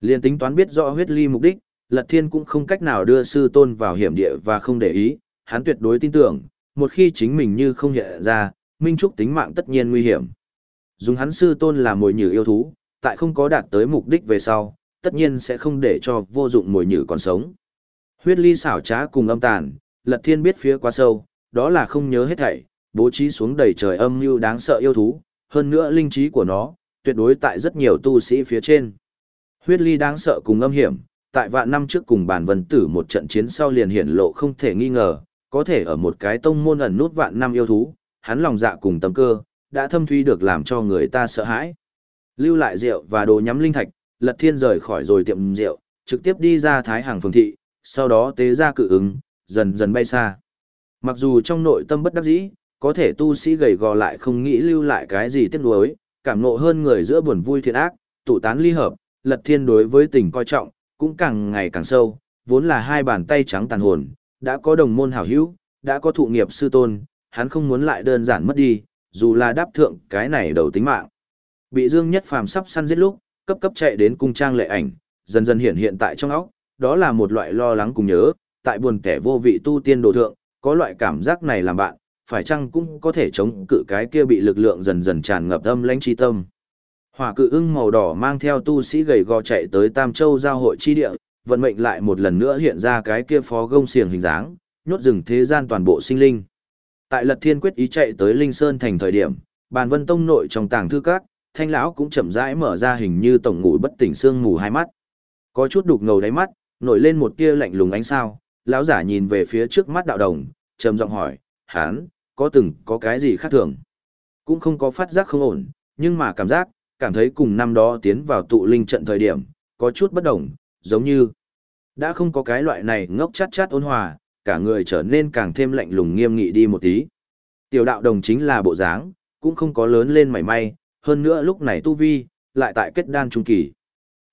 Liên tính toán biết rõ huyết ly mục đích, Lật Thiên cũng không cách nào đưa sư tôn vào hiểm địa và không để ý, hắn tuyệt đối tin tưởng, một khi chính mình như không hiện ra, Minh Trúc tính mạng tất nhiên nguy hiểm. Dùng hắn sư tôn là mồi nhử yêu thú, tại không có đạt tới mục đích về sau, tất nhiên sẽ không để cho vô dụng mồi nhử còn sống. Huyết ly xảo trá cùng âm tàn, Lật Thiên biết phía quá sâu, đó là không nhớ hết thảy, bố trí xuống đầy trời âm mưu đáng sợ yêu thú, hơn nữa linh trí của nó, tuyệt đối tại rất nhiều tu sĩ phía trên. Huyết ly đáng sợ cùng âm hiểm, tại vạn năm trước cùng bản vân tử một trận chiến sau liền hiển lộ không thể nghi ngờ, có thể ở một cái tông môn ẩn nút vạn năm yêu thú, hắn lòng dạ cùng tâm cơ, đã thâm thuy được làm cho người ta sợ hãi. Lưu lại rượu và đồ nhắm linh thạch, Lật Thiên rời khỏi rồi tiệm rượu, trực tiếp đi ra Thái Hàng phường thị, sau đó tế ra cự ứng, dần dần bay xa. Mặc dù trong nội tâm bất đắc dĩ, có thể tu sĩ gầy gò lại không nghĩ lưu lại cái gì tiếc nuối, cảm nộ hơn người giữa buồn vui thiện ác, tụ tán ly hợp, Lật Thiên đối với tình coi trọng, cũng càng ngày càng sâu, vốn là hai bàn tay trắng tàn hồn, đã có đồng môn hảo hữu, đã có thụ nghiệp sư tôn, hắn không muốn lại đơn giản mất đi, dù là đáp thượng cái này đầu tính mạng. Bị Dương Nhất Phàm sắp săn giết lúc, cấp cấp chạy đến cung trang lệ ảnh, dần dần hiện hiện tại trong óc, đó là một loại lo lắng cùng nhớ, tại buồn kẻ vô vị tu tiên đồ thượng, có loại cảm giác này làm bạn, phải chăng cũng có thể chống cự cái kia bị lực lượng dần dần tràn ngập âm lãnh chi tâm. Hỏa cự ưng màu đỏ mang theo tu sĩ gầy gò chạy tới Tam Châu giao hội chi địa, vận mệnh lại một lần nữa hiện ra cái kia phó gông xiềng hình dáng, nhốt rừng thế gian toàn bộ sinh linh. Tại Lật Thiên quyết ý chạy tới Linh Sơn thành thời điểm, Bàn Vân Tông nội trong tàng thư các, Thanh lão cũng chậm rãi mở ra hình như tổng ngủ bất tỉnh sương mù hai mắt. Có chút đục ngầu đáy mắt, nổi lên một tia lạnh lùng ánh sao, lão giả nhìn về phía trước mắt đạo đồng, trầm giọng hỏi, "Hán, có từng có cái gì khác thường?" Cũng không có phát giác không ổn, nhưng mà cảm giác, cảm thấy cùng năm đó tiến vào tụ linh trận thời điểm, có chút bất đồng, giống như đã không có cái loại này ngốc chát chát ôn hòa, cả người trở nên càng thêm lạnh lùng nghiêm nghị đi một tí. Tiểu đạo đồng chính là bộ dáng, cũng không có lớn lên mảy may, hơn nữa lúc này tu vi, lại tại kết đan trung kỳ.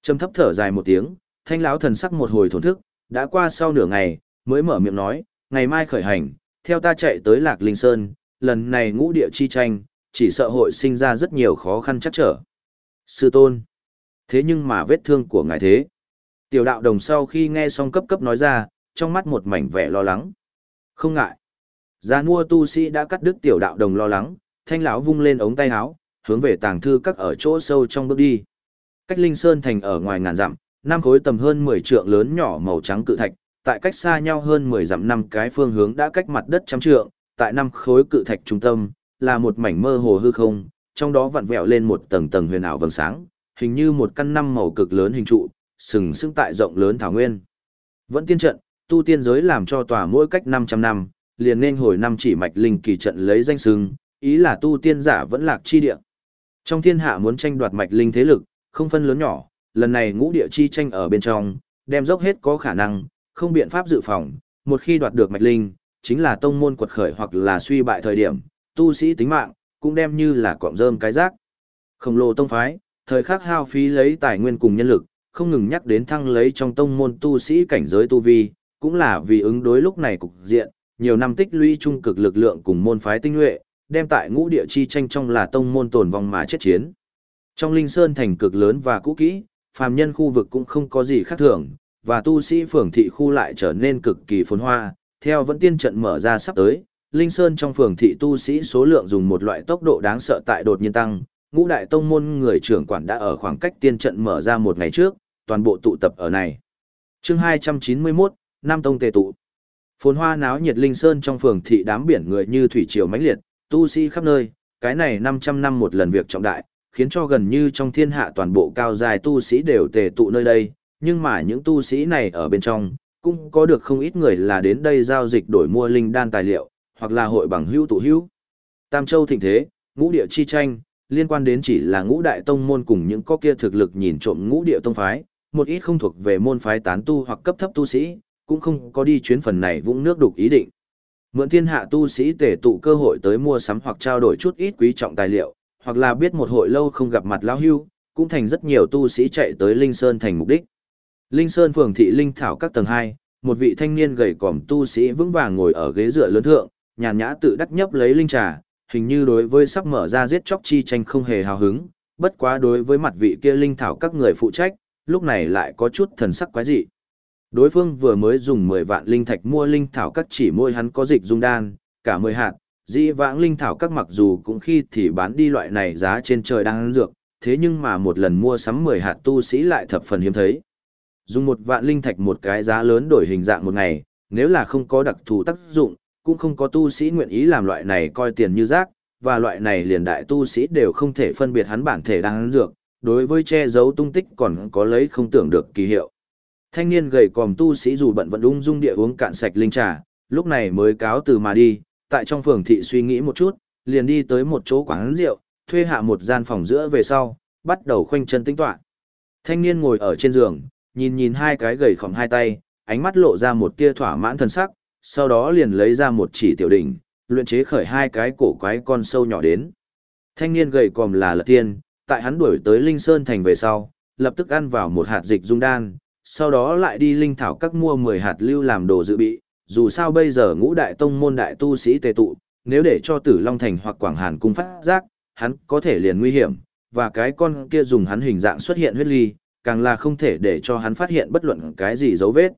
Trầm thấp thở dài một tiếng, thanh lão thần sắc một hồi thổn thức, đã qua sau nửa ngày, mới mở miệng nói, ngày mai khởi hành, theo ta chạy tới Lạc Linh Sơn, lần này ngũ địa chi tranh, chỉ sợ hội sinh ra rất nhiều khó khăn chắc trở. Sư tôn. Thế nhưng mà vết thương của ngài thế. Tiểu đạo đồng sau khi nghe xong cấp cấp nói ra, trong mắt một mảnh vẻ lo lắng. Không ngại. Gia mua tu sĩ đã cắt đứt tiểu đạo đồng lo lắng, thanh lão vung lên ống tay áo, hướng về tàng thư các ở chỗ sâu trong bước đi. Cách Linh Sơn thành ở ngoài ngàn dặm, năm khối tầm hơn 10 trượng lớn nhỏ màu trắng cự thạch, tại cách xa nhau hơn 10 dặm năm cái phương hướng đã cách mặt đất trăm trượng, tại năm khối cự thạch trung tâm, là một mảnh mơ hồ hư không, trong đó vặn vẹo lên một tầng tầng huyền ảo vầng sáng, hình như một căn năm màu cực lớn hình trụ, sừng sững tại rộng lớn thảo nguyên. Vẫn tiên trận, tu tiên giới làm cho tòa mỗi cách 500 năm, liền nên hồi năm chỉ mạch linh kỳ trận lấy danh sừng, ý là tu tiên giả vẫn lạc chi địa. Trong thiên hạ muốn tranh đoạt mạch linh thế lực, không phân lớn nhỏ, lần này ngũ địa chi tranh ở bên trong, đem dốc hết có khả năng, không biện pháp dự phòng, một khi đoạt được mạch linh, chính là tông môn quật khởi hoặc là suy bại thời điểm, tu sĩ tính mạng, cũng đem như là cọng rơm cái rác. Khổng lồ tông phái, thời khắc hao phí lấy tài nguyên cùng nhân lực, không ngừng nhắc đến thăng lấy trong tông môn tu sĩ cảnh giới tu vi, cũng là vì ứng đối lúc này cục diện, nhiều năm tích lũy trung cực lực lượng cùng môn phái tinh nhuệ, đem tại ngũ địa chi tranh trong là tông môn tồn vong mà chết chiến. Trong Linh Sơn thành cực lớn và cũ kỹ, phàm nhân khu vực cũng không có gì khác thường, và tu sĩ phường thị khu lại trở nên cực kỳ phồn hoa, theo vẫn tiên trận mở ra sắp tới, Linh Sơn trong phường thị tu sĩ số lượng dùng một loại tốc độ đáng sợ tại đột nhiên tăng, ngũ đại tông môn người trưởng quản đã ở khoảng cách tiên trận mở ra một ngày trước, toàn bộ tụ tập ở này. chương 291, Nam Tông tề tụ. Phồn hoa náo nhiệt Linh Sơn trong phường thị đám biển người như thủy triều mãnh liệt, tu sĩ khắp nơi, cái này 500 năm một lần việc trọng đại, khiến cho gần như trong thiên hạ toàn bộ cao dài tu sĩ đều tề tụ nơi đây, nhưng mà những tu sĩ này ở bên trong, cũng có được không ít người là đến đây giao dịch đổi mua linh đan tài liệu, hoặc là hội bằng hữu tụ hữu. Tam Châu thịnh thế, ngũ địa chi tranh, liên quan đến chỉ là ngũ đại tông môn cùng những có kia thực lực nhìn trộm ngũ địa tông phái, một ít không thuộc về môn phái tán tu hoặc cấp thấp tu sĩ, cũng không có đi chuyến phần này vũng nước đục ý định. Mượn thiên hạ tu sĩ tề tụ cơ hội tới mua sắm hoặc trao đổi chút ít quý trọng tài liệu, hoặc là biết một hội lâu không gặp mặt lão hưu, cũng thành rất nhiều tu sĩ chạy tới Linh Sơn thành mục đích. Linh Sơn phường thị Linh Thảo các tầng 2, một vị thanh niên gầy còm tu sĩ vững vàng ngồi ở ghế dựa lớn thượng, nhàn nhã tự đắc nhấp lấy linh trà, hình như đối với sắp mở ra giết chóc chi tranh không hề hào hứng, bất quá đối với mặt vị kia linh thảo các người phụ trách, lúc này lại có chút thần sắc quái dị. Đối phương vừa mới dùng 10 vạn linh thạch mua linh thảo các chỉ môi hắn có dịch dung đan, cả 10 hạt, dĩ vãng linh thảo các mặc dù cũng khi thì bán đi loại này giá trên trời đang dược, thế nhưng mà một lần mua sắm 10 hạt tu sĩ lại thập phần hiếm thấy. Dùng một vạn linh thạch một cái giá lớn đổi hình dạng một ngày, nếu là không có đặc thù tác dụng, cũng không có tu sĩ nguyện ý làm loại này coi tiền như rác, và loại này liền đại tu sĩ đều không thể phân biệt hắn bản thể đang dược, đối với che giấu tung tích còn có lấy không tưởng được kỳ hiệu. Thanh niên gầy còm tu sĩ dù bận vận ung dung địa uống cạn sạch linh trà, lúc này mới cáo từ mà đi, tại trong phường thị suy nghĩ một chút, liền đi tới một chỗ quán rượu, thuê hạ một gian phòng giữa về sau, bắt đầu khoanh chân tính toán. Thanh niên ngồi ở trên giường, nhìn nhìn hai cái gầy khỏm hai tay, ánh mắt lộ ra một tia thỏa mãn thần sắc, sau đó liền lấy ra một chỉ tiểu đỉnh, luyện chế khởi hai cái cổ quái con sâu nhỏ đến. Thanh niên gầy còm là Lật Tiên, tại hắn đuổi tới Linh Sơn thành về sau, lập tức ăn vào một hạt dịch dung đan, sau đó lại đi linh thảo các mua 10 hạt lưu làm đồ dự bị, dù sao bây giờ ngũ đại tông môn đại tu sĩ tề tụ, nếu để cho Tử Long thành hoặc Quảng Hàn cung phát giác, hắn có thể liền nguy hiểm, và cái con kia dùng hắn hình dạng xuất hiện huyết ly, càng là không thể để cho hắn phát hiện bất luận cái gì dấu vết.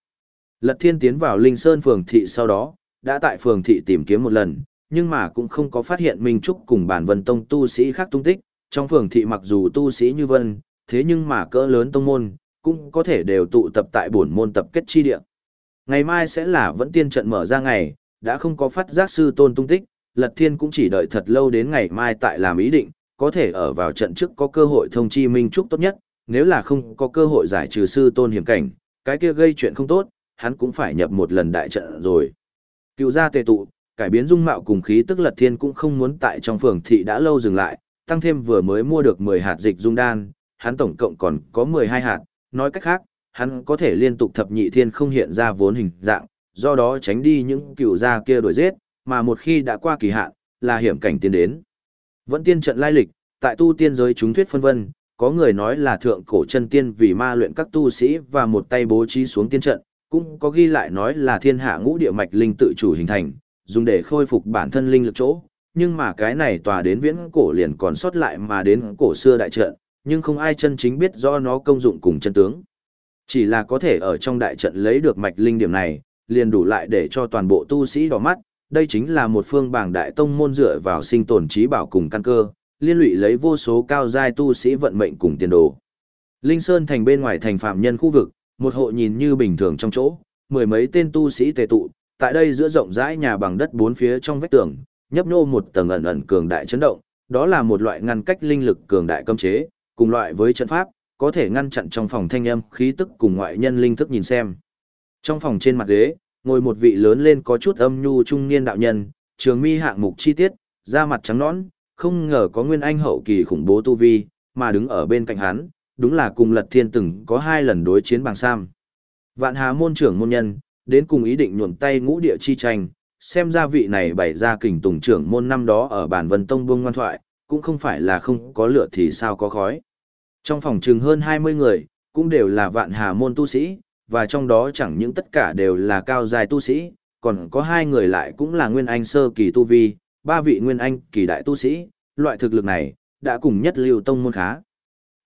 Lật Thiên tiến vào Linh Sơn phường thị sau đó, đã tại phường thị tìm kiếm một lần, nhưng mà cũng không có phát hiện Minh Trúc cùng bản vân tông tu sĩ khác tung tích, trong phường thị mặc dù tu sĩ như vân, thế nhưng mà cỡ lớn tông môn, cũng có thể đều tụ tập tại bổn môn tập kết chi địa. Ngày mai sẽ là vẫn tiên trận mở ra ngày, đã không có phát giác sư tôn tung tích, Lật Thiên cũng chỉ đợi thật lâu đến ngày mai tại làm ý định, có thể ở vào trận trước có cơ hội thông chi Minh Trúc tốt nhất, nếu là không có cơ hội giải trừ sư tôn hiểm cảnh, cái kia gây chuyện không tốt, hắn cũng phải nhập một lần đại trận rồi. Cựu gia tề tụ, cải biến dung mạo cùng khí tức Lật Thiên cũng không muốn tại trong phường thị đã lâu dừng lại, tăng thêm vừa mới mua được 10 hạt dịch dung đan, hắn tổng cộng còn có 12 hạt, nói cách khác, hắn có thể liên tục thập nhị thiên không hiện ra vốn hình dạng, do đó tránh đi những cựu gia kia đuổi giết, mà một khi đã qua kỳ hạn, là hiểm cảnh tiến đến. Vẫn tiên trận lai lịch, tại tu tiên giới chúng thuyết phân vân, có người nói là thượng cổ chân tiên vì ma luyện các tu sĩ và một tay bố trí xuống tiên trận, cũng có ghi lại nói là thiên hạ ngũ địa mạch linh tự chủ hình thành, dùng để khôi phục bản thân linh lực chỗ, nhưng mà cái này tòa đến viễn cổ liền còn sót lại mà đến cổ xưa đại trận, nhưng không ai chân chính biết do nó công dụng cùng chân tướng. Chỉ là có thể ở trong đại trận lấy được mạch linh điểm này, liền đủ lại để cho toàn bộ tu sĩ đỏ mắt, đây chính là một phương bảng đại tông môn dựa vào sinh tồn trí bảo cùng căn cơ, liên lụy lấy vô số cao giai tu sĩ vận mệnh cùng tiền đồ. Linh Sơn thành bên ngoài thành phạm nhân khu vực, một hộ nhìn như bình thường trong chỗ, mười mấy tên tu sĩ tề tụ, tại đây giữa rộng rãi nhà bằng đất bốn phía trong vách tường, nhấp nhô một tầng ẩn ẩn cường đại chấn động, đó là một loại ngăn cách linh lực cường đại cấm chế, cùng loại với trận pháp, có thể ngăn chặn trong phòng thanh âm, khí tức cùng ngoại nhân linh thức nhìn xem. Trong phòng trên mặt ghế, ngồi một vị lớn lên có chút âm nhu trung niên đạo nhân, trường mi hạng mục chi tiết, da mặt trắng nõn, không ngờ có nguyên anh hậu kỳ khủng bố tu vi, mà đứng ở bên cạnh hắn, đúng là cùng Lật Thiên từng có hai lần đối chiến bằng Sam. Vạn Hà môn trưởng môn nhân, đến cùng ý định nhuộm tay ngũ địa chi tranh, xem ra vị này bày ra kình tùng trưởng môn năm đó ở bản vân tông buông ngoan thoại, cũng không phải là không có lửa thì sao có khói. Trong phòng chừng hơn 20 người, cũng đều là vạn hà môn tu sĩ, và trong đó chẳng những tất cả đều là cao dài tu sĩ, còn có hai người lại cũng là nguyên anh sơ kỳ tu vi, ba vị nguyên anh kỳ đại tu sĩ, loại thực lực này, đã cùng nhất lưu tông môn khá.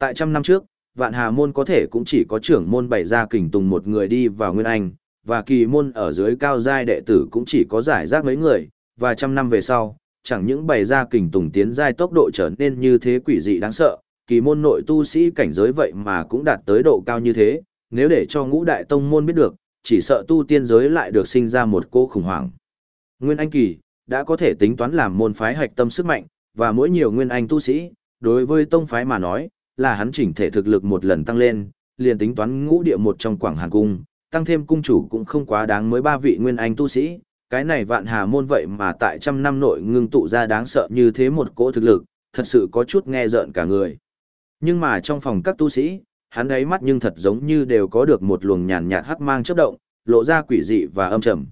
Tại trăm năm trước, vạn hà môn có thể cũng chỉ có trưởng môn bày ra kình tùng một người đi vào nguyên anh, và kỳ môn ở dưới cao giai đệ tử cũng chỉ có giải rác mấy người, và trăm năm về sau, chẳng những bày ra kình tùng tiến giai tốc độ trở nên như thế quỷ dị đáng sợ, kỳ môn nội tu sĩ cảnh giới vậy mà cũng đạt tới độ cao như thế, nếu để cho ngũ đại tông môn biết được, chỉ sợ tu tiên giới lại được sinh ra một cô khủng hoảng. Nguyên Anh Kỳ, đã có thể tính toán làm môn phái hạch tâm sức mạnh, và mỗi nhiều Nguyên Anh tu sĩ, đối với tông phái mà nói, là hắn chỉnh thể thực lực một lần tăng lên, liền tính toán ngũ địa một trong Quảng Hàn Cung, tăng thêm cung chủ cũng không quá đáng mới ba vị Nguyên Anh tu sĩ, cái này vạn hà môn vậy mà tại trăm năm nội ngưng tụ ra đáng sợ như thế một cỗ thực lực, thật sự có chút nghe rợn cả người. Nhưng mà trong phòng các tu sĩ, hắn ấy mắt nhưng thật giống như đều có được một luồng nhàn nhạt hắc mang chớp động, lộ ra quỷ dị và âm trầm.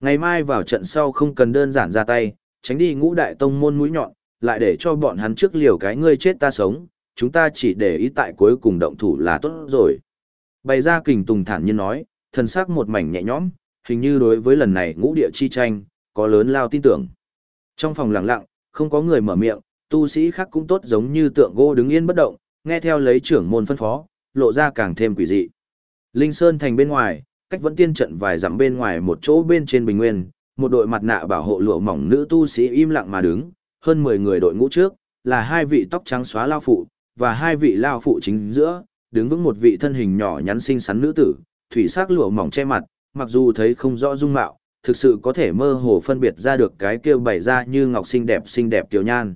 Ngày mai vào trận sau không cần đơn giản ra tay, tránh đi ngũ đại tông môn mũi nhọn, lại để cho bọn hắn trước liều cái ngươi chết ta sống, chúng ta chỉ để ý tại cuối cùng động thủ là tốt rồi. Bày ra kình tùng thản nhiên nói, thần sắc một mảnh nhẹ nhõm, hình như đối với lần này ngũ địa chi tranh, có lớn lao tin tưởng. Trong phòng lặng lặng, không có người mở miệng, tu sĩ khác cũng tốt giống như tượng gỗ đứng yên bất động, nghe theo lấy trưởng môn phân phó, lộ ra càng thêm quỷ dị. Linh Sơn thành bên ngoài, cách vẫn tiên trận vài dặm bên ngoài một chỗ bên trên bình nguyên, một đội mặt nạ bảo hộ lụa mỏng nữ tu sĩ im lặng mà đứng, hơn 10 người đội ngũ trước, là hai vị tóc trắng xóa lao phụ, và hai vị lao phụ chính giữa, đứng vững một vị thân hình nhỏ nhắn xinh xắn nữ tử, thủy sắc lụa mỏng che mặt, mặc dù thấy không rõ dung mạo, thực sự có thể mơ hồ phân biệt ra được cái kia bày ra như ngọc xinh đẹp xinh đẹp tiểu nhan.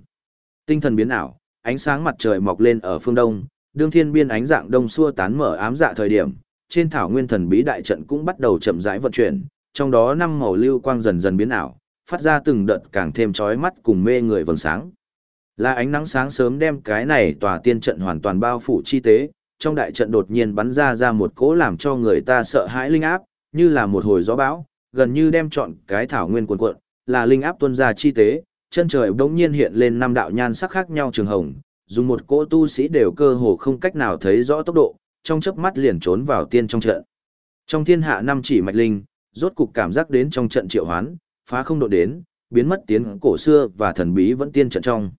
Tinh thần biến ảo, ánh sáng mặt trời mọc lên ở phương đông, đương thiên biên ánh dạng đông xua tán mở ám dạ thời điểm, trên thảo nguyên thần bí đại trận cũng bắt đầu chậm rãi vận chuyển, trong đó năm màu lưu quang dần dần biến ảo, phát ra từng đợt càng thêm chói mắt cùng mê người vầng sáng. Là ánh nắng sáng sớm đem cái này tòa tiên trận hoàn toàn bao phủ chi tế, trong đại trận đột nhiên bắn ra ra một cỗ làm cho người ta sợ hãi linh áp, như là một hồi gió bão, gần như đem trọn cái thảo nguyên cuồn cuộn, là linh áp tuôn ra chi tế, chân trời bỗng nhiên hiện lên năm đạo nhan sắc khác nhau trường hồng, dùng một cỗ tu sĩ đều cơ hồ không cách nào thấy rõ tốc độ, trong chớp mắt liền trốn vào tiên trong trận. Trong thiên hạ năm chỉ mạch linh, rốt cục cảm giác đến trong trận triệu hoán, phá không độ đến, biến mất tiến cổ xưa và thần bí vẫn tiên trận trong.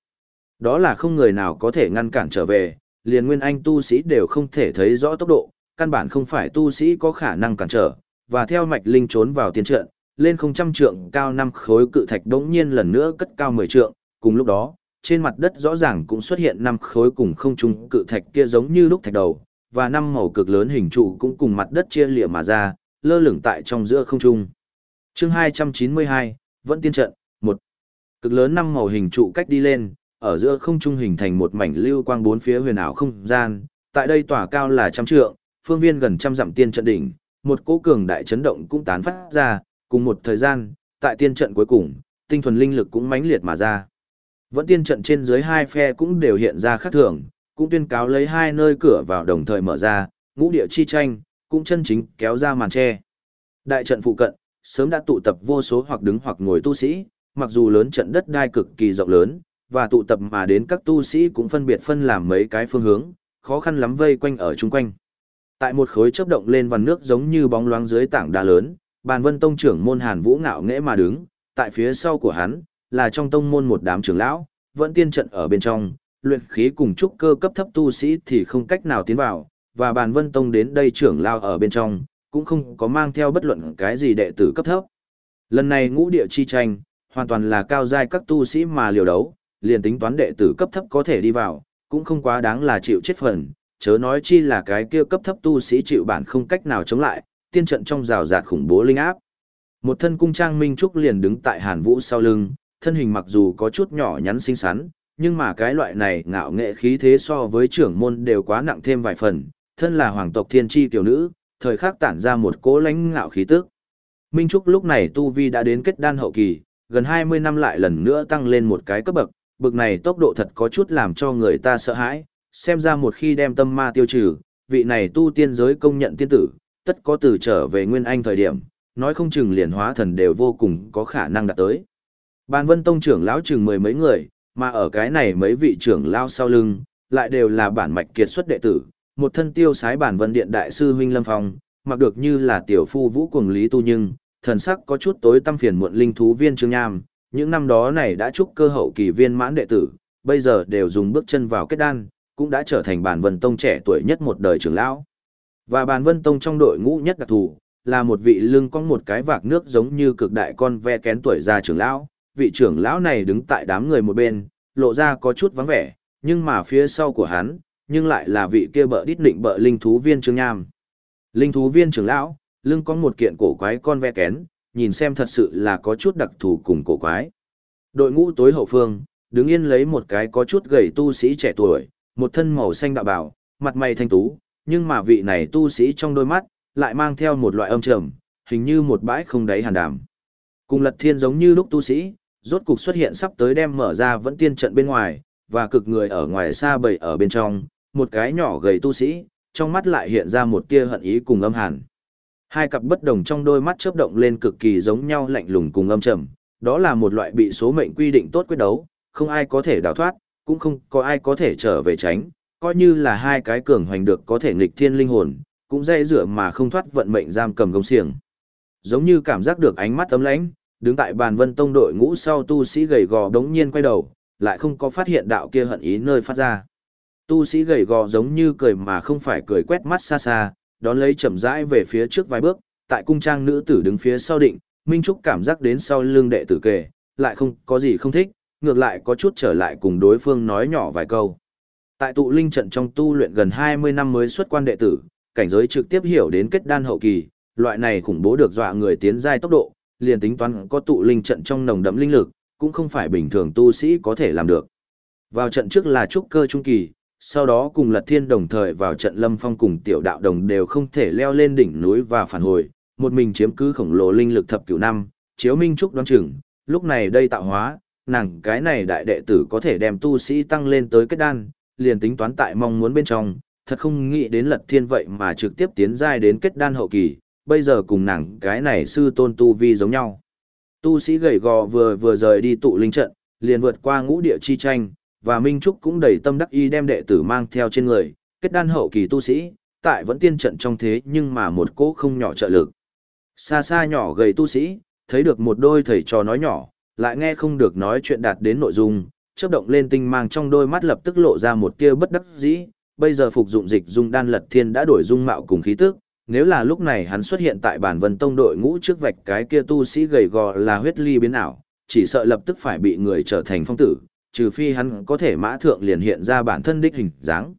Đó là không người nào có thể ngăn cản trở về, liền nguyên anh tu sĩ đều không thể thấy rõ tốc độ, căn bản không phải tu sĩ có khả năng cản trở, và theo mạch linh trốn vào tiên trận, lên không trăm trượng cao năm khối cự thạch đống nhiên lần nữa cất cao mười trượng, cùng lúc đó, trên mặt đất rõ ràng cũng xuất hiện năm khối cùng không trung cự thạch kia giống như lúc thạch đầu, và năm màu cực lớn hình trụ cũng cùng mặt đất chia lìa mà ra, lơ lửng tại trong giữa không trung. Chương 292, vẫn tiên trận, một Cực lớn năm màu hình trụ cách đi lên, ở giữa không trung hình thành một mảnh lưu quang bốn phía huyền ảo không gian, tại đây tỏa cao là trăm trượng, phương viên gần trăm dặm tiên trận đỉnh, một cỗ cường đại chấn động cũng tán phát ra, cùng một thời gian, tại tiên trận cuối cùng, tinh thuần linh lực cũng mãnh liệt mà ra. Vẫn tiên trận trên dưới hai phe cũng đều hiện ra khác thường, cũng tuyên cáo lấy hai nơi cửa vào đồng thời mở ra, ngũ địa chi tranh, cũng chân chính kéo ra màn che. Đại trận phụ cận, sớm đã tụ tập vô số hoặc đứng hoặc ngồi tu sĩ, mặc dù lớn trận đất đai cực kỳ rộng lớn, và tụ tập mà đến các tu sĩ cũng phân biệt phân làm mấy cái phương hướng, khó khăn lắm vây quanh ở chung quanh. Tại một khối chớp động lên vằn nước giống như bóng loáng dưới tảng đá lớn, bàn vân tông trưởng môn hàn vũ ngạo nghễ mà đứng, tại phía sau của hắn, là trong tông môn một đám trưởng lão, vẫn tiên trận ở bên trong, luyện khí cùng trúc cơ cấp thấp tu sĩ thì không cách nào tiến vào, và bàn vân tông đến đây trưởng lao ở bên trong, cũng không có mang theo bất luận cái gì đệ tử cấp thấp. Lần này ngũ địa chi tranh, hoàn toàn là cao giai các tu sĩ mà liều đấu, liền tính toán đệ tử cấp thấp có thể đi vào, cũng không quá đáng là chịu chết phần, chớ nói chi là cái kia cấp thấp tu sĩ chịu bản không cách nào chống lại, tiên trận trong rào rạt khủng bố linh áp. Một thân cung trang minh trúc liền đứng tại Hàn Vũ sau lưng, thân hình mặc dù có chút nhỏ nhắn xinh xắn, nhưng mà cái loại này ngạo nghệ khí thế so với trưởng môn đều quá nặng thêm vài phần, thân là hoàng tộc thiên tri tiểu nữ, thời khắc tản ra một cỗ lãnh ngạo khí tức. Minh Trúc lúc này tu vi đã đến kết đan hậu kỳ, gần 20 năm lại lần nữa tăng lên một cái cấp bậc, bực này tốc độ thật có chút làm cho người ta sợ hãi, xem ra một khi đem tâm ma tiêu trừ, vị này tu tiên giới công nhận tiên tử, tất có từ trở về nguyên anh thời điểm, nói không chừng liền hóa thần đều vô cùng có khả năng đạt tới. Bàn vân tông trưởng lão chừng mười mấy người, mà ở cái này mấy vị trưởng lao sau lưng, lại đều là bản mạch kiệt xuất đệ tử, một thân tiêu sái bản vân điện đại sư huynh Lâm Phong, mặc được như là tiểu phu vũ cuồng lý tu nhưng, thần sắc có chút tối tâm phiền muộn linh thú viên Trương Nham, những năm đó này đã chúc cơ hậu kỳ viên mãn đệ tử, bây giờ đều dùng bước chân vào kết đan, cũng đã trở thành bản vân tông trẻ tuổi nhất một đời trưởng lão. Và bản vân tông trong đội ngũ nhất đặc thù, là một vị lưng con một cái vạc nước giống như cực đại con ve kén tuổi già trưởng lão, vị trưởng lão này đứng tại đám người một bên, lộ ra có chút vắng vẻ, nhưng mà phía sau của hắn, nhưng lại là vị kia bợ đít định bợ linh thú viên Trương Nham. Linh thú viên trưởng lão, lưng có một kiện cổ quái con ve kén, nhìn xem thật sự là có chút đặc thù cùng cổ quái. Đội ngũ tối hậu phương, đứng yên lấy một cái có chút gầy tu sĩ trẻ tuổi, một thân màu xanh đạo bảo, mặt mày thanh tú, nhưng mà vị này tu sĩ trong đôi mắt, lại mang theo một loại âm trầm, hình như một bãi không đáy hàn đàm. Cùng lật thiên giống như lúc tu sĩ, rốt cục xuất hiện sắp tới đem mở ra vẫn tiên trận bên ngoài, và cực người ở ngoài xa bầy ở bên trong, một cái nhỏ gầy tu sĩ, trong mắt lại hiện ra một tia hận ý cùng âm hàn. Hai cặp bất đồng trong đôi mắt chớp động lên cực kỳ giống nhau lạnh lùng cùng âm trầm, đó là một loại bị số mệnh quy định tốt quyết đấu, không ai có thể đào thoát, cũng không có ai có thể trở về tránh, coi như là hai cái cường hoành được có thể nghịch thiên linh hồn, cũng dây dựa mà không thoát vận mệnh giam cầm gông xiềng. Giống như cảm giác được ánh mắt ấm lãnh, đứng tại bàn vân tông đội ngũ sau tu sĩ gầy gò đống nhiên quay đầu, lại không có phát hiện đạo kia hận ý nơi phát ra. Tu sĩ gầy gò giống như cười mà không phải cười quét mắt xa xa, đón lấy chậm rãi về phía trước vài bước, tại cung trang nữ tử đứng phía sau định, Minh Trúc cảm giác đến sau lưng đệ tử kề, lại không có gì không thích, ngược lại có chút trở lại cùng đối phương nói nhỏ vài câu. Tại tụ linh trận trong tu luyện gần 20 năm mới xuất quan đệ tử, cảnh giới trực tiếp hiểu đến kết đan hậu kỳ, loại này khủng bố được dọa người tiến giai tốc độ, liền tính toán có tụ linh trận trong nồng đậm linh lực, cũng không phải bình thường tu sĩ có thể làm được. Vào trận trước là trúc cơ trung kỳ, sau đó cùng Lật Thiên đồng thời vào trận Lâm Phong cùng tiểu đạo đồng đều không thể leo lên đỉnh núi và phản hồi, một mình chiếm cứ khổng lồ linh lực thập cửu năm, chiếu minh trúc đoán chừng, lúc này đây tạo hóa, nàng cái này đại đệ tử có thể đem tu sĩ tăng lên tới kết đan, liền tính toán tại mong muốn bên trong, thật không nghĩ đến Lật Thiên vậy mà trực tiếp tiến giai đến kết đan hậu kỳ, bây giờ cùng nàng cái này sư tôn tu vi giống nhau. Tu sĩ gầy gò vừa vừa rời đi tụ linh trận, liền vượt qua ngũ địa chi tranh, và Minh Trúc cũng đầy tâm đắc y đem đệ tử mang theo trên người, kết đan hậu kỳ tu sĩ, tại vẫn tiên trận trong thế nhưng mà một cỗ không nhỏ trợ lực. Xa xa nhỏ gầy tu sĩ, thấy được một đôi thầy trò nói nhỏ, lại nghe không được nói chuyện đạt đến nội dung, chớp động lên tinh mang trong đôi mắt lập tức lộ ra một tia bất đắc dĩ, bây giờ phục dụng dịch dung đan lật thiên đã đổi dung mạo cùng khí tức, nếu là lúc này hắn xuất hiện tại bản vân tông đội ngũ trước vạch cái kia tu sĩ gầy gò là huyết ly biến ảo, chỉ sợ lập tức phải bị người trở thành phong tử, trừ phi hắn có thể mã thượng liền hiện ra bản thân đích hình dáng.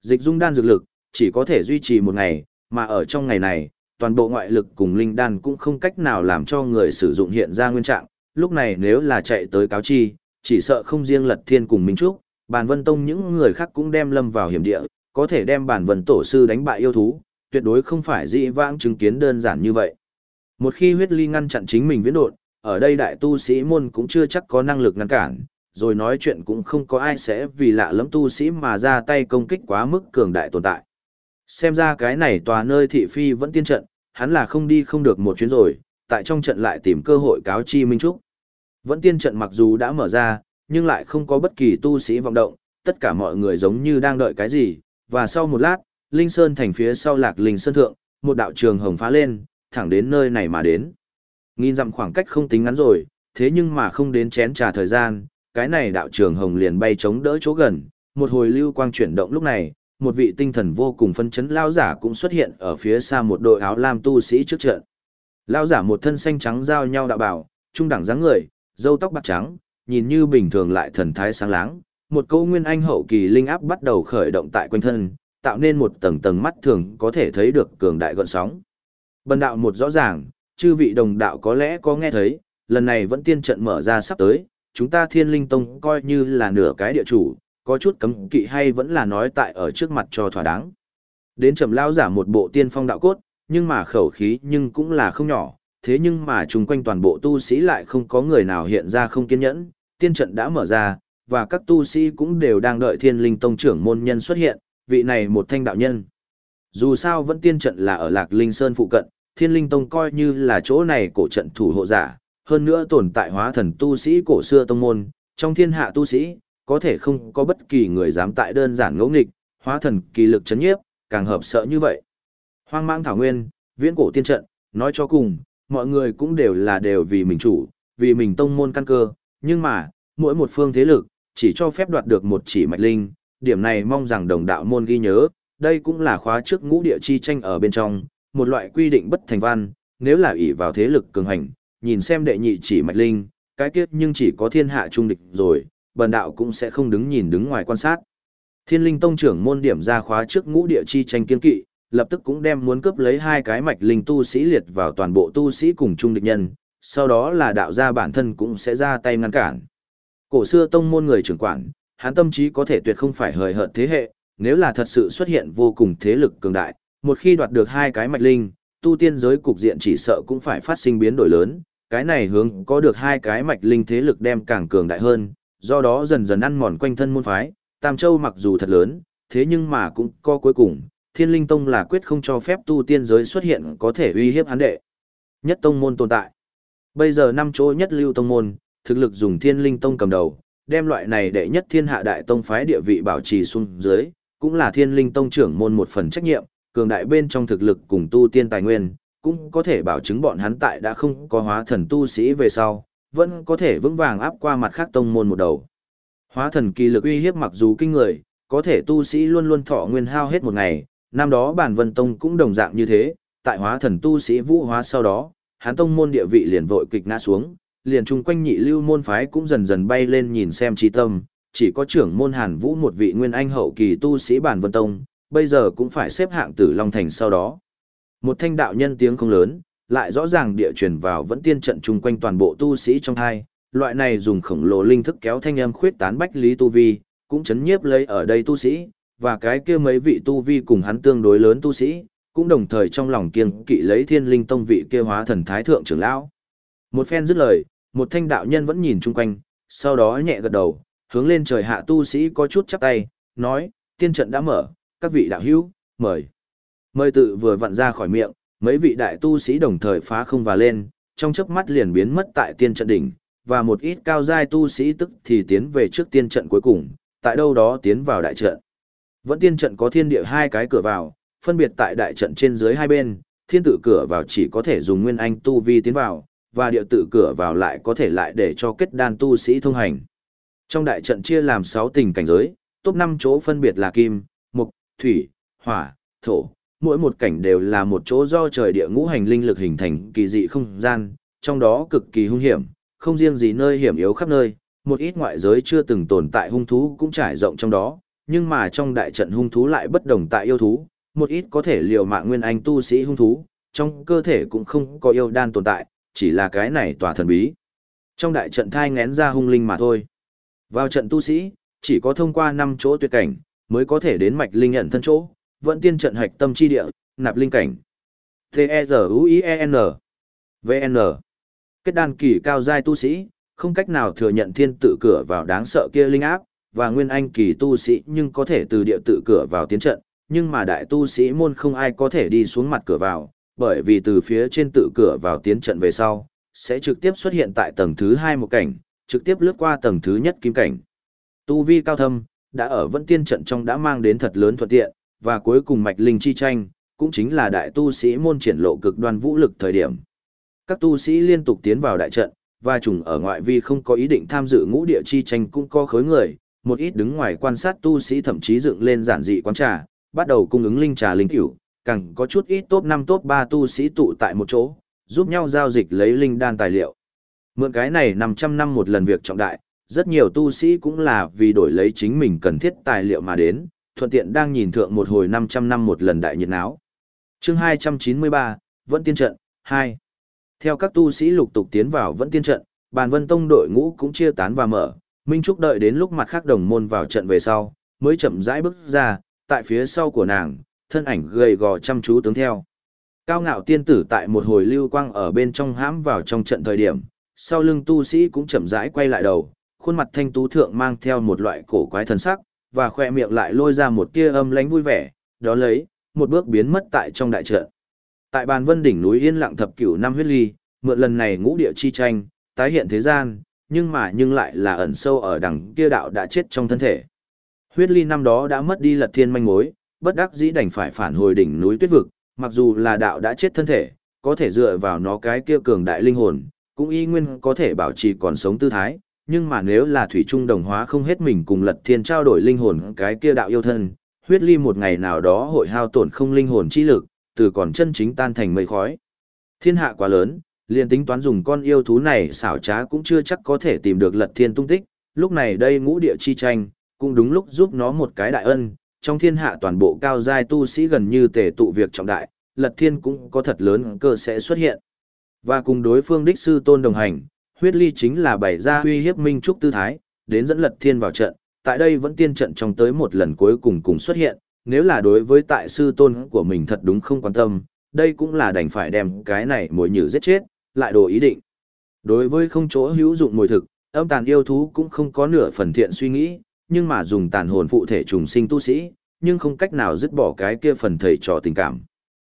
Dịch dung đan dược lực, chỉ có thể duy trì một ngày, mà ở trong ngày này, toàn bộ ngoại lực cùng linh đan cũng không cách nào làm cho người sử dụng hiện ra nguyên trạng, lúc này nếu là chạy tới cáo chi, chỉ sợ không riêng lật thiên cùng Minh Trúc, bản vân tông những người khác cũng đem lâm vào hiểm địa, có thể đem bản vân tổ sư đánh bại yêu thú, tuyệt đối không phải dị vãng chứng kiến đơn giản như vậy. Một khi huyết ly ngăn chặn chính mình viễn đột, ở đây đại tu sĩ môn cũng chưa chắc có năng lực ngăn cản, rồi nói chuyện cũng không có ai sẽ vì lạ lẫm tu sĩ mà ra tay công kích quá mức cường đại tồn tại. Xem ra cái này tòa nơi thị phi vẫn tiên trận, hắn là không đi không được một chuyến rồi, tại trong trận lại tìm cơ hội cáo chi Minh Trúc. Vẫn tiên trận mặc dù đã mở ra, nhưng lại không có bất kỳ tu sĩ vọng động, tất cả mọi người giống như đang đợi cái gì, và sau một lát, Linh Sơn thành phía sau lạc Linh Sơn Thượng, một đạo trường hồng phá lên, thẳng đến nơi này mà đến. Nghìn dặm khoảng cách không tính ngắn rồi, thế nhưng mà không đến chén trà thời gian, cái này đạo trường hồng liền bay chống đỡ chỗ gần, một hồi lưu quang chuyển động lúc này, một vị tinh thần vô cùng phân chấn lao giả cũng xuất hiện ở phía xa một đội áo lam tu sĩ trước trận. Lao giả một thân xanh trắng giao nhau đạo bảo, trung đẳng dáng người, râu tóc bạc trắng, nhìn như bình thường lại thần thái sáng láng, một câu nguyên anh hậu kỳ linh áp bắt đầu khởi động tại quanh thân, tạo nên một tầng tầng mắt thường có thể thấy được cường đại gọn sóng. Bần đạo một rõ ràng, chư vị đồng đạo có lẽ có nghe thấy, lần này vẫn tiên trận mở ra sắp tới, chúng ta thiên linh tông coi như là nửa cái địa chủ, có chút cấm kỵ hay vẫn là nói tại ở trước mặt cho thỏa đáng. Đến trầm lao giả một bộ tiên phong đạo cốt, nhưng mà khẩu khí nhưng cũng là không nhỏ, thế nhưng mà chung quanh toàn bộ tu sĩ lại không có người nào hiện ra không kiên nhẫn, tiên trận đã mở ra, và các tu sĩ cũng đều đang đợi thiên linh tông trưởng môn nhân xuất hiện, vị này một thanh đạo nhân. Dù sao vẫn tiên trận là ở Lạc Linh Sơn phụ cận, thiên linh tông coi như là chỗ này cổ trận thủ hộ giả, hơn nữa tồn tại hóa thần tu sĩ cổ xưa tông môn, trong thiên hạ tu sĩ, có thể không có bất kỳ người dám tại đơn giản ngẫu nghịch, hóa thần kỳ lực chấn nhiếp, càng hợp sợ như vậy. Hoang mang thảo nguyên, viễn cổ tiên trận, nói cho cùng, mọi người cũng đều là đều vì mình chủ, vì mình tông môn căn cơ, nhưng mà, mỗi một phương thế lực, chỉ cho phép đoạt được một chỉ mạch linh, điểm này mong rằng đồng đạo môn ghi nhớ, đây cũng là khóa trước ngũ địa chi tranh ở bên trong, một loại quy định bất thành văn, nếu là ỷ vào thế lực cường hành, nhìn xem đệ nhị chỉ mạch linh, cái kiết nhưng chỉ có thiên hạ trung địch rồi, bần đạo cũng sẽ không đứng nhìn đứng ngoài quan sát. Thiên linh tông trưởng môn điểm ra khóa trước ngũ địa chi tranh kiên kỵ, lập tức cũng đem muốn cướp lấy hai cái mạch linh tu sĩ liệt vào toàn bộ tu sĩ cùng trung địch nhân, sau đó là đạo gia bản thân cũng sẽ ra tay ngăn cản. Cổ xưa tông môn người trưởng quản, hắn tâm trí có thể tuyệt không phải hời hợt thế hệ, nếu là thật sự xuất hiện vô cùng thế lực cường đại, một khi đoạt được hai cái mạch linh, tu tiên giới cục diện chỉ sợ cũng phải phát sinh biến đổi lớn, cái này hướng có được hai cái mạch linh thế lực đem càng cường đại hơn, do đó dần dần ăn mòn quanh thân môn phái, Tam Châu mặc dù thật lớn, thế nhưng mà cũng có cuối cùng, Thiên Linh Tông là quyết không cho phép tu tiên giới xuất hiện có thể uy hiếp hắn đệ. Nhất tông môn tồn tại. Bây giờ năm chỗ nhất lưu tông môn, thực lực dùng Thiên Linh Tông cầm đầu, đem loại này đệ nhất thiên hạ đại tông phái địa vị bảo trì xuống dưới, cũng là Thiên Linh Tông trưởng môn một phần trách nhiệm, cường đại bên trong thực lực cùng tu tiên tài nguyên, cũng có thể bảo chứng bọn hắn tại đã không có hóa thần tu sĩ về sau, vẫn có thể vững vàng áp qua mặt khác tông môn một đầu. Hóa thần kỳ lực uy hiếp mặc dù kinh người, có thể tu sĩ luôn luôn thọ nguyên hao hết một ngày, năm đó bản vân tông cũng đồng dạng như thế, tại hóa thần tu sĩ vũ hóa sau đó, hắn tông môn địa vị liền vội kịch ngã xuống, liền chung quanh nhị lưu môn phái cũng dần dần bay lên nhìn xem trí tâm, chỉ có trưởng môn hàn vũ một vị nguyên anh hậu kỳ tu sĩ bản vân tông, bây giờ cũng phải xếp hạng tử Long Thành sau đó. Một thanh đạo nhân tiếng không lớn, lại rõ ràng địa truyền vào vẫn tiên trận chung quanh toàn bộ tu sĩ trong hai, loại này dùng khổng lồ linh thức kéo thanh âm khuyết tán bách lý tu vi, cũng chấn nhiếp lấy ở đây tu sĩ, và cái kia mấy vị tu vi cùng hắn tương đối lớn tu sĩ, cũng đồng thời trong lòng kiêng kỵ lấy thiên linh tông vị kia hóa thần thái thượng trưởng lão. Một phen dứt lời, một thanh đạo nhân vẫn nhìn chung quanh, sau đó nhẹ gật đầu, hướng lên trời hạ tu sĩ có chút chắp tay, nói, tiên trận đã mở, các vị đạo hữu, mời. Mời tự vừa vặn ra khỏi miệng, mấy vị đại tu sĩ đồng thời phá không và lên, trong chớp mắt liền biến mất tại tiên trận đỉnh, và một ít cao giai tu sĩ tức thì tiến về trước tiên trận cuối cùng, tại đâu đó tiến vào đại trận. Vẫn tiên trận có thiên địa hai cái cửa vào, phân biệt tại đại trận trên dưới hai bên, thiên tự cửa vào chỉ có thể dùng nguyên anh tu vi tiến vào, và địa tự cửa vào lại có thể lại để cho kết đan tu sĩ thông hành. Trong đại trận chia làm 6 tình cảnh giới, top 5 chỗ phân biệt là kim, mộc, thủy, hỏa, thổ, mỗi một cảnh đều là một chỗ do trời địa ngũ hành linh lực hình thành kỳ dị không gian, trong đó cực kỳ hung hiểm, không riêng gì nơi hiểm yếu khắp nơi, một ít ngoại giới chưa từng tồn tại hung thú cũng trải rộng trong đó, nhưng mà trong đại trận hung thú lại bất đồng tại yêu thú, một ít có thể liều mạng nguyên anh tu sĩ hung thú, trong cơ thể cũng không có yêu đan tồn tại, chỉ là cái này tòa thần bí. Trong đại trận thai ngén ra hung linh mà thôi. Vào trận tu sĩ, chỉ có thông qua năm chỗ tuyệt cảnh, mới có thể đến mạch linh nhận thân chỗ, vẫn tiên trận hạch tâm chi địa, nạp linh cảnh. T-E-Z-U-I-E-N V-N Kết đan kỳ cao giai tu sĩ, không cách nào thừa nhận thiên tự cửa vào đáng sợ kia linh áp, và nguyên anh kỳ tu sĩ nhưng có thể từ địa tự cửa vào tiến trận, nhưng mà đại tu sĩ môn không ai có thể đi xuống mặt cửa vào, bởi vì từ phía trên tự cửa vào tiến trận về sau, sẽ trực tiếp xuất hiện tại tầng thứ hai một cảnh, trực tiếp lướt qua tầng thứ nhất kim cảnh. Tu vi cao thâm, đã ở vẫn tiên trận trong đã mang đến thật lớn thuận tiện, và cuối cùng mạch linh chi tranh, cũng chính là đại tu sĩ môn triển lộ cực đoan vũ lực thời điểm. Các tu sĩ liên tục tiến vào đại trận, và trùng ở ngoại vi không có ý định tham dự ngũ địa chi tranh cũng có khối người, một ít đứng ngoài quan sát tu sĩ thậm chí dựng lên giản dị quán trà, bắt đầu cung ứng linh trà linh tiểu, càng có chút ít top 5 top 3 tu sĩ tụ tại một chỗ, giúp nhau giao dịch lấy linh đan tài liệu. Mượn cái này 500 năm một lần việc trọng đại, rất nhiều tu sĩ cũng là vì đổi lấy chính mình cần thiết tài liệu mà đến, thuận tiện đang nhìn thượng một hồi 500 năm một lần đại nhiệt náo. Chương 293, Vẫn Tiên Trận, 2. Theo các tu sĩ lục tục tiến vào Vẫn Tiên Trận, bàn vân tông đội ngũ cũng chia tán và mở, Minh Trúc đợi đến lúc mặt khác đồng môn vào trận về sau, mới chậm rãi bước ra, tại phía sau của nàng, thân ảnh gầy gò chăm chú tướng theo. Cao ngạo tiên tử tại một hồi lưu quang ở bên trong hãm vào trong trận thời điểm, sau lưng tu sĩ cũng chậm rãi quay lại đầu, khuôn mặt thanh tú thượng mang theo một loại cổ quái thần sắc, và khoe miệng lại lôi ra một tia âm lánh vui vẻ, đó lấy, một bước biến mất tại trong đại trận. Tại bàn vân đỉnh núi yên lặng thập cửu năm huyết ly, mượn lần này ngũ địa chi tranh, tái hiện thế gian, nhưng mà nhưng lại là ẩn sâu ở đằng kia đạo đã chết trong thân thể. Huyết ly năm đó đã mất đi lật thiên manh mối, bất đắc dĩ đành phải phản hồi đỉnh núi tuyết vực, mặc dù là đạo đã chết thân thể, có thể dựa vào nó cái kia cường đại linh hồn, cũng y nguyên có thể bảo trì còn sống tư thái, nhưng mà nếu là thủy trung đồng hóa không hết mình cùng lật thiên trao đổi linh hồn cái kia đạo yêu thân, huyết ly một ngày nào đó hội hao tổn không linh hồn chi lực, từ còn chân chính tan thành mây khói. Thiên hạ quá lớn, liền tính toán dùng con yêu thú này xảo trá cũng chưa chắc có thể tìm được lật thiên tung tích, lúc này đây ngũ địa chi tranh, cũng đúng lúc giúp nó một cái đại ân, trong thiên hạ toàn bộ cao giai tu sĩ gần như tề tụ việc trọng đại, lật thiên cũng có thật lớn cơ sẽ xuất hiện. Và cùng đối phương đích sư tôn đồng hành, huyết ly chính là bày ra uy hiếp minh trúc tư thái, đến dẫn lật thiên vào trận, tại đây vẫn tiên trận trong tới một lần cuối cùng cùng xuất hiện, nếu là đối với tại sư tôn của mình thật đúng không quan tâm, đây cũng là đành phải đem cái này mồi nhử giết chết, lại đồ ý định. Đối với không chỗ hữu dụng mồi thực, âm tàn yêu thú cũng không có nửa phần thiện suy nghĩ, nhưng mà dùng tàn hồn phụ thể trùng sinh tu sĩ, nhưng không cách nào dứt bỏ cái kia phần thầy trò tình cảm.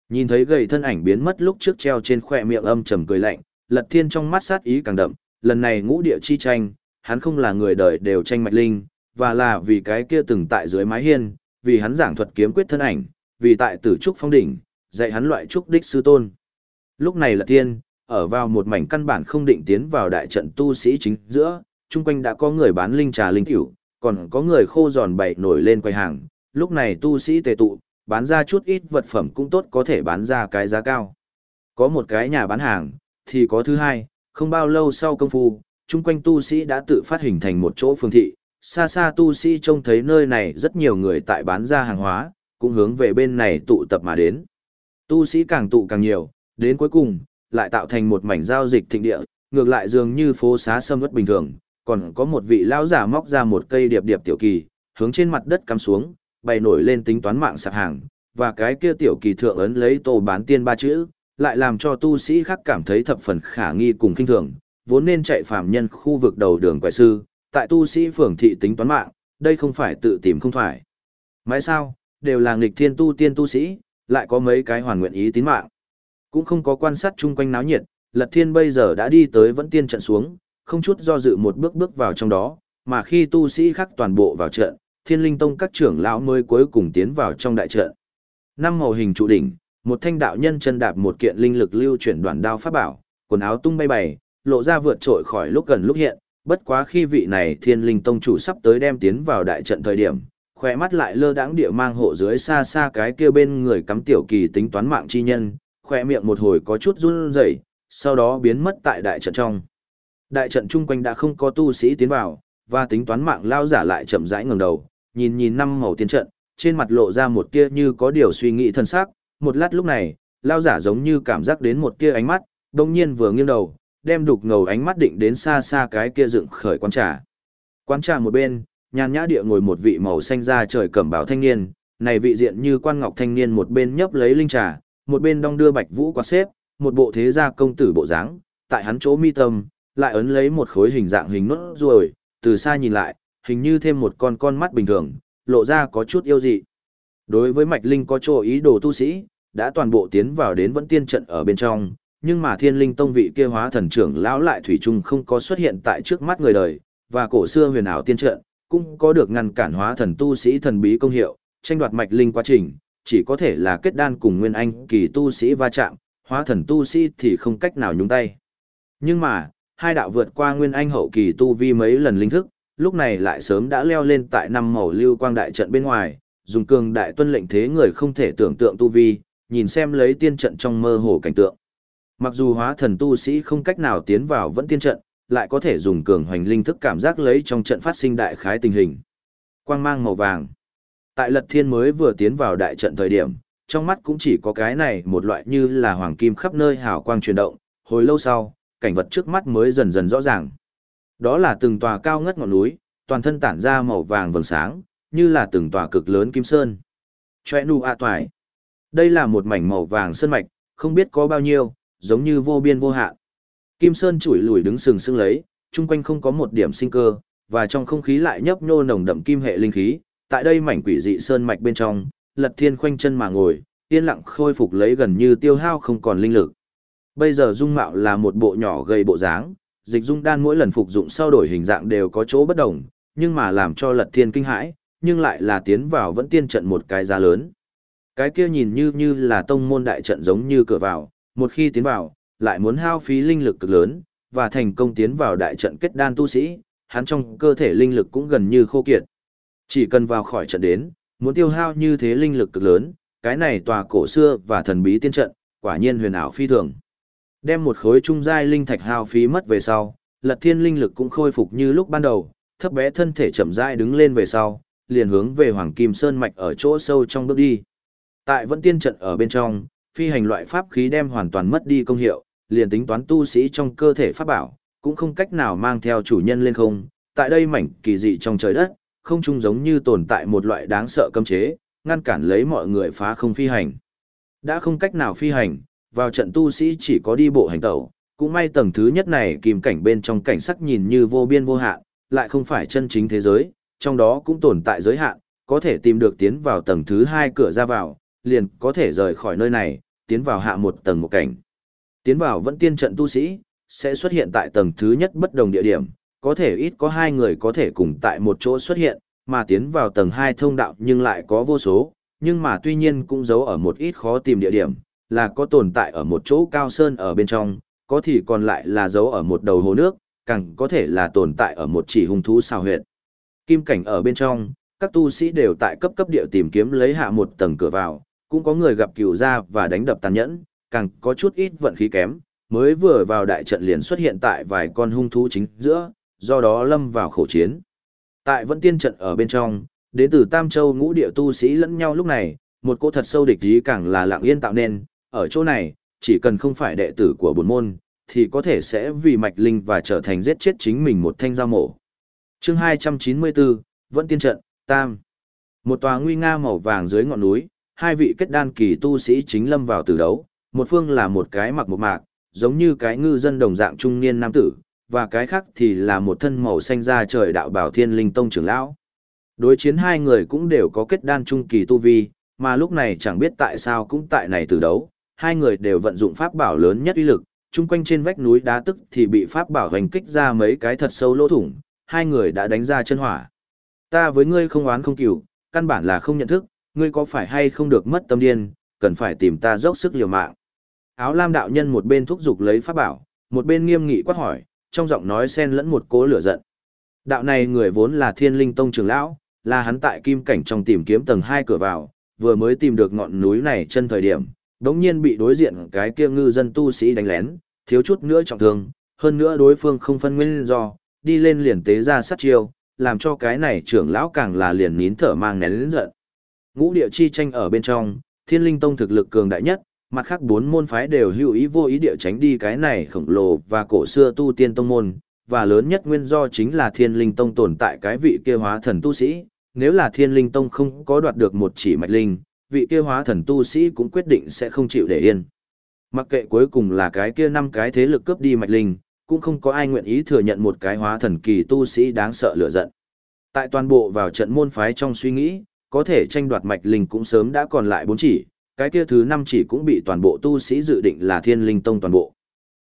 Nhìn thấy gầy thân ảnh biến mất lúc trước treo trên khoe miệng âm trầm cười lạnh, Lật Thiên trong mắt sát ý càng đậm, lần này ngũ địa chi tranh, hắn không là người đời đều tranh mạch linh, và là vì cái kia từng tại dưới mái hiên, vì hắn giảng thuật kiếm quyết thân ảnh, vì tại tử trúc phong đỉnh, dạy hắn loại trúc đích sư tôn. Lúc này Lật Thiên, ở vào một mảnh căn bản không định tiến vào đại trận tu sĩ chính giữa, chung quanh đã có người bán linh trà linh tiểu, còn có người khô giòn bày nổi lên quầy hàng, lúc này tu sĩ tề tụ, bán ra chút ít vật phẩm cũng tốt có thể bán ra cái giá cao. Có một cái nhà bán hàng, thì có thứ hai, không bao lâu sau công phu, chung quanh tu sĩ đã tự phát hình thành một chỗ phương thị, xa xa tu sĩ trông thấy nơi này rất nhiều người tại bán ra hàng hóa, cũng hướng về bên này tụ tập mà đến. Tu sĩ càng tụ càng nhiều, đến cuối cùng, lại tạo thành một mảnh giao dịch thịnh địa, ngược lại dường như phố xá sâm ướt bình thường, còn có một vị lão giả móc ra một cây điệp điệp tiểu kỳ, hướng trên mặt đất cắm xuống, bày nổi lên tính toán mạng sạp hàng, và cái kia tiểu kỳ thượng ấn lấy tô bán tiên ba chữ, lại làm cho tu sĩ khác cảm thấy thập phần khả nghi cùng kinh thường, vốn nên chạy phạm nhân khu vực đầu đường quại sư, tại tu sĩ phường thị tính toán mạng, đây không phải tự tìm không thoải. Mãi sao, đều là nghịch thiên tu tiên tu sĩ, lại có mấy cái hoàn nguyện ý tín mạng. Cũng không có quan sát chung quanh náo nhiệt, Lật Thiên bây giờ đã đi tới vẫn tiên trận xuống, không chút do dự một bước bước vào trong đó, mà khi tu sĩ khác toàn bộ vào trận, Thiên Linh Tông các trưởng lão mới cuối cùng tiến vào trong đại trận. Năm màu hình trụ đỉnh, một thanh đạo nhân chân đạp một kiện linh lực lưu chuyển đoàn đao pháp bảo, quần áo tung bay bày, lộ ra vượt trội khỏi lúc gần lúc hiện, bất quá khi vị này Thiên Linh Tông chủ sắp tới đem tiến vào đại trận thời điểm, khóe mắt lại lơ đãng địa mang hộ dưới xa xa cái kia bên người cắm tiểu kỳ tính toán mạng chi nhân, khóe miệng một hồi có chút run rẩy, sau đó biến mất tại đại trận trong. Đại trận chung quanh đã không có tu sĩ tiến vào, và tính toán mạng lao giả lại chậm rãi ngẩng đầu, nhìn nhìn năm màu tiên trận, trên mặt lộ ra một tia như có điều suy nghĩ thân xác, một lát lúc này, lao giả giống như cảm giác đến một tia ánh mắt, đồng nhiên vừa nghiêng đầu, đem đục ngầu ánh mắt định đến xa xa cái kia dựng khởi quán trà. Quán trà một bên, nhàn nhã địa ngồi một vị màu xanh da trời cẩm bảo thanh niên, này vị diện như quan ngọc thanh niên một bên nhấp lấy linh trà, một bên đong đưa bạch vũ quạt xếp, một bộ thế gia công tử bộ dáng, tại hắn chỗ mi tâm, lại ấn lấy một khối hình dạng hình nốt ruồi, từ xa nhìn lại, hình như thêm một con con mắt bình thường, lộ ra có chút yêu dị. Đối với Mạch Linh có chỗ ý đồ tu sĩ, đã toàn bộ tiến vào đến vẫn tiên trận ở bên trong, nhưng mà Thiên Linh Tông vị kia hóa thần trưởng lão lại thủy chung không có xuất hiện tại trước mắt người đời, và cổ xưa huyền ảo tiên trận cũng có được ngăn cản hóa thần tu sĩ thần bí công hiệu, tranh đoạt mạch linh quá trình, chỉ có thể là kết đan cùng nguyên anh kỳ tu sĩ va chạm, hóa thần tu sĩ thì không cách nào nhúng tay. Nhưng mà, hai đạo vượt qua nguyên anh hậu kỳ tu vi mấy lần linh thức, lúc này lại sớm đã leo lên tại năm màu lưu quang đại trận bên ngoài, dùng cường đại tuân lệnh thế người không thể tưởng tượng tu vi, nhìn xem lấy tiên trận trong mơ hồ cảnh tượng. Mặc dù hóa thần tu sĩ không cách nào tiến vào vẫn tiên trận, lại có thể dùng cường hoành linh thức cảm giác lấy trong trận phát sinh đại khái tình hình. Quang mang màu vàng. Tại Lật Thiên mới vừa tiến vào đại trận thời điểm, trong mắt cũng chỉ có cái này một loại như là hoàng kim khắp nơi hào quang chuyển động, hồi lâu sau, cảnh vật trước mắt mới dần dần rõ ràng. Đó là từng tòa cao ngất ngọn núi, toàn thân tản ra màu vàng vầng sáng, như là từng tòa cực lớn kim sơn. Chòe nụ a toài. Đây là một mảnh màu vàng sơn mạch, không biết có bao nhiêu, giống như vô biên vô hạn. Kim sơn chủi lùi đứng sừng sững lấy, chung quanh không có một điểm sinh cơ, và trong không khí lại nhấp nhô nồng đậm kim hệ linh khí. Tại đây mảnh quỷ dị sơn mạch bên trong, Lật Thiên khoanh chân mà ngồi, yên lặng khôi phục lấy gần như tiêu hao không còn linh lực. Bây giờ dung mạo là một bộ nhỏ gầy bộ dáng, dịch dung đan mỗi lần phục dụng sau đổi hình dạng đều có chỗ bất đồng, nhưng mà làm cho Lật Thiên kinh hãi, nhưng lại là tiến vào vẫn tiên trận một cái giá lớn. Cái kia nhìn như như là tông môn đại trận giống như cửa vào, một khi tiến vào, lại muốn hao phí linh lực cực lớn, và thành công tiến vào đại trận kết đan tu sĩ, hắn trong cơ thể linh lực cũng gần như khô kiệt. Chỉ cần vào khỏi trận đến, muốn tiêu hao như thế linh lực cực lớn, cái này tòa cổ xưa và thần bí tiên trận, quả nhiên huyền ảo phi thường. Đem một khối trung giai linh thạch hao phí mất về sau, Lật Thiên linh lực cũng khôi phục như lúc ban đầu, thấp bé thân thể chậm rãi đứng lên về sau, liền hướng về Hoàng Kim Sơn mạch ở chỗ sâu trong bước đi. Tại vẫn tiên trận ở bên trong, phi hành loại pháp khí đem hoàn toàn mất đi công hiệu, liền tính toán tu sĩ trong cơ thể pháp bảo, cũng không cách nào mang theo chủ nhân lên không. Tại đây mảnh kỳ dị trong trời đất, không chung giống như tồn tại một loại đáng sợ cấm chế, ngăn cản lấy mọi người phá không phi hành. Đã không cách nào phi hành, vào trận tu sĩ chỉ có đi bộ hành tẩu, cũng may tầng thứ nhất này kìm cảnh bên trong cảnh sắc nhìn như vô biên vô hạn, lại không phải chân chính thế giới, trong đó cũng tồn tại giới hạn, có thể tìm được tiến vào tầng thứ hai cửa ra vào, liền có thể rời khỏi nơi này, tiến vào hạ một tầng một cảnh. Tiến vào vẫn tiên trận tu sĩ, sẽ xuất hiện tại tầng thứ nhất bất đồng địa điểm, có thể ít có hai người có thể cùng tại một chỗ xuất hiện, mà tiến vào tầng hai thông đạo nhưng lại có vô số, nhưng mà tuy nhiên cũng giấu ở một ít khó tìm địa điểm, là có tồn tại ở một chỗ cao sơn ở bên trong, có thì còn lại là giấu ở một đầu hồ nước, càng có thể là tồn tại ở một chỉ hung thú xào huyệt. Kim cảnh ở bên trong, các tu sĩ đều tại cấp cấp địa tìm kiếm lấy hạ một tầng cửa vào, cũng có người gặp cửu gia và đánh đập tàn nhẫn, càng có chút ít vận khí kém, mới vừa vào đại trận liền xuất hiện tại vài con hung thú chính giữa, do đó lâm vào khổ chiến. Tại vẫn tiên trận ở bên trong, đến từ Tam Châu ngũ địa tu sĩ lẫn nhau lúc này, một cô thật sâu địch ý càng là lặng yên tạo nên, ở chỗ này, chỉ cần không phải đệ tử của bổn môn, thì có thể sẽ vì mạch linh và trở thành giết chết chính mình một thanh dao mổ. Chương 294, vẫn tiên trận, Tam. Một tòa nguy nga màu vàng dưới ngọn núi, hai vị kết đan kỳ tu sĩ chính lâm vào tử đấu, một phương là một cái mặc một mạc, giống như cái ngư dân đồng dạng trung niên nam tử, và cái khác thì là một thân màu xanh da trời đạo bảo thiên linh tông trưởng lão. Đối chiến hai người cũng đều có kết đan trung kỳ tu vi, mà lúc này chẳng biết tại sao cũng tại này tử đấu, hai người đều vận dụng pháp bảo lớn nhất uy lực, chung quanh trên vách núi đá tức thì bị pháp bảo hành kích ra mấy cái thật sâu lỗ thủng, hai người đã đánh ra chân hỏa. Ta với ngươi không oán không cửu, căn bản là không nhận thức, ngươi có phải hay không được mất tâm điên, cần phải tìm ta dốc sức liều mạng. Áo lam đạo nhân một bên thúc giục lấy pháp bảo, một bên nghiêm nghị quát hỏi, trong giọng nói xen lẫn một cố lửa giận. Đạo này người vốn là thiên linh tông trưởng lão, là hắn tại kim cảnh trong tìm kiếm tầng hai cửa vào, vừa mới tìm được ngọn núi này chân thời điểm, đống nhiên bị đối diện cái kia ngư dân tu sĩ đánh lén, thiếu chút nữa trọng thương, hơn nữa đối phương không phân nguyên do, đi lên liền tế ra sát chiêu, làm cho cái này trưởng lão càng là liền nín thở mang nén lớn giận. Ngũ địa chi tranh ở bên trong, thiên linh tông thực lực cường đại nhất, mặt khác bốn môn phái đều hữu ý vô ý địa tránh đi cái này khổng lồ và cổ xưa tu tiên tông môn, và lớn nhất nguyên do chính là thiên linh tông tồn tại cái vị kia hóa thần tu sĩ, nếu là thiên linh tông không có đoạt được một chỉ mạch linh, vị kia hóa thần tu sĩ cũng quyết định sẽ không chịu để yên. Mặc kệ cuối cùng là cái kia năm cái thế lực cướp đi mạch linh, cũng không có ai nguyện ý thừa nhận một cái hóa thần kỳ tu sĩ đáng sợ lửa giận. Tại toàn bộ vào trận môn phái trong suy nghĩ, có thể tranh đoạt mạch linh cũng sớm đã còn lại bốn chỉ, cái kia thứ năm chỉ cũng bị toàn bộ tu sĩ dự định là thiên linh tông toàn bộ.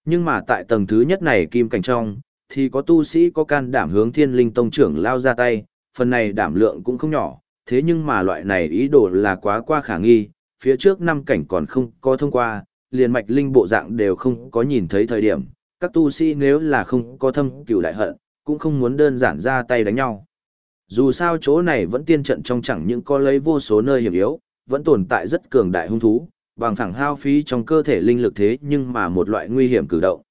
Nhưng mà tại tầng thứ nhất này kim cảnh trong, thì có tu sĩ có can đảm hướng thiên linh tông trưởng lao ra tay, phần này đảm lượng cũng không nhỏ, thế nhưng mà loại này ý đồ là quá qua khả nghi, phía trước năm cảnh còn không có thông qua, liền mạch linh bộ dạng đều không có nhìn thấy thời điểm, các tu sĩ nếu là không có thâm cửu đại hận, cũng không muốn đơn giản ra tay đánh nhau. Dù sao chỗ này vẫn tiên trận trong chẳng những có lấy vô số nơi hiểm yếu, vẫn tồn tại rất cường đại hung thú, bằng phẳng hao phí trong cơ thể linh lực thế nhưng mà một loại nguy hiểm cử động.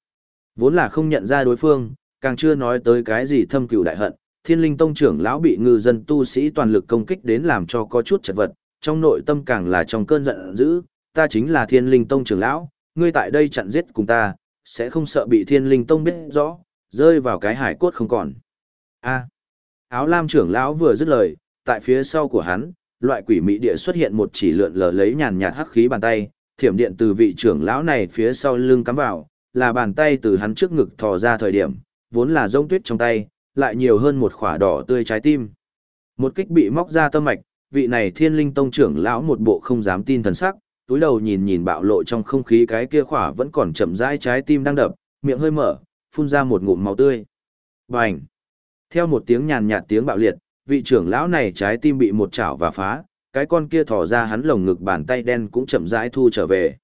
Vốn là không nhận ra đối phương, càng chưa nói tới cái gì thâm cửu đại hận, thiên linh tông trưởng lão bị ngư dân tu sĩ toàn lực công kích đến làm cho có chút chật vật, trong nội tâm càng là trong cơn giận dữ, ta chính là thiên linh tông trưởng lão, ngươi tại đây chặn giết cùng ta, sẽ không sợ bị thiên linh tông biết rõ, rơi vào cái hải cốt không còn. A. áo lam trưởng lão vừa dứt lời, tại phía sau của hắn, loại quỷ mỹ địa xuất hiện một chỉ lượn lờ lấy nhàn nhạt hắc khí bàn tay, thiểm điện từ vị trưởng lão này phía sau lưng cắm vào, là bàn tay từ hắn trước ngực thò ra thời điểm, vốn là rông tuyết trong tay, lại nhiều hơn một khỏa đỏ tươi trái tim. Một kích bị móc ra tâm mạch, vị này thiên linh tông trưởng lão một bộ không dám tin thần sắc, túi đầu nhìn nhìn bạo lộ trong không khí cái kia khỏa vẫn còn chậm rãi trái tim đang đập, miệng hơi mở, phun ra một ngụm máu tươi. Bành! Theo một tiếng nhàn nhạt tiếng bạo liệt, vị trưởng lão này trái tim bị một chảo và phá, cái con kia thò ra hắn lồng ngực bàn tay đen cũng chậm rãi thu trở về.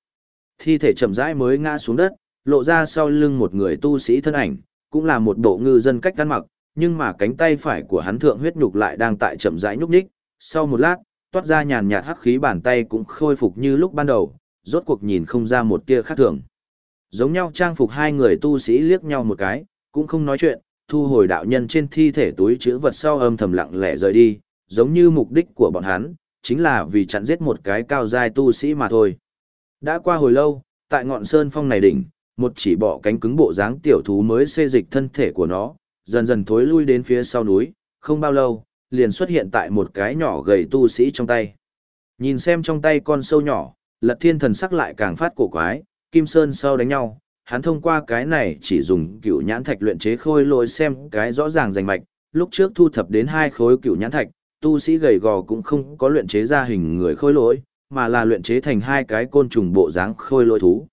Thi thể chậm rãi mới ngã xuống đất, lộ ra sau lưng một người tu sĩ thân ảnh, cũng là một bộ ngư dân cách ăn mặc, nhưng mà cánh tay phải của hắn thượng huyết nhục lại đang tại chậm rãi nhúc nhích. Sau một lát, toát ra nhàn nhạt hắc khí bàn tay cũng khôi phục như lúc ban đầu, rốt cuộc nhìn không ra một tia khác thường. Giống nhau trang phục hai người tu sĩ liếc nhau một cái, cũng không nói chuyện, thu hồi đạo nhân trên thi thể túi chữ vật sau âm thầm lặng lẽ rời đi, giống như mục đích của bọn hắn, chính là vì chặn giết một cái cao giai tu sĩ mà thôi. Đã qua hồi lâu, tại ngọn sơn phong này đỉnh, một chỉ bọ cánh cứng bộ dáng tiểu thú mới xê dịch thân thể của nó, dần dần thối lui đến phía sau núi, không bao lâu, liền xuất hiện tại một cái nhỏ gầy tu sĩ trong tay. Nhìn xem trong tay con sâu nhỏ, lật thiên thần sắc lại càng phát cổ quái, Kim Sơn sau đánh nhau, hắn thông qua cái này chỉ dùng cựu nhãn thạch luyện chế khôi lỗi xem cái rõ ràng rành mạch, lúc trước thu thập đến hai khối cựu nhãn thạch, tu sĩ gầy gò cũng không có luyện chế ra hình người khôi lỗi, mà là luyện chế thành hai cái côn trùng bộ dáng khôi lỗi thú.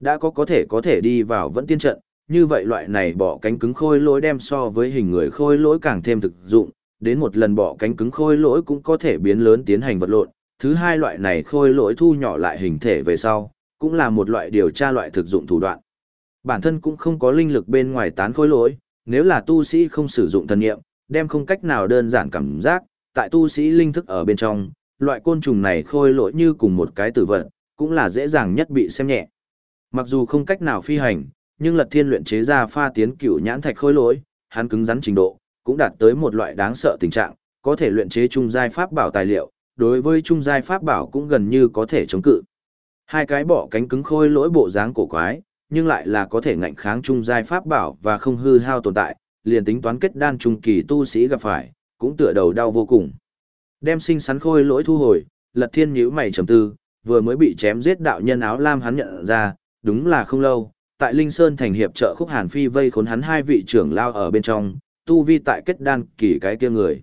Đã có có thể có thể đi vào vẫn tiên trận, như vậy loại này bỏ cánh cứng khôi lỗi đem so với hình người khôi lỗi càng thêm thực dụng, đến một lần bỏ cánh cứng khôi lỗi cũng có thể biến lớn tiến hành vật lộn. Thứ hai loại này khôi lỗi thu nhỏ lại hình thể về sau, cũng là một loại điều tra loại thực dụng thủ đoạn. Bản thân cũng không có linh lực bên ngoài tán khôi lỗi, nếu là tu sĩ không sử dụng thần nghiệm, đem không cách nào đơn giản cảm giác, tại tu sĩ linh thức ở bên trong, loại côn trùng này khôi lỗi như cùng một cái tử vật, cũng là dễ dàng nhất bị xem nhẹ. Mặc dù không cách nào phi hành, nhưng Lật Thiên luyện chế ra pha tiến cửu nhãn thạch khôi lỗi, hắn cứng rắn trình độ, cũng đạt tới một loại đáng sợ tình trạng, có thể luyện chế trung giai pháp bảo tài liệu, đối với trung giai pháp bảo cũng gần như có thể chống cự. Hai cái bỏ cánh cứng khôi lỗi bộ dáng cổ quái, nhưng lại là có thể ngạnh kháng trung giai pháp bảo và không hư hao tồn tại, liền tính toán kết đan trung kỳ tu sĩ gặp phải, cũng tựa đầu đau vô cùng. Đem sinh sắn khôi lỗi thu hồi, Lật Thiên nhíu mày trầm tư, vừa mới bị chém giết đạo nhân áo lam hắn nhận ra, đúng là không lâu, tại Linh Sơn thành hiệp trợ khúc Hàn Phi vây khốn hắn hai vị trưởng lao ở bên trong, tu vi tại kết đan kỳ cái kia người.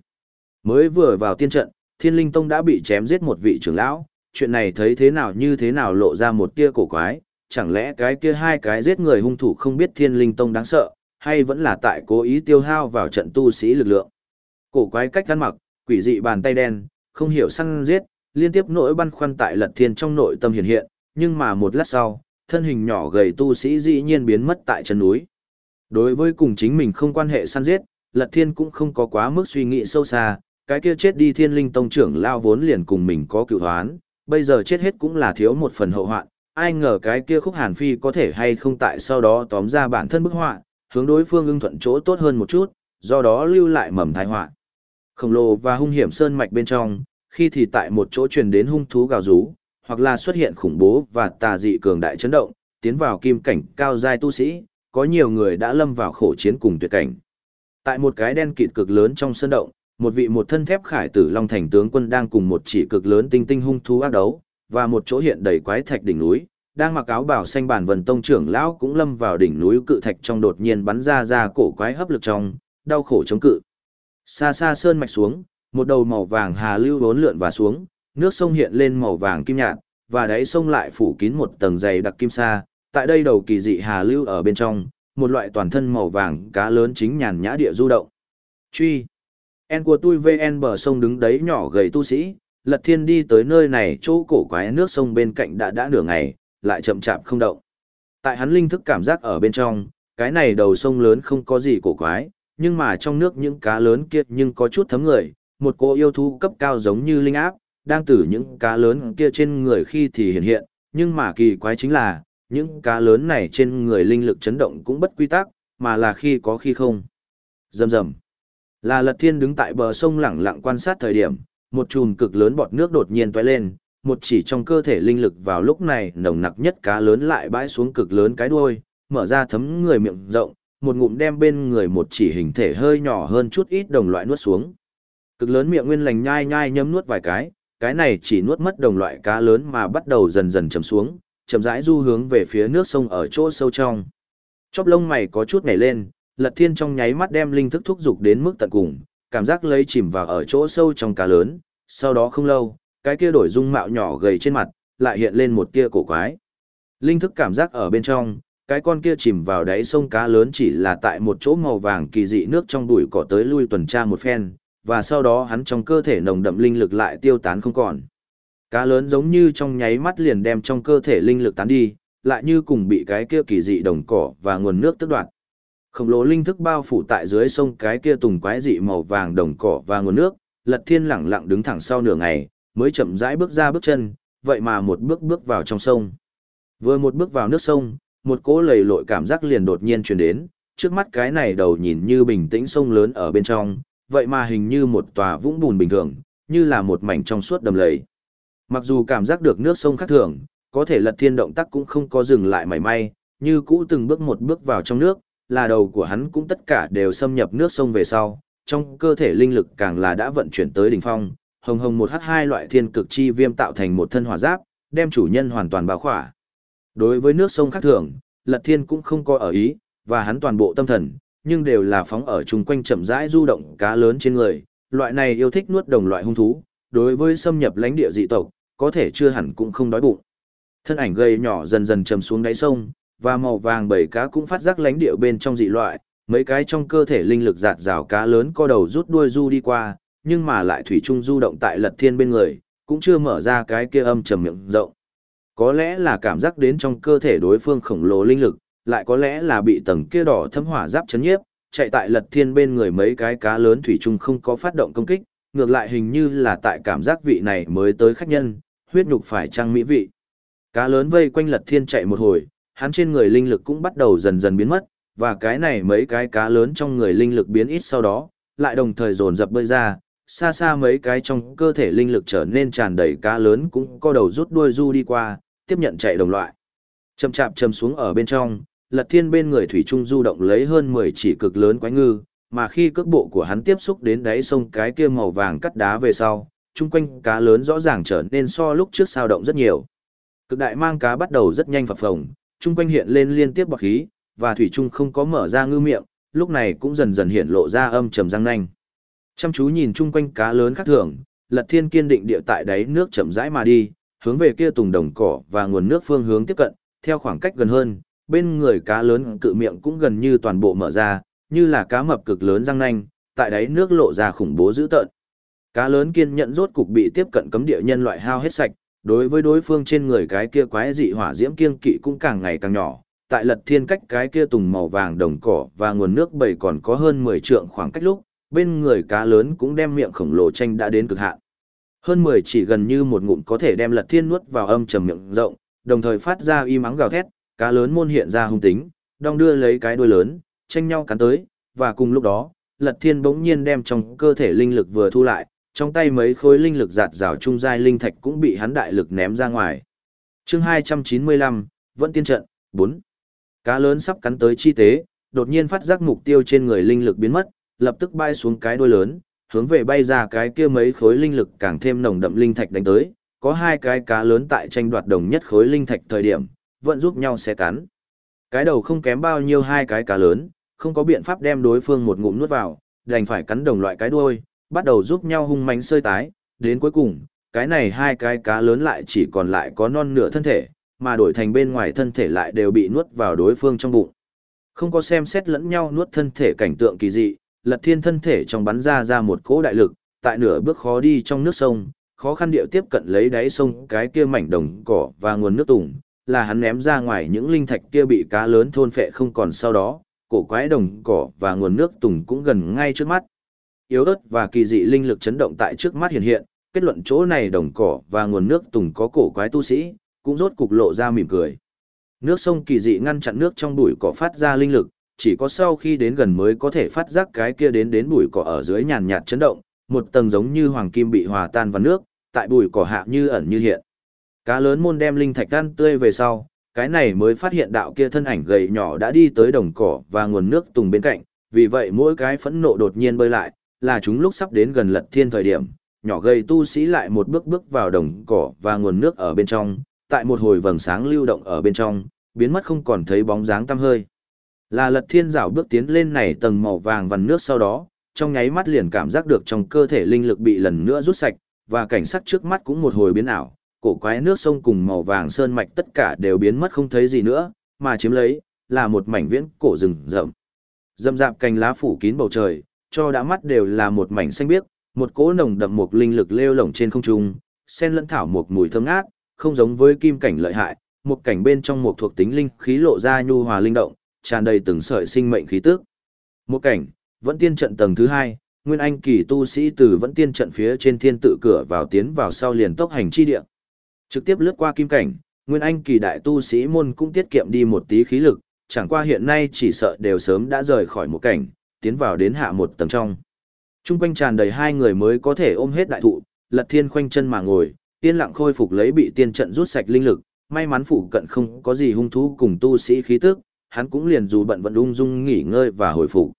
Mới vừa vào tiên trận, Thiên Linh Tông đã bị chém giết một vị trưởng lão, chuyện này thấy thế nào như thế nào lộ ra một tia cổ quái, chẳng lẽ cái kia hai cái giết người hung thủ không biết Thiên Linh Tông đáng sợ, hay vẫn là tại cố ý tiêu hao vào trận tu sĩ lực lượng. Cổ quái cách ăn mặc, quỷ dị bàn tay đen, không hiểu săn giết, liên tiếp nỗi băn khoăn tại Lật Thiên trong nội tâm hiện hiện, nhưng mà một lát sau, thân hình nhỏ gầy tu sĩ dĩ nhiên biến mất tại chân núi. Đối với cùng chính mình không quan hệ săn giết, Lật Thiên cũng không có quá mức suy nghĩ sâu xa, cái kia chết đi Thiên Linh Tông trưởng lao vốn liền cùng mình có cựu hoán, bây giờ chết hết cũng là thiếu một phần hậu hoạn, ai ngờ cái kia khúc hàn phi có thể hay không tại sau đó tóm ra bản thân bức họa, hướng đối phương ưng thuận chỗ tốt hơn một chút, do đó lưu lại mầm thái họa. Khổng lồ và hung hiểm sơn mạch bên trong, khi thì tại một chỗ truyền đến hung thú gào rú, hoặc là xuất hiện khủng bố và tà dị cường đại chấn động, tiến vào kim cảnh cao giai tu sĩ, có nhiều người đã lâm vào khổ chiến cùng tuyệt cảnh. Tại một cái đen kịt cực lớn trong sân động, một vị một thân thép khải tử long thành tướng quân đang cùng một chỉ cực lớn tinh tinh hung thú ác đấu, và một chỗ hiện đầy quái thạch đỉnh núi, đang mặc áo bảo xanh bản vần tông trưởng lão cũng lâm vào đỉnh núi cự thạch trong đột nhiên bắn ra ra cổ quái hấp lực trong, đau khổ chống cự. Xa xa sơn mạch xuống, một đầu màu vàng hà lưu vốn lượn và xuống, nước sông hiện lên màu vàng kim nhạt, và đáy sông lại phủ kín một tầng dày đặc kim sa, tại đây đầu kỳ dị hà lưu ở bên trong, một loại toàn thân màu vàng cá lớn chính nhàn nhã địa du động. Truy. En của tôi VN bờ sông đứng đấy nhỏ gầy tu sĩ, Lật Thiên đi tới nơi này chỗ cổ quái nước sông bên cạnh đã đã nửa ngày, lại chậm chạp không động. Tại hắn linh thức cảm giác ở bên trong, cái này đầu sông lớn không có gì cổ quái, nhưng mà trong nước những cá lớn kia nhưng có chút thấm người, một cô yêu thú cấp cao giống như linh áp, đang từ những cá lớn kia trên người khi thì hiện hiện, nhưng mà kỳ quái chính là, những cá lớn này trên người linh lực chấn động cũng bất quy tắc, mà là khi có khi không. Rầm rầm. Là Lật Thiên đứng tại bờ sông lẳng lặng quan sát thời điểm, một chùm cực lớn bọt nước đột nhiên tóe lên, một chỉ trong cơ thể linh lực vào lúc này nồng nặc nhất cá lớn lại bãi xuống cực lớn cái đuôi, mở ra thấm người miệng rộng, một ngụm đem bên người một chỉ hình thể hơi nhỏ hơn chút ít đồng loại nuốt xuống. Cực lớn miệng nguyên lành nhai nhai nhấm nuốt vài cái, cái này chỉ nuốt mất đồng loại cá lớn mà bắt đầu dần dần chấm xuống, chậm rãi du hướng về phía nước sông ở chỗ sâu trong. Chóp lông mày có chút nhảy lên, Lật Thiên trong nháy mắt đem linh thức thúc dục đến mức tận cùng, cảm giác lấy chìm vào ở chỗ sâu trong cá lớn, sau đó không lâu, cái kia đổi dung mạo nhỏ gầy trên mặt, lại hiện lên một tia cổ quái. Linh thức cảm giác ở bên trong, cái con kia chìm vào đáy sông cá lớn chỉ là tại một chỗ màu vàng kỳ dị nước trong bụi cỏ tới lui tuần tra một phen, và sau đó hắn trong cơ thể nồng đậm linh lực lại tiêu tán không còn. Cá lớn giống như trong nháy mắt liền đem trong cơ thể linh lực tán đi, lại như cùng bị cái kia kỳ dị đồng cỏ và nguồn nước tức đoạt. Khổng lồ linh thức bao phủ tại dưới sông cái kia tùng quái dị màu vàng đồng cỏ và nguồn nước, Lật Thiên lẳng lặng đứng thẳng sau nửa ngày, mới chậm rãi bước ra bước chân, vậy mà một bước bước vào trong sông. Vừa một bước vào nước sông, một cỗ lầy lội cảm giác liền đột nhiên truyền đến, trước mắt cái này đầu nhìn như bình tĩnh sông lớn ở bên trong, vậy mà hình như một tòa vũng bùn bình thường, như là một mảnh trong suốt đầm lầy. Mặc dù cảm giác được nước sông khác thường, có thể lật thiên động tác cũng không có dừng lại mảy may, như cũ từng bước một bước vào trong nước, là đầu của hắn cũng tất cả đều xâm nhập nước sông về sau, trong cơ thể linh lực càng là đã vận chuyển tới đỉnh phong, hồng hồng một h hai loại thiên cực chi viêm tạo thành một thân hỏa giáp, đem chủ nhân hoàn toàn bao khỏa. Đối với nước sông khác thường, Lật Thiên cũng không có ở ý, và hắn toàn bộ tâm thần, nhưng đều là phóng ở chung quanh chậm rãi du động cá lớn trên người, loại này yêu thích nuốt đồng loại hung thú, đối với xâm nhập lãnh địa dị tộc, có thể chưa hẳn cũng không đói bụng. Thân ảnh gầy nhỏ dần dần chầm xuống đáy sông, và màu vàng bảy cá cũng phát giác lãnh địa bên trong dị loại, mấy cái trong cơ thể linh lực giạt rào cá lớn co đầu rút đuôi du đi qua, nhưng mà lại thủy chung du động tại lật thiên bên người, cũng chưa mở ra cái kia âm trầm miệng rộng. Có lẽ là cảm giác đến trong cơ thể đối phương khổng lồ linh lực, lại có lẽ là bị tầng kia đỏ thâm hỏa giáp chấn nhiếp, chạy tại lật thiên bên người mấy cái cá lớn thủy chung không có phát động công kích, ngược lại hình như là tại cảm giác vị này mới tới khách nhân, huyết nhục phải trăng mỹ vị. Cá lớn vây quanh lật thiên chạy một hồi, hắn trên người linh lực cũng bắt đầu dần dần biến mất, và cái này mấy cái cá lớn trong người linh lực biến ít sau đó, lại đồng thời dồn dập bơi ra, xa xa mấy cái trong cơ thể linh lực trở nên tràn đầy cá lớn cũng co đầu rút đuôi du đi qua, tiếp nhận chạy đồng loại. Chậm chạp chầm xuống ở bên trong, lật thiên bên người thủy trung du động lấy hơn 10 chỉ cực lớn quái ngư, mà khi cước bộ của hắn tiếp xúc đến đáy sông cái kia màu vàng cắt đá về sau, chung quanh cá lớn rõ ràng trở nên so lúc trước sao động rất nhiều. Cực đại mang cá bắt đầu rất nhanh phập phồng, chung quanh hiện lên liên tiếp bọt khí, và thủy trung không có mở ra ngư miệng, lúc này cũng dần dần hiện lộ ra âm trầm răng nanh. Chăm chú nhìn chung quanh cá lớn khác thường, Lật Thiên kiên định địa tại đáy nước chậm rãi mà đi, hướng về kia tùng đồng cỏ và nguồn nước phương hướng tiếp cận, theo khoảng cách gần hơn, bên người cá lớn cự miệng cũng gần như toàn bộ mở ra, như là cá mập cực lớn răng nanh, tại đáy nước lộ ra khủng bố dữ tợn. Cá lớn kiên nhận rốt cục bị tiếp cận cấm địa nhân loại hao hết sạch, đối với đối phương trên người cái kia quái dị hỏa diễm kiên kỵ cũng càng ngày càng nhỏ. Tại lật thiên cách cái kia tùng màu vàng đồng cỏ và nguồn nước bầy còn có hơn 10 trượng khoảng cách lúc, bên người cá lớn cũng đem miệng khổng lồ tranh đã đến cực hạn. Hơn 10 chỉ gần như một ngụm có thể đem lật thiên nuốt vào âm trầm miệng rộng, đồng thời phát ra y mắng gào thét, cá lớn môn hiện ra hung tính, đong đưa lấy cái đuôi lớn, tranh nhau cắn tới, và cùng lúc đó, lật thiên bỗng nhiên đem trong cơ thể linh lực vừa thu lại, trong tay mấy khối linh lực giạt rào trung giai linh thạch cũng bị hắn đại lực ném ra ngoài. chương 295, vẫn tiên trận, 4. Cá lớn sắp cắn tới chi tế, đột nhiên phát giác mục tiêu trên người linh lực biến mất, lập tức bay xuống cái đuôi lớn, hướng về bay ra cái kia mấy khối linh lực càng thêm nồng đậm linh thạch đánh tới, có hai cái cá lớn tại tranh đoạt đồng nhất khối linh thạch thời điểm, vẫn giúp nhau xé cắn. Cái đầu không kém bao nhiêu hai cái cá lớn, không có biện pháp đem đối phương một ngụm nuốt vào, đành phải cắn đồng loại cái đuôi, bắt đầu giúp nhau hung mãnh sơi tái, đến cuối cùng, cái này hai cái cá lớn lại chỉ còn lại có non nửa thân thể, mà đổi thành bên ngoài thân thể lại đều bị nuốt vào đối phương trong bụng. Không có xem xét lẫn nhau nuốt thân thể cảnh tượng kỳ dị, lật thiên thân thể trong bắn ra ra một cỗ đại lực, tại nửa bước khó đi trong nước sông, khó khăn điệu tiếp cận lấy đáy sông cái kia mảnh đồng cỏ và nguồn nước tùng, là hắn ném ra ngoài những linh thạch kia bị cá lớn thôn phệ không còn sau đó, cổ quái đồng cỏ và nguồn nước tùng cũng gần ngay trước mắt. Yếu ớt và kỳ dị linh lực chấn động tại trước mắt hiện hiện, kết luận chỗ này đồng cỏ và nguồn nước tùng có cổ quái tu sĩ, cũng rốt cục lộ ra mỉm cười. Nước sông kỳ dị ngăn chặn nước trong bụi cỏ phát ra linh lực, chỉ có sau khi đến gần mới có thể phát giác cái kia đến đến bụi cỏ ở dưới nhàn nhạt chấn động, một tầng giống như hoàng kim bị hòa tan vào nước, tại bụi cỏ hạ như ẩn như hiện. Cá lớn môn đem linh thạch ăn tươi về sau, cái này mới phát hiện đạo kia thân ảnh gầy nhỏ đã đi tới đồng cỏ và nguồn nước tùng bên cạnh, vì vậy mỗi cái phẫn nộ đột nhiên bơi lại, là chúng lúc sắp đến gần lật thiên thời điểm, nhỏ gầy tu sĩ lại một bước bước vào đồng cỏ và nguồn nước ở bên trong, tại một hồi vầng sáng lưu động ở bên trong, biến mất không còn thấy bóng dáng tăm hơi. Là lật thiên rảo bước tiến lên này tầng màu vàng vằn nước sau đó, trong nháy mắt liền cảm giác được trong cơ thể linh lực bị lần nữa rút sạch, và cảnh sắc trước mắt cũng một hồi biến ảo, cổ quái nước sông cùng màu vàng sơn mạch tất cả đều biến mất không thấy gì nữa, mà chiếm lấy, là một mảnh viễn cổ rừng rậm. Dâm dạp cành lá phủ kín bầu trời, cho đã mắt đều là một mảnh xanh biếc, một cỗ nồng đậm một linh lực lêu lổng trên không trung, sen lẫn thảo một mùi thơm ngát, không giống với kim cảnh lợi hại, một cảnh bên trong một thuộc tính linh khí lộ ra nhu hòa linh động, tràn đầy từng sợi sinh mệnh khí tức. Một cảnh, vẫn tiên trận tầng thứ hai, Nguyên Anh kỳ tu sĩ từ vẫn tiên trận phía trên thiên tự cửa vào tiến vào sau liền tốc hành chi địa. Trực tiếp lướt qua kim cảnh, Nguyên Anh kỳ đại tu sĩ môn cũng tiết kiệm đi một tí khí lực, chẳng qua hiện nay chỉ sợ đều sớm đã rời khỏi một cảnh, tiến vào đến hạ một tầng trong. Trung quanh tràn đầy hai người mới có thể ôm hết đại thụ, lật thiên khoanh chân mà ngồi, yên lặng khôi phục lấy bị tiên trận rút sạch linh lực, may mắn phụ cận không có gì hung thú cùng tu sĩ khí tức, hắn cũng liền dù bận vận ung dung nghỉ ngơi và hồi phục.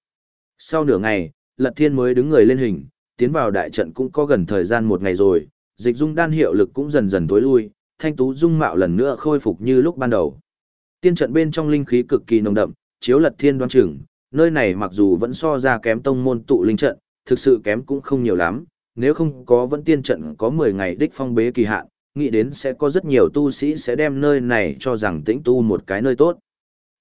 Sau nửa ngày, lật thiên mới đứng người lên hình, tiến vào đại trận cũng có gần thời gian một ngày rồi, dịch dung đan hiệu lực cũng dần dần tối lui, thanh tú dung mạo lần nữa khôi phục như lúc ban đầu. Tiên trận bên trong linh khí cực kỳ nồng đậm, chiếu lật thiên đoan chừng, nơi này mặc dù vẫn so ra kém tông môn tụ linh trận, thực sự kém cũng không nhiều lắm, nếu không có vẫn tiên trận có 10 ngày đích phong bế kỳ hạn, nghĩ đến sẽ có rất nhiều tu sĩ sẽ đem nơi này cho rằng tĩnh tu một cái nơi tốt.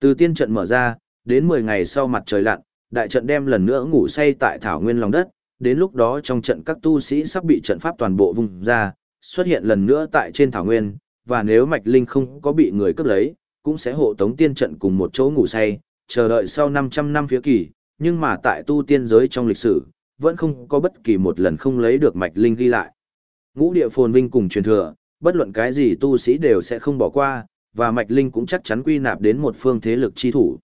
Từ tiên trận mở ra, đến 10 ngày sau mặt trời lặn, đại trận đem lần nữa ngủ say tại thảo nguyên lòng đất, đến lúc đó trong trận các tu sĩ sắp bị trận pháp toàn bộ vùng ra, xuất hiện lần nữa tại trên thảo nguyên, và nếu mạch linh không có bị người cướp lấy, cũng sẽ hộ tống tiên trận cùng một chỗ ngủ say, chờ đợi sau 500 năm phía kỳ, nhưng mà tại tu tiên giới trong lịch sử, vẫn không có bất kỳ một lần không lấy được mạch linh ghi lại. Ngũ địa phồn vinh cùng truyền thừa, bất luận cái gì tu sĩ đều sẽ không bỏ qua, và mạch linh cũng chắc chắn quy nạp đến một phương thế lực chi thủ.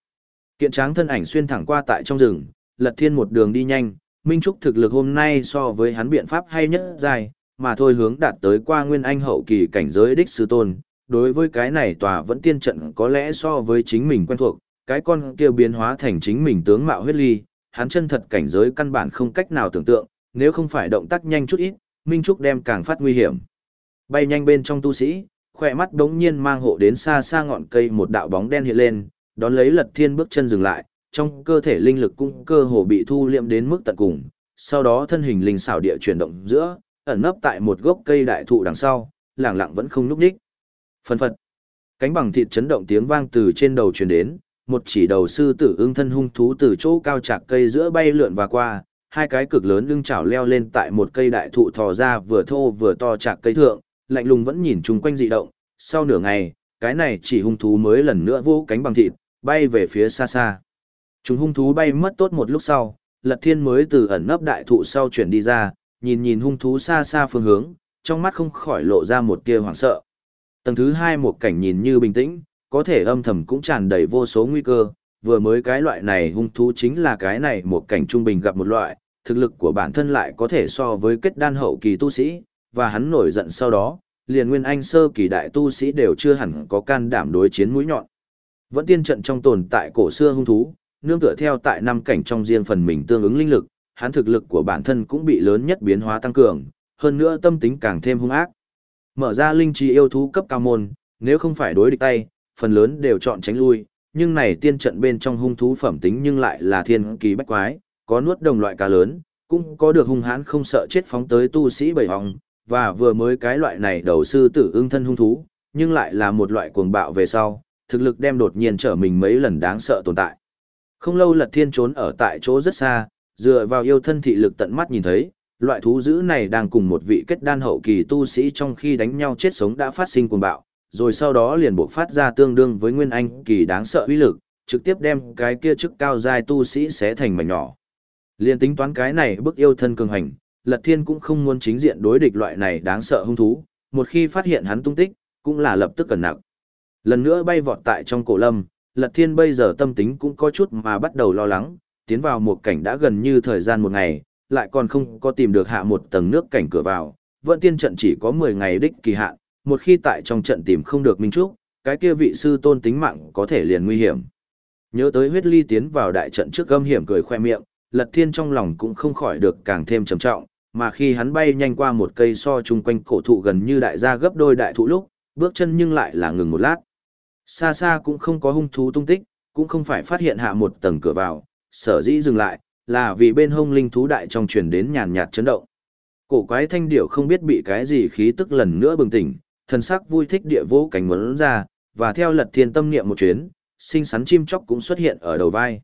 Kiện tráng thân ảnh xuyên thẳng qua tại trong rừng, lật thiên một đường đi nhanh, Minh Trúc thực lực hôm nay so với hắn biện pháp hay nhất dài, mà thôi hướng đạt tới qua nguyên anh hậu kỳ cảnh giới đích sư tôn. Đối với cái này tòa vẫn tiên trận có lẽ so với chính mình quen thuộc, cái con kia biến hóa thành chính mình tướng mạo huyết ly, hắn chân thật cảnh giới căn bản không cách nào tưởng tượng, nếu không phải động tác nhanh chút ít, Minh Trúc đem càng phát nguy hiểm. Bay nhanh bên trong tu sĩ, khỏe mắt đống nhiên mang hộ đến xa xa ngọn cây một đạo bóng đen hiện lên, đón lấy lật thiên bước chân dừng lại, trong cơ thể linh lực cũng cơ hồ bị thu liệm đến mức tận cùng, sau đó thân hình linh xảo địa chuyển động giữa, ẩn nấp tại một gốc cây đại thụ đằng sau, lẳng lặng vẫn không núp nhích. Phân phật, cánh bằng thịt chấn động tiếng vang từ trên đầu truyền đến, một chỉ đầu sư tử ưng thân hung thú từ chỗ cao chạc cây giữa bay lượn và qua, hai cái cực lớn lưng chảo leo lên tại một cây đại thụ thò ra vừa thô vừa to chạc cây thượng, lạnh lùng vẫn nhìn chung quanh dị động, sau nửa ngày, cái này chỉ hung thú mới lần nữa vô cánh bằng thịt, bay về phía xa xa. Chúng hung thú bay mất tốt một lúc sau, Lật Thiên mới từ ẩn nấp đại thụ sau chuyển đi ra, nhìn nhìn hung thú xa xa phương hướng, trong mắt không khỏi lộ ra một tia hoảng sợ. Tầng thứ hai một cảnh nhìn như bình tĩnh, có thể âm thầm cũng tràn đầy vô số nguy cơ, vừa mới cái loại này hung thú chính là cái này một cảnh trung bình gặp một loại, thực lực của bản thân lại có thể so với kết đan hậu kỳ tu sĩ, và hắn nổi giận sau đó, liền nguyên anh sơ kỳ đại tu sĩ đều chưa hẳn có can đảm đối chiến mũi nhọn. Vẫn tiên trận trong tồn tại cổ xưa hung thú, nương tựa theo tại năm cảnh trong riêng phần mình tương ứng linh lực, hắn thực lực của bản thân cũng bị lớn nhất biến hóa tăng cường, hơn nữa tâm tính càng thêm hung ác. Mở ra linh trí yêu thú cấp cao môn, nếu không phải đối địch tay, phần lớn đều chọn tránh lui, nhưng này tiên trận bên trong hung thú phẩm tính nhưng lại là thiên kỳ bách quái, có nuốt đồng loại cá lớn, cũng có được hung hãn không sợ chết phóng tới tu sĩ bảy hòng, và vừa mới cái loại này đầu sư tử ưng thân hung thú, nhưng lại là một loại cuồng bạo về sau, thực lực đem đột nhiên trở mình mấy lần đáng sợ tồn tại. Không lâu Lật Thiên trốn ở tại chỗ rất xa, dựa vào yêu thân thị lực tận mắt nhìn thấy, loại thú dữ này đang cùng một vị kết đan hậu kỳ tu sĩ trong khi đánh nhau chết sống đã phát sinh cuồng bạo, rồi sau đó liền buộc phát ra tương đương với nguyên anh kỳ đáng sợ uy lực, trực tiếp đem cái kia chức cao giai tu sĩ xé thành mảnh nhỏ. Liên tính toán cái này bức yêu thân cường hành, Lật Thiên cũng không muốn chính diện đối địch loại này đáng sợ hung thú, một khi phát hiện hắn tung tích, cũng là lập tức cẩn nặng. Lần nữa bay vọt tại trong cổ lâm, Lật Thiên bây giờ tâm tính cũng có chút mà bắt đầu lo lắng, tiến vào một cảnh đã gần như thời gian một ngày, lại còn không có tìm được hạ một tầng nước cảnh cửa vào, vận tiên trận chỉ có 10 ngày đích kỳ hạn, một khi tại trong trận tìm không được Minh Trúc, cái kia vị sư tôn tính mạng có thể liền nguy hiểm. Nhớ tới huyết ly tiến vào đại trận trước gâm hiểm cười khoe miệng, Lật Thiên trong lòng cũng không khỏi được càng thêm trầm trọng, mà khi hắn bay nhanh qua một cây so chung quanh cổ thụ gần như đại gia gấp đôi đại thụ lúc, bước chân nhưng lại là ngừng một lát. Xa xa cũng không có hung thú tung tích, cũng không phải phát hiện hạ một tầng cửa vào, sở dĩ dừng lại, là vì bên hông linh thú đại trong truyền đến nhàn nhạt chấn động. Cổ quái thanh điểu không biết bị cái gì khí tức lần nữa bừng tỉnh, thần sắc vui thích địa vô cảnh muốn ra, và theo lật thiên tâm niệm một chuyến, sinh sắn chim chóc cũng xuất hiện ở đầu vai.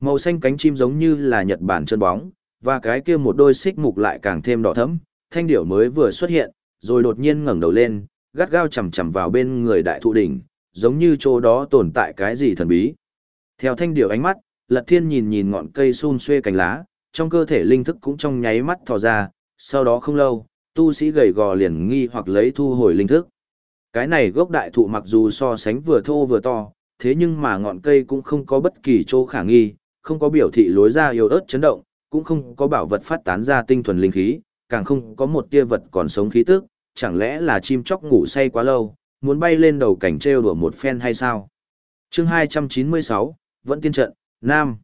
Màu xanh cánh chim giống như là nhật bản chân bóng, và cái kia một đôi xích mục lại càng thêm đỏ thẫm, thanh điểu mới vừa xuất hiện, rồi đột nhiên ngẩng đầu lên, gắt gao chầm chầm vào bên người đại thụ đỉnh, giống như chỗ đó tồn tại cái gì thần bí. Theo thanh điểu ánh mắt, Lật Thiên nhìn nhìn ngọn cây xun xuê cành lá, trong cơ thể linh thức cũng trong nháy mắt thò ra, sau đó không lâu, tu sĩ gầy gò liền nghi hoặc lấy thu hồi linh thức. Cái này gốc đại thụ mặc dù so sánh vừa thô vừa to, thế nhưng mà ngọn cây cũng không có bất kỳ chỗ khả nghi, không có biểu thị lối ra yếu ớt chấn động, cũng không có bảo vật phát tán ra tinh thuần linh khí, càng không có một tia vật còn sống khí tức, chẳng lẽ là chim chóc ngủ say quá lâu, muốn bay lên đầu cảnh trêu đùa một phen hay sao? chương 296, vẫn tiên trận, Nam.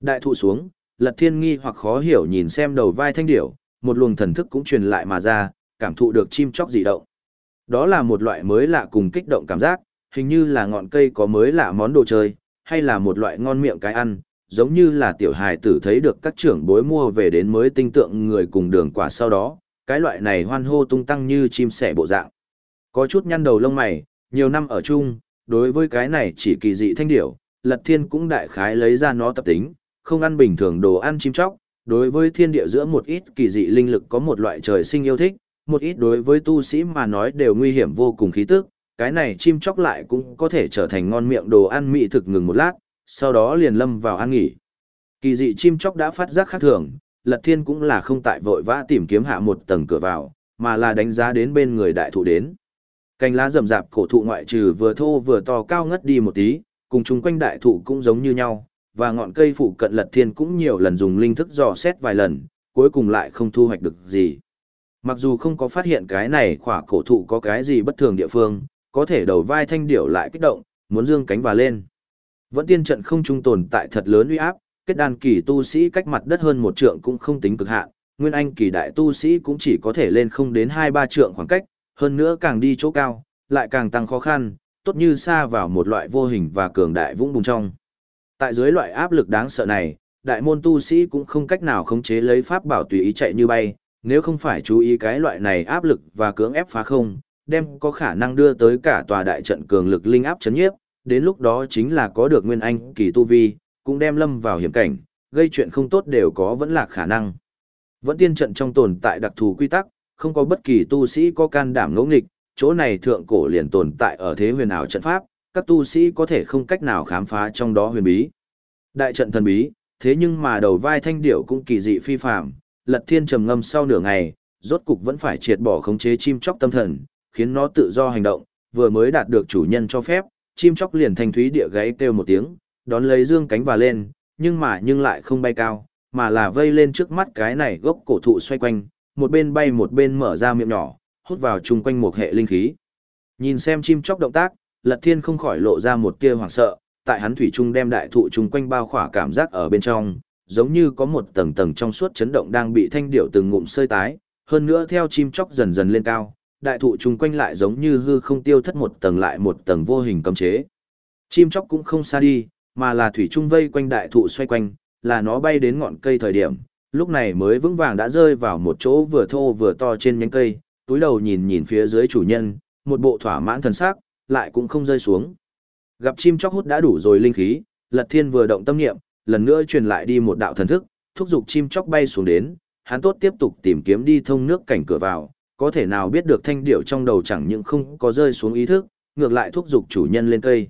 Đại thụ xuống, lật thiên nghi hoặc khó hiểu nhìn xem đầu vai thanh điểu, một luồng thần thức cũng truyền lại mà ra, cảm thụ được chim chóc dị động. Đó là một loại mới lạ cùng kích động cảm giác, hình như là ngọn cây có mới lạ món đồ chơi, hay là một loại ngon miệng cái ăn, giống như là tiểu hài tử thấy được các trưởng bối mua về đến mới tinh tượng người cùng đường quả sau đó, cái loại này hoan hô tung tăng như chim sẻ bộ dạng. Có chút nhăn đầu lông mày, nhiều năm ở chung, đối với cái này chỉ kỳ dị thanh điểu, Lật Thiên cũng đại khái lấy ra nó tập tính, không ăn bình thường đồ ăn chim chóc, đối với thiên địa giữa một ít kỳ dị linh lực có một loại trời sinh yêu thích, một ít đối với tu sĩ mà nói đều nguy hiểm vô cùng khí tức, cái này chim chóc lại cũng có thể trở thành ngon miệng đồ ăn mỹ thực ngừng một lát, sau đó liền lâm vào ăn nghỉ. Kỳ dị chim chóc đã phát giác khác thường, Lật Thiên cũng là không tại vội vã tìm kiếm hạ một tầng cửa vào, mà là đánh giá đến bên người đại thụ đến. Cành lá rậm rạp cổ thụ ngoại trừ vừa thô vừa to cao ngất đi một tí, cùng chung quanh đại thụ cũng giống như nhau, và ngọn cây phụ cận Lật Thiên cũng nhiều lần dùng linh thức dò xét vài lần, cuối cùng lại không thu hoạch được gì. Mặc dù không có phát hiện cái này khỏa cổ thụ có cái gì bất thường địa phương, có thể đầu vai thanh điểu lại kích động, muốn dương cánh và lên. Vẫn tiên trận không trung tồn tại thật lớn uy áp, kết đan kỳ tu sĩ cách mặt đất hơn một trượng cũng không tính cực hạn, nguyên anh kỳ đại tu sĩ cũng chỉ có thể lên không đến hai ba trượng khoảng cách, hơn nữa càng đi chỗ cao, lại càng tăng khó khăn, tốt như xa vào một loại vô hình và cường đại vũng bùng trong. Tại dưới loại áp lực đáng sợ này, đại môn tu sĩ cũng không cách nào khống chế lấy pháp bảo tùy ý chạy như bay, nếu không phải chú ý cái loại này áp lực và cưỡng ép phá không, đem có khả năng đưa tới cả tòa đại trận cường lực linh áp chấn nhiếp, đến lúc đó chính là có được nguyên anh kỳ tu vi, cũng đem lâm vào hiểm cảnh, gây chuyện không tốt đều có vẫn là khả năng. Vẫn tiên trận trong tồn tại đặc thù quy tắc, không có bất kỳ tu sĩ có can đảm ngỗ nghịch, chỗ này thượng cổ liền tồn tại ở thế huyền ảo trận pháp, các tu sĩ có thể không cách nào khám phá trong đó huyền bí. Đại trận thần bí, thế nhưng mà đầu vai thanh điệu cũng kỳ dị phi phàm, Lật Thiên trầm ngâm sau nửa ngày, rốt cục vẫn phải triệt bỏ khống chế chim chóc tâm thần, khiến nó tự do hành động, vừa mới đạt được chủ nhân cho phép, chim chóc liền thanh thúy địa gáy kêu một tiếng, đón lấy dương cánh và lên, nhưng mà nhưng lại không bay cao, mà là vây lên trước mắt cái này gốc cổ thụ xoay quanh, một bên bay một bên mở ra miệng nhỏ, hút vào chung quanh một hệ linh khí. Nhìn xem chim chóc động tác, Lật Thiên không khỏi lộ ra một tia hoảng sợ, tại hắn thủy trung đem đại thụ chung quanh bao khỏa cảm giác ở bên trong, giống như có một tầng tầng trong suốt chấn động đang bị thanh điệu từng ngụm sơi tái, hơn nữa theo chim chóc dần dần lên cao, đại thụ chung quanh lại giống như hư không tiêu thất một tầng lại một tầng vô hình cấm chế. Chim chóc cũng không xa đi, mà là thủy trung vây quanh đại thụ xoay quanh, là nó bay đến ngọn cây thời điểm, lúc này mới vững vàng đã rơi vào một chỗ vừa thô vừa to trên nhánh cây, túi đầu nhìn nhìn phía dưới chủ nhân, một bộ thỏa mãn thần sắc, lại cũng không rơi xuống. Gặp chim chóc hút đã đủ rồi linh khí, Lật Thiên vừa động tâm niệm, lần nữa truyền lại đi một đạo thần thức, thúc giục chim chóc bay xuống đến, hắn tốt tiếp tục tìm kiếm đi thông nước cảnh cửa vào, có thể nào biết được thanh điệu trong đầu chẳng những không có rơi xuống ý thức, ngược lại thúc giục chủ nhân lên cây.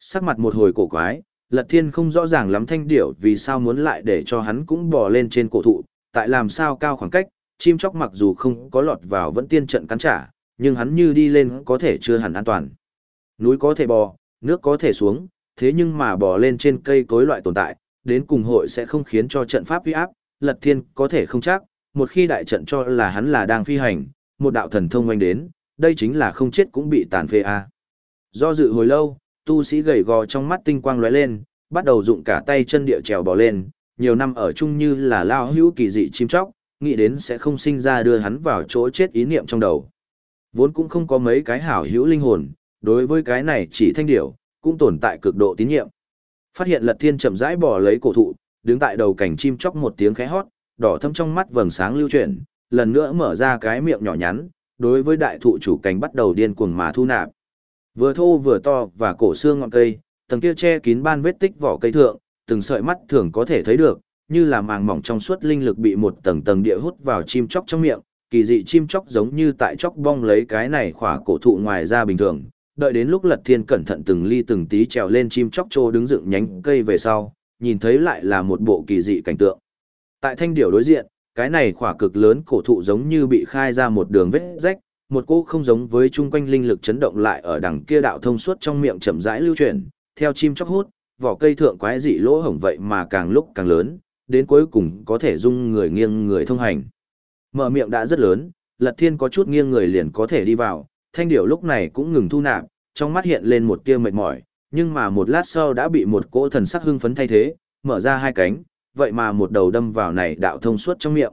Sắc mặt một hồi cổ quái, Lật Thiên không rõ ràng lắm thanh điệu vì sao muốn lại để cho hắn cũng bò lên trên cổ thụ, tại làm sao cao khoảng cách, chim chóc mặc dù không có lọt vào vẫn tiên trận cắn trả, nhưng hắn như đi lên có thể chưa hẳn an toàn. Núi có thể bò, nước có thể xuống, thế nhưng mà bò lên trên cây cối loại tồn tại, đến cùng hội sẽ không khiến cho trận pháp uy áp, Lật Thiên có thể không chắc, một khi đại trận cho là hắn là đang phi hành, một đạo thần thông oanh đến, đây chính là không chết cũng bị tàn phế a. Do dự hồi lâu, tu sĩ gầy gò trong mắt tinh quang lóe lên, bắt đầu dụng cả tay chân địa trèo bò lên, nhiều năm ở chung như là lao hữu kỳ dị chim chóc, nghĩ đến sẽ không sinh ra đưa hắn vào chỗ chết ý niệm trong đầu. Vốn cũng không có mấy cái hảo hữu linh hồn, đối với cái này chỉ thanh điểu, cũng tồn tại cực độ tín nhiệm. Phát hiện Lật Thiên chậm rãi bỏ lấy cổ thụ, đứng tại đầu cảnh chim chóc một tiếng khẽ hót, đỏ thâm trong mắt vầng sáng lưu chuyển, lần nữa mở ra cái miệng nhỏ nhắn, đối với đại thụ chủ cảnh bắt đầu điên cuồng mà thu nạp. Vừa thô vừa to và cổ xương ngọn cây, tầng kia che kín ban vết tích vỏ cây thượng, từng sợi mắt thường có thể thấy được, như là màng mỏng trong suốt linh lực bị một tầng tầng địa hút vào chim chóc trong miệng, kỳ dị chim chóc giống như tại chóc bong lấy cái này khỏa cổ thụ ngoài ra bình thường. Đợi đến lúc Lật Thiên cẩn thận từng ly từng tí trèo lên chim chóc trô đứng dựng nhánh cây về sau, nhìn thấy lại là một bộ kỳ dị cảnh tượng. Tại thanh điểu đối diện, cái này khỏa cực lớn cổ thụ giống như bị khai ra một đường vết rách, một cô không giống với chung quanh linh lực chấn động lại ở đằng kia đạo thông suốt trong miệng chậm rãi lưu chuyển, theo chim chóc hút, vỏ cây thượng quái dị lỗ hổng vậy mà càng lúc càng lớn, đến cuối cùng có thể dung người nghiêng người thông hành. Mở miệng đã rất lớn, Lật Thiên có chút nghiêng người liền có thể đi vào, thanh điểu lúc này cũng ngừng thu nạp, trong mắt hiện lên một tia mệt mỏi, nhưng mà một lát sau đã bị một cỗ thần sắc hưng phấn thay thế, mở ra hai cánh, vậy mà một đầu đâm vào này đạo thông suốt trong miệng.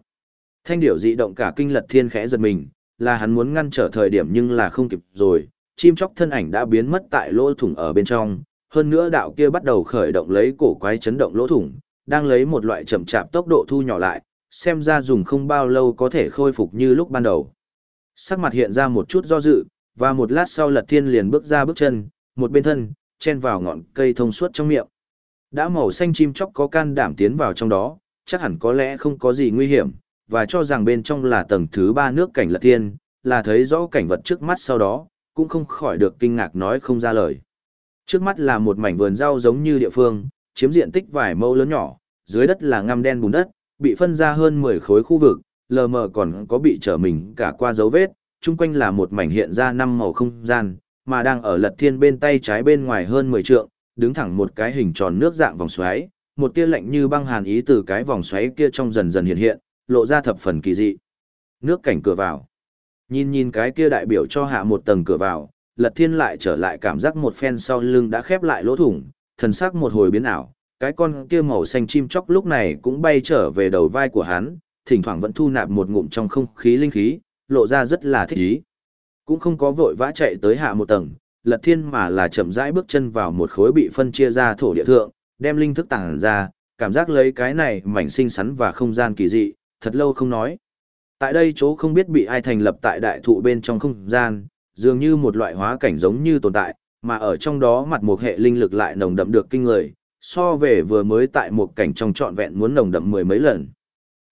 Thanh điểu dị động cả kinh Lật Thiên khẽ giật mình, là hắn muốn ngăn trở thời điểm nhưng là không kịp rồi, chim chóc thân ảnh đã biến mất tại lỗ thủng ở bên trong, hơn nữa đạo kia bắt đầu khởi động lấy cổ quái chấn động lỗ thủng, đang lấy một loại chậm chạp tốc độ thu nhỏ lại, xem ra dùng không bao lâu có thể khôi phục như lúc ban đầu. Sắc mặt hiện ra một chút do dự, và một lát sau Lật Thiên liền bước ra bước chân, một bên thân, chen vào ngọn cây thông suốt trong miệng. Đã màu xanh chim chóc có can đảm tiến vào trong đó, chắc hẳn có lẽ không có gì nguy hiểm, và cho rằng bên trong là tầng thứ ba nước cảnh Lật Thiên, là thấy rõ cảnh vật trước mắt sau đó, cũng không khỏi được kinh ngạc nói không ra lời. Trước mắt là một mảnh vườn rau giống như địa phương, chiếm diện tích vài mẫu lớn nhỏ, dưới đất là ngăm đen bùn đất, bị phân ra hơn 10 khối khu vực, lờ mờ còn có bị trở mình cả qua dấu vết, chung quanh là một mảnh hiện ra năm màu không gian, mà đang ở lật thiên bên tay trái bên ngoài hơn 10 trượng, đứng thẳng một cái hình tròn nước dạng vòng xoáy, một tia lạnh như băng hàn ý từ cái vòng xoáy kia trong dần dần hiện hiện, lộ ra thập phần kỳ dị. Nước cảnh cửa vào. Nhìn nhìn cái kia đại biểu cho hạ một tầng cửa vào, Lật Thiên lại trở lại cảm giác một phen sau lưng đã khép lại lỗ thủng, thần sắc một hồi biến ảo, cái con kia màu xanh chim chóc lúc này cũng bay trở về đầu vai của hắn, thỉnh thoảng vẫn thu nạp một ngụm trong không khí linh khí, lộ ra rất là thích ý. Cũng không có vội vã chạy tới hạ một tầng, Lật Thiên mà là chậm rãi bước chân vào một khối bị phân chia ra thổ địa thượng, đem linh thức tàng ra, cảm giác lấy cái này mảnh sinh sắn và không gian kỳ dị, thật lâu không nói. Tại đây chỗ không biết bị ai thành lập tại đại thụ bên trong không gian, dường như một loại hóa cảnh giống như tồn tại, mà ở trong đó mặt một hệ linh lực lại nồng đậm được kinh người, so về vừa mới tại một cảnh trong trọn vẹn muốn nồng đậm mười mấy lần.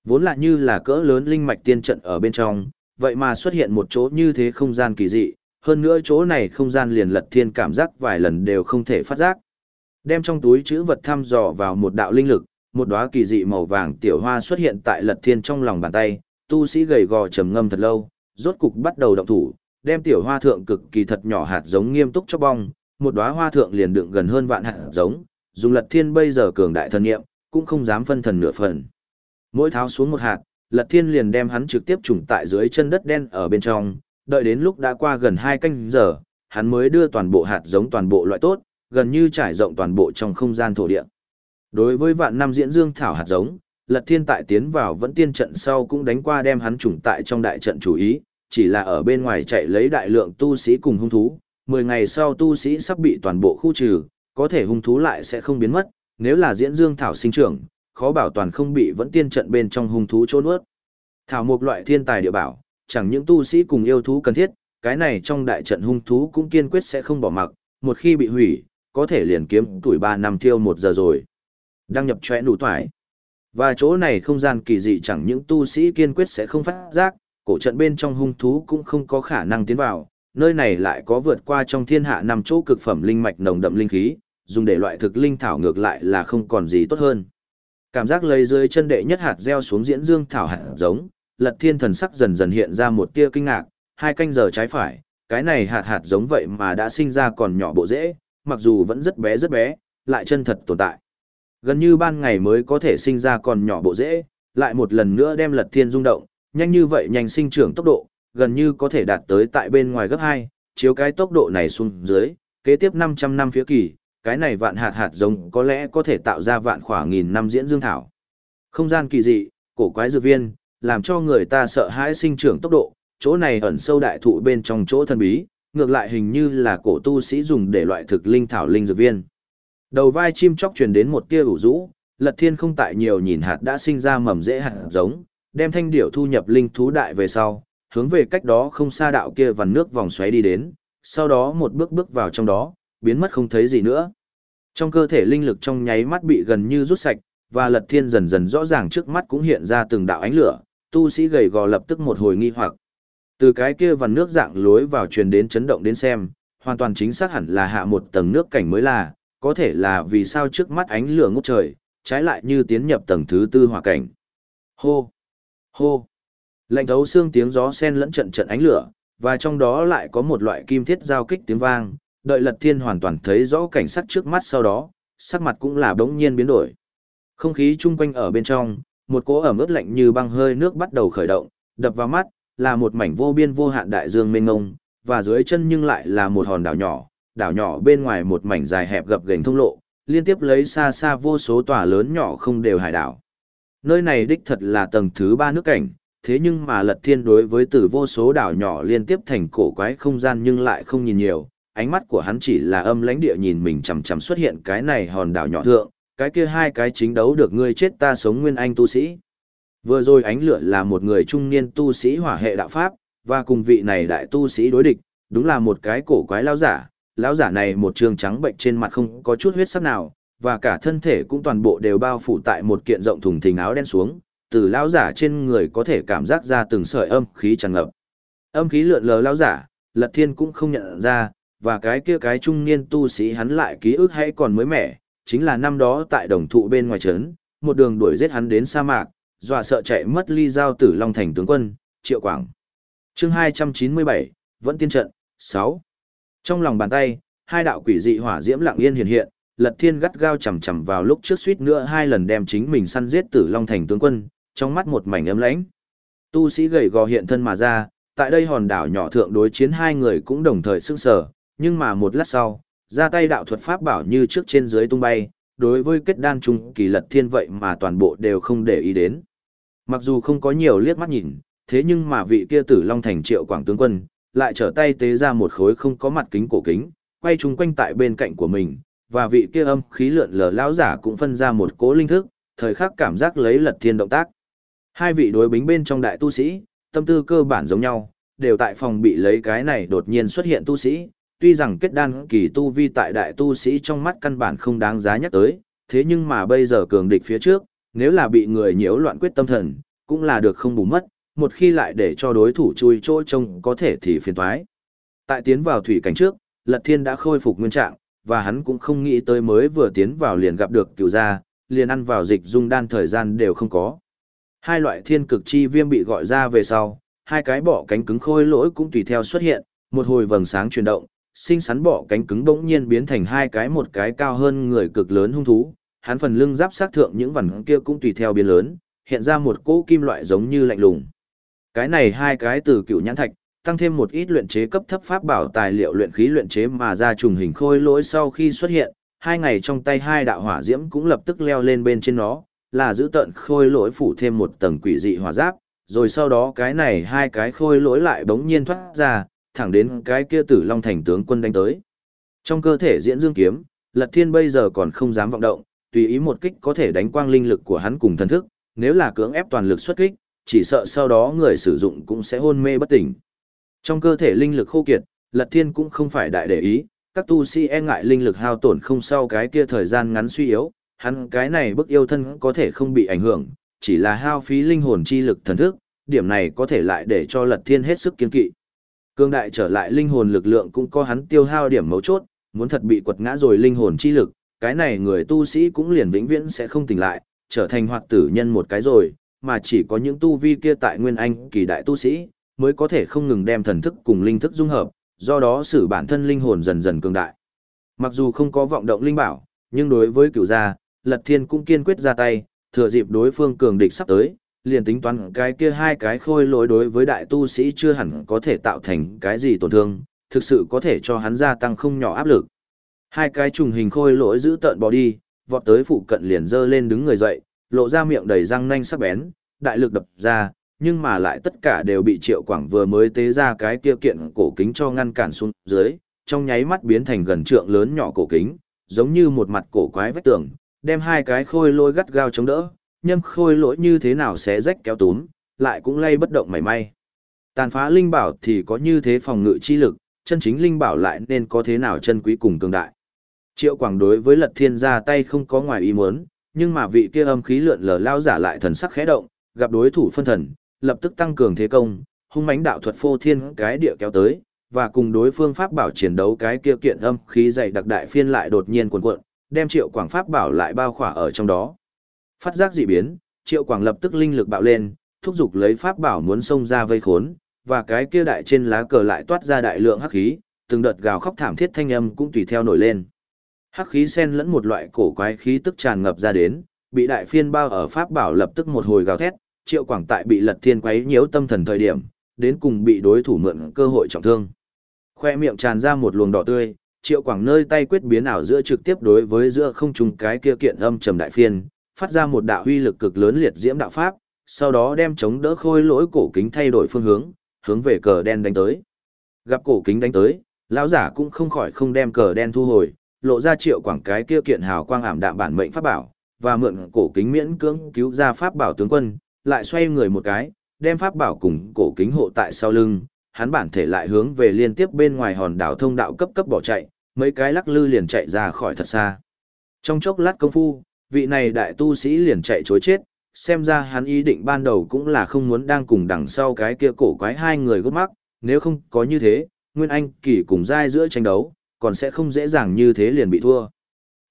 Vốn là như là cỡ lớn linh mạch tiên trận ở bên trong, vậy mà xuất hiện một chỗ như thế không gian kỳ dị, hơn nữa chỗ này không gian liền lật thiên cảm giác vài lần đều không thể phát giác. Đem trong túi chữ vật thăm dò vào một đạo linh lực, một đóa kỳ dị màu vàng tiểu hoa xuất hiện tại lật thiên trong lòng bàn tay, tu sĩ gầy gò trầm ngâm thật lâu, rốt cục bắt đầu động thủ, đem tiểu hoa thượng cực kỳ thật nhỏ hạt giống nghiêm túc cho bong, một đóa hoa thượng liền đựng gần hơn vạn hạt giống, dùng lật thiên bây giờ cường đại thần niệm cũng không dám phân thần nửa phần. Mỗi tháo xuống một hạt, lật thiên liền đem hắn trực tiếp trùng tại dưới chân đất đen ở bên trong, đợi đến lúc đã qua gần hai canh giờ, hắn mới đưa toàn bộ hạt giống toàn bộ loại tốt, gần như trải rộng toàn bộ trong không gian thổ địa. Đối với vạn năm diễn dương thảo hạt giống, Lật Thiên tại tiến vào vẫn tiên trận sau cũng đánh qua đem hắn trùng tại trong đại trận chủ ý, chỉ là ở bên ngoài chạy lấy đại lượng tu sĩ cùng hung thú, 10 ngày sau tu sĩ sắp bị toàn bộ khu trừ, có thể hung thú lại sẽ không biến mất, nếu là diễn dương thảo sinh trưởng, khó bảo toàn không bị vẫn tiên trận bên trong hung thú trốn ướt. Thảo một loại thiên tài địa bảo, chẳng những tu sĩ cùng yêu thú cần thiết, cái này trong đại trận hung thú cũng kiên quyết sẽ không bỏ mặc, một khi bị hủy, có thể liền kiếm tuổi 3 năm thiêu 1 giờ rồi. Đăng nhập chóe nụ thoải Và chỗ này không gian kỳ dị chẳng những tu sĩ kiên quyết sẽ không phát giác, cổ trận bên trong hung thú cũng không có khả năng tiến vào, nơi này lại có vượt qua trong thiên hạ năm chỗ cực phẩm linh mạch nồng đậm linh khí, dùng để loại thực linh thảo ngược lại là không còn gì tốt hơn. Cảm giác lấy dưới chân đệ nhất hạt gieo xuống diễn dương thảo hạt giống, lật thiên thần sắc dần dần hiện ra một tia kinh ngạc, hai canh giờ trái phải, cái này hạt hạt giống vậy mà đã sinh ra còn nhỏ bộ dễ, mặc dù vẫn rất bé rất bé, lại chân thật tồn tại. Gần như ban ngày mới có thể sinh ra còn nhỏ bộ dễ, lại một lần nữa đem lật thiên rung động, nhanh như vậy nhanh sinh trưởng tốc độ, gần như có thể đạt tới tại bên ngoài gấp 2, chiếu cái tốc độ này xuống dưới, kế tiếp 500 năm phía kỳ, cái này vạn hạt hạt giống có lẽ có thể tạo ra vạn khoảng nghìn năm diễn dương thảo. Không gian kỳ dị, cổ quái dược viên, làm cho người ta sợ hãi sinh trưởng tốc độ, chỗ này ẩn sâu đại thụ bên trong chỗ thần bí, ngược lại hình như là cổ tu sĩ dùng để loại thực linh thảo linh dược viên. Đầu vai chim chóc truyền đến một tia ủ rũ, Lật Thiên không tại nhiều nhìn hạt đã sinh ra mầm rễ hạt giống, đem thanh điểu thu nhập linh thú đại về sau, hướng về cách đó không xa đạo kia vằn nước vòng xoáy đi đến, sau đó một bước bước vào trong đó, biến mất không thấy gì nữa. Trong cơ thể linh lực trong nháy mắt bị gần như rút sạch, và Lật Thiên dần dần rõ ràng trước mắt cũng hiện ra từng đạo ánh lửa, tu sĩ gầy gò lập tức một hồi nghi hoặc. Từ cái kia vằn nước dạng lối vào truyền đến chấn động đến xem, hoàn toàn chính xác hẳn là hạ một tầng nước cảnh mới là, có thể là vì sao trước mắt ánh lửa ngút trời, trái lại như tiến nhập tầng thứ tư hỏa cảnh. Hô! Hô! Lạnh thấu xương tiếng gió sen lẫn trận trận ánh lửa, và trong đó lại có một loại kim thiết giao kích tiếng vang, đợi lật thiên hoàn toàn thấy rõ cảnh sắc trước mắt sau đó, sắc mặt cũng là bỗng nhiên biến đổi. Không khí chung quanh ở bên trong, một cỗ ẩm ướt lạnh như băng hơi nước bắt đầu khởi động, đập vào mắt, là một mảnh vô biên vô hạn đại dương mênh mông, và dưới chân nhưng lại là một hòn đảo nhỏ, đảo nhỏ bên ngoài một mảnh dài hẹp gập ghềnh thông lộ, liên tiếp lấy xa xa vô số tòa lớn nhỏ không đều hải đảo. Nơi này đích thật là tầng thứ ba nước cảnh, thế nhưng mà lật thiên đối với từ vô số đảo nhỏ liên tiếp thành cổ quái không gian nhưng lại không nhìn nhiều, ánh mắt của hắn chỉ là âm lãnh địa nhìn mình chằm chằm xuất hiện cái này hòn đảo nhỏ thượng, cái kia hai cái chính đấu được ngươi chết ta sống nguyên anh tu sĩ. Vừa rồi ánh lửa là một người trung niên tu sĩ hỏa hệ đạo pháp, và cùng vị này đại tu sĩ đối địch, đúng là một cái cổ quái lão giả, lão giả này một trường trắng bệnh trên mặt không có chút huyết sắc nào, và cả thân thể cũng toàn bộ đều bao phủ tại một kiện rộng thùng thình áo đen xuống, từ lão giả trên người có thể cảm giác ra từng sợi âm khí tràn ngập. Âm khí lượn lờ lão giả, Lật Thiên cũng không nhận ra, và cái kia cái trung niên tu sĩ hắn lại ký ức hay còn mới mẻ, chính là năm đó tại đồng thụ bên ngoài trấn, một đường đuổi giết hắn đến sa mạc, dọa sợ chạy mất ly giao tử Long Thành tướng quân, Triệu Quảng. chương 297, vẫn tiên trận, 6. Trong lòng bàn tay, hai đạo quỷ dị hỏa diễm lặng yên hiện hiện, Lật Thiên gắt gao chầm chầm vào lúc trước suýt nữa hai lần đem chính mình săn giết tử Long Thành tướng quân, trong mắt một mảnh ấm lãnh. Tu sĩ gầy gò hiện thân mà ra, tại đây hòn đảo nhỏ thượng đối chiến hai người cũng đồng thời sức sờ, nhưng mà một lát sau, ra tay đạo thuật pháp bảo như trước trên dưới tung bay, đối với kết đan trung kỳ lật thiên vậy mà toàn bộ đều không để ý đến. Mặc dù không có nhiều liếc mắt nhìn, thế nhưng mà vị kia tử Long Thành triệu quảng tướng quân, lại trở tay tế ra một khối không có mặt kính cổ kính, quay chung quanh tại bên cạnh của mình, và vị kia âm khí lượn lờ lão giả cũng phân ra một cố linh thức, thời khắc cảm giác lấy lật thiên động tác. Hai vị đối bính bên trong đại tu sĩ, tâm tư cơ bản giống nhau, đều tại phòng bị lấy cái này đột nhiên xuất hiện tu sĩ, tuy rằng kết đan kỳ tu vi tại đại tu sĩ trong mắt căn bản không đáng giá nhắc tới, thế nhưng mà bây giờ cường địch phía trước, nếu là bị người nhiễu loạn quyết tâm thần, cũng là được không bù mất, một khi lại để cho đối thủ chui chỗ trông có thể thì phiền toái. Tại tiến vào thủy cảnh trước, Lật Thiên đã khôi phục nguyên trạng, và hắn cũng không nghĩ tới mới vừa tiến vào liền gặp được cựu gia, liền ăn vào dịch dung đan thời gian đều không có. Hai loại thiên cực chi viêm bị gọi ra về sau, hai cái bỏ cánh cứng khôi lỗi cũng tùy theo xuất hiện, một hồi vầng sáng chuyển động, sinh sắn bọ cánh cứng bỗng nhiên biến thành hai cái một cái cao hơn người cực lớn hung thú, hắn phần lưng giáp sát thượng những vằn kia cũng tùy theo biến lớn, hiện ra một cỗ kim loại giống như lạnh lùng. Cái này hai cái từ cựu nhãn thạch, tăng thêm một ít luyện chế cấp thấp pháp bảo tài liệu luyện khí luyện chế mà ra trùng hình khôi lỗi sau khi xuất hiện, hai ngày trong tay hai đạo hỏa diễm cũng lập tức leo lên bên trên nó, là giữ tận khôi lỗi phủ thêm một tầng quỷ dị hỏa giáp, rồi sau đó cái này hai cái khôi lỗi lại bỗng nhiên thoát ra, thẳng đến cái kia tử long thành tướng quân đánh tới. Trong cơ thể diễn dương kiếm, Lật Thiên bây giờ còn không dám vọng động, tùy ý một kích có thể đánh quang linh lực của hắn cùng thần thức, nếu là cưỡng ép toàn lực xuất kích, chỉ sợ sau đó người sử dụng cũng sẽ hôn mê bất tỉnh. Trong cơ thể linh lực khô kiệt, Lật Thiên cũng không phải đại để ý, các tu sĩ e ngại linh lực hao tổn không sau cái kia thời gian ngắn suy yếu, hắn cái này bức yêu thân có thể không bị ảnh hưởng, chỉ là hao phí linh hồn chi lực thần thức, điểm này có thể lại để cho Lật Thiên hết sức kiên kỵ. Cương đại trở lại linh hồn lực lượng cũng có hắn tiêu hao điểm mấu chốt, muốn thật bị quật ngã rồi linh hồn chi lực, cái này người tu sĩ cũng liền vĩnh viễn sẽ không tỉnh lại, trở thành hoạt tử nhân một cái rồi, mà chỉ có những tu vi kia tại Nguyên Anh kỳ đại tu sĩ, mới có thể không ngừng đem thần thức cùng linh thức dung hợp, do đó xử bản thân linh hồn dần dần cường đại. Mặc dù không có vọng động linh bảo, nhưng đối với cửu gia, Lật Thiên cũng kiên quyết ra tay, thừa dịp đối phương cường địch sắp tới, liền tính toán cái kia hai cái khôi lỗi đối với đại tu sĩ chưa hẳn có thể tạo thành cái gì tổn thương, thực sự có thể cho hắn gia tăng không nhỏ áp lực. Hai cái trùng hình khôi lỗi giữ tợn bỏ đi, vọt tới phụ cận liền dơ lên đứng người dậy, lộ ra miệng đầy răng nanh sắc bén, đại lực đập ra, nhưng mà lại tất cả đều bị Triệu Quảng vừa mới tế ra cái kia kiện cổ kính cho ngăn cản xuống dưới, trong nháy mắt biến thành gần trượng lớn nhỏ cổ kính, giống như một mặt cổ quái vách tường, đem hai cái khôi lỗi gắt gao chống đỡ, nhâm khôi lỗi như thế nào sẽ rách kéo túm, lại cũng lay bất động mảy may. Tàn phá linh bảo thì có như thế phòng ngự chi lực, chân chính linh bảo lại nên có thế nào chân quý cùng cường đại. Triệu Quảng đối với Lật Thiên ra tay không có ngoài ý muốn, nhưng mà vị kia âm khí lượn lờ lao giả lại thần sắc khẽ động, gặp đối thủ phân thần, lập tức tăng cường thế công, hung mãnh đạo thuật phô thiên cái địa kéo tới, và cùng đối phương pháp bảo chiến đấu cái kia kiện âm khí dày đặc đại phiên lại đột nhiên cuồn cuộn, đem Triệu Quảng pháp bảo lại bao khỏa ở trong đó. Phát giác dị biến, Triệu Quảng lập tức linh lực bạo lên, thúc giục lấy pháp bảo muốn xông ra vây khốn, và cái kia đại trên lá cờ lại toát ra đại lượng hắc khí, từng đợt gào khóc thảm thiết thanh âm cũng tùy theo nổi lên. Hắc khí xen lẫn một loại cổ quái khí tức tràn ngập ra đến, bị đại phiên bao ở pháp bảo lập tức một hồi gào thét, Triệu Quảng tại bị Lật Thiên quấy nhiễu tâm thần thời điểm, đến cùng bị đối thủ mượn cơ hội trọng thương. Khoe miệng tràn ra một luồng đỏ tươi, Triệu Quảng nơi tay quyết biến ảo giữa trực tiếp đối với giữa không trung cái kia kiện âm trầm đại phiên, phát ra một đạo huy lực cực lớn liệt diễm đạo pháp, sau đó đem chống đỡ khôi lỗi cổ kính thay đổi phương hướng, hướng về cờ đen đánh tới. Gặp cổ kính đánh tới, lão giả cũng không khỏi không đem cờ đen thu hồi, lộ ra triệu quảng cái kia kiện hào quang ảm đạm bản mệnh pháp bảo, và mượn cổ kính miễn cưỡng cứu ra pháp bảo tướng quân, lại xoay người một cái, đem pháp bảo cùng cổ kính hộ tại sau lưng, hắn bản thể lại hướng về liên tiếp bên ngoài hòn đảo thông đạo cấp cấp bỏ chạy, mấy cái lắc lư liền chạy ra khỏi thật xa. Trong chốc lát công phu, vị này đại tu sĩ liền chạy chối chết, xem ra hắn ý định ban đầu cũng là không muốn đang cùng đằng sau cái kia cổ quái hai người gốc mắc, nếu không có như thế, Nguyên Anh kỳ cùng giai giữa tranh đấu, còn sẽ không dễ dàng như thế liền bị thua.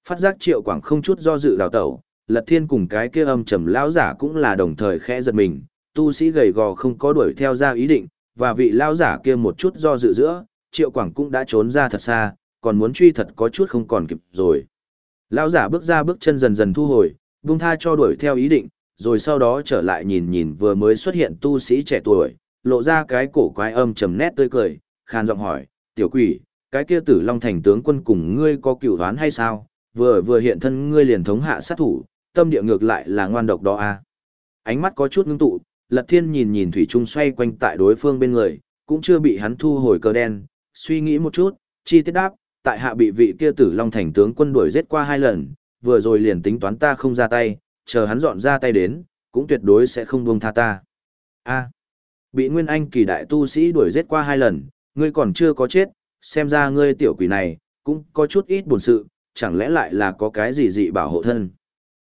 Phát giác triệu quảng không chút do dự đào tẩu, Lật Thiên cùng cái kia âm trầm lão giả cũng là đồng thời khẽ giật mình, tu sĩ gầy gò không có đuổi theo ra ý định, và vị lão giả kia một chút do dự giữa, Triệu Quảng cũng đã trốn ra thật xa, còn muốn truy thật có chút không còn kịp rồi. Lão giả bước ra bước chân dần dần thu hồi, buông tha cho đuổi theo ý định, rồi sau đó trở lại nhìn nhìn vừa mới xuất hiện tu sĩ trẻ tuổi, lộ ra cái cổ quái âm trầm nét tươi cười, khàn giọng hỏi, tiểu quỷ, cái kia tử long thành tướng quân cùng ngươi có cựu đoán hay sao, vừa vừa hiện thân ngươi liền thống hạ sát thủ, tâm địa ngược lại là ngoan độc đó à. Ánh mắt có chút ngưng tụ, lật thiên nhìn nhìn thủy trung xoay quanh tại đối phương bên người, cũng chưa bị hắn thu hồi cờ đen, suy nghĩ một chút, chi tiết đáp, tại hạ bị vị kia tử long thành tướng quân đuổi giết qua hai lần, vừa rồi liền tính toán ta không ra tay, chờ hắn dọn ra tay đến, cũng tuyệt đối sẽ không buông tha ta. A. bị Nguyên Anh kỳ đại tu sĩ đuổi giết qua hai lần, ngươi còn chưa có chết, xem ra ngươi tiểu quỷ này, cũng có chút ít buồn sự, chẳng lẽ lại là có cái gì dị bảo hộ thân.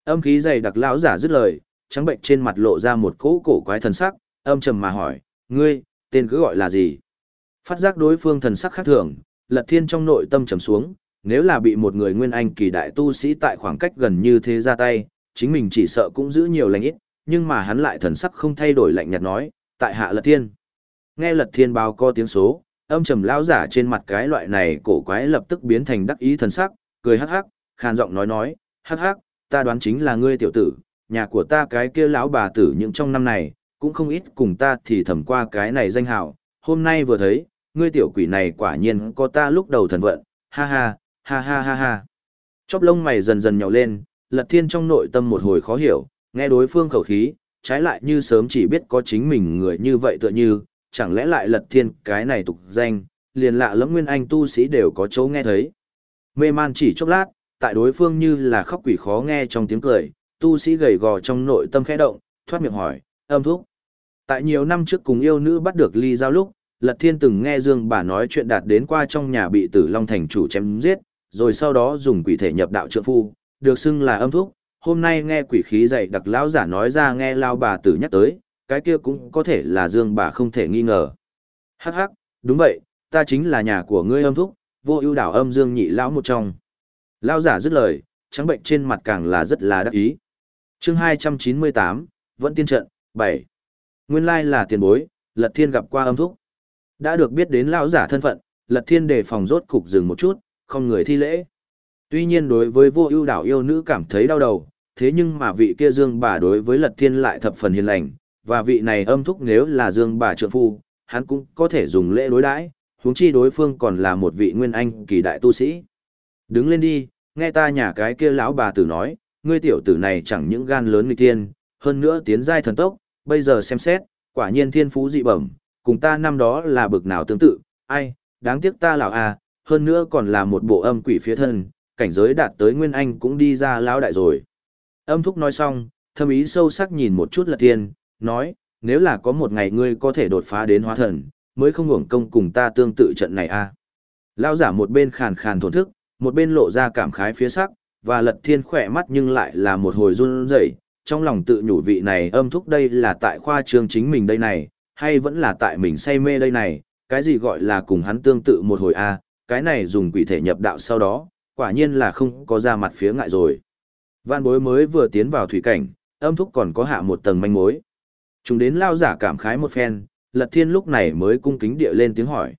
Âm khí dày đặc lão giả dứt lời, trắng bệnh trên mặt lộ ra một cỗ cổ quái thần sắc, âm trầm mà hỏi, ngươi, tên cứ gọi là gì? Phát giác đối phương thần sắc khác thường, lật thiên trong nội tâm trầm xuống, nếu là bị một người nguyên anh kỳ đại tu sĩ tại khoảng cách gần như thế ra tay, chính mình chỉ sợ cũng giữ nhiều lành ít, nhưng mà hắn lại thần sắc không thay đổi lạnh nhạt nói, tại hạ lật thiên. Nghe lật thiên báo co tiếng số, âm trầm lão giả trên mặt cái loại này cổ quái lập tức biến thành đắc ý thần sắc, cười hắc hắc, khàn giọng nói nói, hắc hắc, ta đoán chính là ngươi tiểu tử, nhà của ta cái kia lão bà tử những trong năm này, cũng không ít cùng ta thì thầm qua cái này danh hào, hôm nay vừa thấy, ngươi tiểu quỷ này quả nhiên có ta lúc đầu thần vận, ha ha, ha ha ha ha. Chóp lông mày dần dần nhỏ lên, lật thiên trong nội tâm một hồi khó hiểu, nghe đối phương khẩu khí, trái lại như sớm chỉ biết có chính mình người như vậy tựa như, chẳng lẽ lại lật thiên cái này tục danh, liền lạ lẫm nguyên anh tu sĩ đều có chỗ nghe thấy. Mê man chỉ chốc lát, tại đối phương như là khóc quỷ khó nghe trong tiếng cười, tu sĩ gầy gò trong nội tâm khẽ động, thoát miệng hỏi, âm thúc. Tại nhiều năm trước cùng yêu nữ bắt được ly giao lúc, Lật Thiên từng nghe Dương bà nói chuyện đạt đến qua trong nhà bị Tử Long thành chủ chém giết, rồi sau đó dùng quỷ thể nhập đạo trượng phu, được xưng là âm thúc. Hôm nay nghe quỷ khí dạy đặc lão giả nói ra nghe lao bà tử nhắc tới, cái kia cũng có thể là Dương bà không thể nghi ngờ. Hắc hắc, đúng vậy, ta chính là nhà của ngươi âm thúc, vô ưu đảo âm Dương nhị lão một trong. Lão giả dứt lời, trắng bệnh trên mặt càng là rất là đắc ý. Chương 298, vẫn tiên trận, 7. Nguyên lai là tiền bối, Lật Thiên gặp qua âm thúc. Đã được biết đến lão giả thân phận, Lật Thiên đề phòng rốt cục dừng một chút, không người thi lễ. Tuy nhiên đối với vô ưu đảo yêu nữ cảm thấy đau đầu, thế nhưng mà vị kia dương bà đối với Lật Thiên lại thập phần hiền lành, và vị này âm thúc nếu là dương bà trượng phu, hắn cũng có thể dùng lễ đối đãi, huống chi đối phương còn là một vị nguyên anh kỳ đại tu sĩ. Đứng lên đi, nghe ta nhà cái kia lão bà tử nói, ngươi tiểu tử này chẳng những gan lớn nghịch tiên, hơn nữa tiến giai thần tốc, bây giờ xem xét, quả nhiên thiên phú dị bẩm, cùng ta năm đó là bực nào tương tự, ai, đáng tiếc ta lão à, hơn nữa còn là một bộ âm quỷ phía thân, cảnh giới đạt tới nguyên anh cũng đi ra lão đại rồi. Âm thúc nói xong, thâm ý sâu sắc nhìn một chút lật thiên, nói, nếu là có một ngày ngươi có thể đột phá đến hóa thần, mới không hưởng công cùng ta tương tự trận này a. À. Lão giả một bên khàn khàn thổn thức, một bên lộ ra cảm khái phía sắc, và lật thiên khỏe mắt nhưng lại là một hồi run rẩy, trong lòng tự nhủ vị này âm thúc đây là tại khoa trường chính mình đây này, hay vẫn là tại mình say mê đây này, cái gì gọi là cùng hắn tương tự một hồi a, cái này dùng quỷ thể nhập đạo sau đó, quả nhiên là không có ra mặt phía ngại rồi. Vạn bối mới vừa tiến vào thủy cảnh, âm thúc còn có hạ một tầng manh mối. Chúng đến lao giả cảm khái một phen, lật thiên lúc này mới cung kính địa lên tiếng hỏi.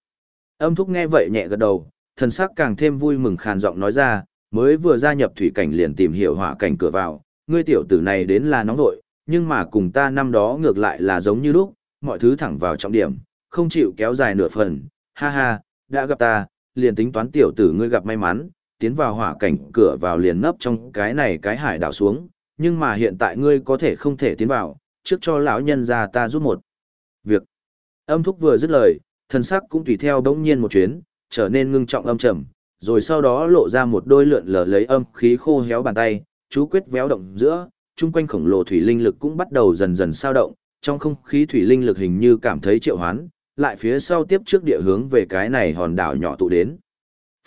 Âm thúc nghe vậy nhẹ gật đầu, thần sắc càng thêm vui mừng khàn giọng nói ra, mới vừa gia nhập thủy cảnh liền tìm hiểu hỏa cảnh cửa vào, ngươi tiểu tử này đến là nóng nội, nhưng mà cùng ta năm đó ngược lại là giống như lúc, mọi thứ thẳng vào trọng điểm, không chịu kéo dài nửa phần, ha ha, đã gặp ta, liền tính toán tiểu tử ngươi gặp may mắn, tiến vào hỏa cảnh cửa vào liền nấp trong cái này cái hải đảo xuống, nhưng mà hiện tại ngươi có thể không thể tiến vào, trước cho lão nhân ra ta giúp một việc. Âm thúc vừa dứt lời, thần sắc cũng tùy theo đống nhiên một chuyến, trở nên ngưng trọng âm trầm, rồi sau đó lộ ra một đôi lượn lờ lấy âm khí khô héo bàn tay, chú quyết véo động giữa, chung quanh khổng lồ thủy linh lực cũng bắt đầu dần dần sao động, trong không khí thủy linh lực hình như cảm thấy triệu hoán, lại phía sau tiếp trước địa hướng về cái này hòn đảo nhỏ tụ đến.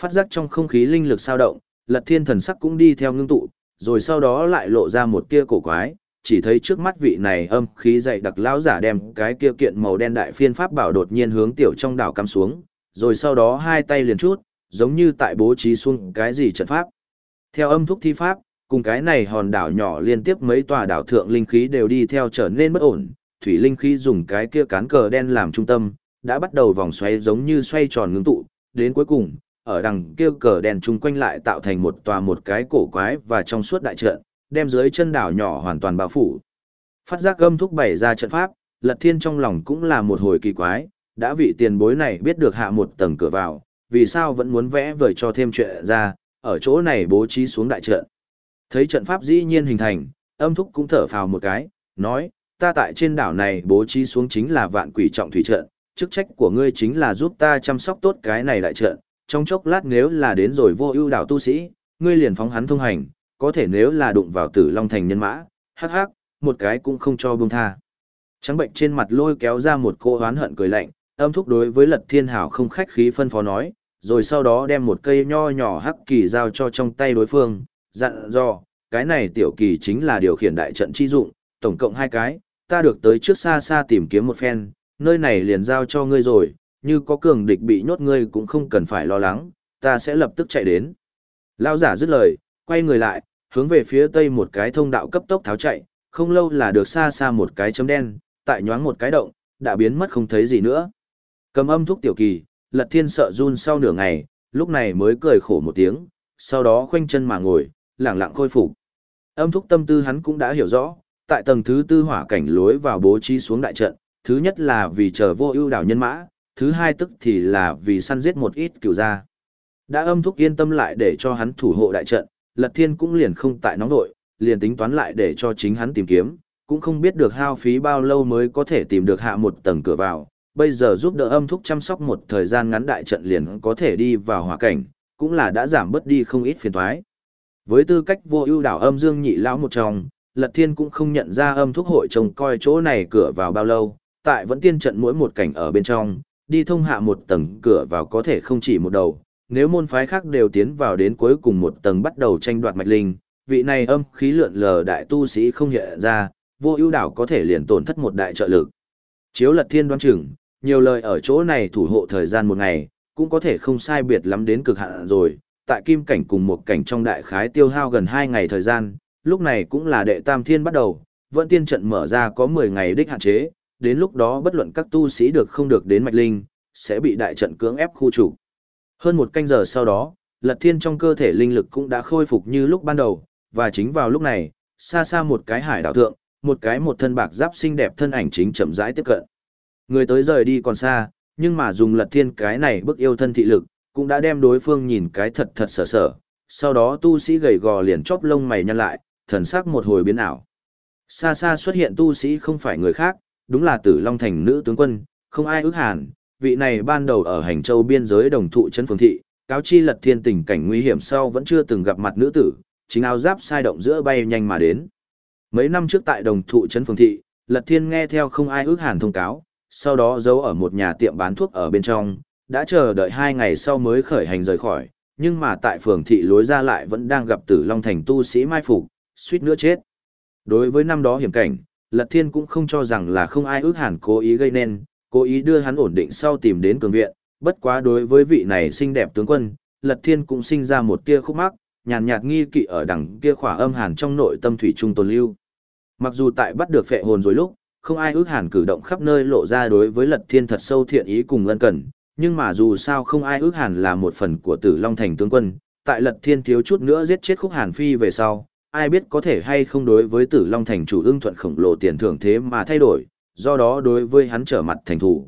Phát giác trong không khí linh lực sao động, lật thiên thần sắc cũng đi theo ngưng tụ, rồi sau đó lại lộ ra một tia cổ quái, chỉ thấy trước mắt vị này âm khí dày đặc lão giả đem cái kia kiện màu đen đại phiên pháp bảo đột nhiên hướng tiểu trong đảo cắm xuống, rồi sau đó hai tay liền chút, giống như tại bố trí xuống cái gì trận pháp. Theo âm thúc thi pháp, Cùng cái này hòn đảo nhỏ liên tiếp mấy tòa đảo thượng linh khí đều đi theo trở nên bất ổn, thủy linh khí dùng cái kia cán cờ đen làm trung tâm, đã bắt đầu vòng xoay giống như xoay tròn ngưng tụ, đến cuối cùng, ở đằng kia cờ đen chung quanh lại tạo thành một tòa một cái cổ quái và trong suốt đại trận, đem dưới chân đảo nhỏ hoàn toàn bao phủ. Phát giác gâm thúc bày ra trận pháp, Lật Thiên trong lòng cũng là một hồi kỳ quái, đã vị tiền bối này biết được hạ một tầng cửa vào, vì sao vẫn muốn vẽ vời cho thêm chuyện ra, ở chỗ này bố trí xuống đại trận. Thấy trận pháp dĩ nhiên hình thành, âm thúc cũng thở phào một cái, nói, ta tại trên đảo này bố trí xuống chính là vạn quỷ trọng thủy trận, chức trách của ngươi chính là giúp ta chăm sóc tốt cái này đại trận, trong chốc lát nếu là đến rồi vô ưu đảo tu sĩ, ngươi liền phóng hắn thông hành, có thể nếu là đụng vào tử long thành nhân mã, hắc hắc, một cái cũng không cho buông tha. Trắng bệnh trên mặt lôi kéo ra một cô hoán hận cười lạnh, âm thúc đối với lật thiên hảo không khách khí phân phó nói, rồi sau đó đem một cây nho nhỏ hắc kỳ giao cho trong tay đối phương, dặn dò, cái này tiểu kỳ chính là điều khiển đại trận chi dụng, tổng cộng hai cái, ta được tới trước xa xa tìm kiếm một phen, nơi này liền giao cho ngươi rồi, như có cường địch bị nhốt ngươi cũng không cần phải lo lắng, ta sẽ lập tức chạy đến. Lao giả dứt lời, quay người lại, hướng về phía tây một cái thông đạo cấp tốc tháo chạy, không lâu là được xa xa một cái chấm đen, tại nhoáng một cái động, đã biến mất không thấy gì nữa. Cầm âm thúc tiểu kỳ, lật thiên sợ run sau nửa ngày, lúc này mới cười khổ một tiếng, sau đó khoanh chân mà ngồi, lặng lặng khôi phục. Âm thúc tâm tư hắn cũng đã hiểu rõ, tại tầng thứ tư hỏa cảnh lối vào bố trí xuống đại trận, thứ nhất là vì chờ vô ưu đảo nhân mã, thứ hai tức thì là vì săn giết một ít cửu gia. Đã âm thúc yên tâm lại để cho hắn thủ hộ đại trận, Lật Thiên cũng liền không tại nóng nội, liền tính toán lại để cho chính hắn tìm kiếm, cũng không biết được hao phí bao lâu mới có thể tìm được hạ một tầng cửa vào. Bây giờ giúp đỡ âm thúc chăm sóc một thời gian ngắn đại trận liền có thể đi vào hỏa cảnh, cũng là đã giảm bớt đi không ít phiền toái. Với tư cách vô ưu đảo âm dương nhị lão một trong, Lật Thiên cũng không nhận ra âm thúc hội trông coi chỗ này cửa vào bao lâu, tại vẫn tiên trận mỗi một cảnh ở bên trong, đi thông hạ một tầng cửa vào có thể không chỉ một đầu, nếu môn phái khác đều tiến vào đến cuối cùng một tầng bắt đầu tranh đoạt mạch linh, vị này âm khí lượn lờ đại tu sĩ không hiện ra, vô ưu đảo có thể liền tổn thất một đại trợ lực. Chiếu lật thiên đoán chừng, nhiều lời ở chỗ này thủ hộ thời gian một ngày, cũng có thể không sai biệt lắm đến cực hạn rồi, tại kim cảnh cùng một cảnh trong đại khái tiêu hao gần 2 ngày thời gian, lúc này cũng là đệ tam thiên bắt đầu, vẫn tiên trận mở ra có 10 ngày đích hạn chế, đến lúc đó bất luận các tu sĩ được không được đến mạch linh, sẽ bị đại trận cưỡng ép khu trục. Hơn một canh giờ sau đó, Lật Thiên trong cơ thể linh lực cũng đã khôi phục như lúc ban đầu, và chính vào lúc này, xa xa một cái hải đảo thượng, một cái một thân bạc giáp xinh đẹp thân ảnh chính chậm rãi tiếp cận. Người tới rời đi còn xa, nhưng mà dùng Lật Thiên cái này bức yêu thân thị lực, cũng đã đem đối phương nhìn cái thật thật sở sở. Sau đó tu sĩ gầy gò liền chóp lông mày nhăn lại, thần sắc một hồi biến ảo. Xa xa xuất hiện tu sĩ không phải người khác, đúng là Tử Long Thành nữ tướng quân, không ai ước hàn, vị này ban đầu ở hành châu biên giới đồng thụ Trấn phương thị, cáo chi lật thiên tình cảnh nguy hiểm sau vẫn chưa từng gặp mặt nữ tử, chính áo giáp sai động giữa bay nhanh mà đến. Mấy năm trước tại đồng thụ Trấn phương thị, lật thiên nghe theo không ai ước hàn thông cáo, sau đó giấu ở một nhà tiệm bán thuốc ở bên trong, đã chờ đợi hai ngày sau mới khởi hành rời khỏi, nhưng mà tại phường thị lối ra lại vẫn đang gặp tử long thành tu sĩ mai phục, suýt nữa chết. Đối với năm đó hiểm cảnh, Lật Thiên cũng không cho rằng là không ai ước hẳn cố ý gây nên, cố ý đưa hắn ổn định sau tìm đến cường viện, bất quá đối với vị này xinh đẹp tướng quân, Lật Thiên cũng sinh ra một tia khúc mắc, nhàn nhạt nghi kỵ ở đằng kia khỏa âm hàn trong nội tâm thủy trung tồn lưu. Mặc dù tại bắt được phệ hồn rồi lúc, không ai ước hàn cử động khắp nơi lộ ra đối với Lật Thiên thật sâu thiện ý cùng ân cần, nhưng mà dù sao không ai ước hàn là một phần của Tử Long Thành tướng quân, tại Lật Thiên thiếu chút nữa giết chết khúc hàn phi về sau, ai biết có thể hay không đối với Tử Long Thành chủ ưng thuận khổng lồ tiền thưởng thế mà thay đổi, do đó đối với hắn trở mặt thành thủ.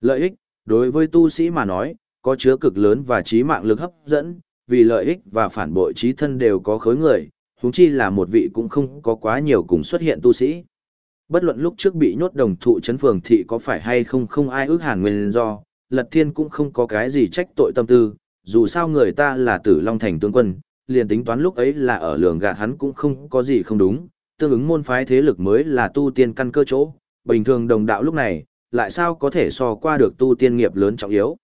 Lợi ích, đối với tu sĩ mà nói, có chứa cực lớn và trí mạng lực hấp dẫn, vì lợi ích và phản bội trí thân đều có khối người, huống chi là một vị cũng không có quá nhiều cùng xuất hiện tu sĩ. Bất luận lúc trước bị nhốt đồng thụ chấn phường thị có phải hay không không ai ước hàn nguyên do, Lật Thiên cũng không có cái gì trách tội tâm tư, dù sao người ta là tử Long Thành tướng quân, liền tính toán lúc ấy là ở lường gạt hắn cũng không có gì không đúng, tương ứng môn phái thế lực mới là tu tiên căn cơ chỗ, bình thường đồng đạo lúc này, lại sao có thể so qua được tu tiên nghiệp lớn trọng yếu.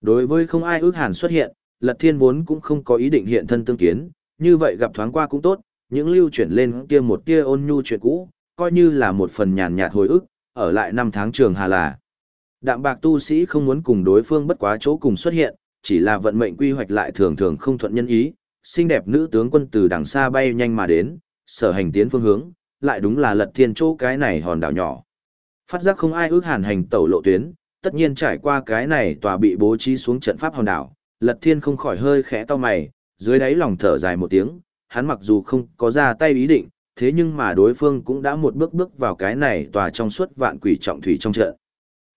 Đối với không ai ước hàn xuất hiện, Lật Thiên vốn cũng không có ý định hiện thân tương kiến, như vậy gặp thoáng qua cũng tốt, những lưu chuyển lên kia một tia ôn nhu chuyện cũ, coi như là một phần nhàn nhạt hồi ức, ở lại năm tháng trường hà là. Đạm bạc tu sĩ không muốn cùng đối phương bất quá chỗ cùng xuất hiện, chỉ là vận mệnh quy hoạch lại thường thường không thuận nhân ý, xinh đẹp nữ tướng quân từ đằng xa bay nhanh mà đến, sở hành tiến phương hướng, lại đúng là lật thiên chỗ cái này hòn đảo nhỏ. Phát giác không ai ước hàn hành tẩu lộ tuyến, tất nhiên trải qua cái này tòa bị bố trí xuống trận pháp hòn đảo, lật thiên không khỏi hơi khẽ to mày, dưới đáy lòng thở dài một tiếng, hắn mặc dù không có ra tay ý định, thế nhưng mà đối phương cũng đã một bước bước vào cái này tòa trong suốt vạn quỷ trọng thủy trong trận.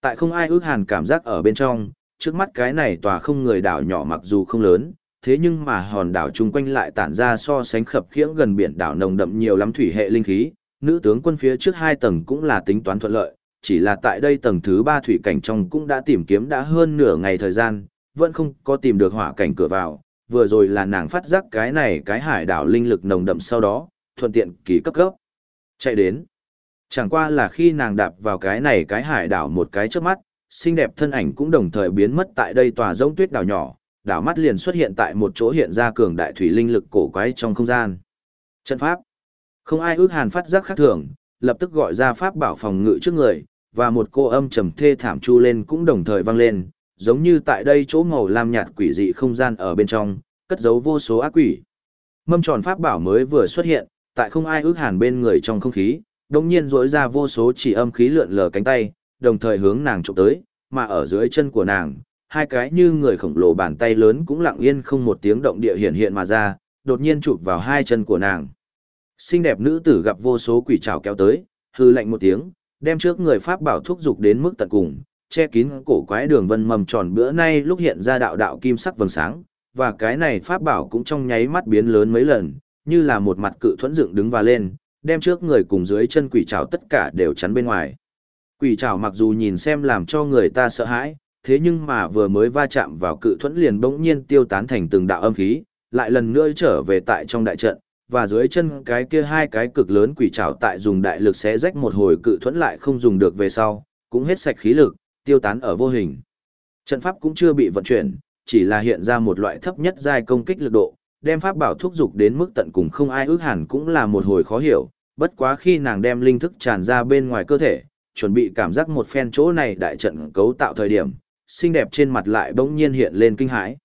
Tại không ai ước hàn cảm giác ở bên trong, trước mắt cái này tòa không người đảo nhỏ mặc dù không lớn, thế nhưng mà hòn đảo chung quanh lại tản ra so sánh khập khiễng gần biển đảo nồng đậm nhiều lắm thủy hệ linh khí, nữ tướng quân phía trước hai tầng cũng là tính toán thuận lợi, chỉ là tại đây tầng thứ ba thủy cảnh trong cũng đã tìm kiếm đã hơn nửa ngày thời gian, vẫn không có tìm được hỏa cảnh cửa vào, vừa rồi là nàng phát giác cái này cái hải đảo linh lực nồng đậm sau đó, thuận tiện kỳ cấp cấp. Chạy đến. Chẳng qua là khi nàng đạp vào cái này cái hải đảo một cái trước mắt, xinh đẹp thân ảnh cũng đồng thời biến mất tại đây tòa giống tuyết đảo nhỏ, đảo mắt liền xuất hiện tại một chỗ hiện ra cường đại thủy linh lực cổ quái trong không gian. Trận pháp. Không ai ước hàn phát giác khác thường, lập tức gọi ra pháp bảo phòng ngự trước người, và một cô âm trầm thê thảm chu lên cũng đồng thời vang lên, giống như tại đây chỗ màu lam nhạt quỷ dị không gian ở bên trong, cất giấu vô số ác quỷ. Mâm tròn pháp bảo mới vừa xuất hiện, tại không ai ước hàn bên người trong không khí, đồng nhiên rỗi ra vô số chỉ âm khí lượn lờ cánh tay, đồng thời hướng nàng trộm tới, mà ở dưới chân của nàng, hai cái như người khổng lồ bàn tay lớn cũng lặng yên không một tiếng động địa hiện hiện mà ra, đột nhiên chụp vào hai chân của nàng. Xinh đẹp nữ tử gặp vô số quỷ trảo kéo tới, hư lạnh một tiếng, đem trước người pháp bảo thúc dục đến mức tận cùng, che kín cổ quái đường vân mầm tròn bữa nay lúc hiện ra đạo đạo kim sắc vầng sáng, và cái này pháp bảo cũng trong nháy mắt biến lớn mấy lần, như là một mặt cự thuẫn dựng đứng và lên, đem trước người cùng dưới chân quỷ trảo tất cả đều chắn bên ngoài. Quỷ trảo mặc dù nhìn xem làm cho người ta sợ hãi, thế nhưng mà vừa mới va chạm vào cự thuẫn liền bỗng nhiên tiêu tán thành từng đạo âm khí, lại lần nữa trở về tại trong đại trận, và dưới chân cái kia hai cái cực lớn quỷ trảo tại dùng đại lực xé rách một hồi cự thuẫn lại không dùng được về sau, cũng hết sạch khí lực, tiêu tán ở vô hình. Trận pháp cũng chưa bị vận chuyển, chỉ là hiện ra một loại thấp nhất giai công kích lực độ, đem pháp bảo thúc dục đến mức tận cùng không ai ước hẳn cũng là một hồi khó hiểu, bất quá khi nàng đem linh thức tràn ra bên ngoài cơ thể, chuẩn bị cảm giác một phen chỗ này đại trận cấu tạo thời điểm, xinh đẹp trên mặt lại bỗng nhiên hiện lên kinh hãi.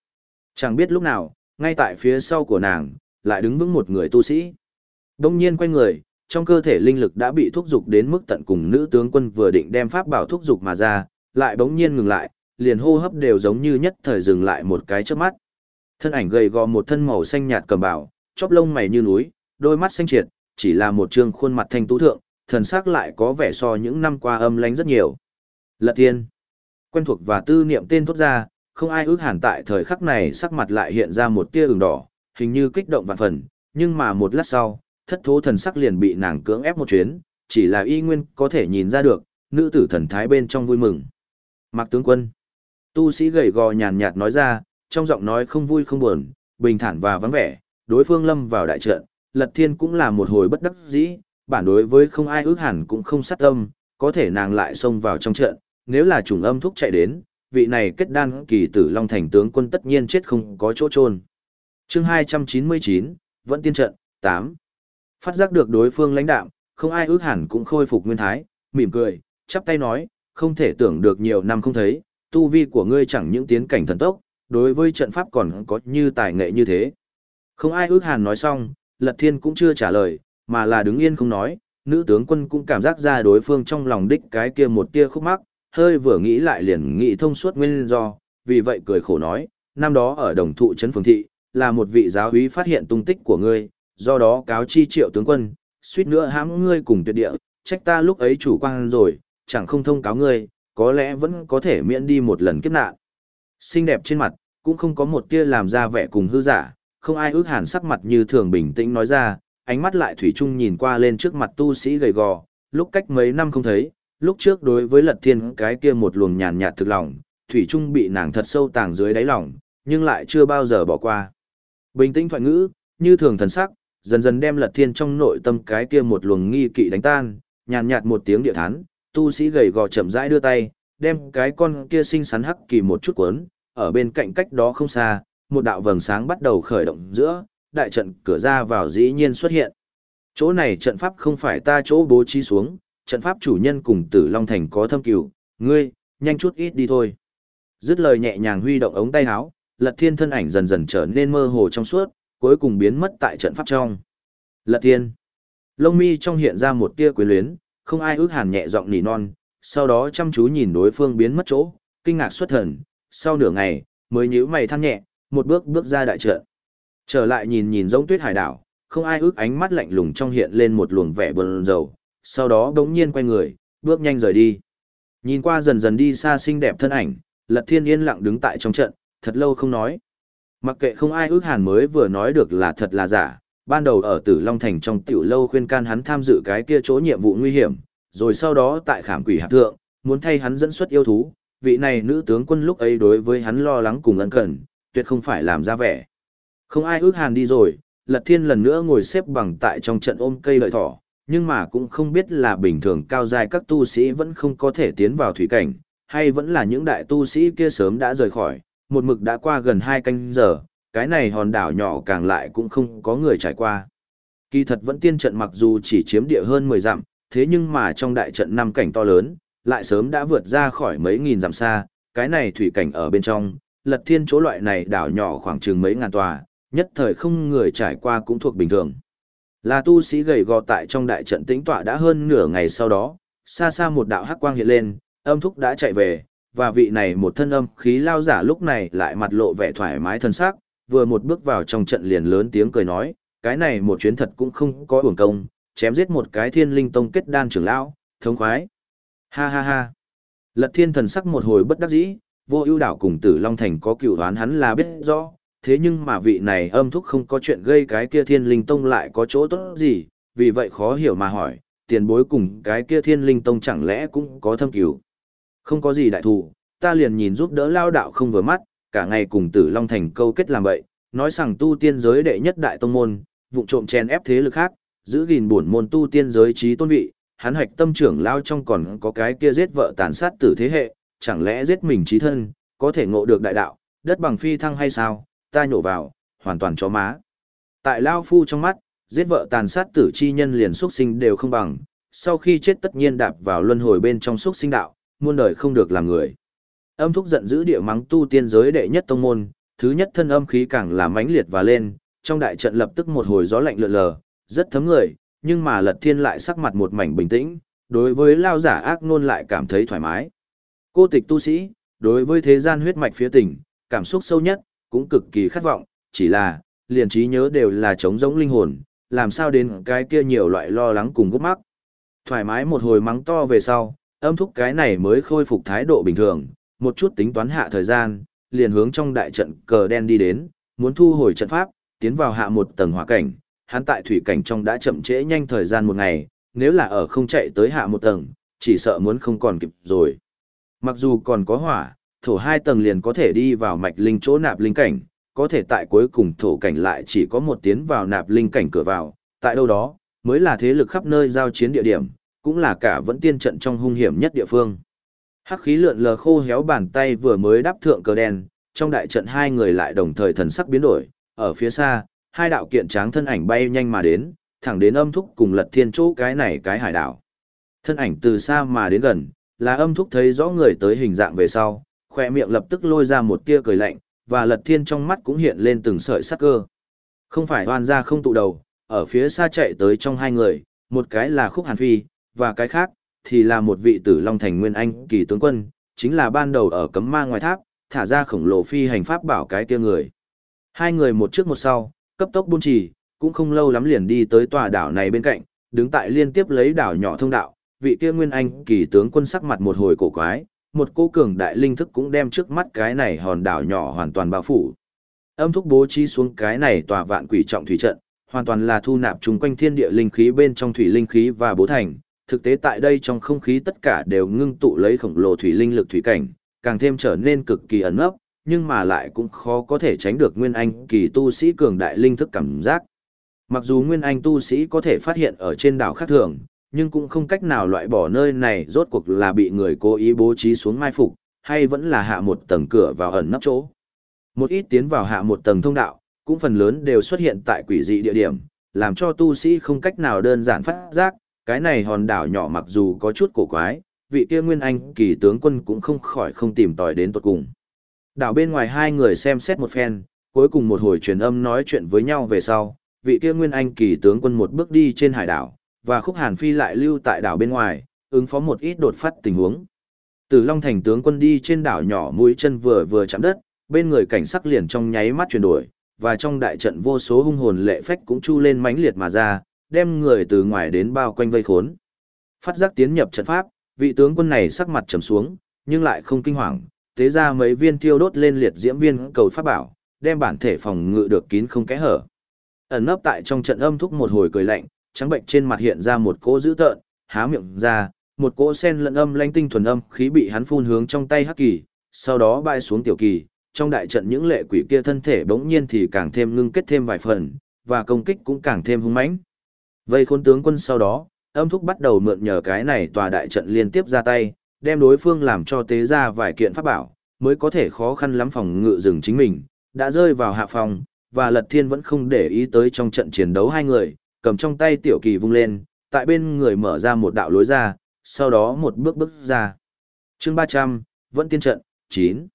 Chẳng biết lúc nào, ngay tại phía sau của nàng, lại đứng vững một người tu sĩ. Bỗng nhiên quay người, trong cơ thể linh lực đã bị thúc dục đến mức tận cùng nữ tướng quân vừa định đem pháp bảo thúc dục mà ra, lại bỗng nhiên ngừng lại, liền hô hấp đều giống như nhất thời dừng lại một cái trước mắt. Thân ảnh gầy gò một thân màu xanh nhạt cầm bảo, chóp lông mày như núi, đôi mắt xanh triệt, chỉ là một trương khuôn mặt thanh tú thượng, thần sắc lại có vẻ so những năm qua âm lánh rất nhiều. Lật Thiên. Quen thuộc và tư niệm tên thốt ra, không ai ước hẳn tại thời khắc này sắc mặt lại hiện ra một tia ửng đỏ, hình như kích động vạn phần, nhưng mà một lát sau, thất thố thần sắc liền bị nàng cưỡng ép một chuyến, chỉ là y nguyên có thể nhìn ra được, nữ tử thần thái bên trong vui mừng. Mạc tướng quân. Tu sĩ gầy gò nhàn nhạt nói ra, trong giọng nói không vui không buồn, bình thản và vắng vẻ, đối phương lâm vào đại trận, Lật Thiên cũng là một hồi bất đắc dĩ, bản đối với không ai ước hẳn cũng không sát tâm, có thể nàng lại xông vào trong trận, nếu là trùng âm thúc chạy đến, vị này kết đan kỳ tử Long Thành tướng quân tất nhiên chết không có chỗ trôn. Chương 299, vẫn tiên trận, 8. Phát giác được đối phương lãnh đạm, không ai ước hẳn cũng khôi phục nguyên thái, mỉm cười, chắp tay nói, không thể tưởng được nhiều năm không thấy, tu vi của ngươi chẳng những tiến cảnh thần tốc, đối với trận pháp còn có như tài nghệ như thế. Không ai ước hàn nói xong, Lật Thiên cũng chưa trả lời, mà là đứng yên không nói, nữ tướng quân cũng cảm giác ra đối phương trong lòng đích cái kia một tia khúc mắc, hơi vừa nghĩ lại liền nghĩ thông suốt nguyên do, vì vậy cười khổ nói, năm đó ở đồng thụ trấn phường thị, là một vị giáo úy phát hiện tung tích của ngươi, do đó cáo chi triệu tướng quân, suýt nữa hãm ngươi cùng tuyệt địa, trách ta lúc ấy chủ quan rồi, chẳng không thông cáo ngươi, có lẽ vẫn có thể miễn đi một lần kiếp nạn. Xinh đẹp trên mặt, cũng không có một tia làm ra vẻ cùng hư giả, không ai ước hàn sắc mặt như thường bình tĩnh nói ra, ánh mắt lại thủy chung nhìn qua lên trước mặt tu sĩ gầy gò, lúc cách mấy năm không thấy, lúc trước đối với lật thiên cái kia một luồng nhàn nhạt thực lòng, thủy chung bị nàng thật sâu tàng dưới đáy lòng, nhưng lại chưa bao giờ bỏ qua. Bình tĩnh thoại ngữ, như thường thần sắc, dần dần đem lật thiên trong nội tâm cái kia một luồng nghi kỵ đánh tan, nhàn nhạt một tiếng địa thán, tu sĩ gầy gò chậm rãi đưa tay, đem cái con kia xinh xắn hắc kỳ một chút cuốn, ở bên cạnh cách đó không xa, một đạo vầng sáng bắt đầu khởi động giữa, đại trận cửa ra vào dĩ nhiên xuất hiện. Chỗ này trận pháp không phải ta chỗ bố trí xuống, trận pháp chủ nhân cùng Tử Long Thành có thâm cửu, ngươi, nhanh chút ít đi thôi. Dứt lời nhẹ nhàng huy động ống tay áo, Lật Thiên thân ảnh dần dần trở nên mơ hồ trong suốt, cuối cùng biến mất tại trận pháp trong. Lật thiên. Lông mi trong hiện ra một tia quyến luyến, không ai ước hàn nhẹ giọng nỉ non, sau đó chăm chú nhìn đối phương biến mất chỗ, kinh ngạc xuất thần, sau nửa ngày, mới nhíu mày than nhẹ, một bước bước ra đại trận. Trở lại nhìn nhìn giống tuyết hải đảo, không ai ước ánh mắt lạnh lùng trong hiện lên một luồng vẻ bờn dầu, sau đó đống nhiên quay người, bước nhanh rời đi. Nhìn qua dần dần đi xa xinh đẹp thân ảnh, Lật Thiên yên lặng đứng tại trong trận, thật lâu không nói. Mặc kệ không ai ước hàn mới vừa nói được là thật là giả, ban đầu ở Tử Long Thành trong tiểu lâu khuyên can hắn tham dự cái kia chỗ nhiệm vụ nguy hiểm, rồi sau đó tại khảm quỷ hạp thượng, muốn thay hắn dẫn xuất yêu thú, vị này nữ tướng quân lúc ấy đối với hắn lo lắng cùng ân cần, tuyệt không phải làm ra vẻ. Không ai ước hàn đi rồi, Lật Thiên lần nữa ngồi xếp bằng tại trong trận ôm cây lợi thỏ, nhưng mà cũng không biết là bình thường cao dài các tu sĩ vẫn không có thể tiến vào thủy cảnh, hay vẫn là những đại tu sĩ kia sớm đã rời khỏi, một mực đã qua gần hai canh giờ, cái này hòn đảo nhỏ càng lại cũng không có người trải qua. Kỳ thật vẫn tiên trận mặc dù chỉ chiếm địa hơn 10 dặm, thế nhưng mà trong đại trận năm cảnh to lớn, lại sớm đã vượt ra khỏi mấy nghìn dặm xa, cái này thủy cảnh ở bên trong, lật thiên chỗ loại này đảo nhỏ khoảng chừng mấy ngàn tòa, nhất thời không người trải qua cũng thuộc bình thường. Là tu sĩ gầy gò tại trong đại trận tĩnh tọa đã hơn nửa ngày sau đó, xa xa một đạo hắc quang hiện lên, âm thúc đã chạy về, và vị này một thân âm khí lao giả lúc này lại mặt lộ vẻ thoải mái thân sắc, vừa một bước vào trong trận liền lớn tiếng cười nói, cái này một chuyến thật cũng không có uổng công, chém giết một cái thiên linh tông kết đan trưởng lão, thống khoái. Ha ha ha. Lật thiên thần sắc một hồi bất đắc dĩ, vô ưu đảo cùng tử Long Thành có cựu đoán hắn là biết rõ, thế nhưng mà vị này âm thúc không có chuyện gây cái kia thiên linh tông lại có chỗ tốt gì, vì vậy khó hiểu mà hỏi, tiền bối cùng cái kia thiên linh tông chẳng lẽ cũng có thâm cứu Không có gì đại thù, ta liền nhìn giúp đỡ lao đạo không vừa mắt, cả ngày cùng tử Long Thành câu kết làm vậy, nói rằng tu tiên giới đệ nhất đại tông môn, vụ trộm chen ép thế lực khác, giữ gìn bổn môn tu tiên giới trí tôn vị, hắn hoạch tâm trưởng lao trong còn có cái kia giết vợ tàn sát tử thế hệ, chẳng lẽ giết mình trí thân, có thể ngộ được đại đạo, đất bằng phi thăng hay sao, ta nhổ vào, hoàn toàn chó má. Tại Lao Phu trong mắt, giết vợ tàn sát tử chi nhân liền xuất sinh đều không bằng, sau khi chết tất nhiên đạp vào luân hồi bên trong xuất sinh đạo, muôn đời không được làm người. Âm thúc giận dữ địa mắng tu tiên giới đệ nhất tông môn, thứ nhất thân âm khí càng là mãnh liệt và lên, trong đại trận lập tức một hồi gió lạnh lượn lờ, rất thấm người, nhưng mà Lật Thiên lại sắc mặt một mảnh bình tĩnh, đối với lao giả ác nôn lại cảm thấy thoải mái. Cô tịch tu sĩ, đối với thế gian huyết mạch phía tỉnh, cảm xúc sâu nhất, cũng cực kỳ khát vọng, chỉ là, liền trí nhớ đều là trống rỗng linh hồn, làm sao đến cái kia nhiều loại lo lắng cùng gút mắc. Thoải mái một hồi mắng to về sau, âm thúc cái này mới khôi phục thái độ bình thường, một chút tính toán hạ thời gian, liền hướng trong đại trận cờ đen đi đến, muốn thu hồi trận pháp, tiến vào hạ một tầng hỏa cảnh, hắn tại thủy cảnh trong đã chậm trễ nhanh thời gian một ngày, nếu là ở không chạy tới hạ một tầng, chỉ sợ muốn không còn kịp rồi. Mặc dù còn có hỏa, thổ hai tầng liền có thể đi vào mạch linh chỗ nạp linh cảnh, có thể tại cuối cùng thổ cảnh lại chỉ có một tiến vào nạp linh cảnh cửa vào, tại đâu đó, mới là thế lực khắp nơi giao chiến địa điểm, cũng là cả vẫn tiên trận trong hung hiểm nhất địa phương. Hắc khí lượn lờ khô héo bàn tay vừa mới đáp thượng cờ đen, trong đại trận hai người lại đồng thời thần sắc biến đổi, ở phía xa, hai đạo kiện tráng thân ảnh bay nhanh mà đến, thẳng đến âm thúc cùng lật thiên chỗ cái này cái hải đảo. Thân ảnh từ xa mà đến gần, là âm thúc thấy rõ người tới hình dạng về sau, khoe miệng lập tức lôi ra một tia cười lạnh, và lật thiên trong mắt cũng hiện lên từng sợi sắc cơ. Không phải hoan ra không tụ đầu, ở phía xa chạy tới trong hai người, một cái là khúc hàn phi, và cái khác, thì là một vị tử Long Thành Nguyên Anh kỳ tướng quân, chính là ban đầu ở cấm ma ngoài tháp, thả ra khổng lồ phi hành pháp bảo cái kia người. Hai người một trước một sau, cấp tốc buôn trì, cũng không lâu lắm liền đi tới tòa đảo này bên cạnh, đứng tại liên tiếp lấy đảo nhỏ thông đạo, vị kia Nguyên Anh kỳ tướng quân sắc mặt một hồi cổ quái, một cô cường đại linh thức cũng đem trước mắt cái này hòn đảo nhỏ hoàn toàn bao phủ. Âm thúc bố trí xuống cái này tòa vạn quỷ trọng thủy trận, hoàn toàn là thu nạp chung quanh thiên địa linh khí bên trong thủy linh khí và bố thành. Thực tế tại đây trong không khí tất cả đều ngưng tụ lấy khổng lồ thủy linh lực thủy cảnh, càng thêm trở nên cực kỳ ẩn ấp, nhưng mà lại cũng khó có thể tránh được nguyên anh kỳ tu sĩ cường đại linh thức cảm giác. Mặc dù nguyên anh tu sĩ có thể phát hiện ở trên đảo khác thường, nhưng cũng không cách nào loại bỏ nơi này rốt cuộc là bị người cố ý bố trí xuống mai phục, hay vẫn là hạ một tầng cửa vào ẩn nấp chỗ. Một ít tiến vào hạ một tầng thông đạo, cũng phần lớn đều xuất hiện tại quỷ dị địa điểm, làm cho tu sĩ không cách nào đơn giản phát giác, cái này hòn đảo nhỏ mặc dù có chút cổ quái, vị kia nguyên anh kỳ tướng quân cũng không khỏi không tìm tòi đến tột cùng. Đảo bên ngoài hai người xem xét một phen, cuối cùng một hồi truyền âm nói chuyện với nhau về sau, vị kia nguyên anh kỳ tướng quân một bước đi trên hải đảo, và khúc hàn phi lại lưu tại đảo bên ngoài, ứng phó một ít đột phát tình huống. Từ Long Thành tướng quân đi trên đảo nhỏ mũi chân vừa vừa chạm đất, bên người cảnh sắc liền trong nháy mắt chuyển đổi, và trong đại trận vô số hung hồn lệ phách cũng chu lên mãnh liệt mà ra, đem người từ ngoài đến bao quanh vây khốn. Phát giác tiến nhập trận pháp, vị tướng quân này sắc mặt trầm xuống, nhưng lại không kinh hoàng, tế ra mấy viên thiêu đốt lên liệt diễm viên cầu pháp bảo, đem bản thể phòng ngự được kín không kẽ hở. Ẩn nấp tại trong trận âm thúc một hồi cười lạnh, trắng bệnh trên mặt hiện ra một cỗ dữ tợn, há miệng ra, một cỗ sen lẫn âm lanh tinh thuần âm khí bị hắn phun hướng trong tay hắc kỳ, sau đó bay xuống tiểu kỳ, trong đại trận những lệ quỷ kia thân thể bỗng nhiên thì càng thêm ngưng kết thêm vài phần, và công kích cũng càng thêm hung mãnh. Vây khốn tướng quân sau đó, âm thúc bắt đầu mượn nhờ cái này tòa đại trận liên tiếp ra tay, đem đối phương làm cho tế ra vài kiện pháp bảo, mới có thể khó khăn lắm phòng ngự rừng chính mình, đã rơi vào hạ phòng, và Lật Thiên vẫn không để ý tới trong trận chiến đấu hai người, cầm trong tay tiểu kỳ vung lên, tại bên người mở ra một đạo lối ra, sau đó một bước bước ra. chương 300, vẫn tiên trận, 9.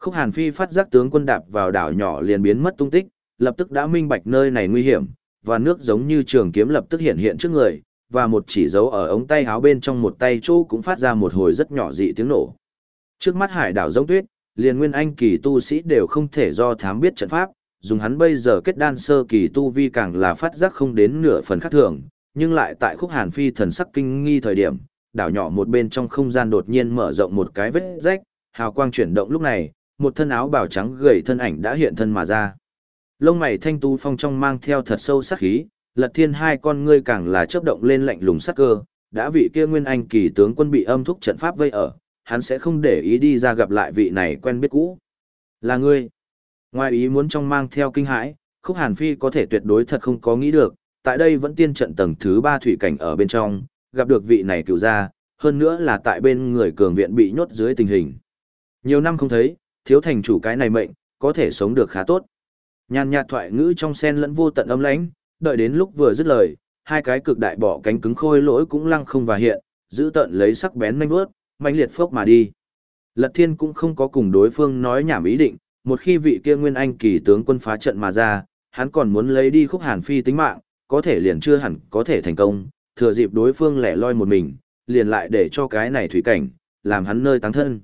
Khúc Hàn Phi phát giác tướng quân đạp vào đảo nhỏ liền biến mất tung tích, lập tức đã minh bạch nơi này nguy hiểm, và nước giống như trường kiếm lập tức hiện hiện trước người, và một chỉ dấu ở ống tay áo bên trong một tay chỗ cũng phát ra một hồi rất nhỏ dị tiếng nổ. Trước mắt hải đảo giống tuyết, liền nguyên anh kỳ tu sĩ đều không thể do thám biết trận pháp, dùng hắn bây giờ kết đan sơ kỳ tu vi càng là phát giác không đến nửa phần khác thường, nhưng lại tại khúc hàn phi thần sắc kinh nghi thời điểm, đảo nhỏ một bên trong không gian đột nhiên mở rộng một cái vết rách, hào quang chuyển động lúc này, một thân áo bào trắng gầy thân ảnh đã hiện thân mà ra. Lông mày thanh tu phong trong mang theo thật sâu sắc khí, lật thiên hai con ngươi càng là chớp động lên lạnh lùng sắc cơ, đã vị kia nguyên anh kỳ tướng quân bị âm thúc trận pháp vây ở, hắn sẽ không để ý đi ra gặp lại vị này quen biết cũ. Là ngươi. Ngoài ý muốn trong mang theo kinh hãi, khúc hàn phi có thể tuyệt đối thật không có nghĩ được, tại đây vẫn tiên trận tầng thứ ba thủy cảnh ở bên trong, gặp được vị này cựu gia, hơn nữa là tại bên người cường viện bị nhốt dưới tình hình. Nhiều năm không thấy, thiếu thành chủ cái này mệnh, có thể sống được khá tốt. Nhàn nhạt thoại ngữ trong sen lẫn vô tận âm lãnh, đợi đến lúc vừa dứt lời, hai cái cực đại bỏ cánh cứng khôi lỗi cũng lăng không và hiện, giữ tận lấy sắc bén nhanh vớt, mạnh liệt phốc mà đi. Lật Thiên cũng không có cùng đối phương nói nhảm ý định, một khi vị kia nguyên anh kỳ tướng quân phá trận mà ra, hắn còn muốn lấy đi khúc hàn phi tính mạng, có thể liền chưa hẳn có thể thành công, thừa dịp đối phương lẻ loi một mình, liền lại để cho cái này thủy cảnh, làm hắn nơi táng thân.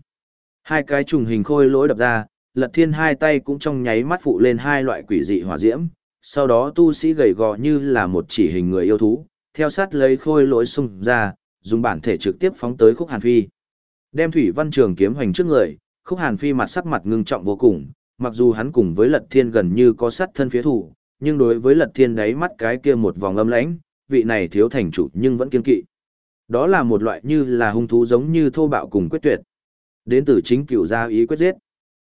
Hai cái trùng hình khôi lỗi đập ra, lật thiên hai tay cũng trong nháy mắt phụ lên hai loại quỷ dị hỏa diễm, sau đó tu sĩ gầy gò như là một chỉ hình người yêu thú, theo sát lấy khôi lỗi xung ra, dùng bản thể trực tiếp phóng tới khúc hàn phi. Đem thủy văn trường kiếm hoành trước người, khúc hàn phi mặt sắc mặt ngưng trọng vô cùng, mặc dù hắn cùng với lật thiên gần như có sát thân phía thủ, nhưng đối với lật thiên đáy mắt cái kia một vòng âm lãnh, vị này thiếu thành chủ nhưng vẫn kiên kỵ. Đó là một loại như là hung thú giống như thô bạo cùng quyết tuyệt. Đến từ chính cựu gia ý quyết giết.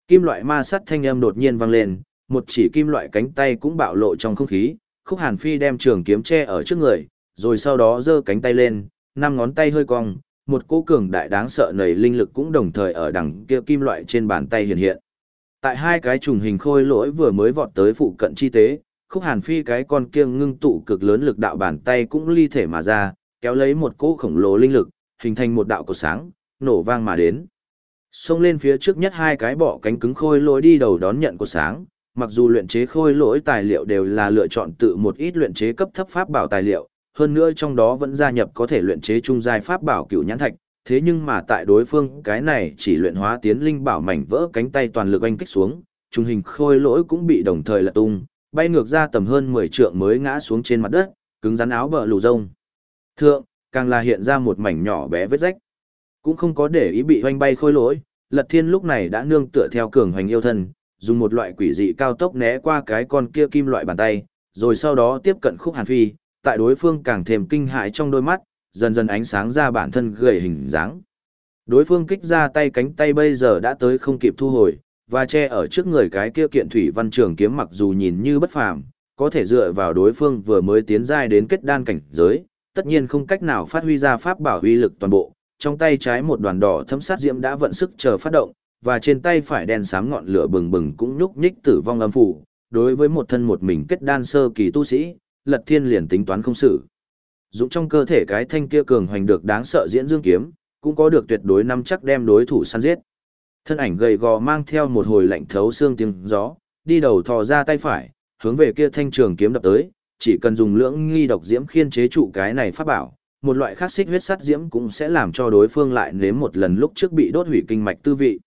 Kim loại ma sắt thanh âm đột nhiên vang lên, một chỉ kim loại cánh tay cũng bạo lộ trong không khí, Khúc Hàn Phi đem trường kiếm che ở trước người, rồi sau đó giơ cánh tay lên, năm ngón tay hơi cong, một cỗ cường đại đáng sợ nảy linh lực cũng đồng thời ở đằng kia kim loại trên bàn tay hiện hiện. Tại hai cái trùng hình khôi lỗi vừa mới vọt tới phụ cận chi tế, Khúc Hàn Phi cái con kia ngưng tụ cực lớn lực đạo bàn tay cũng ly thể mà ra, kéo lấy một cỗ khổng lồ linh lực, hình thành một đạo cột sáng, nổ vang mà đến. Xông lên phía trước nhất hai cái bỏ cánh cứng khôi lỗi đi đầu đón nhận của sáng, mặc dù luyện chế khôi lỗi tài liệu đều là lựa chọn tự một ít luyện chế cấp thấp pháp bảo tài liệu, hơn nữa trong đó vẫn gia nhập có thể luyện chế trung giai pháp bảo cựu nhãn thạch, thế nhưng mà tại đối phương cái này chỉ luyện hóa tiến linh bảo mảnh vỡ cánh tay toàn lực anh kích xuống, trung hình khôi lỗi cũng bị đồng thời lật tung, bay ngược ra tầm hơn 10 trượng mới ngã xuống trên mặt đất, cứng rắn áo bờ lù rông. Thượng, càng là hiện ra một mảnh nhỏ bé vết rách. Cũng không có để ý bị hoanh bay khôi lỗi, Lật Thiên lúc này đã nương tựa theo cường hoành yêu thân, dùng một loại quỷ dị cao tốc né qua cái con kia kim loại bàn tay, rồi sau đó tiếp cận khúc hàn phi, tại đối phương càng thêm kinh hại trong đôi mắt, dần dần ánh sáng ra bản thân gầy hình dáng. Đối phương kích ra tay cánh tay bây giờ đã tới không kịp thu hồi, và che ở trước người cái kia kiện thủy văn trường kiếm mặc dù nhìn như bất phàm, có thể dựa vào đối phương vừa mới tiến giai đến kết đan cảnh giới, tất nhiên không cách nào phát huy ra pháp bảo huy lực toàn bộ. Trong tay trái một đoàn đỏ thấm sát diễm đã vận sức chờ phát động, và trên tay phải đèn sáng ngọn lửa bừng bừng cũng nhúc nhích tử vong âm phủ. Đối với một thân một mình kết đan sơ kỳ tu sĩ, Lật Thiên liền tính toán không xử. Dũng trong cơ thể cái thanh kia cường hoành được đáng sợ diễn dương kiếm, cũng có được tuyệt đối năm chắc đem đối thủ săn giết. Thân ảnh gầy gò mang theo một hồi lạnh thấu xương tiếng gió, đi đầu thò ra tay phải, hướng về kia thanh trường kiếm đập tới, chỉ cần dùng lưỡng nghi độc diễm khiên chế trụ cái này pháp bảo, một loại khác xích huyết sắt diễm cũng sẽ làm cho đối phương lại nếm một lần lúc trước bị đốt hủy kinh mạch tư vị.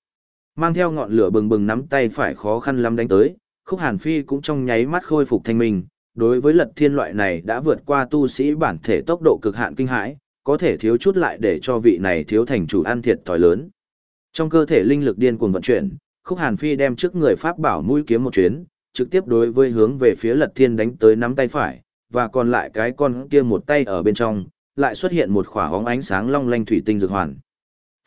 Mang theo ngọn lửa bừng bừng nắm tay phải khó khăn lắm đánh tới, Khúc Hàn Phi cũng trong nháy mắt khôi phục thanh minh, đối với Lật Thiên loại này đã vượt qua tu sĩ bản thể tốc độ cực hạn kinh hãi, có thể thiếu chút lại để cho vị này thiếu thành chủ ăn thiệt thòi lớn. Trong cơ thể linh lực điên cuồng vận chuyển, Khúc Hàn Phi đem trước người pháp bảo mũi kiếm một chuyến, trực tiếp đối với hướng về phía Lật Thiên đánh tới nắm tay phải, và còn lại cái con kia một tay ở bên trong, lại xuất hiện một khỏa hóng ánh sáng long lanh thủy tinh dược hoàn.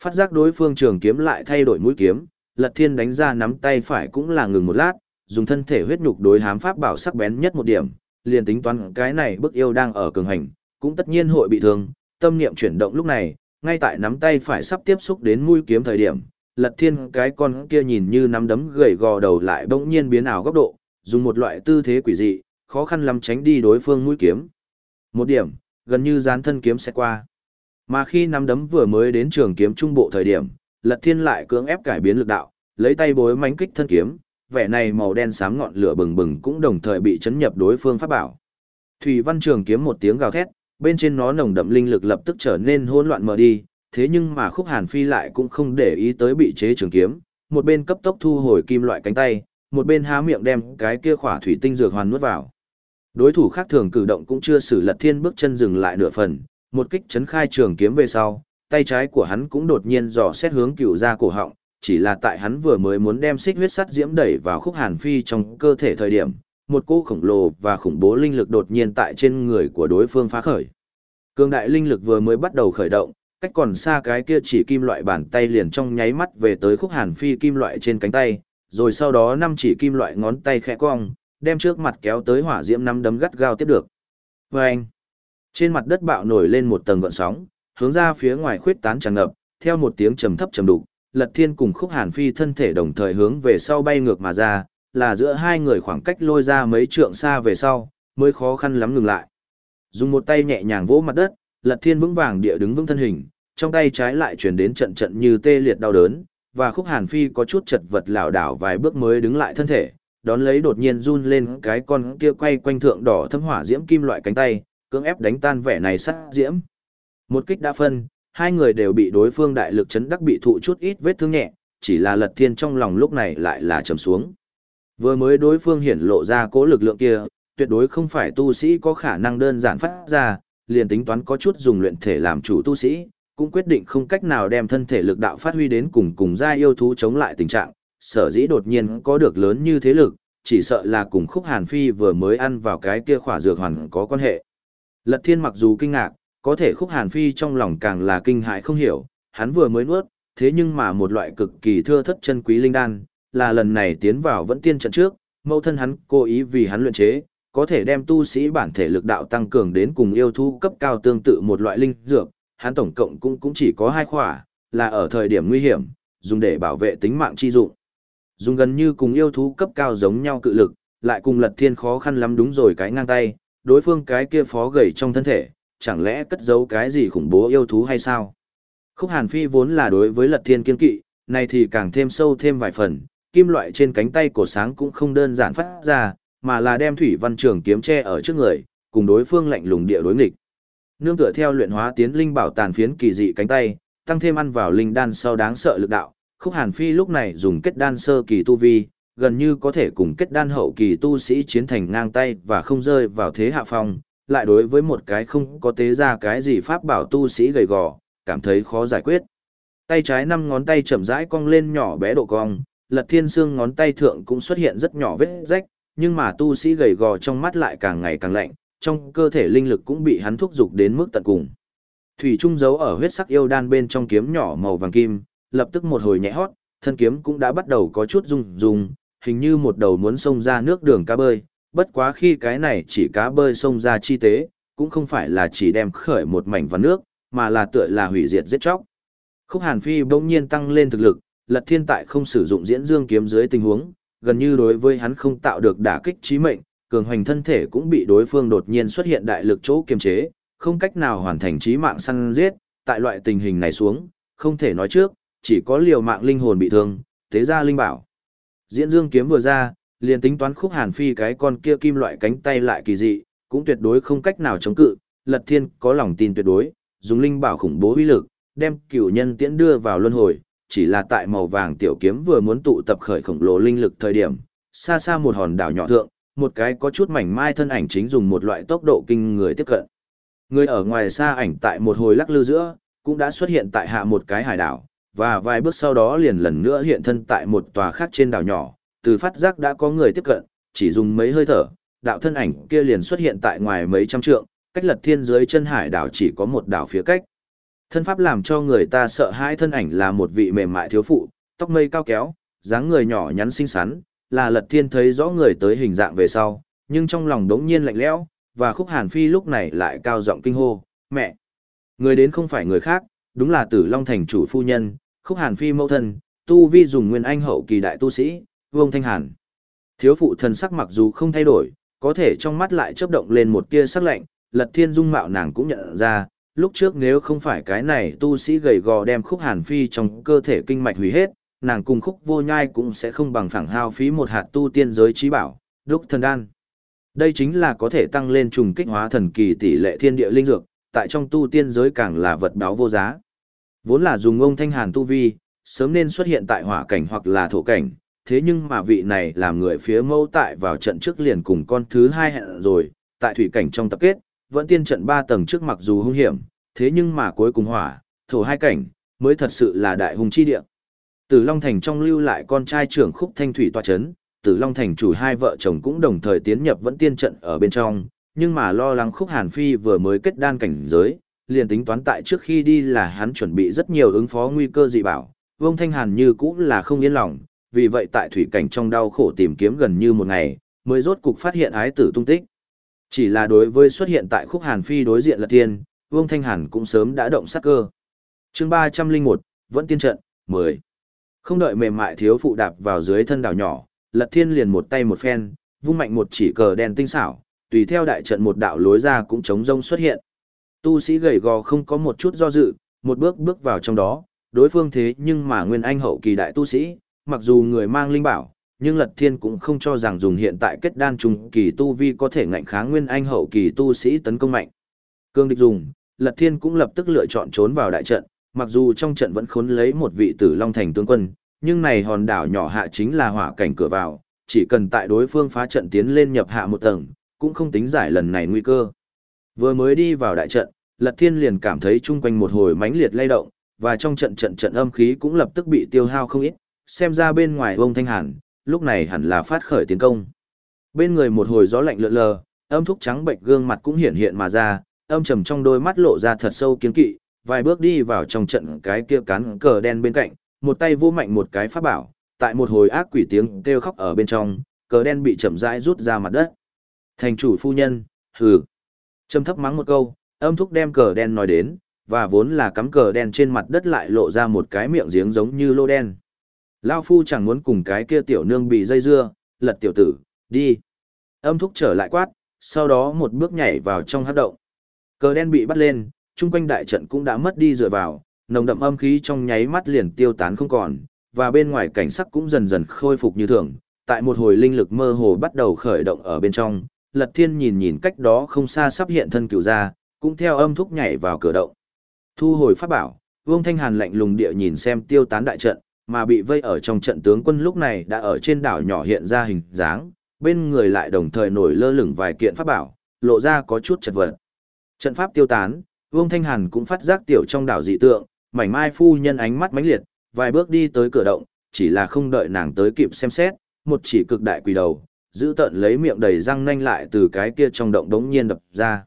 Phát giác đối phương trường kiếm lại thay đổi mũi kiếm, Lật Thiên đánh ra nắm tay phải cũng là ngừng một lát, dùng thân thể huyết nhục đối hám pháp bảo sắc bén nhất một điểm, liền tính toán cái này bức yêu đang ở cường hành, cũng tất nhiên hội bị thương, tâm niệm chuyển động lúc này, ngay tại nắm tay phải sắp tiếp xúc đến mũi kiếm thời điểm, Lật Thiên cái con kia nhìn như nắm đấm gầy gò đầu lại bỗng nhiên biến ảo góc độ, dùng một loại tư thế quỷ dị, khó khăn lắm tránh đi đối phương mũi kiếm. Một điểm, gần như dán thân kiếm sẽ qua. Mà khi nắm đấm vừa mới đến trường kiếm trung bộ thời điểm, Lật Thiên lại cưỡng ép cải biến lực đạo, lấy tay bối mánh kích thân kiếm, vẻ này màu đen xám ngọn lửa bừng bừng cũng đồng thời bị chấn nhập đối phương pháp bảo. Thủy Văn Trường kiếm một tiếng gào thét, bên trên nó nồng đậm linh lực lập tức trở nên hỗn loạn mờ đi, thế nhưng mà Khúc Hàn Phi lại cũng không để ý tới bị chế trường kiếm, một bên cấp tốc thu hồi kim loại cánh tay, một bên há miệng đem cái kia khỏa thủy tinh dược hoàn nuốt vào. Đối thủ khác thường cử động cũng chưa xử lật thiên bước chân dừng lại nửa phần, một kích chấn khai trường kiếm về sau, tay trái của hắn cũng đột nhiên dò xét hướng cựu ra cổ họng, chỉ là tại hắn vừa mới muốn đem xích huyết sắt diễm đẩy vào khúc hàn phi trong cơ thể thời điểm, một cỗ khổng lồ và khủng bố linh lực đột nhiên tại trên người của đối phương phá khởi. Cương đại linh lực vừa mới bắt đầu khởi động, cách còn xa cái kia chỉ kim loại bàn tay liền trong nháy mắt về tới khúc hàn phi kim loại trên cánh tay, rồi sau đó năm chỉ kim loại ngón tay khẽ cong, đem trước mặt kéo tới hỏa diễm năm đấm gắt gao tiếp được. vê anh, trên mặt đất bạo nổi lên một tầng gọn sóng, hướng ra phía ngoài khuyết tán tràn ngập, theo một tiếng trầm thấp trầm đục, Lật Thiên cùng Khúc Hàn Phi thân thể đồng thời hướng về sau bay ngược mà ra, là giữa hai người khoảng cách lôi ra mấy trượng xa về sau, mới khó khăn lắm ngừng lại. Dùng một tay nhẹ nhàng vỗ mặt đất, Lật Thiên vững vàng địa đứng vững thân hình, trong tay trái lại truyền đến trận trận như tê liệt đau đớn, và Khúc Hàn Phi có chút chật vật lảo đảo vài bước mới đứng lại thân thể, đón lấy đột nhiên run lên cái con kia quay quanh thượng đỏ thâm hỏa diễm kim loại cánh tay, cưỡng ép đánh tan vẻ này sắt diễm. Một kích đã phân, hai người đều bị đối phương đại lực chấn đắc bị thụ chút ít vết thương nhẹ, chỉ là lật thiên trong lòng lúc này lại là trầm xuống. Vừa mới đối phương hiển lộ ra cố lực lượng kia, tuyệt đối không phải tu sĩ có khả năng đơn giản phát ra, liền tính toán có chút dùng luyện thể làm chủ tu sĩ, cũng quyết định không cách nào đem thân thể lực đạo phát huy đến cùng cùng gia yêu thú chống lại tình trạng, sở dĩ đột nhiên có được lớn như thế lực, chỉ sợ là cùng khúc hàn phi vừa mới ăn vào cái kia khỏa dược hoàn có quan hệ. Lật thiên mặc dù kinh ngạc, có thể khúc hàn phi trong lòng càng là kinh hại không hiểu, hắn vừa mới nuốt, thế nhưng mà một loại cực kỳ thưa thất chân quý linh đan, là lần này tiến vào vẫn tiên trận trước, mẫu thân hắn cố ý vì hắn luyện chế, có thể đem tu sĩ bản thể lực đạo tăng cường đến cùng yêu thú cấp cao tương tự một loại linh dược, hắn tổng cộng cũng cũng chỉ có hai khỏa, là ở thời điểm nguy hiểm, dùng để bảo vệ tính mạng chi dụng. Dùng gần như cùng yêu thú cấp cao giống nhau cự lực, lại cùng lật thiên khó khăn lắm đúng rồi cái ngang tay, đối phương cái kia phó gầy trong thân thể, chẳng lẽ cất giấu cái gì khủng bố yêu thú hay sao? Khúc Hàn Phi vốn là đối với lật thiên kiên kỵ, này thì càng thêm sâu thêm vài phần, kim loại trên cánh tay cổ sáng cũng không đơn giản phát ra, mà là đem thủy văn trường kiếm che ở trước người, cùng đối phương lạnh lùng địa đối nghịch. Nương tựa theo luyện hóa tiến linh bảo tàn phiến kỳ dị cánh tay, tăng thêm ăn vào linh đan sau đáng sợ lực đạo, Khúc Hàn Phi lúc này dùng kết đan sơ kỳ tu vi, gần như có thể cùng kết đan hậu kỳ tu sĩ chiến thành ngang tay và không rơi vào thế hạ phong, lại đối với một cái không có tế ra cái gì pháp bảo tu sĩ gầy gò, cảm thấy khó giải quyết. Tay trái năm ngón tay chậm rãi cong lên nhỏ bé độ cong, lật thiên xương ngón tay thượng cũng xuất hiện rất nhỏ vết rách, nhưng mà tu sĩ gầy gò trong mắt lại càng ngày càng lạnh, trong cơ thể linh lực cũng bị hắn thúc dục đến mức tận cùng. Thủy trung giấu ở huyết sắc yêu đan bên trong kiếm nhỏ màu vàng kim, lập tức một hồi nhẹ hót, thân kiếm cũng đã bắt đầu có chút rung rung, hình như một đầu muốn xông ra nước đường cá bơi, bất quá khi cái này chỉ cá bơi xông ra chi tế, cũng không phải là chỉ đem khởi một mảnh vào nước, mà là tựa là hủy diệt giết chóc. Khúc Hàn Phi bỗng nhiên tăng lên thực lực, Lật Thiên tại không sử dụng diễn dương kiếm dưới tình huống, gần như đối với hắn không tạo được đả kích chí mệnh, cường hoành thân thể cũng bị đối phương đột nhiên xuất hiện đại lực chỗ kiềm chế, không cách nào hoàn thành chí mạng săn giết, tại loại tình hình này xuống, không thể nói trước, chỉ có liều mạng linh hồn bị thương, tế ra linh bảo. Diễn dương kiếm vừa ra, liền tính toán khúc hàn phi cái con kia kim loại cánh tay lại kỳ dị, cũng tuyệt đối không cách nào chống cự, lật thiên có lòng tin tuyệt đối, dùng linh bảo khủng bố uy lực, đem cửu nhân tiễn đưa vào luân hồi, chỉ là tại màu vàng tiểu kiếm vừa muốn tụ tập khởi khổng lồ linh lực thời điểm, xa xa một hòn đảo nhỏ thượng, một cái có chút mảnh mai thân ảnh chính dùng một loại tốc độ kinh người tiếp cận. Người ở ngoài xa ảnh tại một hồi lắc lư giữa, cũng đã xuất hiện tại hạ một cái hải đảo, và vài bước sau đó liền lần nữa hiện thân tại một tòa khác trên đảo nhỏ, từ phát giác đã có người tiếp cận, chỉ dùng mấy hơi thở, đạo thân ảnh kia liền xuất hiện tại ngoài mấy trăm trượng, cách lật thiên dưới chân hải đảo chỉ có một đảo phía cách. Thân pháp làm cho người ta sợ hãi thân ảnh là một vị mềm mại thiếu phụ, tóc mây cao kéo, dáng người nhỏ nhắn xinh xắn, là lật thiên thấy rõ người tới hình dạng về sau, nhưng trong lòng đống nhiên lạnh lẽo, và khúc hàn phi lúc này lại cao giọng kinh hô, mẹ. Người đến không phải người khác, đúng là tử Long Thành chủ phu nhân, khúc hàn phi mẫu thân, tu vi dùng nguyên anh hậu kỳ đại tu sĩ, Vương Thanh Hàn. Thiếu phụ thần sắc mặc dù không thay đổi, có thể trong mắt lại chớp động lên một tia sắc lạnh, lật thiên dung mạo nàng cũng nhận ra, lúc trước nếu không phải cái này tu sĩ gầy gò đem khúc hàn phi trong cơ thể kinh mạch hủy hết, nàng cùng khúc vô nhai cũng sẽ không bằng phẳng hao phí một hạt tu tiên giới trí bảo, đúc thần đan. Đây chính là có thể tăng lên trùng kích hóa thần kỳ tỷ lệ thiên địa linh dược, tại trong tu tiên giới càng là vật báo vô giá. Vốn là dùng ông thanh hàn tu vi, sớm nên xuất hiện tại hỏa cảnh hoặc là thổ cảnh, thế nhưng mà vị này làm người phía mâu tại vào trận trước liền cùng con thứ hai hẹn rồi, tại thủy cảnh trong tập kết, vẫn tiên trận ba tầng trước mặc dù hung hiểm, thế nhưng mà cuối cùng hỏa, thổ hai cảnh, mới thật sự là đại hùng chi địa. Tử Long Thành trong lưu lại con trai trưởng khúc thanh thủy tòa chấn, Tử Long Thành chủ hai vợ chồng cũng đồng thời tiến nhập vẫn tiên trận ở bên trong, nhưng mà lo lắng khúc Hàn Phi vừa mới kết đan cảnh giới, liền tính toán tại trước khi đi là hắn chuẩn bị rất nhiều ứng phó nguy cơ dị bảo, Vương Thanh Hàn như cũng là không yên lòng, vì vậy tại thủy cảnh trong đau khổ tìm kiếm gần như một ngày, mới rốt cục phát hiện ái tử tung tích. Chỉ là đối với xuất hiện tại khúc Hàn Phi đối diện là tiên, Vương Thanh Hàn cũng sớm đã động sát cơ. chương 301, vẫn tiên trận, 10. Không đợi mềm mại thiếu phụ đạp vào dưới thân đảo nhỏ, Lật Thiên liền một tay một phen, vung mạnh một chỉ cờ đen tinh xảo, tùy theo đại trận một đạo lối ra cũng chống rông xuất hiện. Tu sĩ gầy gò không có một chút do dự, một bước bước vào trong đó, đối phương thế nhưng mà nguyên anh hậu kỳ đại tu sĩ, mặc dù người mang linh bảo, nhưng Lật Thiên cũng không cho rằng dùng hiện tại kết đan trùng kỳ tu vi có thể ngạnh kháng nguyên anh hậu kỳ tu sĩ tấn công mạnh. Cương địch dùng, Lật Thiên cũng lập tức lựa chọn trốn vào đại trận, mặc dù trong trận vẫn khốn lấy một vị tử Long Thành tướng quân, nhưng này hòn đảo nhỏ hạ chính là hỏa cảnh cửa vào, chỉ cần tại đối phương phá trận tiến lên nhập hạ một tầng, cũng không tính giải lần này nguy cơ. Vừa mới đi vào đại trận, Lật Thiên liền cảm thấy chung quanh một hồi mãnh liệt lay động, và trong trận trận trận âm khí cũng lập tức bị tiêu hao không ít, xem ra bên ngoài ông Thanh Hàn, lúc này hẳn là phát khởi tiến công. Bên người một hồi gió lạnh lượn lờ, âm thúc trắng bệnh gương mặt cũng hiện hiện mà ra, âm trầm trong đôi mắt lộ ra thật sâu kiên kỵ, vài bước đi vào trong trận cái kia cán cờ đen bên cạnh, một tay vô mạnh một cái pháp bảo, tại một hồi ác quỷ tiếng kêu khóc ở bên trong, cờ đen bị chậm rãi rút ra mặt đất. Thành chủ phu nhân, hừ. Trầm thấp mắng một câu, âm thúc đem cờ đen nói đến, và vốn là cắm cờ đen trên mặt đất lại lộ ra một cái miệng giếng giống như lô đen. Lao phu chẳng muốn cùng cái kia tiểu nương bị dây dưa, lật tiểu tử, đi. Âm thúc trở lại quát, sau đó một bước nhảy vào trong hát động. Cờ đen bị bắt lên, chung quanh đại trận cũng đã mất đi dựa vào, nồng đậm âm khí trong nháy mắt liền tiêu tán không còn, và bên ngoài cảnh sắc cũng dần dần khôi phục như thường. Tại một hồi linh lực mơ hồ bắt đầu khởi động ở bên trong, Lật Thiên nhìn nhìn cách đó không xa sắp hiện thân cựu ra, cũng theo âm thúc nhảy vào cửa động. Thu hồi pháp bảo, Vương Thanh Hàn lạnh lùng địa nhìn xem tiêu tán đại trận, mà bị vây ở trong trận tướng quân lúc này đã ở trên đảo nhỏ hiện ra hình dáng, bên người lại đồng thời nổi lơ lửng vài kiện pháp bảo, lộ ra có chút chật vật. Trận pháp tiêu tán, Vương Thanh Hàn cũng phát giác tiểu trong đảo dị tượng, mảnh mai phu nhân ánh mắt mãnh liệt, vài bước đi tới cửa động, chỉ là không đợi nàng tới kịp xem xét, một chỉ cực đại quỷ đầu, giữ tận lấy miệng đầy răng nanh lại từ cái kia trong động đống nhiên đập ra.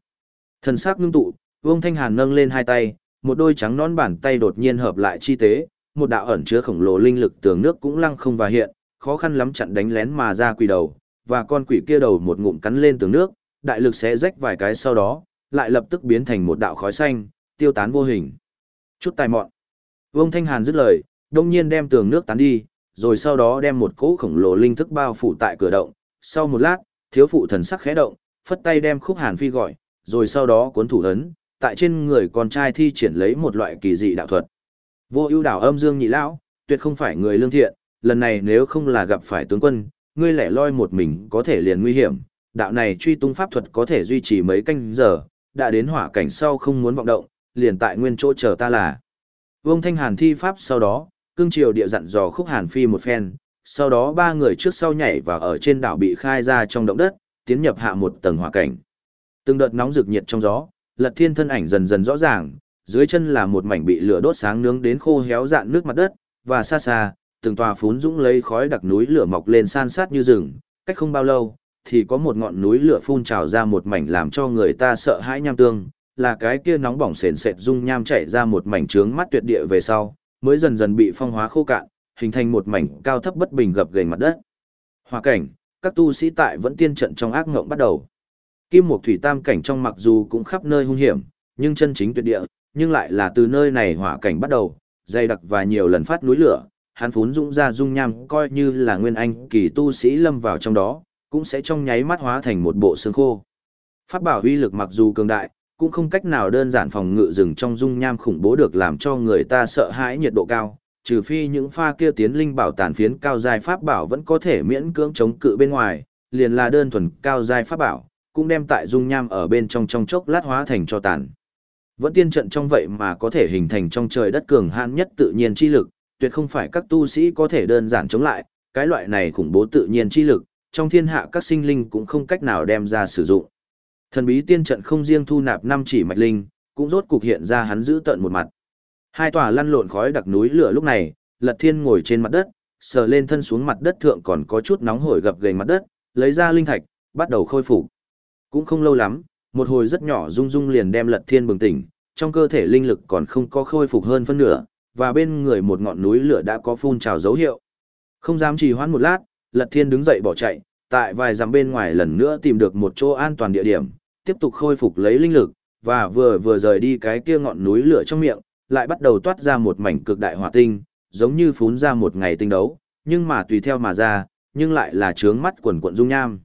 Thần sắc ngưng tụ, Vương Thanh Hàn nâng lên hai tay, một đôi trắng nón bàn tay đột nhiên hợp lại chi tế, một đạo ẩn chứa khổng lồ linh lực tường nước cũng lăng không và hiện, khó khăn lắm chặn đánh lén mà ra quỷ đầu, và con quỷ kia đầu một ngụm cắn lên tường nước, đại lực sẽ rách vài cái sau đó, lại lập tức biến thành một đạo khói xanh, tiêu tán vô hình. Chút tài mọn. Vương Thanh Hàn dứt lời, đông nhiên đem tường nước tán đi, rồi sau đó đem một cỗ khổng lồ linh thức bao phủ tại cửa động. Sau một lát, thiếu phụ thần sắc khẽ động, phất tay đem khúc Hàn Phi gọi, rồi sau đó cuốn thủ ấn, tại trên người con trai thi triển lấy một loại kỳ dị đạo thuật. Vô ưu đảo âm dương nhị lão, tuyệt không phải người lương thiện, lần này nếu không là gặp phải tướng quân, ngươi lẻ loi một mình có thể liền nguy hiểm, đạo này truy tung pháp thuật có thể duy trì mấy canh giờ, đã đến hỏa cảnh sau không muốn vọng động, liền tại nguyên chỗ chờ ta là. Vương Thanh Hàn thi pháp sau đó, cương triều địa dặn dò khúc Hàn Phi một phen, sau đó ba người trước sau nhảy vào ở trên đảo bị khai ra trong động đất, tiến nhập hạ một tầng hỏa cảnh. Từng đợt nóng rực nhiệt trong gió, Lật Thiên thân ảnh dần dần rõ ràng, dưới chân là một mảnh bị lửa đốt sáng nướng đến khô héo dạn nước mặt đất, và xa xa, từng tòa phún dũng lấy khói đặc núi lửa mọc lên san sát như rừng, cách không bao lâu, thì có một ngọn núi lửa phun trào ra một mảnh làm cho người ta sợ hãi nham tương, là cái kia nóng bỏng sền sệt dung nham chảy ra một mảnh trướng mắt tuyệt địa về sau, mới dần dần bị phong hóa khô cạn, hình thành một mảnh cao thấp bất bình gập ghềnh mặt đất. Hòa cảnh, các tu sĩ tại vẫn tiên trận trong ác ngộng bắt đầu. Kim Mộc Thủy Tam cảnh trong mặc dù cũng khắp nơi hung hiểm, nhưng chân chính tuyệt địa, nhưng lại là từ nơi này hỏa cảnh bắt đầu, dày đặc và nhiều lần phát núi lửa, hắn phún dũng ra dung nham coi như là nguyên anh kỳ tu sĩ lâm vào trong đó, cũng sẽ trong nháy mắt hóa thành một bộ xương khô. Pháp bảo uy lực mặc dù cường đại, cũng không cách nào đơn giản phòng ngự rừng trong dung nham khủng bố được làm cho người ta sợ hãi nhiệt độ cao, trừ phi những pha kia tiến linh bảo tàn phiến cao giai pháp bảo vẫn có thể miễn cưỡng chống cự bên ngoài, liền là đơn thuần cao giai pháp bảo, cũng đem tại dung nham ở bên trong trong chốc lát hóa thành cho tàn. Vẫn tiên trận trong vậy mà có thể hình thành trong trời đất cường hãn nhất tự nhiên chi lực, tuyệt không phải các tu sĩ có thể đơn giản chống lại, cái loại này khủng bố tự nhiên chi lực, trong thiên hạ các sinh linh cũng không cách nào đem ra sử dụng. Thần bí tiên trận không riêng thu nạp năm chỉ mạch linh, cũng rốt cục hiện ra hắn giữ tận một mặt. Hai tòa lăn lộn khói đặc núi lửa lúc này, Lật Thiên ngồi trên mặt đất, sờ lên thân xuống mặt đất thượng còn có chút nóng hổi gập gềnh mặt đất, lấy ra linh thạch, bắt đầu khôi phục. Cũng không lâu lắm, một hồi rất nhỏ rung rung liền đem Lật Thiên bừng tỉnh, trong cơ thể linh lực còn không có khôi phục hơn phân nửa, và bên người một ngọn núi lửa đã có phun trào dấu hiệu. Không dám trì hoãn một lát, Lật Thiên đứng dậy bỏ chạy, tại vài dặm bên ngoài lần nữa tìm được một chỗ an toàn địa điểm, tiếp tục khôi phục lấy linh lực, và vừa vừa rời đi cái kia ngọn núi lửa trong miệng, lại bắt đầu toát ra một mảnh cực đại hỏa tinh, giống như phún ra một ngày tinh đấu, nhưng mà tùy theo mà ra, nhưng lại là trướng mắt quần quận dung nham.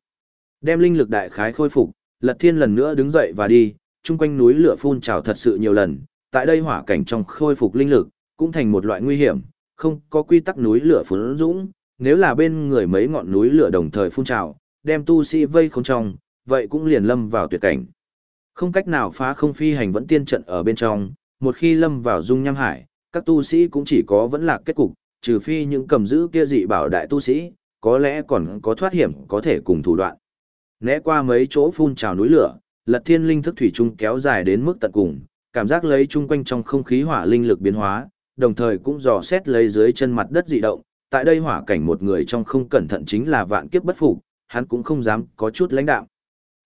Đem linh lực đại khái khôi phục, Lật Thiên lần nữa đứng dậy và đi, chung quanh núi lửa phun trào thật sự nhiều lần, tại đây hỏa cảnh trong khôi phục linh lực, cũng thành một loại nguy hiểm, không có quy tắc núi lửa phun dũng, nếu là bên người mấy ngọn núi lửa đồng thời phun trào, đem tu sĩ vây không trong, vậy cũng liền lâm vào tuyệt cảnh. Không cách nào phá không phi hành vẫn tiên trận ở bên trong, một khi lâm vào dung nham hải, các tu sĩ cũng chỉ có vẫn lạc kết cục, trừ phi những cầm giữ kia dị bảo đại tu sĩ, có lẽ còn có thoát hiểm có thể cùng thủ đoạn. Né qua mấy chỗ phun trào núi lửa, Lật Thiên linh thức thủy chung kéo dài đến mức tận cùng, cảm giác lấy chung quanh trong không khí hỏa linh lực biến hóa, đồng thời cũng dò xét lấy dưới chân mặt đất dị động, tại đây hỏa cảnh một người trong không cẩn thận chính là vạn kiếp bất phục, hắn cũng không dám có chút lãnh đạo.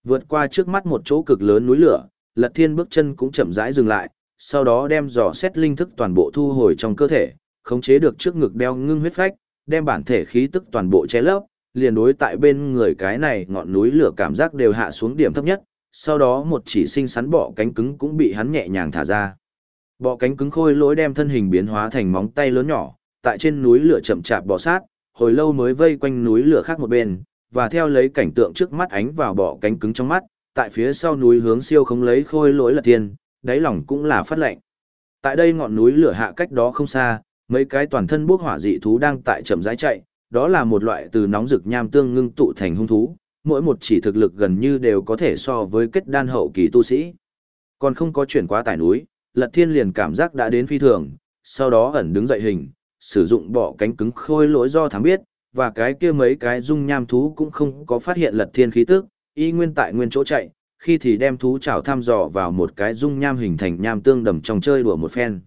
Vượt qua trước mắt một chỗ cực lớn núi lửa, Lật Thiên bước chân cũng chậm rãi dừng lại, sau đó đem dò xét linh thức toàn bộ thu hồi trong cơ thể, khống chế được trước ngực đeo ngưng huyết phách, đem bản thể khí tức toàn bộ che lấp, liền đối tại bên người cái này ngọn núi lửa cảm giác đều hạ xuống điểm thấp nhất, sau đó một chỉ sinh sắn bọ cánh cứng cũng bị hắn nhẹ nhàng thả ra. Bọ cánh cứng khôi lỗi đem thân hình biến hóa thành móng tay lớn nhỏ, tại trên núi lửa chậm chạp bò sát, hồi lâu mới vây quanh núi lửa khác một bên, và theo lấy cảnh tượng trước mắt ánh vào bọ cánh cứng trong mắt, tại phía sau núi hướng siêu không lấy khôi lỗi là tiền, đáy lòng cũng là phát lệnh. Tại đây ngọn núi lửa hạ cách đó không xa, mấy cái toàn thân bốc hỏa dị thú đang tại chậm rãi chạy, đó là một loại từ nóng rực nham tương ngưng tụ thành hung thú, mỗi một chỉ thực lực gần như đều có thể so với kết đan hậu kỳ tu sĩ. Còn không có chuyển qua tải núi, Lật Thiên liền cảm giác đã đến phi thường, sau đó ẩn đứng dậy hình, sử dụng bỏ cánh cứng khôi lỗi do thám biết, và cái kia mấy cái dung nham thú cũng không có phát hiện Lật Thiên khí tức, y nguyên tại nguyên chỗ chạy, khi thì đem thú chảo thăm dò vào một cái dung nham hình thành nham tương đầm trong chơi đùa một phen.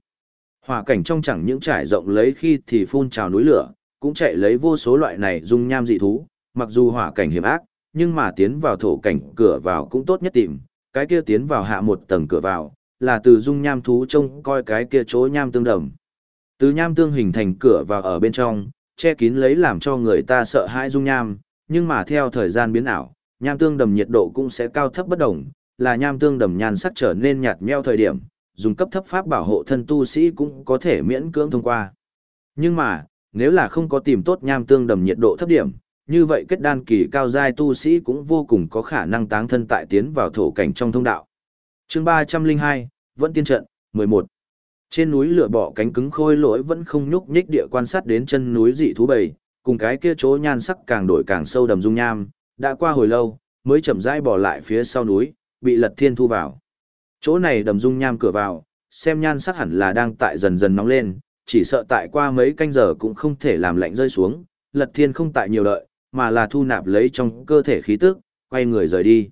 Hỏa cảnh trong chẳng những trải rộng lấy khi thì phun trào núi lửa, cũng chạy lấy vô số loại này dung nham dị thú, mặc dù hỏa cảnh hiểm ác, nhưng mà tiến vào thổ cảnh cửa vào cũng tốt nhất tìm, cái kia tiến vào hạ một tầng cửa vào, là từ dung nham thú trông coi cái kia chỗ nham tương đồng Từ nham tương hình thành cửa vào ở bên trong, che kín lấy làm cho người ta sợ hãi dung nham, nhưng mà theo thời gian biến ảo, nham tương đầm nhiệt độ cũng sẽ cao thấp bất đồng, là nham tương đầm nhan sắc trở nên nhạt nheo thời điểm, dùng cấp thấp pháp bảo hộ thân tu sĩ cũng có thể miễn cưỡng thông qua. Nhưng mà, nếu là không có tìm tốt nham tương đầm nhiệt độ thấp điểm, như vậy kết đan kỳ cao giai tu sĩ cũng vô cùng có khả năng táng thân tại tiến vào thổ cảnh trong thông đạo. Chương 302, vẫn tiên trận, 11. Trên núi lửa bỏ cánh cứng khôi lỗi vẫn không nhúc nhích địa quan sát đến chân núi dị thú bầy, cùng cái kia chỗ nhan sắc càng đổi càng sâu đầm dung nham, đã qua hồi lâu, mới chậm rãi bỏ lại phía sau núi, bị Lật Thiên thu vào. Chỗ này đầm dung nham cửa vào, xem nhan sắc hẳn là đang tại dần dần nóng lên, chỉ sợ tại qua mấy canh giờ cũng không thể làm lạnh rơi xuống, Lật Thiên không tại nhiều lợi, mà là thu nạp lấy trong cơ thể khí tức, quay người rời đi.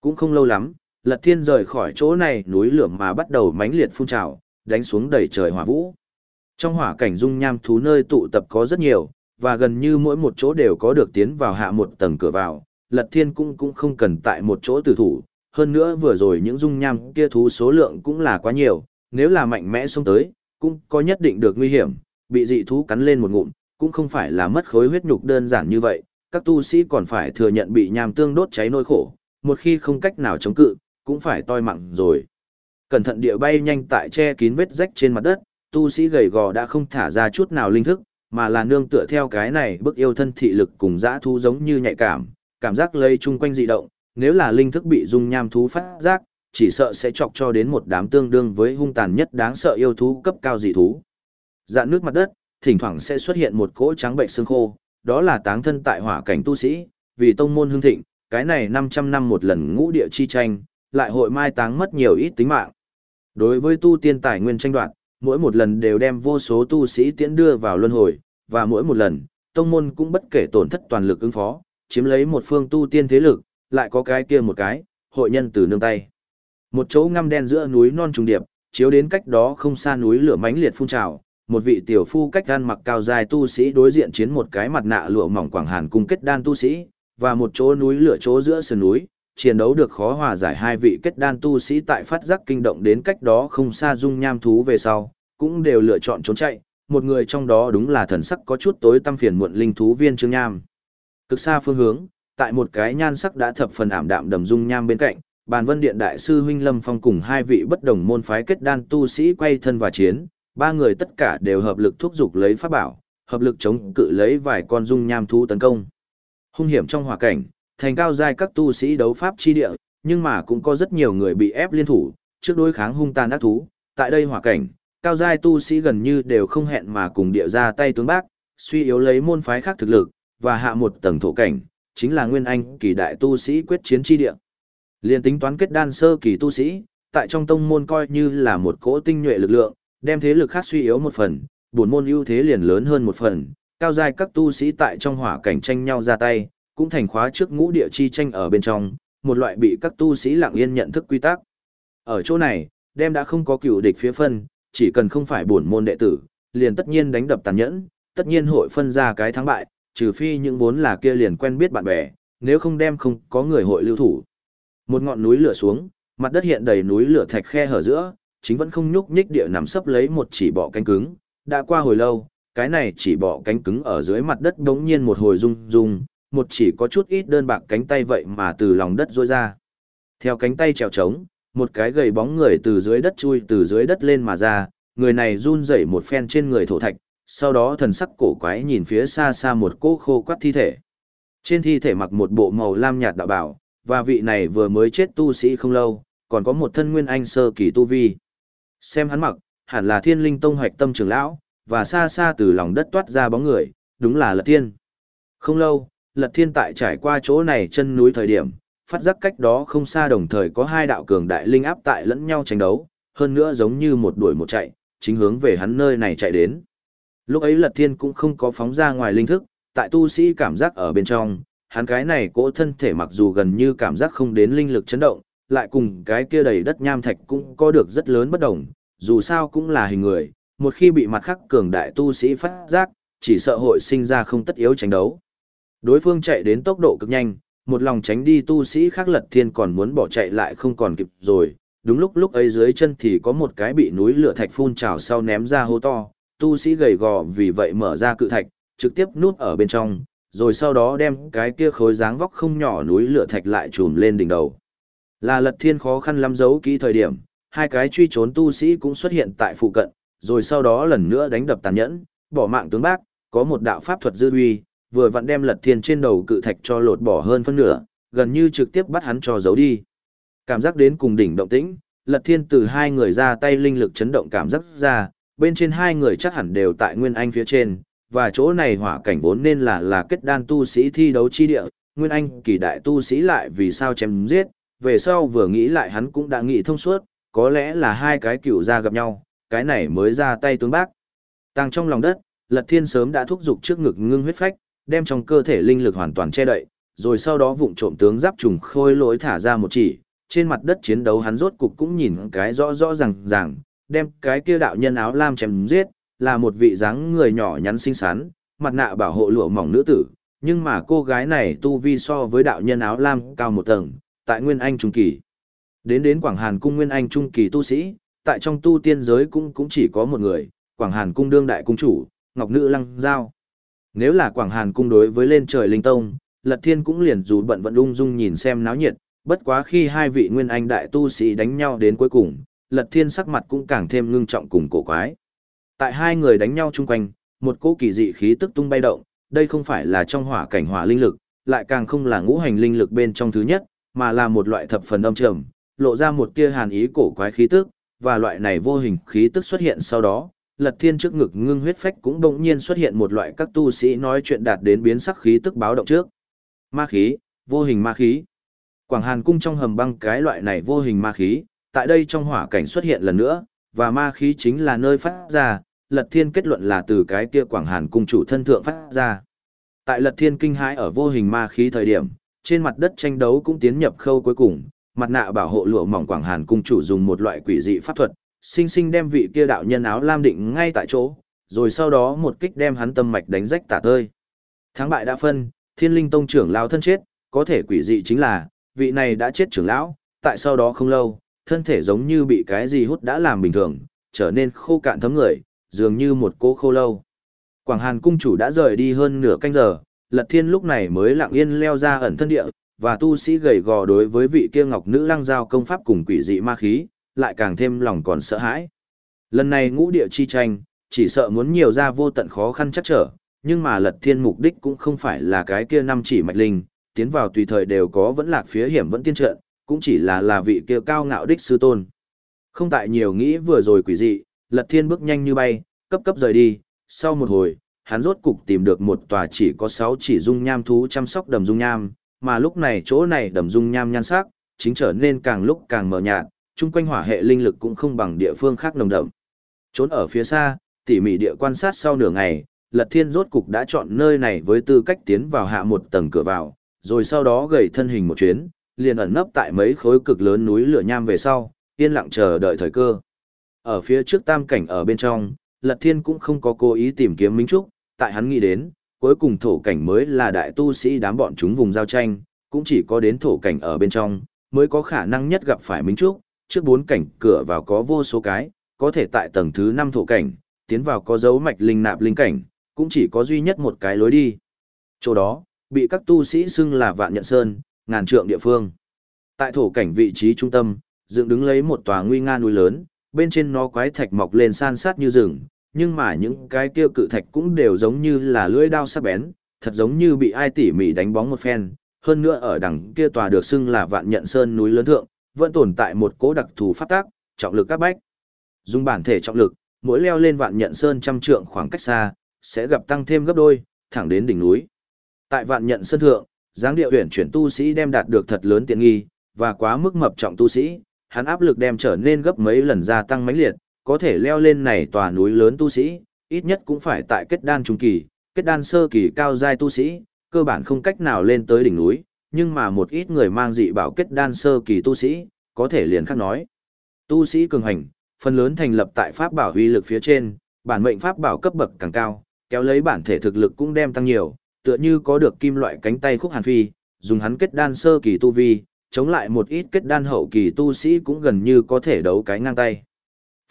Cũng không lâu lắm, Lật Thiên rời khỏi chỗ này núi lửa mà bắt đầu mãnh liệt phun trào, đánh xuống đầy trời hỏa vũ. Trong hỏa cảnh dung nham thú nơi tụ tập có rất nhiều, và gần như mỗi một chỗ đều có được tiến vào hạ một tầng cửa vào, Lật Thiên cũng cũng không cần tại một chỗ tử thủ, hơn nữa vừa rồi những dung nham kia thú số lượng cũng là quá nhiều, nếu là mạnh mẽ xông tới, cũng có nhất định được nguy hiểm, bị dị thú cắn lên một ngụm, cũng không phải là mất khối huyết nhục đơn giản như vậy, các tu sĩ còn phải thừa nhận bị nham tương đốt cháy nỗi khổ, một khi không cách nào chống cự, cũng phải toi mạng rồi. Cẩn thận địa bay nhanh tại che kín vết rách trên mặt đất, tu sĩ gầy gò đã không thả ra chút nào linh thức, mà là nương tựa theo cái này bức yêu thân thị lực cùng dã thú giống như nhạy cảm, cảm giác lây chung quanh dị động, nếu là linh thức bị dung nham thú phát giác, chỉ sợ sẽ chọc cho đến một đám tương đương với hung tàn nhất đáng sợ yêu thú cấp cao dị thú. Dạn nước mặt đất, thỉnh thoảng sẽ xuất hiện một cỗ trắng bệnh xương khô, đó là táng thân tại hỏa cảnh tu sĩ, vì tông môn hương thịnh, cái này 500 năm một lần ngũ địa chi tranh, lại hội mai táng mất nhiều ít tính mạng. Đối với tu tiên tài nguyên tranh đoạt, mỗi một lần đều đem vô số tu sĩ tiễn đưa vào luân hồi, và mỗi một lần, tông môn cũng bất kể tổn thất toàn lực ứng phó, chiếm lấy một phương tu tiên thế lực, lại có cái kia một cái, hội nhân từ nương tay. Một chỗ ngăm đen giữa núi non trùng điệp, chiếu đến cách đó không xa núi lửa mãnh liệt phun trào, một vị tiểu phu cách gan mặc cao dài tu sĩ đối diện chiến một cái mặt nạ lụa mỏng quảng hàn cung kết đan tu sĩ, và một chỗ núi lửa chỗ giữa sườn núi, chiến đấu được khó hòa giải hai vị kết đan tu sĩ tại phát giác kinh động đến cách đó không xa dung nham thú về sau, cũng đều lựa chọn trốn chạy, một người trong đó đúng là thần sắc có chút tối tâm phiền muộn linh thú viên Trương Nham. Cực xa phương hướng, tại một cái nhan sắc đã thập phần ảm đạm đầm dung nham bên cạnh, Bàn Vân Điện đại sư huynh Lâm Phong cùng hai vị bất đồng môn phái kết đan tu sĩ quay thân và chiến, ba người tất cả đều hợp lực thúc giục lấy pháp bảo, hợp lực chống cự lấy vài con dung nham thú tấn công. Hung hiểm trong hòa cảnh, thành cao giai các tu sĩ đấu pháp chi địa, nhưng mà cũng có rất nhiều người bị ép liên thủ, trước đối kháng hung tàn ác thú, tại đây hòa cảnh, cao giai tu sĩ gần như đều không hẹn mà cùng địa ra tay tướng bác, suy yếu lấy môn phái khác thực lực, và hạ một tầng thổ cảnh, chính là nguyên anh kỳ đại tu sĩ quyết chiến chi địa. Liên tính toán kết đan sơ kỳ tu sĩ, tại trong tông môn coi như là một cỗ tinh nhuệ lực lượng, đem thế lực khác suy yếu một phần, buồn môn ưu thế liền lớn hơn một phần, cao giai các tu sĩ tại trong hỏa cảnh tranh nhau ra tay, cũng thành khóa trước ngũ địa chi tranh ở bên trong, một loại bị các tu sĩ lặng yên nhận thức quy tắc. Ở chỗ này, đem đã không có cựu địch phía phân, chỉ cần không phải buồn môn đệ tử, liền tất nhiên đánh đập tàn nhẫn, tất nhiên hội phân ra cái thắng bại, trừ phi những vốn là kia liền quen biết bạn bè, nếu không đem không có người hội lưu thủ. Một ngọn núi lửa xuống, mặt đất hiện đầy núi lửa thạch khe hở giữa, chính vẫn không nhúc nhích địa nằm sấp lấy một chỉ bọ cánh cứng. Đã qua hồi lâu, cái này chỉ bọ cánh cứng ở dưới mặt đất đống nhiên một hồi rung rung, một chỉ có chút ít đơn bạc cánh tay vậy mà từ lòng đất rôi ra. Theo cánh tay trèo trống, một cái gầy bóng người từ dưới đất chui từ dưới đất lên mà ra, người này run rẩy một phen trên người thổ thạch, sau đó thần sắc cổ quái nhìn phía xa xa một cỗ khô quắt thi thể. Trên thi thể mặc một bộ màu lam nhạt đạo bảo, và vị này vừa mới chết tu sĩ không lâu, còn có một thân nguyên anh sơ kỳ tu vi. Xem hắn mặc, hẳn là thiên linh tông hoạch tâm trưởng lão, và xa xa từ lòng đất toát ra bóng người, đúng là lật thiên. Không lâu, lật thiên tại trải qua chỗ này chân núi thời điểm, phát giác cách đó không xa đồng thời có hai đạo cường đại linh áp tại lẫn nhau tranh đấu, hơn nữa giống như một đuổi một chạy, chính hướng về hắn nơi này chạy đến. Lúc ấy lật thiên cũng không có phóng ra ngoài linh thức, tại tu sĩ cảm giác ở bên trong, hắn cái này cỗ thân thể mặc dù gần như cảm giác không đến linh lực chấn động, lại cùng cái kia đầy đất nham thạch cũng có được rất lớn bất đồng, dù sao cũng là hình người, một khi bị mặt khắc cường đại tu sĩ phát giác, chỉ sợ hội sinh ra không tất yếu tranh đấu. Đối phương chạy đến tốc độ cực nhanh, một lòng tránh đi tu sĩ khác lật thiên còn muốn bỏ chạy lại không còn kịp rồi, đúng lúc lúc ấy dưới chân thì có một cái bị núi lửa thạch phun trào sau ném ra hố to, tu sĩ gầy gò vì vậy mở ra cự thạch, trực tiếp núp ở bên trong, rồi sau đó đem cái kia khối dáng vóc không nhỏ núi lửa thạch lại trùm lên đỉnh đầu. Là lật thiên khó khăn lắm giấu kỹ thời điểm, hai cái truy trốn tu sĩ cũng xuất hiện tại phụ cận, rồi sau đó lần nữa đánh đập tàn nhẫn, bỏ mạng tướng bác, có một đạo pháp thuật dư uy, vừa vặn đem lật thiên trên đầu cự thạch cho lột bỏ hơn phân nửa, gần như trực tiếp bắt hắn cho giấu đi. Cảm giác đến cùng đỉnh động tĩnh, lật thiên từ hai người ra tay linh lực chấn động cảm giác ra, bên trên hai người chắc hẳn đều tại nguyên anh phía trên, và chỗ này hỏa cảnh vốn nên là là kết đan tu sĩ thi đấu chi địa, Nguyên Anh kỳ đại tu sĩ lại vì sao chém giết, về sau vừa nghĩ lại hắn cũng đã nghĩ thông suốt, có lẽ là hai cái cựu gia gặp nhau, cái này mới ra tay tướng bác. Tăng trong lòng đất, Lật Thiên sớm đã thúc giục trước ngực ngưng huyết phách, đem trong cơ thể linh lực hoàn toàn che đậy, rồi sau đó vụng trộm tướng giáp trùng khôi lỗi thả ra một chỉ, trên mặt đất chiến đấu hắn rốt cục cũng nhìn cái rõ rõ ràng ràng, đem cái kia đạo nhân áo lam chém giết, là một vị dáng người nhỏ nhắn xinh xắn, mặt nạ bảo hộ lụa mỏng nữ tử, nhưng mà cô gái này tu vi so với đạo nhân áo lam cao một tầng, tại Nguyên Anh Trung Kỳ. Đến đến Quảng Hàn Cung Nguyên Anh Trung Kỳ tu sĩ, tại trong tu tiên giới cũng cũng chỉ có một người, Quảng Hàn Cung đương đại cung chủ, Ngọc Nữ Lăng Giao. Nếu là Quảng Hàn Cung đối với lên trời linh tông, Lật Thiên cũng liền dù bận vận ung dung nhìn xem náo nhiệt, bất quá khi hai vị Nguyên Anh đại tu sĩ đánh nhau đến cuối cùng, Lật Thiên sắc mặt cũng càng thêm ngưng trọng cùng cổ quái. Tại hai người đánh nhau chung quanh, một cỗ kỳ dị khí tức tung bay động, đây không phải là trong hỏa cảnh hỏa linh lực, lại càng không là ngũ hành linh lực bên trong thứ nhất, mà là một loại thập phần âm trầm, lộ ra một tia hàn ý cổ quái khí tức, và loại này vô hình khí tức xuất hiện sau đó, Lật Thiên trước ngực ngưng huyết phách cũng bỗng nhiên xuất hiện một loại các tu sĩ nói chuyện đạt đến biến sắc khí tức báo động trước. Ma khí, vô hình ma khí. Quảng Hàn cung trong hầm băng cái loại này vô hình ma khí, tại đây trong hỏa cảnh xuất hiện lần nữa, và ma khí chính là nơi phát ra, Lật Thiên kết luận là từ cái kia Quảng Hàn cung chủ thân thượng phát ra. Tại Lật Thiên kinh hãi ở vô hình ma khí thời điểm, trên mặt đất tranh đấu cũng tiến nhập khâu cuối cùng, mặt nạ bảo hộ lụa mỏng Quảng Hàn cung chủ dùng một loại quỷ dị pháp thuật, sinh sinh đem vị kia đạo nhân áo lam định ngay tại chỗ, rồi sau đó một kích đem hắn tâm mạch đánh rách tả tơi. Thắng bại đã phân, Thiên Linh tông trưởng lão thân chết, có thể quỷ dị chính là, vị này đã chết trưởng lão, tại sau đó không lâu, thân thể giống như bị cái gì hút đã làm bình thường, trở nên khô cạn thấm người, dường như một cô khô lâu. Quảng Hàn cung chủ đã rời đi hơn nửa canh giờ, Lật Thiên lúc này mới lặng yên leo ra ẩn thân địa, và tu sĩ gầy gò đối với vị kia ngọc nữ lăng giao công pháp cùng quỷ dị ma khí, lại càng thêm lòng còn sợ hãi. Lần này ngũ địa chi tranh, chỉ sợ muốn nhiều ra vô tận khó khăn chắc trở, nhưng mà Lật Thiên mục đích cũng không phải là cái kia năm chỉ mạch linh, tiến vào tùy thời đều có vẫn lạc phía hiểm vẫn tiên trận, cũng chỉ là là vị kia cao ngạo đích sư tôn. Không tại nhiều nghĩ vừa rồi quỷ dị, Lật Thiên bước nhanh như bay, cấp cấp rời đi, sau một hồi, hắn rốt cục tìm được một tòa chỉ có 6 chỉ dung nham thú chăm sóc đầm dung nham, mà lúc này chỗ này đầm dung nham nhan sắc, chính trở nên càng lúc càng mờ nhạt, chung quanh hỏa hệ linh lực cũng không bằng địa phương khác nồng đậm. Trốn ở phía xa, tỉ mỉ địa quan sát sau nửa ngày, Lật Thiên rốt cục đã chọn nơi này với tư cách tiến vào hạ một tầng cửa vào, rồi sau đó gầy thân hình một chuyến, liền ẩn nấp tại mấy khối cực lớn núi lửa nham về sau, yên lặng chờ đợi thời cơ. Ở phía trước tam cảnh ở bên trong, Lật Thiên cũng không có cố ý tìm kiếm Minh Trúc, tại hắn nghĩ đến, cuối cùng thổ cảnh mới là đại tu sĩ đám bọn chúng vùng giao tranh, cũng chỉ có đến thổ cảnh ở bên trong, mới có khả năng nhất gặp phải Minh Trúc, trước bốn cảnh cửa vào có vô số cái, có thể tại tầng thứ năm thổ cảnh, tiến vào có dấu mạch linh nạp linh cảnh, cũng chỉ có duy nhất một cái lối đi. Chỗ đó, bị các tu sĩ xưng là Vạn Nhận Sơn, ngàn trượng địa phương. Tại thổ cảnh vị trí trung tâm, dựng đứng lấy một tòa nguy nga núi lớn, bên trên nó quái thạch mọc lên san sát như rừng, nhưng mà những cái kia cự thạch cũng đều giống như là lưỡi dao sắc bén, thật giống như bị ai tỉ mỉ đánh bóng một phen. Hơn nữa ở đằng kia tòa được xưng là Vạn Nhận Sơn núi lớn thượng, vẫn tồn tại một cố đặc thù pháp tác, trọng lực các bách. Dùng bản thể trọng lực, mỗi leo lên Vạn Nhận Sơn trăm trượng khoảng cách xa, sẽ gặp tăng thêm gấp đôi, thẳng đến đỉnh núi. Tại Vạn Nhận Sơn thượng, dáng điệu huyền chuyển tu sĩ đem đạt được thật lớn tiện nghi, và quá mức mập trọng tu sĩ, hắn áp lực đem trở nên gấp mấy lần gia tăng mãnh liệt, có thể leo lên này tòa núi lớn tu sĩ, ít nhất cũng phải tại kết đan trung kỳ, kết đan sơ kỳ cao giai tu sĩ, cơ bản không cách nào lên tới đỉnh núi, nhưng mà một ít người mang dị bảo kết đan sơ kỳ tu sĩ, có thể liền khác nói. Tu sĩ cường hành, phần lớn thành lập tại pháp bảo huy lực phía trên, bản mệnh pháp bảo cấp bậc càng cao, kéo lấy bản thể thực lực cũng đem tăng nhiều, tựa như có được kim loại cánh tay khúc hàn phi, dùng hắn kết đan sơ kỳ tu vi, chống lại một ít kết đan hậu kỳ tu sĩ cũng gần như có thể đấu cái ngang tay.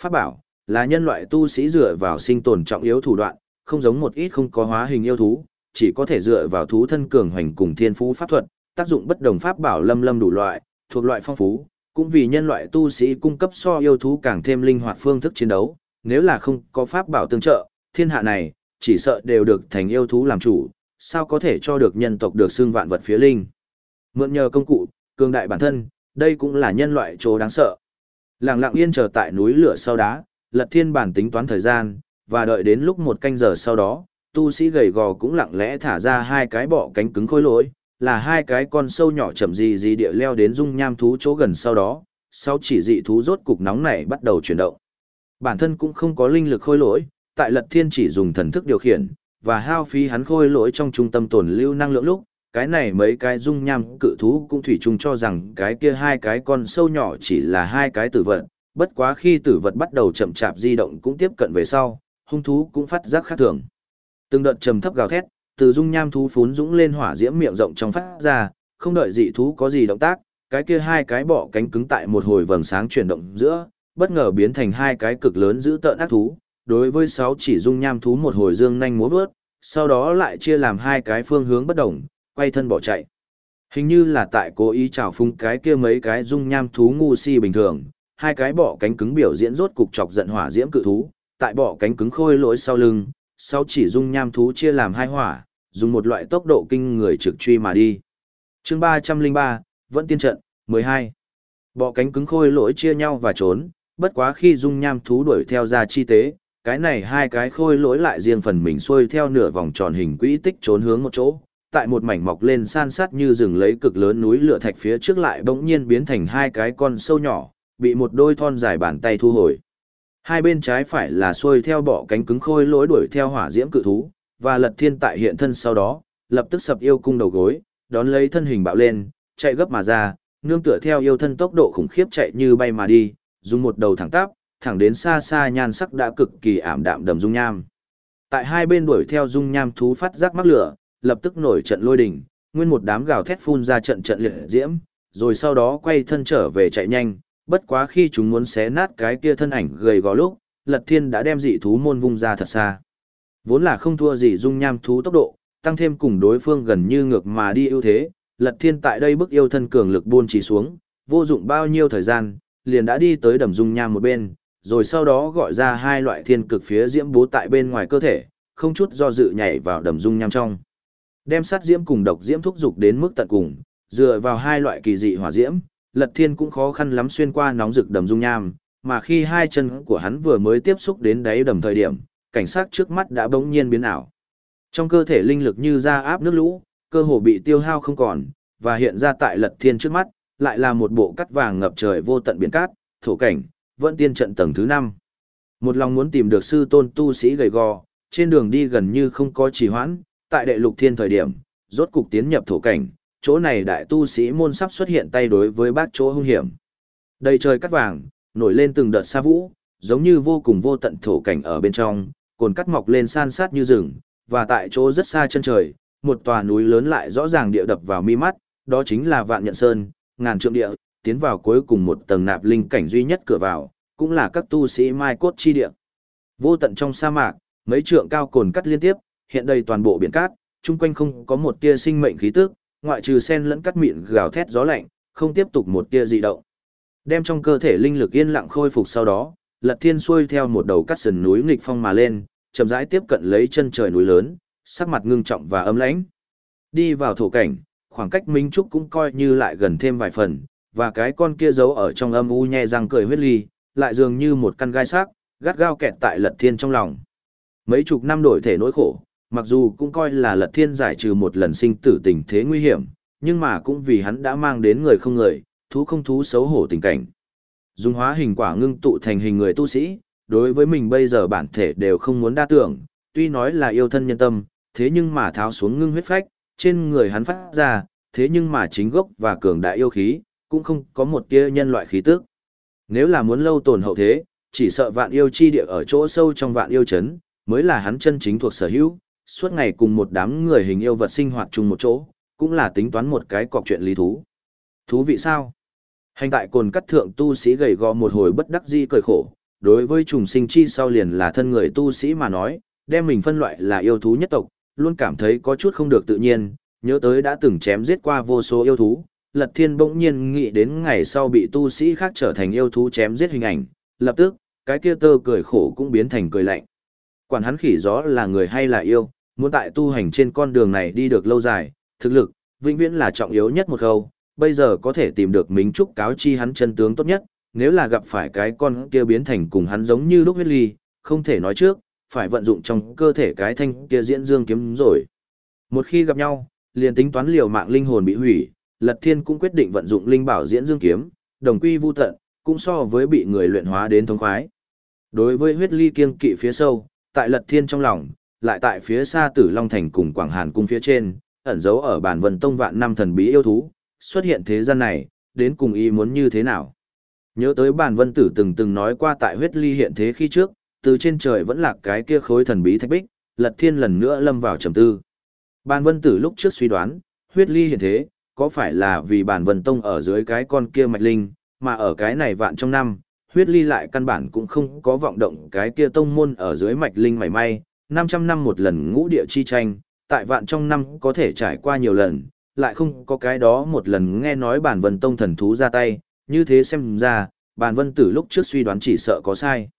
Pháp bảo là nhân loại tu sĩ dựa vào sinh tồn trọng yếu thủ đoạn, không giống một ít không có hóa hình yêu thú, chỉ có thể dựa vào thú thân cường hoành cùng thiên phú pháp thuật, tác dụng bất đồng pháp bảo lâm lâm đủ loại, thuộc loại phong phú, cũng vì nhân loại tu sĩ cung cấp so yêu thú càng thêm linh hoạt phương thức chiến đấu, nếu là không có pháp bảo tương trợ, thiên hạ này chỉ sợ đều được thành yêu thú làm chủ, sao có thể cho được nhân tộc được xương vạn vật phía linh. Mượn nhờ công cụ, cường đại bản thân, đây cũng là nhân loại chỗ đáng sợ. Lặng lặng yên chờ tại núi lửa sau đá, Lật Thiên bản tính toán thời gian, và đợi đến lúc một canh giờ sau đó, tu sĩ gầy gò cũng lặng lẽ thả ra hai cái bọ cánh cứng khôi lỗi, là hai cái con sâu nhỏ chậm gì gì địa leo đến dung nham thú chỗ gần sau đó, sau chỉ dị thú rốt cục nóng này bắt đầu chuyển động. Bản thân cũng không có linh lực khôi lỗi, tại lật thiên chỉ dùng thần thức điều khiển, và hao phí hắn khôi lỗi trong trung tâm tồn lưu năng lượng lúc, cái này mấy cái dung nham cự thú cũng thủy chung cho rằng cái kia hai cái con sâu nhỏ chỉ là hai cái tử vật, bất quá khi tử vật bắt đầu chậm chạp di động cũng tiếp cận về sau, hung thú cũng phát giác khác thường. Từng đợt trầm thấp gào thét, từ dung nham thú phún dũng lên hỏa diễm miệng rộng trong phát ra, không đợi dị thú có gì động tác, cái kia hai cái bọ cánh cứng tại một hồi vầng sáng chuyển động giữa, bất ngờ biến thành hai cái cực lớn giữ tợn ác thú. Đối với sáu chỉ dung nham thú một hồi dương nhanh múa vớt, sau đó lại chia làm hai cái phương hướng bất đồng, quay thân bỏ chạy. Hình như là tại cố ý trào phung cái kia mấy cái dung nham thú ngu si bình thường, hai cái bọ cánh cứng biểu diễn rốt cục chọc giận hỏa diễm cự thú, tại bọ cánh cứng khôi lỗi sau lưng, sau chỉ dung nham thú chia làm hai hỏa, dùng một loại tốc độ kinh người trực truy mà đi. Chương 303, vẫn tiên trận, 12. Bọ cánh cứng khôi lỗi chia nhau và trốn, bất quá khi dung nham thú đuổi theo ra chi tế, cái này hai cái khôi lỗi lại riêng phần mình xuôi theo nửa vòng tròn hình quỹ tích trốn hướng một chỗ, tại một mảnh mọc lên san sát như rừng lấy cực lớn núi lửa thạch phía trước lại bỗng nhiên biến thành hai cái con sâu nhỏ, bị một đôi thon dài bàn tay thu hồi. Hai bên trái phải là xuôi theo bọ cánh cứng khôi lối đuổi theo hỏa diễm cự thú, và lật thiên tại hiện thân sau đó, lập tức sập yêu cung đầu gối, đón lấy thân hình bạo lên, chạy gấp mà ra, nương tựa theo yêu thân tốc độ khủng khiếp chạy như bay mà đi, dùng một đầu thẳng tắp, thẳng đến xa xa nhan sắc đã cực kỳ ảm đạm đầm dung nham. Tại hai bên đuổi theo dung nham thú phát giác mắc lửa, lập tức nổi trận lôi đỉnh, nguyên một đám gào thét phun ra trận trận liệt diễm, rồi sau đó quay thân trở về chạy nhanh, bất quá khi chúng muốn xé nát cái kia thân ảnh gầy gò lúc, Lật Thiên đã đem dị thú môn vung ra thật xa. Vốn là không thua gì dung nham thú tốc độ, tăng thêm cùng đối phương gần như ngược mà đi ưu thế, Lật Thiên tại đây bức yêu thân cường lực buôn chỉ xuống, vô dụng bao nhiêu thời gian, liền đã đi tới đầm dung nham một bên, rồi sau đó gọi ra hai loại thiên cực phía diễm bố tại bên ngoài cơ thể, không chút do dự nhảy vào đầm dung nham trong. Đem sát diễm cùng độc diễm thúc dục đến mức tận cùng, dựa vào hai loại kỳ dị hỏa diễm, Lật Thiên cũng khó khăn lắm xuyên qua nóng rực đầm dung nham, mà khi hai chân của hắn vừa mới tiếp xúc đến đáy đầm thời điểm, cảnh sát trước mắt đã bỗng nhiên biến ảo. Trong cơ thể linh lực như ra áp nước lũ, cơ hồ bị tiêu hao không còn, và hiện ra tại Lật Thiên trước mắt, lại là một bộ cắt vàng ngập trời vô tận biển cát, thổ cảnh, vẫn tiên trận tầng thứ 5. Một lòng muốn tìm được sư tôn tu sĩ gầy gò, trên đường đi gần như không có trì hoãn, tại đệ lục thiên thời điểm, rốt cục tiến nhập thổ cảnh, chỗ này đại tu sĩ môn sắp xuất hiện tay đối với bác chỗ hung hiểm. Đầy trời cắt vàng, nổi lên từng đợt sa vũ, giống như vô cùng vô tận thổ cảnh ở bên trong, cồn cắt mọc lên san sát như rừng, và tại chỗ rất xa chân trời, một tòa núi lớn lại rõ ràng địa đập vào mi mắt, đó chính là Vạn Nhận Sơn, ngàn trượng địa, tiến vào cuối cùng một tầng nạp linh cảnh duy nhất cửa vào, cũng là các tu sĩ mai cốt chi địa. Vô tận trong sa mạc, mấy trượng cao cồn cắt liên tiếp, hiện đây toàn bộ biển cát, chung quanh không có một tia sinh mệnh khí tức, ngoại trừ sen lẫn cắt mịn gào thét gió lạnh, không tiếp tục một tia dị động. Đem trong cơ thể linh lực yên lặng khôi phục sau đó, Lật Thiên xuôi theo một đầu cắt sườn núi nghịch phong mà lên, chậm rãi tiếp cận lấy chân trời núi lớn, sắc mặt ngưng trọng và ấm lãnh. Đi vào thổ cảnh, khoảng cách Minh Trúc cũng coi như lại gần thêm vài phần, và cái con kia giấu ở trong âm u nhe răng cười huyết ly, lại dường như một căn gai sắc, gắt gao kẹt tại Lật Thiên trong lòng. Mấy chục năm đổi thể nỗi khổ, mặc dù cũng coi là Lật Thiên giải trừ một lần sinh tử tình thế nguy hiểm, nhưng mà cũng vì hắn đã mang đến người không người, thú không thú xấu hổ tình cảnh. Dùng hóa hình quả ngưng tụ thành hình người tu sĩ, đối với mình bây giờ bản thể đều không muốn đa tưởng, tuy nói là yêu thân nhân tâm, thế nhưng mà tháo xuống ngưng huyết phách, trên người hắn phát ra, thế nhưng mà chính gốc và cường đại yêu khí, cũng không có một tia nhân loại khí tức. Nếu là muốn lâu tồn hậu thế, chỉ sợ vạn yêu chi địa ở chỗ sâu trong vạn yêu chấn, mới là hắn chân chính thuộc sở hữu, suốt ngày cùng một đám người hình yêu vật sinh hoạt chung một chỗ, cũng là tính toán một cái cọc chuyện lý thú. Thú vị sao? Hành tại cồn cắt thượng tu sĩ gầy gò một hồi bất đắc di cười khổ, đối với trùng sinh chi sau liền là thân người tu sĩ mà nói, đem mình phân loại là yêu thú nhất tộc, luôn cảm thấy có chút không được tự nhiên, nhớ tới đã từng chém giết qua vô số yêu thú, Lật Thiên bỗng nhiên nghĩ đến ngày sau bị tu sĩ khác trở thành yêu thú chém giết hình ảnh, lập tức, cái kia tơ cười khổ cũng biến thành cười lạnh. Quản hắn khỉ gió là người hay là yêu, muốn tại tu hành trên con đường này đi được lâu dài, thực lực, vĩnh viễn là trọng yếu nhất một khâu, bây giờ có thể tìm được Minh Trúc cáo chi hắn chân tướng tốt nhất, nếu là gặp phải cái con kia biến thành cùng hắn giống như lúc huyết ly, không thể nói trước, phải vận dụng trong cơ thể cái thanh kia diễn dương kiếm rồi. Một khi gặp nhau, liền tính toán liều mạng linh hồn bị hủy, Lật Thiên cũng quyết định vận dụng linh bảo diễn dương kiếm, đồng quy vu tận, cũng so với bị người luyện hóa đến thống khoái. Đối với huyết ly kiêng kỵ phía sâu, tại Lật Thiên trong lòng, lại tại phía xa Tử Long Thành cùng Quảng Hàn cung phía trên, ẩn giấu ở bản vân tông vạn năm thần bí yêu thú, xuất hiện thế gian này, đến cùng ý muốn như thế nào. Nhớ tới bản vân tử từng từng nói qua tại huyết ly hiện thế khi trước, từ trên trời vẫn là cái kia khối thần bí thạch bích, Lật Thiên lần nữa lâm vào trầm tư. Bản vân tử lúc trước suy đoán, huyết ly hiện thế, có phải là vì bản vân tông ở dưới cái con kia mạch linh, mà ở cái này vạn trong năm, huyết ly lại căn bản cũng không có vọng động cái kia tông môn ở dưới mạch linh mảy may, 500 năm một lần ngũ địa chi tranh, tại vạn trong năm có thể trải qua nhiều lần, lại không có cái đó một lần nghe nói bản vân tông thần thú ra tay, như thế xem ra, bản vân tử lúc trước suy đoán chỉ sợ có sai.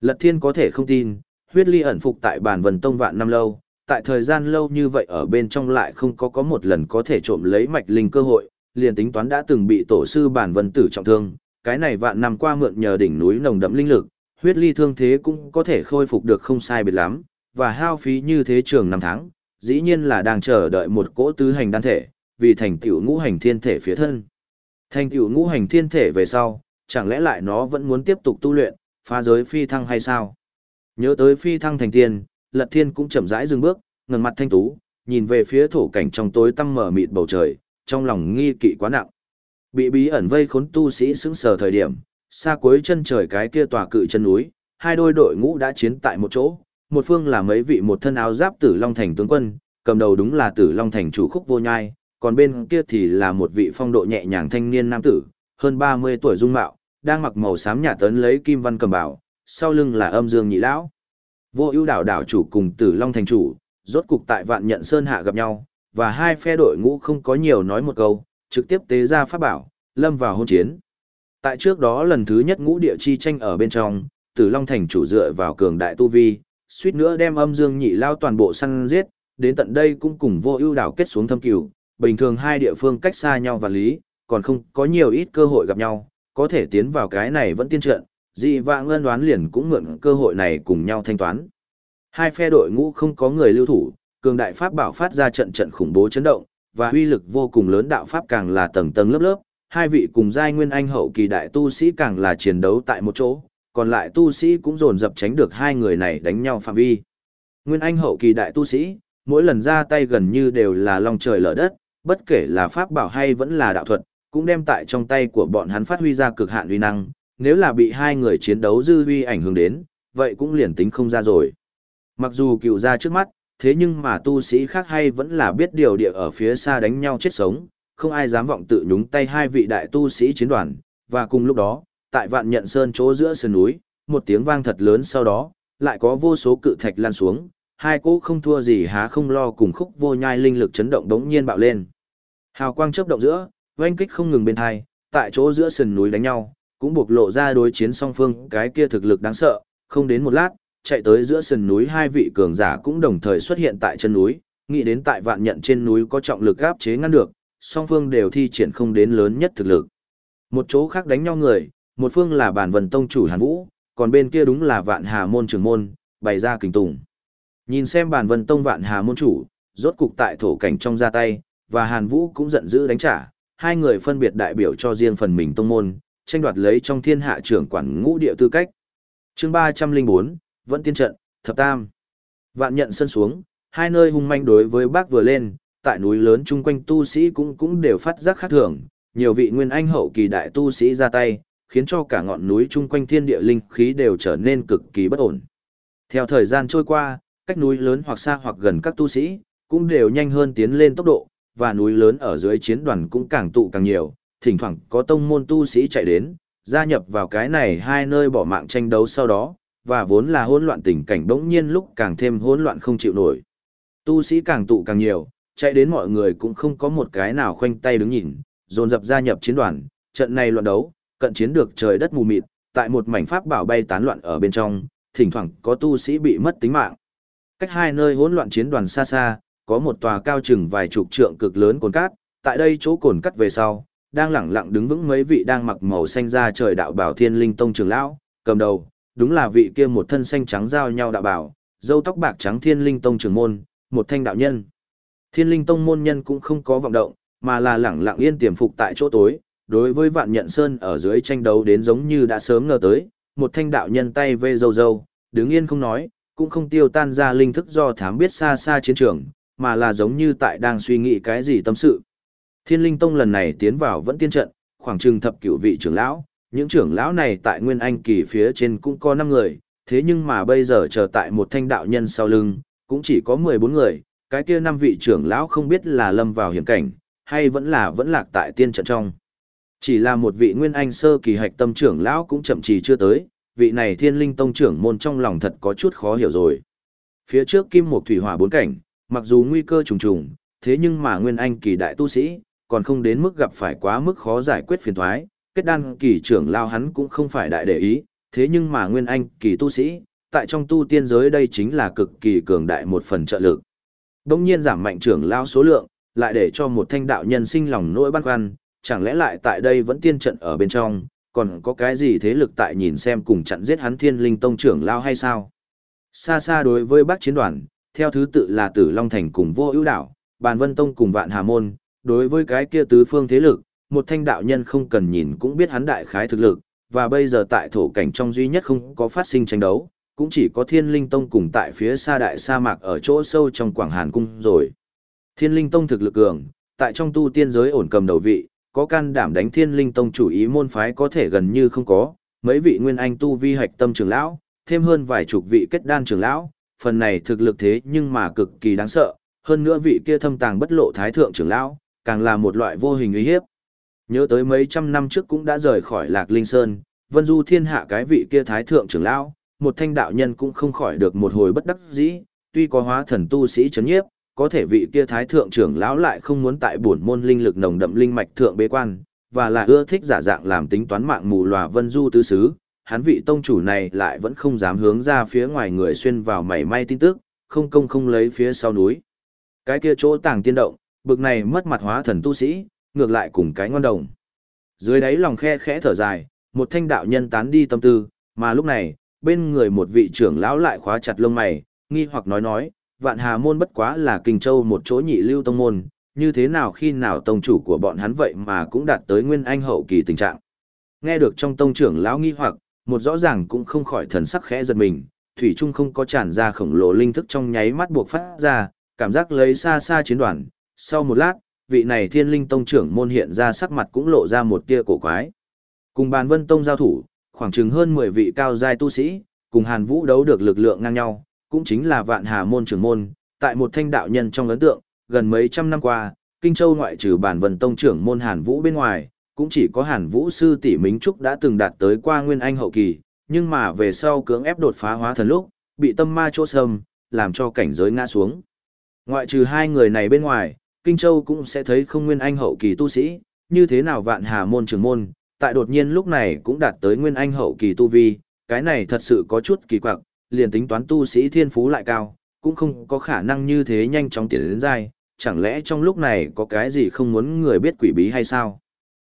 Lật thiên có thể không tin, huyết ly ẩn phục tại bản vân tông vạn năm lâu, tại thời gian lâu như vậy ở bên trong lại không có có một lần có thể trộm lấy mạch linh cơ hội, liền tính toán đã từng bị tổ sư bản vân tử trọng thương, cái này vạn năm qua mượn nhờ đỉnh núi nồng đậm linh lực, huyết ly thương thế cũng có thể khôi phục được không sai biệt lắm, và hao phí như thế trường năm tháng, dĩ nhiên là đang chờ đợi một cỗ tứ hành đan thể, vì thành tựu ngũ hành thiên thể phía thân. Thành tựu ngũ hành thiên thể về sau, chẳng lẽ lại nó vẫn muốn tiếp tục tu luyện, phá giới phi thăng hay sao? Nhớ tới phi thăng thành tiên, Lật Thiên cũng chậm rãi dừng bước, ngẩng mặt thanh tú, nhìn về phía thổ cảnh trong tối tăm mở mịt bầu trời, trong lòng nghi kỵ quá nặng. Bị bí ẩn vây khốn tu sĩ sững sờ thời điểm, xa cuối chân trời cái kia tòa cự chân núi, hai đôi đội ngũ đã chiến tại một chỗ, một phương là mấy vị một thân áo giáp Tử Long Thành tướng quân, cầm đầu đúng là Tử Long Thành chủ khúc vô nhai, còn bên kia thì là một vị phong độ nhẹ nhàng thanh niên nam tử, hơn 30 tuổi dung mạo, đang mặc màu xám nhà tấn lấy kim văn cầm bảo, sau lưng là âm dương nhị lão. Vô ưu đảo đảo chủ cùng Tử Long Thành chủ, rốt cục tại Vạn Nhận Sơn hạ gặp nhau, và hai phe đội ngũ không có nhiều nói một câu, trực tiếp tế ra pháp bảo, lâm vào hôn chiến. Tại trước đó lần thứ nhất ngũ địa chi tranh ở bên trong, Tử Long Thành chủ dựa vào cường đại tu vi, suýt nữa đem âm dương nhị lao toàn bộ săn giết, đến tận đây cũng cùng vô ưu đảo kết xuống thâm cửu, bình thường hai địa phương cách xa nhau và lý, còn không có nhiều ít cơ hội gặp nhau, có thể tiến vào cái này vẫn tiên trận, dị vạng ân đoán liền cũng mượn cơ hội này cùng nhau thanh toán. Hai phe đội ngũ không có người lưu thủ, cường đại pháp bảo phát ra trận trận khủng bố chấn động, và uy lực vô cùng lớn đạo pháp càng là tầng tầng lớp lớp, hai vị cùng giai nguyên anh hậu kỳ đại tu sĩ càng là chiến đấu tại một chỗ, còn lại tu sĩ cũng dồn dập tránh được hai người này đánh nhau phạm vi. Nguyên anh hậu kỳ đại tu sĩ, mỗi lần ra tay gần như đều là long trời lở đất, bất kể là pháp bảo hay vẫn là đạo thuật, cũng đem tại trong tay của bọn hắn phát huy ra cực hạn uy năng, nếu là bị hai người chiến đấu dư uy ảnh hưởng đến, vậy cũng liền tính không ra rồi. Mặc dù cựu ra trước mắt, thế nhưng mà tu sĩ khác hay vẫn là biết điều địa ở phía xa đánh nhau chết sống, không ai dám vọng tự nhúng tay hai vị đại tu sĩ chiến đoàn, và cùng lúc đó, tại vạn nhận sơn chỗ giữa sườn núi, một tiếng vang thật lớn sau đó, lại có vô số cự thạch lan xuống, hai cỗ không thua gì há không lo cùng khúc vô nhai linh lực chấn động đống nhiên bạo lên. Hào quang chớp động giữa, oanh kích không ngừng bên hai, tại chỗ giữa sườn núi đánh nhau, cũng buộc lộ ra đối chiến song phương cái kia thực lực đáng sợ, không đến một lát, chạy tới giữa sườn núi hai vị cường giả cũng đồng thời xuất hiện tại chân núi, nghĩ đến tại vạn nhận trên núi có trọng lực áp chế ngăn được, song phương đều thi triển không đến lớn nhất thực lực. Một chỗ khác đánh nhau người, một phương là bản vần tông chủ Hàn Vũ, còn bên kia đúng là vạn hà môn trưởng môn, bày ra kình tùng. Nhìn xem bản vần tông vạn hà môn chủ, rốt cục tại thổ cảnh trong ra tay, và Hàn Vũ cũng giận dữ đánh trả, hai người phân biệt đại biểu cho riêng phần mình tông môn, tranh đoạt lấy trong thiên hạ trưởng quản ngũ địa tư cách. chương 304, vẫn tiên trận, thập tam. Vạn nhận sân xuống, hai nơi hung manh đối với bác vừa lên, tại núi lớn chung quanh tu sĩ cũng cũng đều phát giác khác thường, nhiều vị nguyên anh hậu kỳ đại tu sĩ ra tay, khiến cho cả ngọn núi chung quanh thiên địa linh khí đều trở nên cực kỳ bất ổn. Theo thời gian trôi qua, cách núi lớn hoặc xa hoặc gần các tu sĩ, cũng đều nhanh hơn tiến lên tốc độ, và núi lớn ở dưới chiến đoàn cũng càng tụ càng nhiều, thỉnh thoảng có tông môn tu sĩ chạy đến, gia nhập vào cái này hai nơi bỏ mạng tranh đấu sau đó, và vốn là hỗn loạn tình cảnh bỗng nhiên lúc càng thêm hỗn loạn không chịu nổi. Tu sĩ càng tụ càng nhiều, chạy đến mọi người cũng không có một cái nào khoanh tay đứng nhìn, dồn dập gia nhập chiến đoàn, trận này loạn đấu, cận chiến được trời đất mù mịt, tại một mảnh pháp bảo bay tán loạn ở bên trong, thỉnh thoảng có tu sĩ bị mất tính mạng. Cách hai nơi hỗn loạn chiến đoàn xa xa, có một tòa cao chừng vài chục trượng cực lớn cồn cát, tại đây chỗ cồn cắt về sau, đang lẳng lặng đứng vững mấy vị đang mặc màu xanh da trời đạo bảo thiên linh tông trưởng lão, cầm đầu, đúng là vị kia một thân xanh trắng giao nhau đạo bảo, râu tóc bạc trắng Thiên Linh Tông trưởng môn, một thanh đạo nhân. Thiên Linh Tông môn nhân cũng không có vọng động, mà là lẳng lặng yên tiềm phục tại chỗ tối, đối với Vạn Nhận Sơn ở dưới tranh đấu đến giống như đã sớm ngờ tới, một thanh đạo nhân tay vê dâu dâu, đứng yên không nói, cũng không tiêu tan ra linh thức do thám biết xa xa chiến trường, mà là giống như tại đang suy nghĩ cái gì tâm sự. Thiên Linh Tông lần này tiến vào vẫn tiên trận, khoảng chừng thập cửu vị trưởng lão, những trưởng lão này tại Nguyên Anh kỳ phía trên cũng có 5 người, thế nhưng mà bây giờ chờ tại một thanh đạo nhân sau lưng, cũng chỉ có 14 người, cái kia năm vị trưởng lão không biết là lâm vào hiểm cảnh, hay vẫn là vẫn lạc tại tiên trận trong. Chỉ là một vị Nguyên Anh sơ kỳ hạch tâm trưởng lão cũng chậm trì chưa tới, vị này Thiên Linh Tông trưởng môn trong lòng thật có chút khó hiểu rồi. Phía trước Kim Mộc Thủy Hỏa bốn cảnh, mặc dù nguy cơ trùng trùng, thế nhưng mà Nguyên Anh kỳ đại tu sĩ, còn không đến mức gặp phải quá mức khó giải quyết phiền thoái, kết đan kỳ trưởng lao hắn cũng không phải đại để ý, thế nhưng mà Nguyên Anh kỳ tu sĩ, tại trong tu tiên giới đây chính là cực kỳ cường đại một phần trợ lực. Đông nhiên giảm mạnh trưởng lao số lượng, lại để cho một thanh đạo nhân sinh lòng nỗi băn khoăn, chẳng lẽ lại tại đây vẫn tiên trận ở bên trong, còn có cái gì thế lực tại nhìn xem cùng chặn giết hắn thiên linh tông trưởng lao hay sao? Xa xa đối với bác chiến đoàn, theo thứ tự là Tử Long Thành cùng vô ưu đảo, Bàn Vân Tông cùng Vạn Hà Môn, đối với cái kia tứ phương thế lực, một thanh đạo nhân không cần nhìn cũng biết hắn đại khái thực lực, và bây giờ tại thổ cảnh trong duy nhất không có phát sinh tranh đấu, cũng chỉ có Thiên Linh Tông cùng tại phía xa đại sa mạc ở chỗ sâu trong Quảng Hàn Cung rồi. Thiên Linh Tông thực lực cường, tại trong tu tiên giới ổn cầm đầu vị, có can đảm đánh Thiên Linh Tông chủ ý môn phái có thể gần như không có, mấy vị nguyên anh tu vi hạch tâm trưởng lão, thêm hơn vài chục vị kết đan trưởng lão, phần này thực lực thế nhưng mà cực kỳ đáng sợ, hơn nữa vị kia thâm tàng bất lộ thái thượng trưởng lão, càng là một loại vô hình uy hiếp. Nhớ tới mấy trăm năm trước cũng đã rời khỏi Lạc Linh Sơn, Vân Du thiên hạ cái vị kia thái thượng trưởng lão, một thanh đạo nhân cũng không khỏi được một hồi bất đắc dĩ, tuy có hóa thần tu sĩ chấn nhiếp, có thể vị kia thái thượng trưởng lão lại không muốn tại bổn môn linh lực nồng đậm linh mạch thượng bế quan, và là ưa thích giả dạng làm tính toán mạng mù lòa Vân Du tứ xứ, hắn vị tông chủ này lại vẫn không dám hướng ra phía ngoài người xuyên vào mảy may tin tức, không công không lấy phía sau núi. Cái kia chỗ tàng tiên động, bực này mất mặt hóa thần tu sĩ, ngược lại cùng cái ngon đồng. Dưới đáy lòng khe khẽ thở dài, một thanh đạo nhân tán đi tâm tư, mà lúc này, bên người một vị trưởng lão lại khóa chặt lông mày, nghi hoặc nói nói, vạn hà môn bất quá là kinh châu một chỗ nhị lưu tông môn, như thế nào khi nào tông chủ của bọn hắn vậy mà cũng đạt tới nguyên anh hậu kỳ tình trạng. Nghe được trong tông trưởng lão nghi hoặc, một rõ ràng cũng không khỏi thần sắc khẽ giật mình, thủy trung không có tràn ra khổng lồ linh thức trong nháy mắt buộc phát ra, cảm giác lấy xa xa chiến đoàn. Sau một lát, vị này thiên linh tông trưởng môn hiện ra sắc mặt cũng lộ ra một tia cổ quái. Cùng bàn vân tông giao thủ, khoảng chừng hơn 10 vị cao giai tu sĩ, cùng hàn vũ đấu được lực lượng ngang nhau, cũng chính là vạn hà môn trưởng môn, tại một thanh đạo nhân trong ấn tượng, gần mấy trăm năm qua, Kinh Châu ngoại trừ bản vần tông trưởng môn hàn vũ bên ngoài, cũng chỉ có hàn vũ sư tỷ Mính Trúc đã từng đạt tới qua nguyên anh hậu kỳ, nhưng mà về sau cưỡng ép đột phá hóa thần lúc, bị tâm ma chỗ sâm, làm cho cảnh giới ngã xuống. Ngoại trừ hai người này bên ngoài, Kinh Châu cũng sẽ thấy không nguyên anh hậu kỳ tu sĩ, như thế nào vạn hà môn trưởng môn, tại đột nhiên lúc này cũng đạt tới nguyên anh hậu kỳ tu vi, cái này thật sự có chút kỳ quặc, liền tính toán tu sĩ thiên phú lại cao, cũng không có khả năng như thế nhanh chóng tiến đến dai, chẳng lẽ trong lúc này có cái gì không muốn người biết quỷ bí hay sao?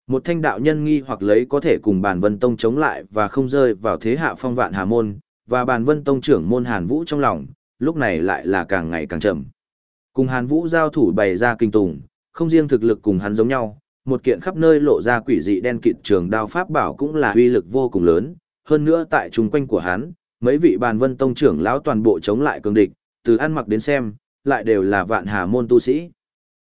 Một thanh đạo nhân nghi hoặc lấy có thể cùng bàn vân tông chống lại và không rơi vào thế hạ phong vạn hà môn, và bàn vân tông trưởng môn hàn vũ trong lòng, lúc này lại là càng ngày càng chậm. Cùng hàn vũ giao thủ bày ra kinh tùng, không riêng thực lực cùng hắn giống nhau, một kiện khắp nơi lộ ra quỷ dị đen kịt trường đao pháp bảo cũng là uy lực vô cùng lớn, hơn nữa tại trung quanh của hắn, mấy vị bàn vân tông trưởng lão toàn bộ chống lại cường địch, từ ăn mặc đến xem, lại đều là vạn hà môn tu sĩ.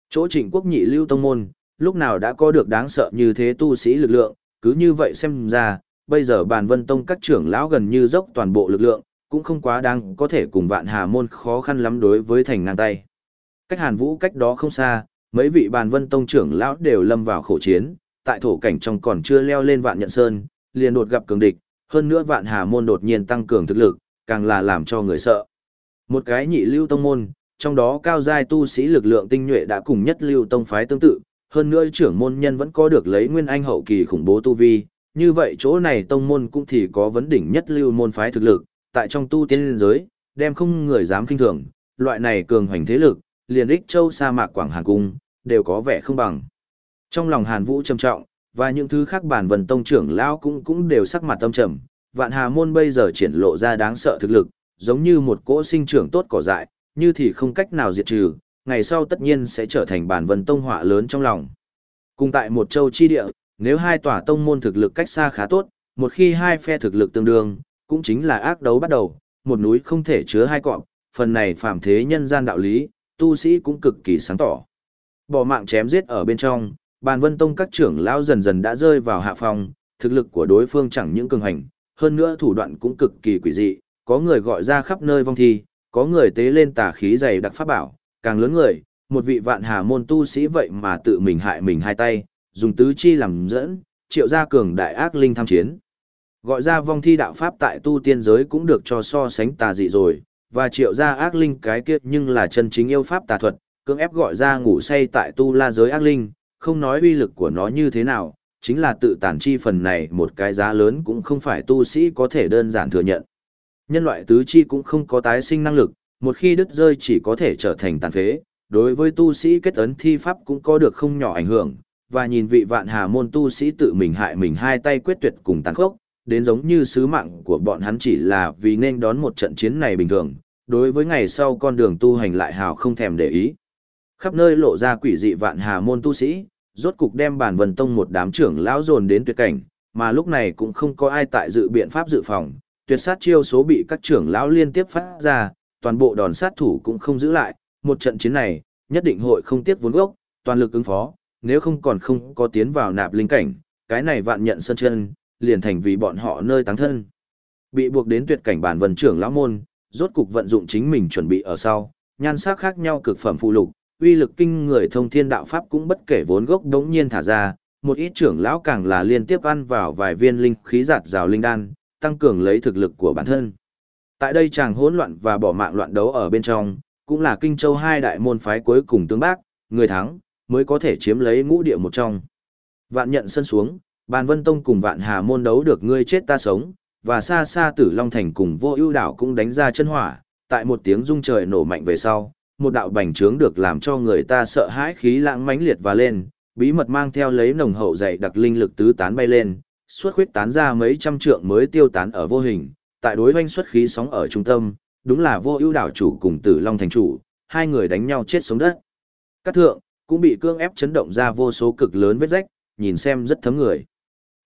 Chỗ trịnh quốc nhị lưu tông môn, lúc nào đã có được đáng sợ như thế tu sĩ lực lượng, cứ như vậy xem ra, bây giờ bàn vân tông các trưởng lão gần như dốc toàn bộ lực lượng, cũng không quá đáng có thể cùng vạn hà môn khó khăn lắm đối với thành ngang tay. Cách hàn vũ cách đó không xa, mấy vị bàn vân tông trưởng lão đều lâm vào khổ chiến, tại thổ cảnh trong còn chưa leo lên vạn nhận sơn, liền đột gặp cường địch, hơn nữa vạn hà môn đột nhiên tăng cường thực lực, càng là làm cho người sợ. Một cái nhị lưu tông môn, trong đó cao giai tu sĩ lực lượng tinh nhuệ đã cùng nhất lưu tông phái tương tự, hơn nữa trưởng môn nhân vẫn có được lấy nguyên anh hậu kỳ khủng bố tu vi, như vậy chỗ này tông môn cũng thì có vấn đỉnh nhất lưu môn phái thực lực, tại trong tu tiên giới, đem không người dám kinh thường, loại này cường hoành thế lực, liền ích châu sa mạc quảng hàn cung, đều có vẻ không bằng. Trong lòng hàn vũ trầm trọng, và những thứ khác bản vần tông trưởng lão cũng cũng đều sắc mặt tâm trầm, vạn hà môn bây giờ triển lộ ra đáng sợ thực lực, giống như một cỗ sinh trưởng tốt cỏ dại, như thì không cách nào diệt trừ, ngày sau tất nhiên sẽ trở thành bản vân tông họa lớn trong lòng. Cùng tại một châu chi địa, nếu hai tòa tông môn thực lực cách xa khá tốt, một khi hai phe thực lực tương đương, cũng chính là ác đấu bắt đầu, một núi không thể chứa hai cọp, phần này phạm thế nhân gian đạo lý, tu sĩ cũng cực kỳ sáng tỏ. Bỏ mạng chém giết ở bên trong, bàn vân tông các trưởng lão dần dần đã rơi vào hạ phòng, thực lực của đối phương chẳng những cường hành, hơn nữa thủ đoạn cũng cực kỳ quỷ dị, có người gọi ra khắp nơi vong thi, có người tế lên tà khí dày đặc pháp bảo, càng lớn người, một vị vạn hà môn tu sĩ vậy mà tự mình hại mình hai tay, dùng tứ chi làm dẫn, triệu gia cường đại ác linh tham chiến. Gọi ra vong thi đạo pháp tại tu tiên giới cũng được cho so sánh tà dị rồi, và triệu gia ác linh cái kia nhưng là chân chính yêu pháp tà thuật, cưỡng ép gọi ra ngủ say tại tu la giới ác linh, không nói uy lực của nó như thế nào, chính là tự tản chi phần này một cái giá lớn cũng không phải tu sĩ có thể đơn giản thừa nhận. Nhân loại tứ chi cũng không có tái sinh năng lực, một khi đứt rơi chỉ có thể trở thành tàn phế, đối với tu sĩ kết ấn thi pháp cũng có được không nhỏ ảnh hưởng, và nhìn vị vạn hà môn tu sĩ tự mình hại mình hai tay quyết tuyệt cùng tàn khốc, đến giống như sứ mạng của bọn hắn chỉ là vì nên đón một trận chiến này bình thường, đối với ngày sau con đường tu hành lại hào không thèm để ý. Khắp nơi lộ ra quỷ dị vạn hà môn tu sĩ, rốt cục đem bản vần tông một đám trưởng lão dồn đến tuyệt cảnh, mà lúc này cũng không có ai tại dự biện pháp dự phòng, tuyệt sát chiêu số bị các trưởng lão liên tiếp phát ra, toàn bộ đòn sát thủ cũng không giữ lại, một trận chiến này, nhất định hội không tiếc vốn gốc, toàn lực ứng phó, nếu không còn không có tiến vào nạp linh cảnh, cái này vạn nhận sân chân, liền thành vì bọn họ nơi táng thân. Bị buộc đến tuyệt cảnh bản vần trưởng lão môn, rốt cục vận dụng chính mình chuẩn bị ở sau, nhan sắc khác nhau cực phẩm phụ lục, uy lực kinh người thông thiên đạo pháp cũng bất kể vốn gốc đống nhiên thả ra, một ít trưởng lão càng là liên tiếp ăn vào vài viên linh khí giạt rào linh đan, tăng cường lấy thực lực của bản thân. Tại đây chàng hỗn loạn và bỏ mạng loạn đấu ở bên trong, cũng là kinh châu hai đại môn phái cuối cùng tướng bác, người thắng, mới có thể chiếm lấy ngũ địa một trong. Vạn nhận sân xuống, bàn vân tông cùng vạn hà môn đấu được ngươi chết ta sống, và xa xa tử Long Thành cùng vô ưu đảo cũng đánh ra chân hỏa, tại một tiếng rung trời nổ mạnh về sau, một đạo bành trướng được làm cho người ta sợ hãi khí lãng mãnh liệt và lên, bí mật mang theo lấy nồng hậu dày đặc linh lực tứ tán bay lên, suốt khuyết tán ra mấy trăm trượng mới tiêu tán ở vô hình, tại đối hoanh xuất khí sóng ở trung tâm, đúng là vô ưu đảo chủ cùng tử long thành chủ, hai người đánh nhau chết sống đất. Các thượng, cũng bị cương ép chấn động ra vô số cực lớn vết rách, nhìn xem rất thấm người.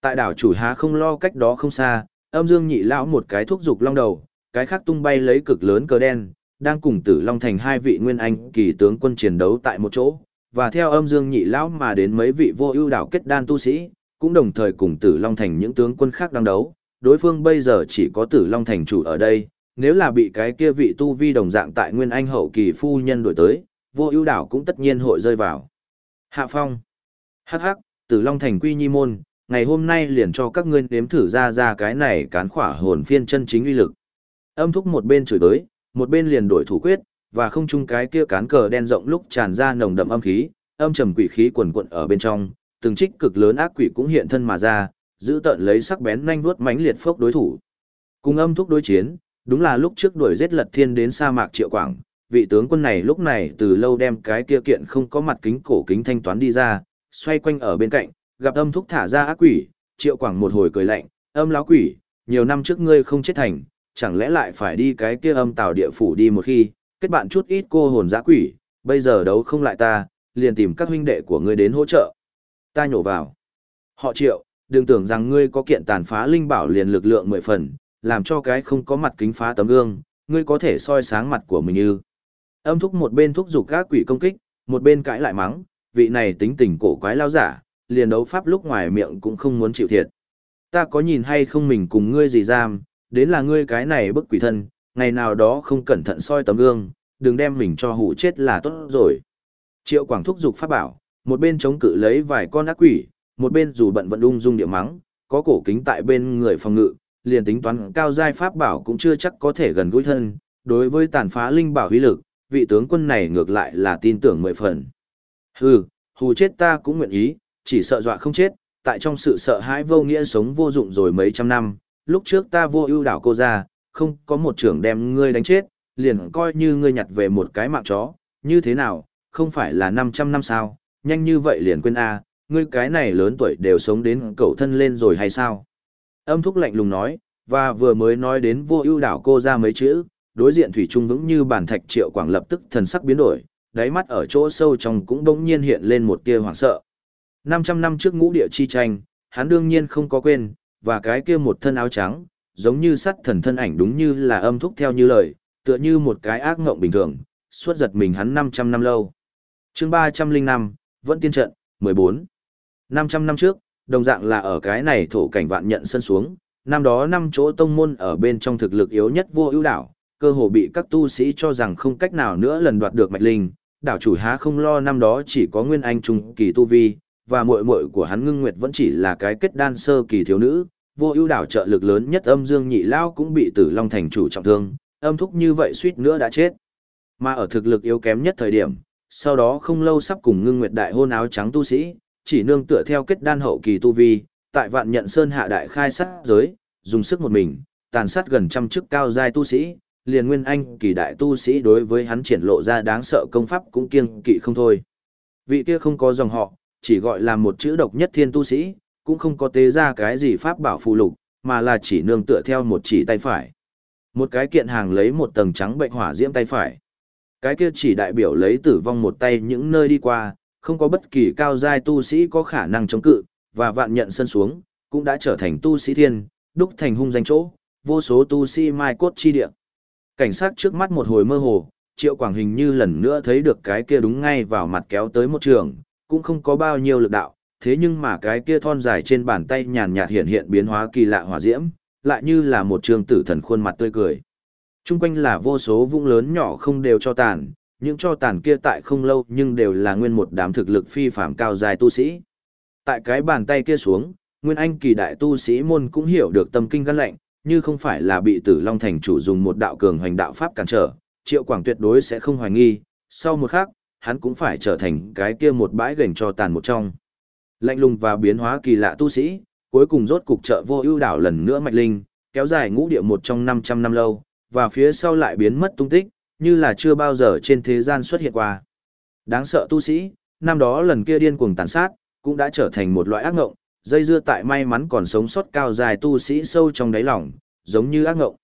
Tại đảo chủ há không lo cách đó không xa, âm dương nhị lão một cái thuốc dục long đầu, cái khác tung bay lấy cực lớn cờ đen, đang cùng tử long thành hai vị nguyên anh kỳ tướng quân chiến đấu tại một chỗ, và theo âm dương nhị lão mà đến mấy vị vô ưu đảo kết đan tu sĩ, cũng đồng thời cùng tử long thành những tướng quân khác đang đấu, đối phương bây giờ chỉ có tử long thành chủ ở đây, nếu là bị cái kia vị tu vi đồng dạng tại nguyên anh hậu kỳ phu nhân đổi tới, vô ưu đảo cũng tất nhiên hội rơi vào. Hạ phong. Hắc hắc, tử long thành quy nhi môn, ngày hôm nay liền cho các ngươi nếm thử ra ra cái này cán khỏa hồn phiên chân chính uy lực. Âm thúc một bên chửi tới, một bên liền đổi thủ quyết, và không chung cái kia cán cờ đen rộng lúc tràn ra nồng đậm âm khí, âm trầm quỷ khí quần quận ở bên trong, từng trích cực lớn ác quỷ cũng hiện thân mà ra, giữ tận lấy sắc bén nhanh vuốt mãnh liệt phốc đối thủ. Cùng âm thúc đối chiến, đúng là lúc trước đuổi giết Lật Thiên đến sa mạc Triệu Quảng, vị tướng quân này lúc này từ lâu đem cái kia kiện không có mặt kính cổ kính thanh toán đi ra, xoay quanh ở bên cạnh, gặp âm thúc thả ra ác quỷ, Triệu Quảng một hồi cười lạnh, âm lão quỷ, nhiều năm trước ngươi không chết thành, chẳng lẽ lại phải đi cái kia âm tào địa phủ đi một khi, kết bạn chút ít cô hồn dã quỷ, bây giờ đấu không lại ta, liền tìm các huynh đệ của ngươi đến hỗ trợ. Ta nhổ vào. Họ triệu, đừng tưởng rằng ngươi có kiện tàn phá linh bảo liền lực lượng mười phần, làm cho cái không có mặt kính phá tấm gương, ngươi có thể soi sáng mặt của mình như. Âm thúc một bên thúc giục các quỷ công kích, một bên cãi lại mắng, vị này tính tình cổ quái lao giả, liền đấu pháp lúc ngoài miệng cũng không muốn chịu thiệt. Ta có nhìn hay không mình cùng ngươi gì giam, đến là ngươi cái này bức quỷ thân, ngày nào đó không cẩn thận soi tấm gương, đừng đem mình cho hủ chết là tốt rồi. Triệu Quảng thúc giục pháp bảo, một bên chống cự lấy vài con ác quỷ, một bên dù bận vận ung dung địa mắng, có cổ kính tại bên người phòng ngự, liền tính toán cao giai pháp bảo cũng chưa chắc có thể gần gũi thân, đối với tàn phá linh bảo uy lực, vị tướng quân này ngược lại là tin tưởng mười phần. Hừ, hù chết ta cũng nguyện ý, chỉ sợ dọa không chết, tại trong sự sợ hãi vô nghĩa sống vô dụng rồi mấy trăm năm, lúc trước ta vô ưu đảo cô ra, không có một trưởng đem ngươi đánh chết, liền coi như ngươi nhặt về một cái mạng chó, như thế nào, không phải là 500 năm sao, nhanh như vậy liền quên a, ngươi cái này lớn tuổi đều sống đến cậu thân lên rồi hay sao? Âm thúc lạnh lùng nói, và vừa mới nói đến vô ưu đảo cô ra mấy chữ, đối diện thủy trung vững như bản thạch Triệu Quảng lập tức thần sắc biến đổi, đáy mắt ở chỗ sâu trong cũng bỗng nhiên hiện lên một tia hoảng sợ. 500 năm trước ngũ địa chi tranh, hắn đương nhiên không có quên, và cái kia một thân áo trắng, giống như sắt thần thân ảnh đúng như là âm thúc theo như lời, tựa như một cái ác ngộng bình thường, suốt giật mình hắn 500 năm lâu. chương 305, vẫn tiên trận, 14. 500 năm trước, đồng dạng là ở cái này thổ cảnh vạn nhận sân xuống, năm đó năm chỗ tông môn ở bên trong thực lực yếu nhất vô ưu đảo, cơ hồ bị các tu sĩ cho rằng không cách nào nữa lần đoạt được mạch linh, đảo chủ há không lo năm đó chỉ có nguyên anh trung kỳ tu vi, và muội muội của hắn ngưng nguyệt vẫn chỉ là cái kết đan sơ kỳ thiếu nữ, vô ưu đảo trợ lực lớn nhất âm dương nhị lao cũng bị tử long thành chủ trọng thương, âm thúc như vậy suýt nữa đã chết. Mà ở thực lực yếu kém nhất thời điểm, sau đó không lâu sắp cùng ngưng nguyệt đại hôn áo trắng tu sĩ, chỉ nương tựa theo kết đan hậu kỳ tu vi, tại vạn nhận sơn hạ đại khai sát giới, dùng sức một mình, tàn sát gần trăm chức cao giai tu sĩ, liền nguyên anh kỳ đại tu sĩ đối với hắn triển lộ ra đáng sợ công pháp cũng kiêng kỵ không thôi. Vị kia không có dòng họ, chỉ gọi là một chữ độc nhất thiên tu sĩ, cũng không có tế ra cái gì pháp bảo phù lục, mà là chỉ nương tựa theo một chỉ tay phải. Một cái kiện hàng lấy một tầng trắng bệnh hỏa diễm tay phải. Cái kia chỉ đại biểu lấy tử vong một tay những nơi đi qua, không có bất kỳ cao giai tu sĩ có khả năng chống cự, và vạn nhận sân xuống, cũng đã trở thành tu sĩ thiên, đúc thành hung danh chỗ, vô số tu sĩ mai cốt chi địa. Cảnh sát trước mắt một hồi mơ hồ, Triệu Quảng hình như lần nữa thấy được cái kia đúng ngay vào mặt kéo tới một trường, cũng không có bao nhiêu lực đạo, thế nhưng mà cái kia thon dài trên bàn tay nhàn nhạt hiện hiện biến hóa kỳ lạ hỏa diễm, lại như là một trường tử thần khuôn mặt tươi cười. Trung quanh là vô số vũng lớn nhỏ không đều cho tàn, những cho tàn kia tại không lâu nhưng đều là nguyên một đám thực lực phi phàm cao dài tu sĩ. Tại cái bàn tay kia xuống, nguyên anh kỳ đại tu sĩ môn cũng hiểu được tâm kinh gan lệnh, như không phải là bị tử long thành chủ dùng một đạo cường hoành đạo pháp cản trở, triệu quảng tuyệt đối sẽ không hoài nghi, sau một khắc, hắn cũng phải trở thành cái kia một bãi gành cho tàn một trong. Lạnh lùng và biến hóa kỳ lạ tu sĩ, cuối cùng rốt cục trợ vô ưu đảo lần nữa mạch linh, kéo dài ngũ địa một trong 500 năm lâu, và phía sau lại biến mất tung tích, như là chưa bao giờ trên thế gian xuất hiện qua. Đáng sợ tu sĩ, năm đó lần kia điên cuồng tàn sát, cũng đã trở thành một loại ác ngộng, dây dưa tại may mắn còn sống sót cao dài tu sĩ sâu trong đáy lòng, giống như ác ngộng.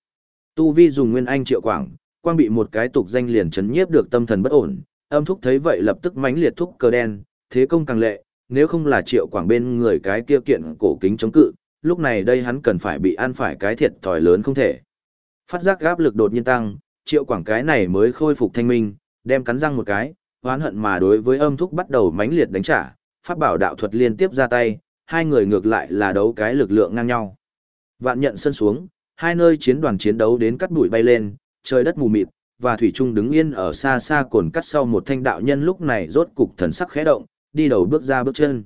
Tu vi dùng nguyên anh triệu quảng, quang bị một cái tục danh liền chấn nhiếp được tâm thần bất ổn, âm thúc thấy vậy lập tức mãnh liệt thúc cờ đen, thế công càng lệ, nếu không là triệu quảng bên người cái kia kiện cổ kính chống cự, lúc này đây hắn cần phải bị ăn phải cái thiệt thòi lớn không thể. Phát giác gáp lực đột nhiên tăng, triệu quảng cái này mới khôi phục thanh minh, đem cắn răng một cái, hoán hận mà đối với âm thúc bắt đầu mãnh liệt đánh trả, phát bảo đạo thuật liên tiếp ra tay, hai người ngược lại là đấu cái lực lượng ngang nhau. Vạn nhận sân xuống, hai nơi chiến đoàn chiến đấu đến cắt bụi bay lên, trời đất mù mịt, và Thủy Trung đứng yên ở xa xa cồn cắt sau một thanh đạo nhân lúc này rốt cục thần sắc khẽ động, đi đầu bước ra bước chân.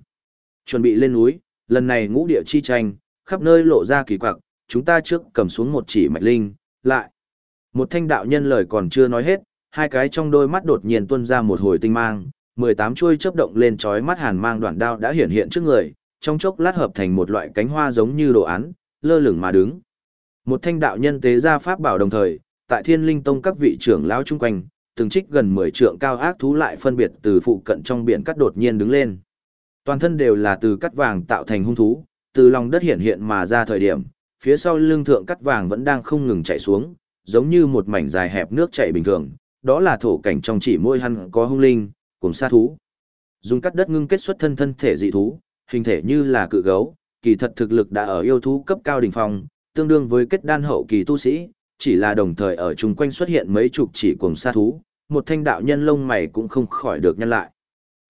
Chuẩn bị lên núi, lần này ngũ địa chi tranh, khắp nơi lộ ra kỳ quặc, chúng ta trước cầm xuống một chỉ mạch linh, lại. Một thanh đạo nhân lời còn chưa nói hết, hai cái trong đôi mắt đột nhiên tuôn ra một hồi tinh mang, 18 chuôi chớp động lên chói mắt hàn mang đoạn đao đã hiện hiện trước người, trong chốc lát hợp thành một loại cánh hoa giống như đồ án, lơ lửng mà đứng. Một thanh đạo nhân tế ra pháp bảo đồng thời, tại Thiên Linh Tông các vị trưởng lão chung quanh, từng trích gần 10 trượng cao ác thú lại phân biệt từ phụ cận trong biển cắt đột nhiên đứng lên. Toàn thân đều là từ cắt vàng tạo thành hung thú, từ lòng đất hiện hiện mà ra thời điểm, phía sau lưng thượng cắt vàng vẫn đang không ngừng chạy xuống, giống như một mảnh dài hẹp nước chảy bình thường, đó là thổ cảnh trong chỉ môi hăn có hung linh, cùng sa thú. Dùng cắt đất ngưng kết xuất thân thân thể dị thú, hình thể như là cự gấu, kỳ thật thực lực đã ở yêu thú cấp cao đỉnh phong, tương đương với kết đan hậu kỳ tu sĩ, chỉ là đồng thời ở chung quanh xuất hiện mấy chục chỉ cùng sa thú, một thanh đạo nhân lông mày cũng không khỏi được nhân lại.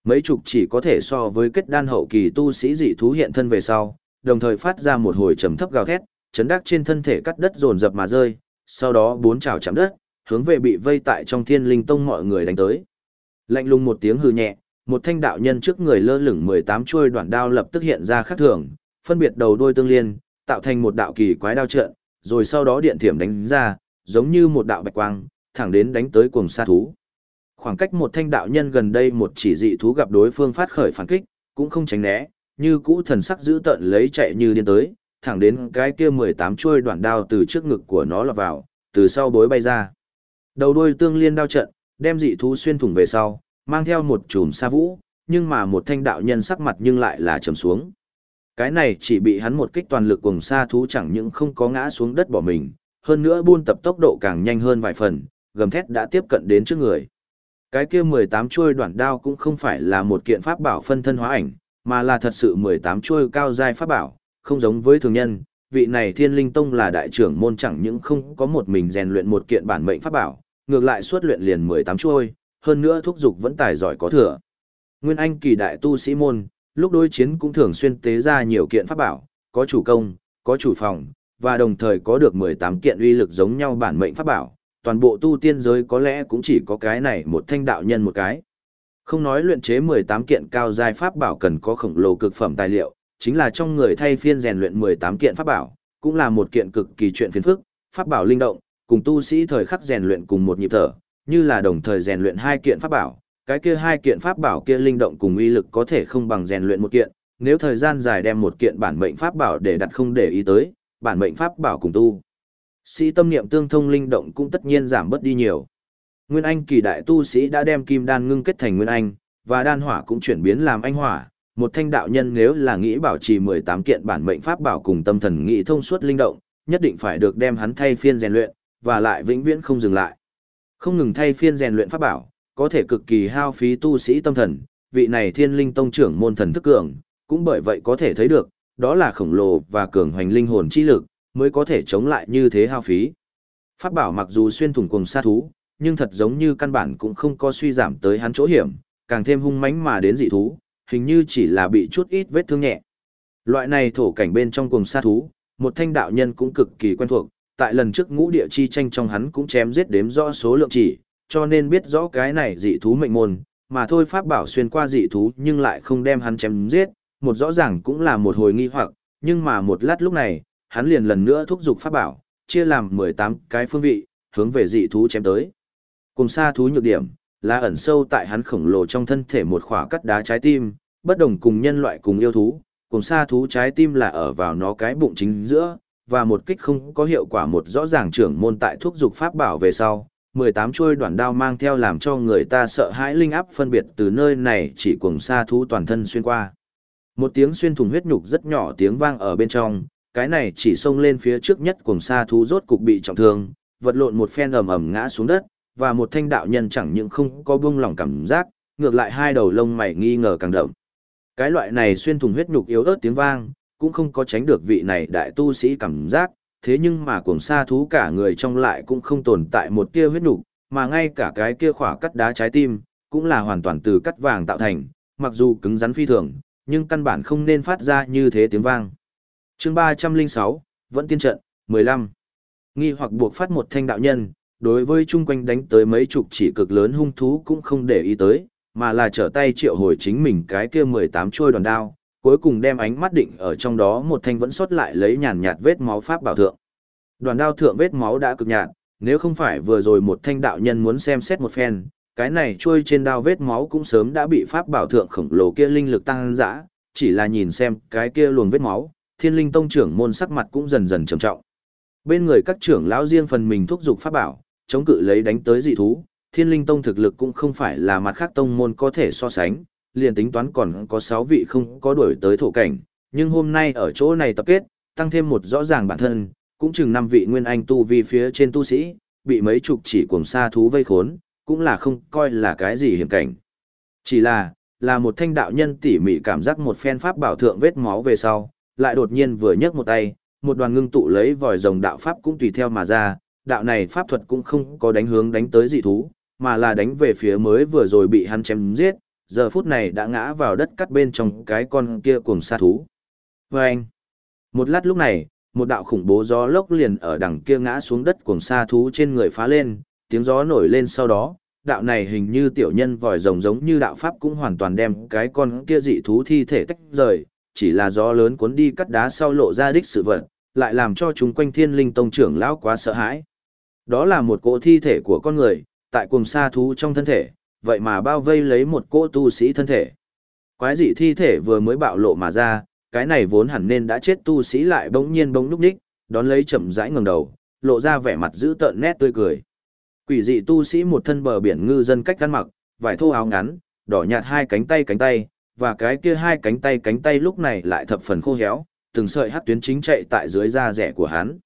Mấy chục chỉ có thể so với kết đan hậu kỳ tu sĩ dị thú hiện thân về sau, đồng thời phát ra một hồi trầm thấp gào thét, chấn đắc trên thân thể cắt đất dồn dập mà rơi, sau đó bốn trào chạm đất, hướng về bị vây tại trong thiên linh tông mọi người đánh tới. Lạnh lùng một tiếng hư nhẹ, một thanh đạo nhân trước người lơ lửng 18 chuôi đoạn đao lập tức hiện ra khắc thường, phân biệt đầu đôi tương liên, tạo thành một đạo kỳ quái đao trận, rồi sau đó điện thiểm đánh ra, giống như một đạo bạch quang, thẳng đến đánh tới cuồng sa thú. Khoảng cách một thanh đạo nhân gần đây một chỉ dị thú gặp đối phương phát khởi phản kích, cũng không tránh né, như cũ thần sắc giữ tận lấy chạy như điên tới, thẳng đến cái kia 18 chuôi đoạn đao từ trước ngực của nó lọt vào, từ sau bối bay ra. Đầu đuôi tương liên đao trận, đem dị thú xuyên thủng về sau, mang theo một chùm sa vũ, nhưng mà một thanh đạo nhân sắc mặt nhưng lại là trầm xuống. Cái này chỉ bị hắn một kích toàn lực cùng xa thú chẳng những không có ngã xuống đất bỏ mình, hơn nữa buôn tập tốc độ càng nhanh hơn vài phần, gầm thét đã tiếp cận đến trước người. Cái kia 18 chuôi đoạn đao cũng không phải là một kiện pháp bảo phân thân hóa ảnh, mà là thật sự 18 chuôi cao giai pháp bảo, không giống với thường nhân, vị này Thiên Linh Tông là đại trưởng môn chẳng những không có một mình rèn luyện một kiện bản mệnh pháp bảo, ngược lại suốt luyện liền 18 chuôi, hơn nữa thúc dục vẫn tài giỏi có thừa. Nguyên Anh kỳ đại tu sĩ môn, lúc đối chiến cũng thường xuyên tế ra nhiều kiện pháp bảo, có chủ công, có chủ phòng, và đồng thời có được 18 kiện uy lực giống nhau bản mệnh pháp bảo, toàn bộ tu tiên giới có lẽ cũng chỉ có cái này một thanh đạo nhân một cái. Không nói luyện chế 18 kiện cao giai pháp bảo cần có khổng lồ cực phẩm tài liệu, chính là trong người thay phiên rèn luyện 18 kiện pháp bảo, cũng là một kiện cực kỳ chuyện phiền phức, pháp bảo linh động, cùng tu sĩ thời khắc rèn luyện cùng một nhịp thở, như là đồng thời rèn luyện hai kiện pháp bảo, cái kia hai kiện pháp bảo kia linh động cùng uy lực có thể không bằng rèn luyện một kiện, nếu thời gian dài đem một kiện bản mệnh pháp bảo để đặt không để ý tới, bản mệnh pháp bảo cùng tu. Sĩ tâm niệm tương thông linh động cũng tất nhiên giảm bớt đi nhiều. Nguyên Anh kỳ đại tu sĩ đã đem kim đan ngưng kết thành Nguyên Anh, và đan hỏa cũng chuyển biến làm anh hỏa. Một thanh đạo nhân nếu là nghĩ bảo trì 18 kiện bản mệnh pháp bảo cùng tâm thần nghĩ thông suốt linh động, nhất định phải được đem hắn thay phiên rèn luyện, và lại vĩnh viễn không dừng lại. Không ngừng thay phiên rèn luyện pháp bảo, có thể cực kỳ hao phí tu sĩ tâm thần, vị này thiên linh tông trưởng môn thần thức cường, cũng bởi vậy có thể thấy được, đó là khổng lồ và cường hoành linh hồn chi lực, mới có thể chống lại như thế hao phí. Pháp bảo mặc dù xuyên thủng cùng sa thú, nhưng thật giống như căn bản cũng không có suy giảm tới hắn chỗ hiểm, càng thêm hung mãnh mà đến dị thú, hình như chỉ là bị chút ít vết thương nhẹ. Loại này thổ cảnh bên trong cùng sa thú, một thanh đạo nhân cũng cực kỳ quen thuộc, tại lần trước ngũ địa chi tranh trong hắn cũng chém giết đếm rõ số lượng chỉ, cho nên biết rõ cái này dị thú mệnh môn, mà thôi pháp bảo xuyên qua dị thú nhưng lại không đem hắn chém giết, một rõ ràng cũng là một hồi nghi hoặc, nhưng mà một lát lúc này, hắn liền lần nữa thúc giục pháp bảo, chia làm 18 cái phương vị, hướng về dị thú chém tới. Cùng xa thú nhược điểm, là ẩn sâu tại hắn khổng lồ trong thân thể một khỏa cắt đá trái tim, bất đồng cùng nhân loại cùng yêu thú, cùng xa thú trái tim là ở vào nó cái bụng chính giữa, và một kích không có hiệu quả một rõ ràng trưởng môn tại thuốc dục pháp bảo về sau, 18 chuôi đoạn đao mang theo làm cho người ta sợ hãi linh áp phân biệt từ nơi này chỉ cùng xa thú toàn thân xuyên qua. Một tiếng xuyên thủng huyết nhục rất nhỏ tiếng vang ở bên trong, cái này chỉ xông lên phía trước nhất cùng xa thú rốt cục bị trọng thương, vật lộn một phen ầm ầm ngã xuống đất, và một thanh đạo nhân chẳng những không có buông lỏng cảm giác, ngược lại hai đầu lông mày nghi ngờ càng đậm. Cái loại này xuyên thủng huyết nhục yếu ớt tiếng vang, cũng không có tránh được vị này đại tu sĩ cảm giác, thế nhưng mà cuồng sa thú cả người trong lại cũng không tồn tại một tia huyết nục, mà ngay cả cái kia khỏa cắt đá trái tim, cũng là hoàn toàn từ cắt vàng tạo thành, mặc dù cứng rắn phi thường, nhưng căn bản không nên phát ra như thế tiếng vang. chương 306, vẫn tiên trận, 15. Nghi hoặc buộc phát một thanh đạo nhân, đối với chung quanh đánh tới mấy chục chỉ cực lớn hung thú cũng không để ý tới, mà là trở tay triệu hồi chính mình cái kia 18 trôi đoàn đao, cuối cùng đem ánh mắt định ở trong đó một thanh vẫn sót lại lấy nhàn nhạt vết máu pháp bảo thượng. Đoàn đao thượng vết máu đã cực nhạt, nếu không phải vừa rồi một thanh đạo nhân muốn xem xét một phen, cái này trôi trên đao vết máu cũng sớm đã bị pháp bảo thượng khổng lồ kia linh lực tăng dã, chỉ là nhìn xem cái kia luồng vết máu, thiên linh tông trưởng môn sắc mặt cũng dần dần trầm trọng. Bên người các trưởng lão riêng phần mình thúc giục pháp bảo, chống cự lấy đánh tới dị thú, thiên linh tông thực lực cũng không phải là mặt khác tông môn có thể so sánh, liền tính toán còn có 6 vị không có đuổi tới thổ cảnh, nhưng hôm nay ở chỗ này tập kết, tăng thêm một rõ ràng bản thân, cũng chừng 5 vị nguyên anh tu vi phía trên tu sĩ, bị mấy chục chỉ cuồng sa thú vây khốn, cũng là không coi là cái gì hiểm cảnh. Chỉ là, là một thanh đạo nhân tỉ mỉ cảm giác một phen pháp bảo thượng vết máu về sau, lại đột nhiên vừa nhấc một tay, một đoàn ngưng tụ lấy vòi rồng đạo pháp cũng tùy theo mà ra, đạo này pháp thuật cũng không có đánh hướng đánh tới dị thú, mà là đánh về phía mới vừa rồi bị hắn chém giết, giờ phút này đã ngã vào đất cắt bên trong cái con kia cuồng sa thú. Và anh, một lát lúc này, một đạo khủng bố gió lốc liền ở đằng kia ngã xuống đất cuồng sa thú trên người phá lên, tiếng gió nổi lên sau đó, đạo này hình như tiểu nhân vòi rồng giống như đạo pháp cũng hoàn toàn đem cái con kia dị thú thi thể tách rời, chỉ là gió lớn cuốn đi cắt đá sau lộ ra đích sự vật, lại làm cho chúng quanh thiên linh tông trưởng lão quá sợ hãi. Đó là một cỗ thi thể của con người, tại cuồng sa thú trong thân thể, vậy mà bao vây lấy một cỗ tu sĩ thân thể. Quái dị thi thể vừa mới bạo lộ mà ra, cái này vốn hẳn nên đã chết tu sĩ lại bỗng nhiên bỗng núp ních, đón lấy chậm rãi ngẩng đầu, lộ ra vẻ mặt giữ tợn nét tươi cười. Quỷ dị tu sĩ một thân bờ biển ngư dân cách ăn mặc, vải thô áo ngắn, đỏ nhạt hai cánh tay cánh tay, và cái kia hai cánh tay cánh tay lúc này lại thập phần khô héo, từng sợi hắc tuyến chính chạy tại dưới da rẻ của hắn.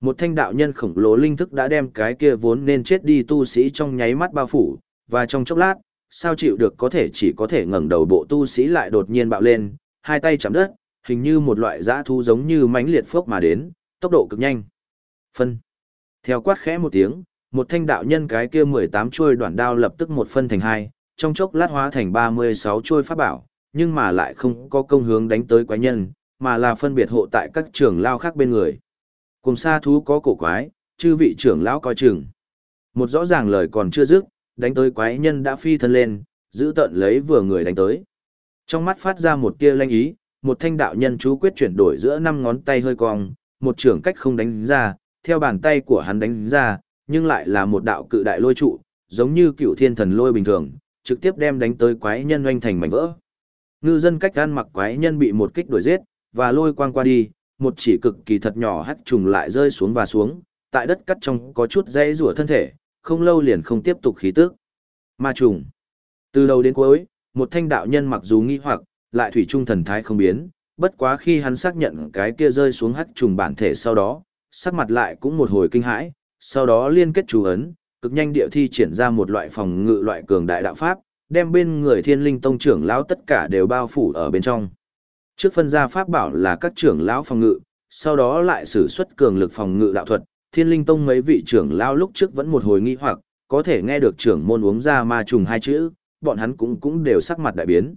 Một thanh đạo nhân khổng lồ linh thức đã đem cái kia vốn nên chết đi tu sĩ trong nháy mắt bao phủ, và trong chốc lát, sao chịu được có thể chỉ có thể ngẩng đầu bộ tu sĩ lại đột nhiên bạo lên, hai tay chạm đất, hình như một loại dã thú giống như mãnh liệt phốc mà đến, tốc độ cực nhanh. Phân. Theo quát khẽ một tiếng, một thanh đạo nhân cái kia 18 chuôi đoạn đao lập tức một phân thành hai, trong chốc lát hóa thành 36 chuôi pháp bảo, nhưng mà lại không có công hướng đánh tới quái nhân, mà là phân biệt hộ tại các trưởng lao khác bên người. Cùng xa thú có cổ quái, chư vị trưởng lão coi chừng. Một rõ ràng lời còn chưa dứt, đánh tới quái nhân đã phi thân lên, giữ tận lấy vừa người đánh tới. Trong mắt phát ra một tia lanh ý, một thanh đạo nhân chú quyết chuyển đổi giữa năm ngón tay hơi cong, một trưởng cách không đánh ra, theo bàn tay của hắn đánh ra, nhưng lại là một đạo cự đại lôi trụ, giống như cựu thiên thần lôi bình thường, trực tiếp đem đánh tới quái nhân oanh thành mảnh vỡ. Ngư dân cách gan mặc quái nhân bị một kích đuổi giết, và lôi quang qua đi, một chỉ cực kỳ thật nhỏ hắt trùng lại rơi xuống và xuống, tại đất cắt trong có chút dây rủa thân thể, không lâu liền không tiếp tục khí tức. Ma trùng. Từ đầu đến cuối, một thanh đạo nhân mặc dù nghi hoặc, lại thủy trung thần thái không biến, bất quá khi hắn xác nhận cái kia rơi xuống hắc trùng bản thể sau đó, sắc mặt lại cũng một hồi kinh hãi, sau đó liên kết chú ấn, cực nhanh địa thi triển ra một loại phòng ngự loại cường đại đạo pháp, đem bên người thiên linh tông trưởng lão tất cả đều bao phủ ở bên trong. Trước phân ra pháp bảo là các trưởng lão phòng ngự, sau đó lại sử xuất cường lực phòng ngự đạo thuật, thiên linh tông mấy vị trưởng lão lúc trước vẫn một hồi nghi hoặc, có thể nghe được trưởng môn uống ra ma trùng hai chữ, bọn hắn cũng cũng đều sắc mặt đại biến.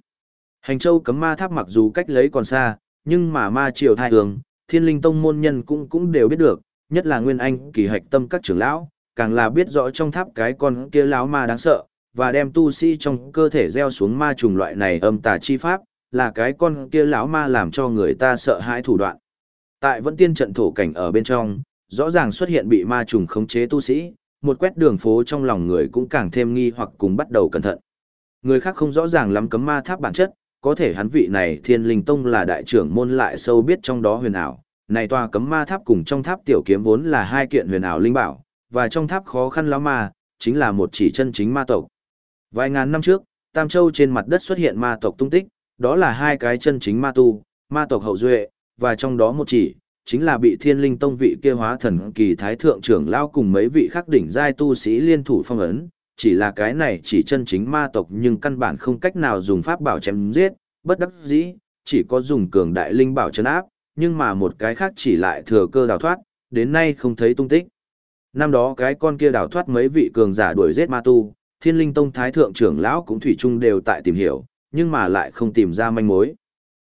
Hành châu cấm ma tháp mặc dù cách lấy còn xa, nhưng mà ma triều thai hương, thiên linh tông môn nhân cũng cũng đều biết được, nhất là nguyên anh kỳ hạch tâm các trưởng lão, càng là biết rõ trong tháp cái con kia lão ma đáng sợ, và đem tu sĩ trong cơ thể gieo xuống ma trùng loại này âm tà chi pháp, là cái con kia lão ma làm cho người ta sợ hãi thủ đoạn. Tại vẫn tiên trận thổ cảnh ở bên trong, rõ ràng xuất hiện bị ma trùng khống chế tu sĩ, một quét đường phố trong lòng người cũng càng thêm nghi hoặc cùng bắt đầu cẩn thận. Người khác không rõ ràng lắm cấm ma tháp bản chất, có thể hắn vị này thiên linh tông là đại trưởng môn lại sâu biết trong đó huyền ảo. Này tòa cấm ma tháp cùng trong tháp tiểu kiếm vốn là hai kiện huyền ảo linh bảo, và trong tháp khó khăn lắm ma, chính là một chỉ chân chính ma tộc. Vài ngàn năm trước, Tam Châu trên mặt đất xuất hiện ma tộc tung tích, đó là hai cái chân chính ma tu, ma tộc hậu duệ, và trong đó một chỉ, chính là bị thiên linh tông vị kia hóa thần kỳ thái thượng trưởng lao cùng mấy vị khắc đỉnh giai tu sĩ liên thủ phong ấn, chỉ là cái này chỉ chân chính ma tộc nhưng căn bản không cách nào dùng pháp bảo chém giết, bất đắc dĩ, chỉ có dùng cường đại linh bảo chấn áp, nhưng mà một cái khác chỉ lại thừa cơ đào thoát, đến nay không thấy tung tích. Năm đó cái con kia đào thoát mấy vị cường giả đuổi giết ma tu, thiên linh tông thái thượng trưởng lão cũng thủy chung đều tại tìm hiểu, nhưng mà lại không tìm ra manh mối.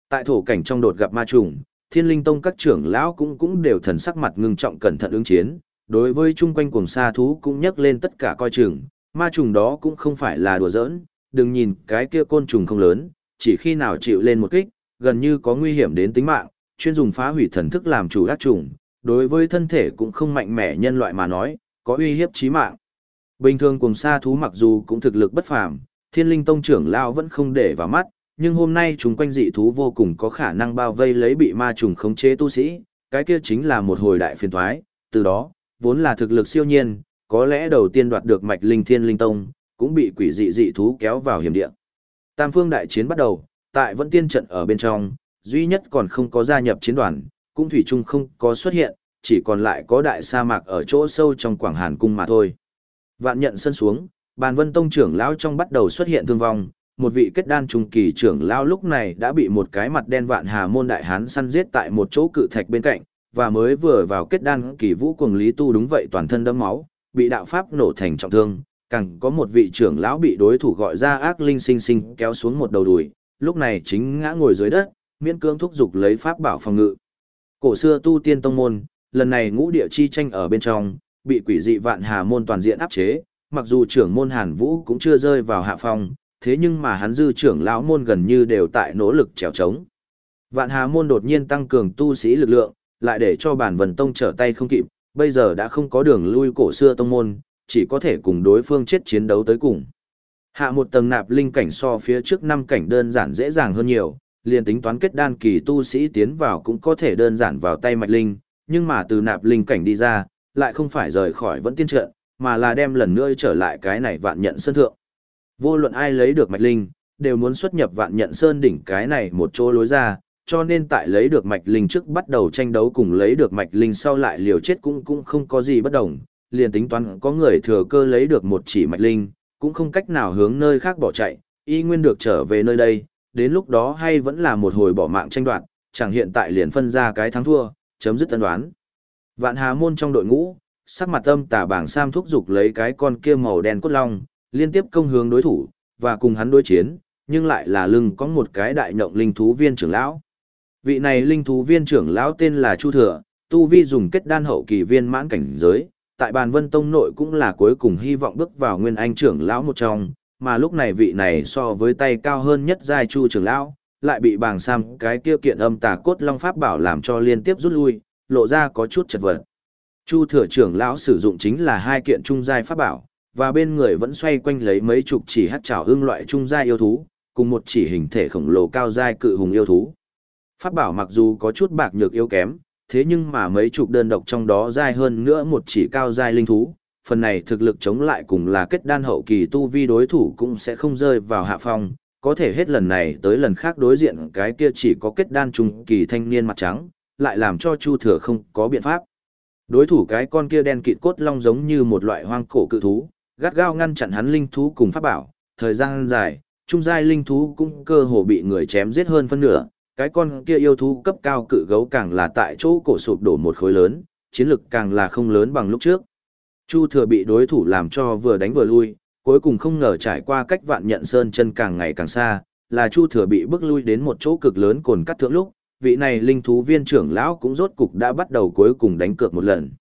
Tại thổ cảnh trong đột gặp ma trùng, thiên linh tông các trưởng lão cũng cũng đều thần sắc mặt ngưng trọng cẩn thận ứng chiến, đối với chung quanh cuồng sa thú cũng nhắc lên tất cả coi chừng, ma trùng đó cũng không phải là đùa giỡn, đừng nhìn cái kia côn trùng không lớn, chỉ khi nào chịu lên một kích, gần như có nguy hiểm đến tính mạng, chuyên dùng phá hủy thần thức làm chủ đắc trùng, đối với thân thể cũng không mạnh mẽ nhân loại mà nói, có uy hiếp chí mạng. Bình thường Cuồng sa thú mặc dù cũng thực lực bất phàm, thiên linh tông trưởng lao vẫn không để vào mắt, nhưng hôm nay chúng quanh dị thú vô cùng có khả năng bao vây lấy bị ma trùng khống chế tu sĩ, cái kia chính là một hồi đại phiền thoái, từ đó, vốn là thực lực siêu nhiên, có lẽ đầu tiên đoạt được mạch linh thiên linh tông, cũng bị quỷ dị dị thú kéo vào hiểm địa. Tam phương đại chiến bắt đầu, tại vẫn tiên trận ở bên trong, duy nhất còn không có gia nhập chiến đoàn, cũng thủy chung không có xuất hiện, chỉ còn lại có đại sa mạc ở chỗ sâu trong Quảng Hàn cung mà thôi. Vạn nhận sân xuống, bàn vân tông trưởng lão trong bắt đầu xuất hiện thương vong, một vị kết đan trung kỳ trưởng lão lúc này đã bị một cái mặt đen vạn hà môn đại hán săn giết tại một chỗ cự thạch bên cạnh, và mới vừa vào kết đan kỳ vũ cuồng lý tu đúng vậy toàn thân đẫm máu, bị đạo pháp nổ thành trọng thương, càng có một vị trưởng lão bị đối thủ gọi ra ác linh sinh sinh kéo xuống một đầu đùi, lúc này chính ngã ngồi dưới đất, miễn cưỡng thúc giục lấy pháp bảo phòng ngự. Cổ xưa tu tiên tông môn, lần này ngũ địa chi tranh ở bên trong, bị quỷ dị vạn hà môn toàn diện áp chế, mặc dù trưởng môn Hàn Vũ cũng chưa rơi vào hạ phong, thế nhưng mà hắn dư trưởng lão môn gần như đều tại nỗ lực trèo trống. Vạn hà môn đột nhiên tăng cường tu sĩ lực lượng, lại để cho bản vần tông trở tay không kịp, bây giờ đã không có đường lui cổ xưa tông môn, chỉ có thể cùng đối phương chết chiến đấu tới cùng. Hạ một tầng nạp linh cảnh so phía trước năm cảnh đơn giản dễ dàng hơn nhiều, liền tính toán kết đan kỳ tu sĩ tiến vào cũng có thể đơn giản vào tay mạch linh, nhưng mà từ nạp linh cảnh đi ra, lại không phải rời khỏi vẫn tiên trận, mà là đem lần nữa trở lại cái này vạn nhận sân thượng. Vô luận ai lấy được mạch linh, đều muốn xuất nhập vạn nhận sơn đỉnh cái này một chỗ lối ra, cho nên tại lấy được mạch linh trước bắt đầu tranh đấu cùng lấy được mạch linh sau lại liều chết cũng cũng không có gì bất đồng, liền tính toán có người thừa cơ lấy được một chỉ mạch linh, cũng không cách nào hướng nơi khác bỏ chạy, y nguyên được trở về nơi đây, đến lúc đó hay vẫn là một hồi bỏ mạng tranh đoạt, chẳng hiện tại liền phân ra cái thắng thua, chấm dứt tân đoán. Vạn Hà môn trong đội ngũ, sắc mặt âm tà bảng Sam thúc dục lấy cái con kia màu đen cốt long, liên tiếp công hướng đối thủ, và cùng hắn đối chiến, nhưng lại là lưng có một cái đại nhộng linh thú viên trưởng lão. Vị này linh thú viên trưởng lão tên là Chu Thừa, tu vi dùng kết đan hậu kỳ viên mãn cảnh giới, tại bàn vân tông nội cũng là cuối cùng hy vọng bước vào nguyên anh trưởng lão một trong, mà lúc này vị này so với tay cao hơn nhất giai chu trưởng lão, lại bị bàng sam cái kia kiện âm tà cốt long pháp bảo làm cho liên tiếp rút lui, lộ ra có chút chật vật. Chu thừa trưởng lão sử dụng chính là hai kiện trung giai pháp bảo, và bên người vẫn xoay quanh lấy mấy chục chỉ hát trảo hương loại trung gia yêu thú, cùng một chỉ hình thể khổng lồ cao giai cự hùng yêu thú. Pháp bảo mặc dù có chút bạc nhược yếu kém, thế nhưng mà mấy chục đơn độc trong đó giai hơn nữa một chỉ cao giai linh thú, phần này thực lực chống lại cùng là kết đan hậu kỳ tu vi đối thủ cũng sẽ không rơi vào hạ phong, có thể hết lần này tới lần khác đối diện cái kia chỉ có kết đan trung kỳ thanh niên mặt trắng, lại làm cho Chu Thừa không có biện pháp. Đối thủ cái con kia đen kịt cốt long giống như một loại hoang cổ cự thú, gắt gao ngăn chặn hắn linh thú cùng pháp bảo, thời gian dài, trung giai linh thú cũng cơ hồ bị người chém giết hơn phân nửa, cái con kia yêu thú cấp cao cự gấu càng là tại chỗ cổ sụp đổ một khối lớn, chiến lực càng là không lớn bằng lúc trước. Chu thừa bị đối thủ làm cho vừa đánh vừa lui, cuối cùng không ngờ trải qua cách vạn nhận sơn chân càng ngày càng xa, là Chu thừa bị bước lui đến một chỗ cực lớn cồn cắt thượng lúc, vị này linh thú viên trưởng lão cũng rốt cục đã bắt đầu cuối cùng đánh cược một lần.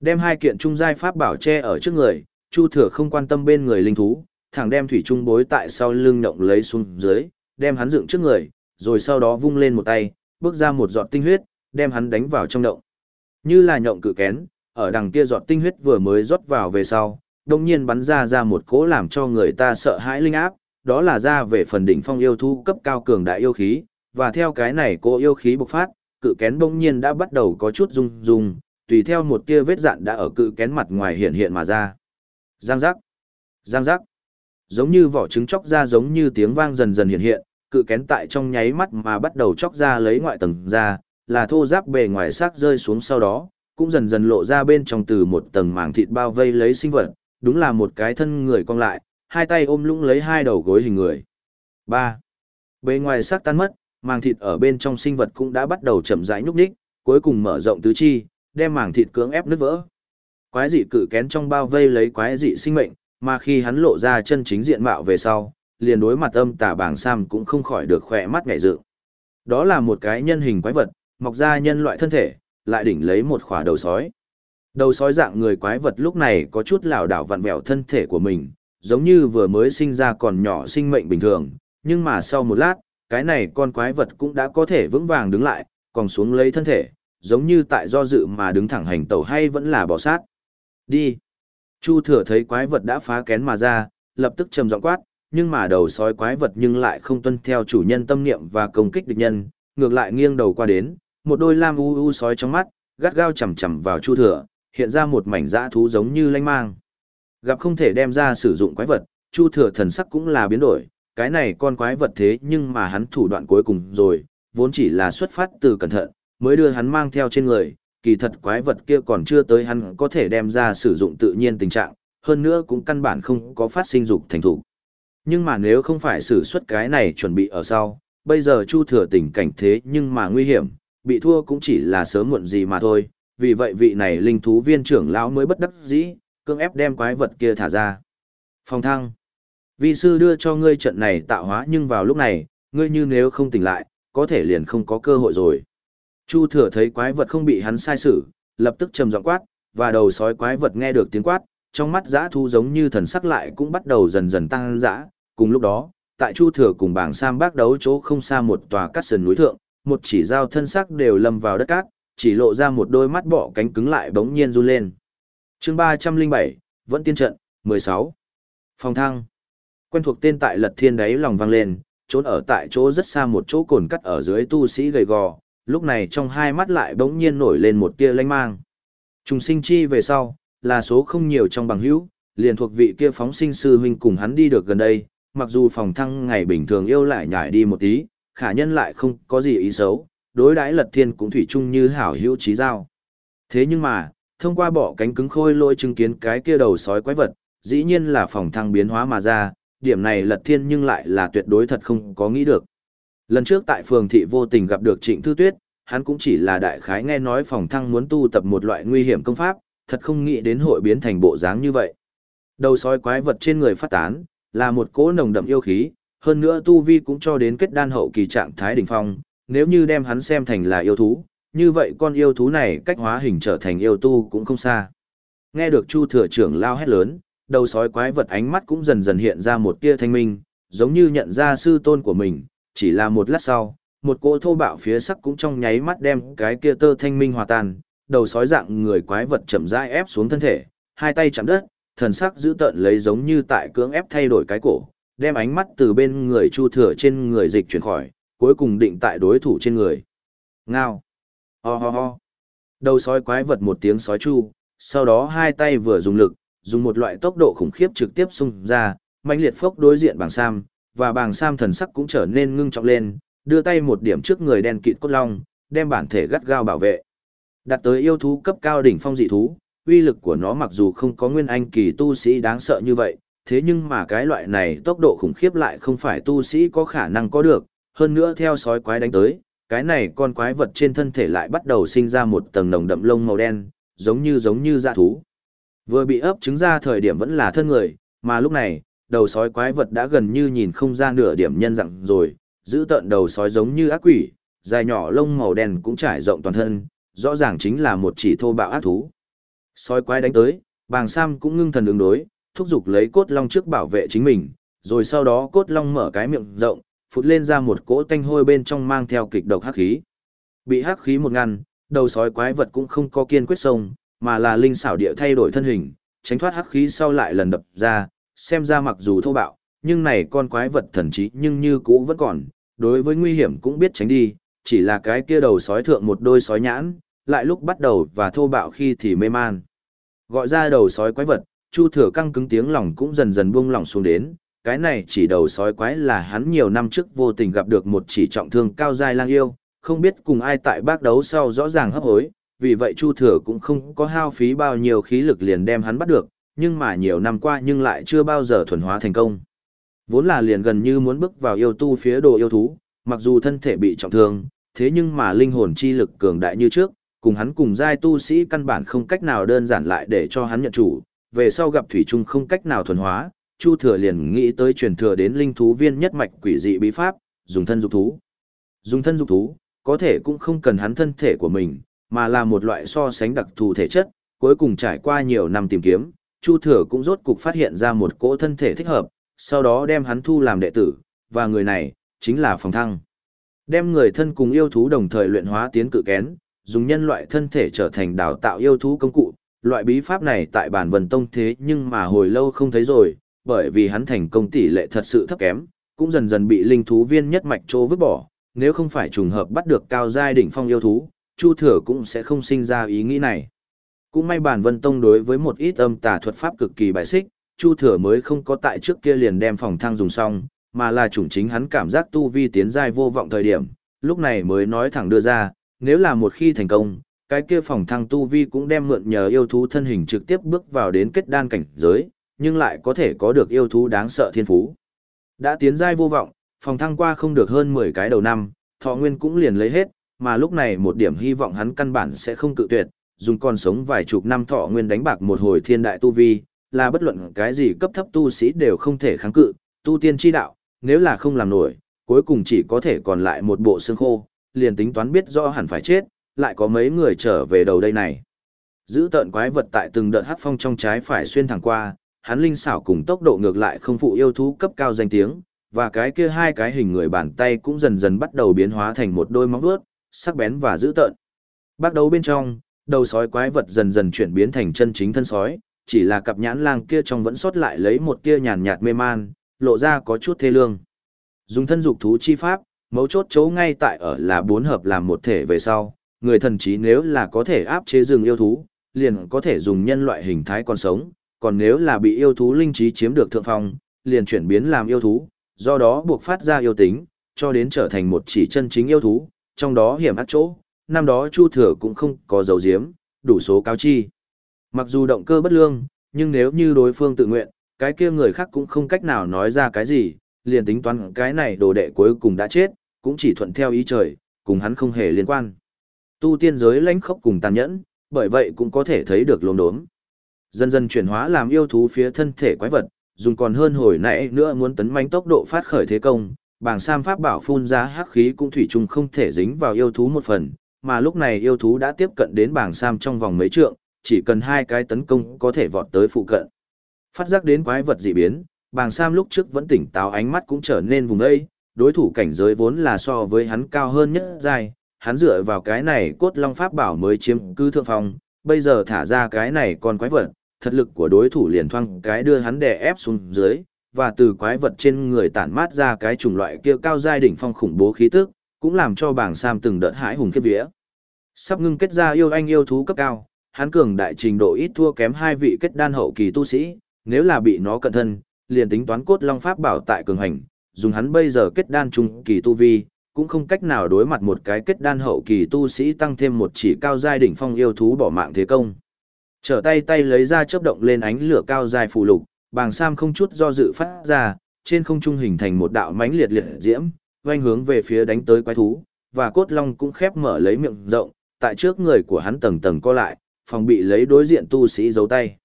Đem hai kiện trung giai pháp bảo che ở trước người, Chu thừa không quan tâm bên người linh thú, thẳng đem thủy trung bối tại sau lưng động lấy xuống dưới, đem hắn dựng trước người, rồi sau đó vung lên một tay, bước ra một giọt tinh huyết, đem hắn đánh vào trong động. Như là nhộng cự kén, ở đằng kia giọt tinh huyết vừa mới rót vào về sau, đồng nhiên bắn ra ra một cỗ làm cho người ta sợ hãi linh áp, đó là ra về phần đỉnh phong yêu thu cấp cao cường đại yêu khí, và theo cái này cỗ yêu khí bộc phát, cự kén bỗng nhiên đã bắt đầu có chút rung rung, tùy theo một tia vết dạn đã ở cự kén mặt ngoài hiện hiện mà ra. Giang giác, giang giác, giống như vỏ trứng chóc ra giống như tiếng vang dần dần hiện hiện, cự kén tại trong nháy mắt mà bắt đầu chóc ra lấy ngoại tầng ra, là thô giáp bề ngoài xác rơi xuống sau đó, cũng dần dần lộ ra bên trong từ một tầng màng thịt bao vây lấy sinh vật, đúng là một cái thân người cong lại, hai tay ôm lũng lấy hai đầu gối hình người. 3. Bề ngoài xác tan mất, màng thịt ở bên trong sinh vật cũng đã bắt đầu chậm rãi nhúc nhích, cuối cùng mở rộng tứ chi, đem màng thịt cưỡng ép nứt vỡ. Quái dị cự kén trong bao vây lấy quái dị sinh mệnh, mà khi hắn lộ ra chân chính diện mạo về sau, liền đối mặt âm tà bảng sam cũng không khỏi được khỏe mắt ngảy dự. Đó là một cái nhân hình quái vật, mọc ra nhân loại thân thể, lại đỉnh lấy một khỏa đầu sói. Đầu sói dạng người quái vật lúc này có chút lảo đảo vặn vẹo thân thể của mình, giống như vừa mới sinh ra còn nhỏ sinh mệnh bình thường, nhưng mà sau một lát, cái này con quái vật cũng đã có thể vững vàng đứng lại, còn xuống lấy thân thể, giống như tại do dự mà đứng thẳng hành tẩu hay vẫn là bỏ sát. Đi. Chu thừa thấy quái vật đã phá kén mà ra, lập tức trầm giọng quát, nhưng mà đầu sói quái vật nhưng lại không tuân theo chủ nhân tâm niệm và công kích địch nhân, ngược lại nghiêng đầu qua đến, một đôi lam u u sói trong mắt, gắt gao chầm chầm vào Chu Thừa, hiện ra một mảnh dã thú giống như lanh mang. Gặp không thể đem ra sử dụng quái vật, Chu Thừa thần sắc cũng là biến đổi, cái này con quái vật thế nhưng mà hắn thủ đoạn cuối cùng rồi, vốn chỉ là xuất phát từ cẩn thận, mới đưa hắn mang theo trên người, kỳ thật quái vật kia còn chưa tới hắn có thể đem ra sử dụng tự nhiên tình trạng, hơn nữa cũng căn bản không có phát sinh dục thành thủ. Nhưng mà nếu không phải sử xuất cái này chuẩn bị ở sau, bây giờ Chu Thừa tình cảnh thế nhưng mà nguy hiểm, bị thua cũng chỉ là sớm muộn gì mà thôi, vì vậy vị này linh thú viên trưởng lão mới bất đắc dĩ, cưỡng ép đem quái vật kia thả ra. Phong thăng. Vi sư đưa cho ngươi trận này tạo hóa nhưng vào lúc này, ngươi như nếu không tỉnh lại, có thể liền không có cơ hội rồi. Chu thừa thấy quái vật không bị hắn sai xử, lập tức trầm giọng quát, và đầu sói quái vật nghe được tiếng quát, trong mắt dã thu giống như thần sắc lại cũng bắt đầu dần dần tăng dã. Cùng lúc đó, tại Chu thừa cùng bảng Sam bác đấu chỗ không xa một tòa cắt sườn núi thượng, một chỉ dao thân sắc đều lâm vào đất cát, chỉ lộ ra một đôi mắt bọ cánh cứng lại bỗng nhiên run lên. chương 307, vẫn tiên trận, 16. Phòng thăng. Quen thuộc tên tại lật thiên đáy lòng vang lên, trốn ở tại chỗ rất xa một chỗ cồn cắt ở dưới tu sĩ gầy gò, lúc này trong hai mắt lại bỗng nhiên nổi lên một tia lanh mang. Trùng sinh chi về sau, là số không nhiều trong bằng hữu, liền thuộc vị kia phóng sinh sư huynh cùng hắn đi được gần đây, mặc dù phòng thăng ngày bình thường yêu lại nhảy đi một tí, khả nhân lại không có gì ý xấu, đối đãi lật thiên cũng thủy chung như hảo hữu trí giao. Thế nhưng mà, thông qua bỏ cánh cứng khôi lôi chứng kiến cái kia đầu sói quái vật, dĩ nhiên là phòng thăng biến hóa mà ra, điểm này lật thiên nhưng lại là tuyệt đối thật không có nghĩ được. Lần trước tại phường thị vô tình gặp được trịnh thư tuyết, hắn cũng chỉ là đại khái nghe nói phòng thăng muốn tu tập một loại nguy hiểm công pháp, thật không nghĩ đến hội biến thành bộ dáng như vậy. Đầu sói quái vật trên người phát tán, là một cỗ nồng đậm yêu khí, hơn nữa tu vi cũng cho đến kết đan hậu kỳ trạng thái đỉnh phong, nếu như đem hắn xem thành là yêu thú, như vậy con yêu thú này cách hóa hình trở thành yêu tu cũng không xa. Nghe được Chu thừa trưởng lao hét lớn, đầu sói quái vật ánh mắt cũng dần dần hiện ra một tia thanh minh, giống như nhận ra sư tôn của mình, chỉ là một lát sau, một cỗ thô bạo phía sắc cũng trong nháy mắt đem cái kia tơ thanh minh hòa tan, đầu sói dạng người quái vật chậm rãi ép xuống thân thể, hai tay chạm đất, thần sắc giữ tợn lấy giống như tại cưỡng ép thay đổi cái cổ, đem ánh mắt từ bên người Chu Thừa trên người dịch chuyển khỏi, cuối cùng định tại đối thủ trên người. Ngao. Ho ho ho. Đầu sói quái vật một tiếng sói chu, sau đó hai tay vừa dùng lực, dùng một loại tốc độ khủng khiếp trực tiếp xung ra, mạnh liệt phốc đối diện bằng sam, và bàng sam thần sắc cũng trở nên ngưng trọng lên, đưa tay một điểm trước người đen kịt cốt long, đem bản thể gắt gao bảo vệ. đạt tới yêu thú cấp cao đỉnh phong dị thú, uy lực của nó mặc dù không có nguyên anh kỳ tu sĩ đáng sợ như vậy, thế nhưng mà cái loại này tốc độ khủng khiếp lại không phải tu sĩ có khả năng có được, hơn nữa theo sói quái đánh tới, cái này con quái vật trên thân thể lại bắt đầu sinh ra một tầng nồng đậm lông màu đen, giống như giống như dạ thú. Vừa bị ấp trứng ra thời điểm vẫn là thân người, mà lúc này, đầu sói quái vật đã gần như nhìn không ra nửa điểm nhân dạng rồi, giữ tợn đầu sói giống như ác quỷ, dài nhỏ lông màu đen cũng trải rộng toàn thân, rõ ràng chính là một chỉ thô bạo ác thú. Sói quái đánh tới, bàng sam cũng ngưng thần ứng đối, thúc giục lấy cốt long trước bảo vệ chính mình, rồi sau đó cốt long mở cái miệng rộng, phụt lên ra một cỗ tanh hôi bên trong mang theo kịch độc hắc khí. Bị hắc khí một ngăn, đầu sói quái vật cũng không có kiên quyết sông, mà là linh xảo địa thay đổi thân hình, tránh thoát hắc khí sau lại lần đập ra, xem ra mặc dù thô bạo, nhưng này con quái vật thần trí nhưng như cũ vẫn còn, đối với nguy hiểm cũng biết tránh đi, chỉ là cái kia đầu sói thượng một đôi sói nhãn, lại lúc bắt đầu và thô bạo khi thì mê man. Gọi ra đầu sói quái vật, Chu Thừa căng cứng tiếng lòng cũng dần dần buông lỏng xuống đến, cái này chỉ đầu sói quái là hắn nhiều năm trước vô tình gặp được một chỉ trọng thương cao giai lang yêu, không biết cùng ai tại bác đấu sau rõ ràng hấp hối, vì vậy Chu Thừa cũng không có hao phí bao nhiêu khí lực liền đem hắn bắt được, nhưng mà nhiều năm qua nhưng lại chưa bao giờ thuần hóa thành công. Vốn là liền gần như muốn bước vào yêu tu phía đồ yêu thú, mặc dù thân thể bị trọng thương, thế nhưng mà linh hồn chi lực cường đại như trước, cùng hắn cùng giai tu sĩ căn bản không cách nào đơn giản lại để cho hắn nhận chủ, về sau gặp thủy trung không cách nào thuần hóa, Chu Thừa liền nghĩ tới truyền thừa đến linh thú viên nhất mạch quỷ dị bí pháp, dùng thân dục thú. Dùng thân dục thú, có thể cũng không cần hắn thân thể của mình, mà là một loại so sánh đặc thù thể chất, cuối cùng trải qua nhiều năm tìm kiếm, Chu Thừa cũng rốt cục phát hiện ra một cỗ thân thể thích hợp, sau đó đem hắn thu làm đệ tử, và người này, chính là Phòng Thăng. Đem người thân cùng yêu thú đồng thời luyện hóa tiến cự kén, dùng nhân loại thân thể trở thành đào tạo yêu thú công cụ, loại bí pháp này tại bản vần tông thế nhưng mà hồi lâu không thấy rồi, bởi vì hắn thành công tỷ lệ thật sự thấp kém, cũng dần dần bị linh thú viên nhất mạch trô vứt bỏ, nếu không phải trùng hợp bắt được cao giai đỉnh phong yêu thú, Chu Thừa cũng sẽ không sinh ra ý nghĩ này. Cũng may bản vân tông đối với một ít âm tà thuật pháp cực kỳ bài xích, Chu Thừa mới không có tại trước kia liền đem phòng thang dùng xong, mà là chủng chính hắn cảm giác tu vi tiến giai vô vọng thời điểm, lúc này mới nói thẳng đưa ra, nếu là một khi thành công, cái kia phòng thăng tu vi cũng đem mượn nhờ yêu thú thân hình trực tiếp bước vào đến kết đan cảnh giới, nhưng lại có thể có được yêu thú đáng sợ thiên phú. Đã tiến giai vô vọng, phòng thăng qua không được hơn 10 cái đầu năm, thọ nguyên cũng liền lấy hết, mà lúc này một điểm hy vọng hắn căn bản sẽ không cự tuyệt, dùng con sống vài chục năm thọ nguyên đánh bạc một hồi thiên đại tu vi, là bất luận cái gì cấp thấp tu sĩ đều không thể kháng cự, tu tiên chi đạo, nếu là không làm nổi, cuối cùng chỉ có thể còn lại một bộ xương khô, liền tính toán biết rõ hẳn phải chết, lại có mấy người trở về đầu đây này. Giữ tợn quái vật tại từng đợt hắc phong trong trái phải xuyên thẳng qua, hắn linh xảo cùng tốc độ ngược lại không phụ yêu thú cấp cao danh tiếng, và cái kia hai cái hình người bàn tay cũng dần dần bắt đầu biến hóa thành một đôi móng vuốt, sắc bén và dữ tợn. Bắt đầu bên trong, đầu sói quái vật dần dần chuyển biến thành chân chính thân sói, chỉ là cặp nhãn lang kia trong vẫn sót lại lấy một tia nhàn nhạt mê man, lộ ra có chút thê lương. Dùng thân dục thú chi pháp, mấu chốt chỗ ngay tại ở là bốn hợp làm một thể về sau, người thần trí nếu là có thể áp chế rừng yêu thú, liền có thể dùng nhân loại hình thái còn sống, còn nếu là bị yêu thú linh trí chiếm được thượng phong, liền chuyển biến làm yêu thú, do đó buộc phát ra yêu tính, cho đến trở thành một chỉ chân chính yêu thú, trong đó hiểm ác chỗ, năm đó Chu Thừa cũng không có dấu diếm, đủ số cáo chi. Mặc dù động cơ bất lương, nhưng nếu như đối phương tự nguyện, cái kia người khác cũng không cách nào nói ra cái gì, liền tính toán cái này đồ đệ cuối cùng đã chết, cũng chỉ thuận theo ý trời, cùng hắn không hề liên quan. Tu tiên giới lãnh khốc cùng tàn nhẫn, bởi vậy cũng có thể thấy được lồn đốm. Dần dần chuyển hóa làm yêu thú phía thân thể quái vật, dùng còn hơn hồi nãy nữa muốn tấn manh tốc độ phát khởi thế công, bảng sam pháp bảo phun ra hắc khí cũng thủy chung không thể dính vào yêu thú một phần, mà lúc này yêu thú đã tiếp cận đến bảng sam trong vòng mấy trượng, chỉ cần hai cái tấn công có thể vọt tới phụ cận. Phát giác đến quái vật dị biến, bảng sam lúc trước vẫn tỉnh táo ánh mắt cũng trở nên vùng đây, đối thủ cảnh giới vốn là so với hắn cao hơn nhất dài, hắn dựa vào cái này cốt long pháp bảo mới chiếm cư thượng phong, bây giờ thả ra cái này còn quái vật, thật lực của đối thủ liền thoang cái đưa hắn đè ép xuống dưới, và từ quái vật trên người tản mát ra cái chủng loại kia cao giai đỉnh phong khủng bố khí tức, cũng làm cho bảng Sam từng đợt hãi hùng khiếp vía. Sắp ngưng kết ra yêu anh yêu thú cấp cao, hắn cường đại trình độ ít thua kém hai vị kết đan hậu kỳ tu sĩ, nếu là bị nó cận thân, liền tính toán cốt long pháp bảo tại cường hành, dùng hắn bây giờ kết đan trung kỳ tu vi, cũng không cách nào đối mặt một cái kết đan hậu kỳ tu sĩ tăng thêm một chỉ cao giai đỉnh phong yêu thú bỏ mạng thế công. Trở tay tay lấy ra chớp động lên ánh lửa cao dài phù lục, bàng sam không chút do dự phát ra, trên không trung hình thành một đạo mãnh liệt liệt diễm, oanh hướng về phía đánh tới quái thú, và cốt long cũng khép mở lấy miệng rộng, tại trước người của hắn tầng tầng co lại, phòng bị lấy đối diện tu sĩ giấu tay.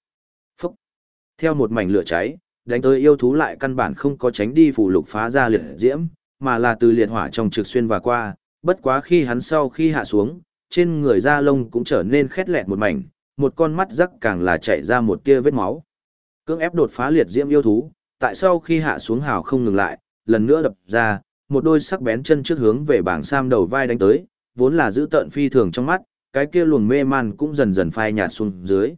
Phúc! Theo một mảnh lửa cháy, đánh tới yêu thú lại căn bản không có tránh đi phù lục phá ra liệt diễm, mà là từ liệt hỏa trong trực xuyên và qua, bất quá khi hắn sau khi hạ xuống, trên người da lông cũng trở nên khét lẹt một mảnh, một con mắt rắc càng là chảy ra một tia vết máu. Cưỡng ép đột phá liệt diễm yêu thú, tại sau khi hạ xuống hào không ngừng lại, lần nữa đập ra, một đôi sắc bén chân trước hướng về bảng sam đầu vai đánh tới, vốn là giữ tận phi thường trong mắt, cái kia luồng mê man cũng dần dần phai nhạt xuống dưới.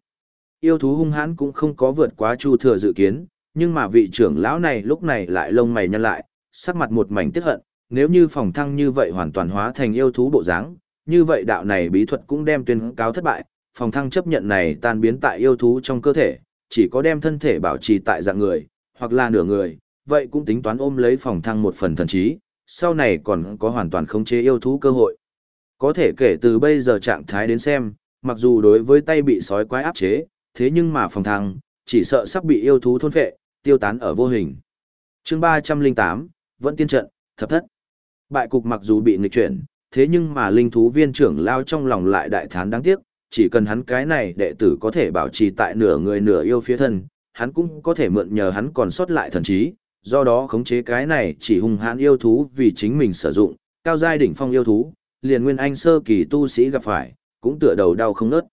Yêu thú hung hãn cũng không có vượt quá chu thừa dự kiến, nhưng mà vị trưởng lão này lúc này lại lông mày nhăn lại, sắc mặt một mảnh tiếc hận, nếu như phòng thăng như vậy hoàn toàn hóa thành yêu thú bộ dáng, như vậy đạo này bí thuật cũng đem tuyên cáo thất bại, phòng thăng chấp nhận này tan biến tại yêu thú trong cơ thể, chỉ có đem thân thể bảo trì tại dạng người, hoặc là nửa người, vậy cũng tính toán ôm lấy phòng thăng một phần thần trí, sau này còn có hoàn toàn khống chế yêu thú cơ hội. Có thể kể từ bây giờ trạng thái đến xem, mặc dù đối với tay bị sói quái áp chế, thế nhưng mà phòng thăng, chỉ sợ sắp bị yêu thú thôn phệ, tiêu tán ở vô hình. chương 308, vẫn tiên trận, thập thất. Bại cục mặc dù bị nghịch chuyển, thế nhưng mà linh thú viên trưởng lao trong lòng lại đại thán đáng tiếc, chỉ cần hắn cái này đệ tử có thể bảo trì tại nửa người nửa yêu phía thân, hắn cũng có thể mượn nhờ hắn còn sót lại thần trí, do đó khống chế cái này chỉ hung hãn yêu thú vì chính mình sử dụng, cao giai đỉnh phong yêu thú, liền nguyên anh sơ kỳ tu sĩ gặp phải, cũng tựa đầu đau không nớt.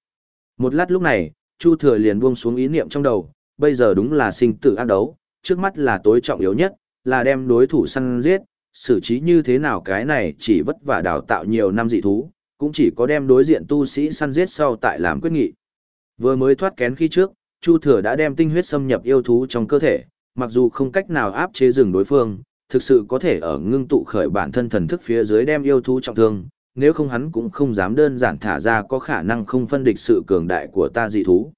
Một lát lúc này, Chu Thừa liền buông xuống ý niệm trong đầu, bây giờ đúng là sinh tử ác đấu, trước mắt là tối trọng yếu nhất, là đem đối thủ săn giết, xử trí như thế nào cái này chỉ vất vả đào tạo nhiều năm dị thú, cũng chỉ có đem đối diện tu sĩ săn giết sau tại làm quyết nghị. Vừa mới thoát kén khi trước, Chu Thừa đã đem tinh huyết xâm nhập yêu thú trong cơ thể, mặc dù không cách nào áp chế rừng đối phương, thực sự có thể ở ngưng tụ khởi bản thân thần thức phía dưới đem yêu thú trọng thương, nếu không hắn cũng không dám đơn giản thả ra có khả năng không phân địch sự cường đại của ta dị thú.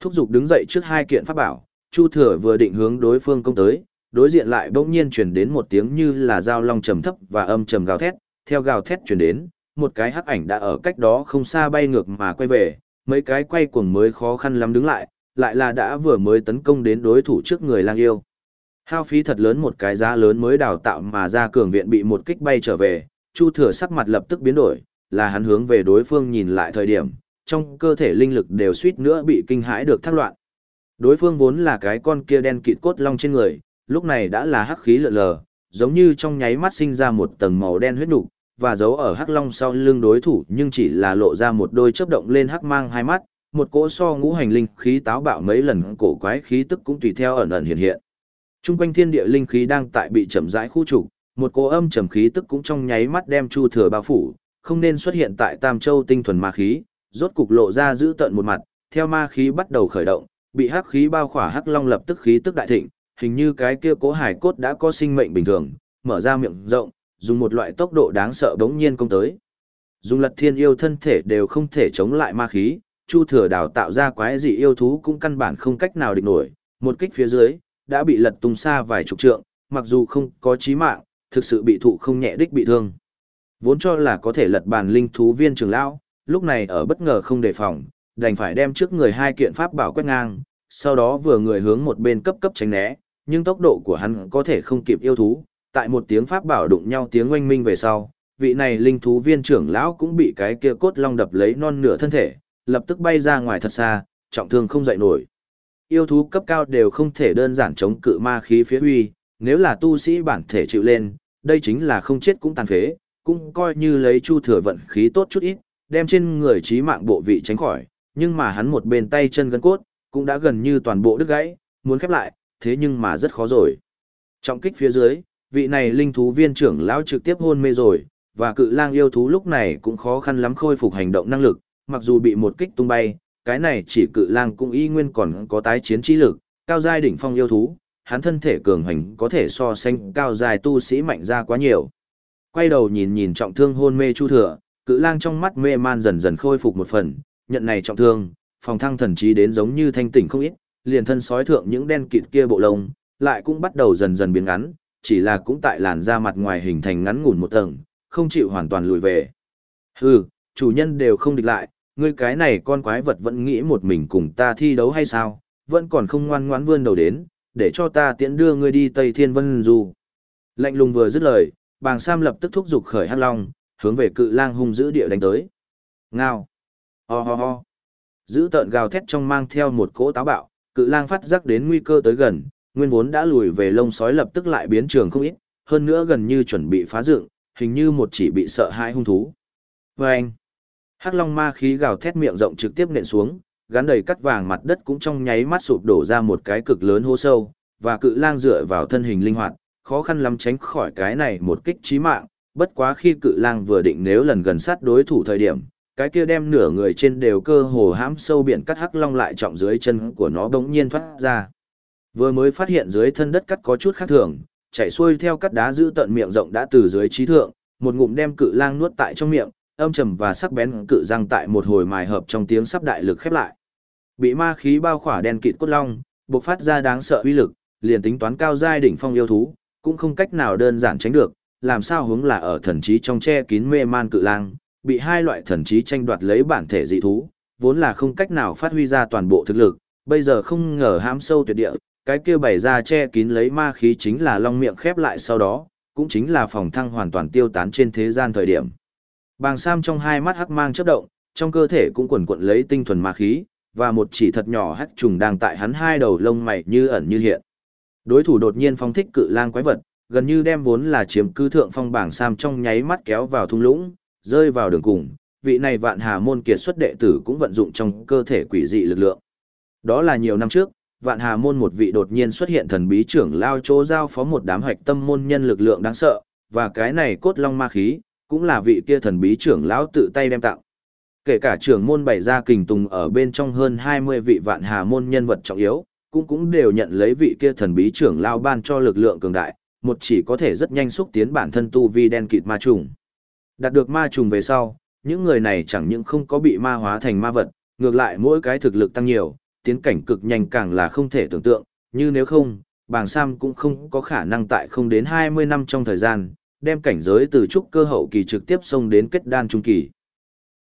Thúc giục đứng dậy trước hai kiện pháp bảo, Chu Thừa vừa định hướng đối phương công tới, đối diện lại bỗng nhiên truyền đến một tiếng như là dao long trầm thấp và âm trầm gào thét, theo gào thét truyền đến, một cái hắc ảnh đã ở cách đó không xa bay ngược mà quay về, mấy cái quay cuồng mới khó khăn lắm đứng lại, lại là đã vừa mới tấn công đến đối thủ trước người lang yêu. Hao phí thật lớn một cái giá lớn mới đào tạo mà ra cường viện bị một kích bay trở về, Chu Thừa sắc mặt lập tức biến đổi, là hắn hướng về đối phương nhìn lại thời điểm, trong cơ thể linh lực đều suýt nữa bị kinh hãi được thác loạn. Đối phương vốn là cái con kia đen kịt cốt long trên người, lúc này đã là hắc khí lượn lờ, giống như trong nháy mắt sinh ra một tầng màu đen huyết nục, và giấu ở hắc long sau lưng đối thủ nhưng chỉ là lộ ra một đôi chớp động lên hắc mang hai mắt, một cỗ so ngũ hành linh khí táo bạo mấy lần cổ quái khí tức cũng tùy theo ẩn ẩn hiện hiện. Trung quanh thiên địa linh khí đang tại bị chậm rãi khu trục, một cỗ âm trầm khí tức cũng trong nháy mắt đem Chu Thừa bao phủ, không nên xuất hiện tại Tam Châu tinh thuần ma khí, rốt cục lộ ra giữ tận một mặt, theo ma khí bắt đầu khởi động, bị hắc khí bao khỏa hắc long lập tức khí tức đại thịnh, hình như cái kia cố hải cốt đã có sinh mệnh bình thường, mở ra miệng rộng, dùng một loại tốc độ đáng sợ bỗng nhiên công tới. Dùng lật thiên yêu thân thể đều không thể chống lại ma khí, chu thừa đào tạo ra quái dị yêu thú cũng căn bản không cách nào địch nổi, một kích phía dưới, đã bị lật tung xa vài chục trượng, mặc dù không có chí mạng, thực sự bị thụ không nhẹ đích bị thương. Vốn cho là có thể lật bàn linh thú viên trưởng lão, lúc này ở bất ngờ không đề phòng, đành phải đem trước người hai kiện pháp bảo quét ngang, sau đó vừa người hướng một bên cấp cấp tránh né, nhưng tốc độ của hắn có thể không kịp yêu thú, tại một tiếng pháp bảo đụng nhau tiếng oanh minh về sau, vị này linh thú viên trưởng lão cũng bị cái kia cốt long đập lấy non nửa thân thể, lập tức bay ra ngoài thật xa, trọng thương không dậy nổi. Yêu thú cấp cao đều không thể đơn giản chống cự ma khí phía huy, nếu là tu sĩ bản thể chịu lên, đây chính là không chết cũng tàn phế, cũng coi như lấy chu thừa vận khí tốt chút ít, đem trên người trí mạng bộ vị tránh khỏi, nhưng mà hắn một bên tay chân gân cốt, cũng đã gần như toàn bộ đứt gãy, muốn khép lại, thế nhưng mà rất khó rồi. Trọng kích phía dưới, vị này linh thú viên trưởng lão trực tiếp hôn mê rồi, và cự lang yêu thú lúc này cũng khó khăn lắm khôi phục hành động năng lực, mặc dù bị một kích tung bay, cái này chỉ cự lang cũng y nguyên còn có tái chiến trí lực, cao giai đỉnh phong yêu thú, hắn thân thể cường hành có thể so sánh cao dài tu sĩ mạnh ra quá nhiều. Quay đầu nhìn nhìn trọng thương hôn mê Chu Thừa, cự lang trong mắt mê man dần dần khôi phục một phần, nhận này trọng thương, phòng thăng thần trí đến giống như thanh tỉnh không ít, liền thân sói thượng những đen kịt kia bộ lông, lại cũng bắt đầu dần dần biến ngắn, chỉ là cũng tại làn da mặt ngoài hình thành ngắn ngủn một tầng, không chịu hoàn toàn lùi về. Hừ, chủ nhân đều không địch lại, ngươi cái này con quái vật vẫn nghĩ một mình cùng ta thi đấu hay sao, vẫn còn không ngoan ngoãn vươn đầu đến, để cho ta tiễn đưa ngươi đi Tây Thiên Vân Du. Lạnh lùng vừa dứt lời, bàng Sam lập tức thúc giục khởi hắc long, hướng về cự lang hung dữ địa đánh tới. Ngao. Ho ho ho. Giữ tợn gào thét trong mang theo một cỗ táo bạo, cự lang phát giác đến nguy cơ tới gần, nguyên vốn đã lùi về lông sói lập tức lại biến trường không ít, hơn nữa gần như chuẩn bị phá dựng, hình như một chỉ bị sợ hãi hung thú. Vâng! anh, hắc long ma khí gào thét miệng rộng trực tiếp nện xuống, gắn đầy cắt vàng mặt đất cũng trong nháy mắt sụp đổ ra một cái cực lớn hố sâu, và cự lang dựa vào thân hình linh hoạt, khó khăn lắm tránh khỏi cái này một kích chí mạng, bất quá khi cự lang vừa định nếu lần gần sát đối thủ thời điểm, cái kia đem nửa người trên đều cơ hồ hãm sâu biển cắt hắc long lại trọng dưới chân của nó bỗng nhiên thoát ra. Vừa mới phát hiện dưới thân đất cắt có chút khác thường, chảy xuôi theo cắt đá giữ tận miệng rộng đã từ dưới trí thượng, một ngụm đem cự lang nuốt tại trong miệng, âm trầm và sắc bén cự răng tại một hồi mài hợp trong tiếng sắp đại lực khép lại. Bị ma khí bao khỏa đen kịt cốt long, bộc phát ra đáng sợ uy lực, liền tính toán cao giai đỉnh phong yêu thú, cũng không cách nào đơn giản tránh được, làm sao hướng là ở thần trí trong che kín mê man cự lang, bị hai loại thần trí tranh đoạt lấy bản thể dị thú, vốn là không cách nào phát huy ra toàn bộ thực lực, bây giờ không ngờ hãm sâu tuyệt địa, cái kia bày ra che kín lấy ma khí chính là long miệng khép lại sau đó, cũng chính là phòng thăng hoàn toàn tiêu tán trên thế gian thời điểm. Bàng Sam trong hai mắt hắc mang chớp động, trong cơ thể cũng quẩn quẩn lấy tinh thuần ma khí, và một chỉ thật nhỏ hắc trùng đang tại hắn hai đầu lông mày như ẩn như hiện. Đối thủ đột nhiên phóng thích cự lang quái vật, gần như đem vốn là chiếm cư thượng phong bảng Sam trong nháy mắt kéo vào thung lũng, rơi vào đường cùng. Vị này vạn hà môn kiệt xuất đệ tử cũng vận dụng trong cơ thể quỷ dị lực lượng. Đó là nhiều năm trước, vạn hà môn một vị đột nhiên xuất hiện thần bí trưởng lao chỗ giao phó một đám hoạch tâm môn nhân lực lượng đáng sợ, và cái này cốt long ma khí, cũng là vị kia thần bí trưởng lão tự tay đem tặng. Kể cả trưởng môn bày ra kình tùng ở bên trong hơn 20 vị vạn hà môn nhân vật trọng yếu, cũng cũng đều nhận lấy vị kia thần bí trưởng lao ban cho lực lượng cường đại, một chỉ có thể rất nhanh xúc tiến bản thân tu vi đen kịt ma trùng. Đạt được ma trùng về sau, những người này chẳng những không có bị ma hóa thành ma vật, ngược lại mỗi cái thực lực tăng nhiều, tiến cảnh cực nhanh càng là không thể tưởng tượng, như nếu không, bàng Sam cũng không có khả năng tại không đến 20 năm trong thời gian, đem cảnh giới từ trúc cơ hậu kỳ trực tiếp xông đến kết đan trung kỳ.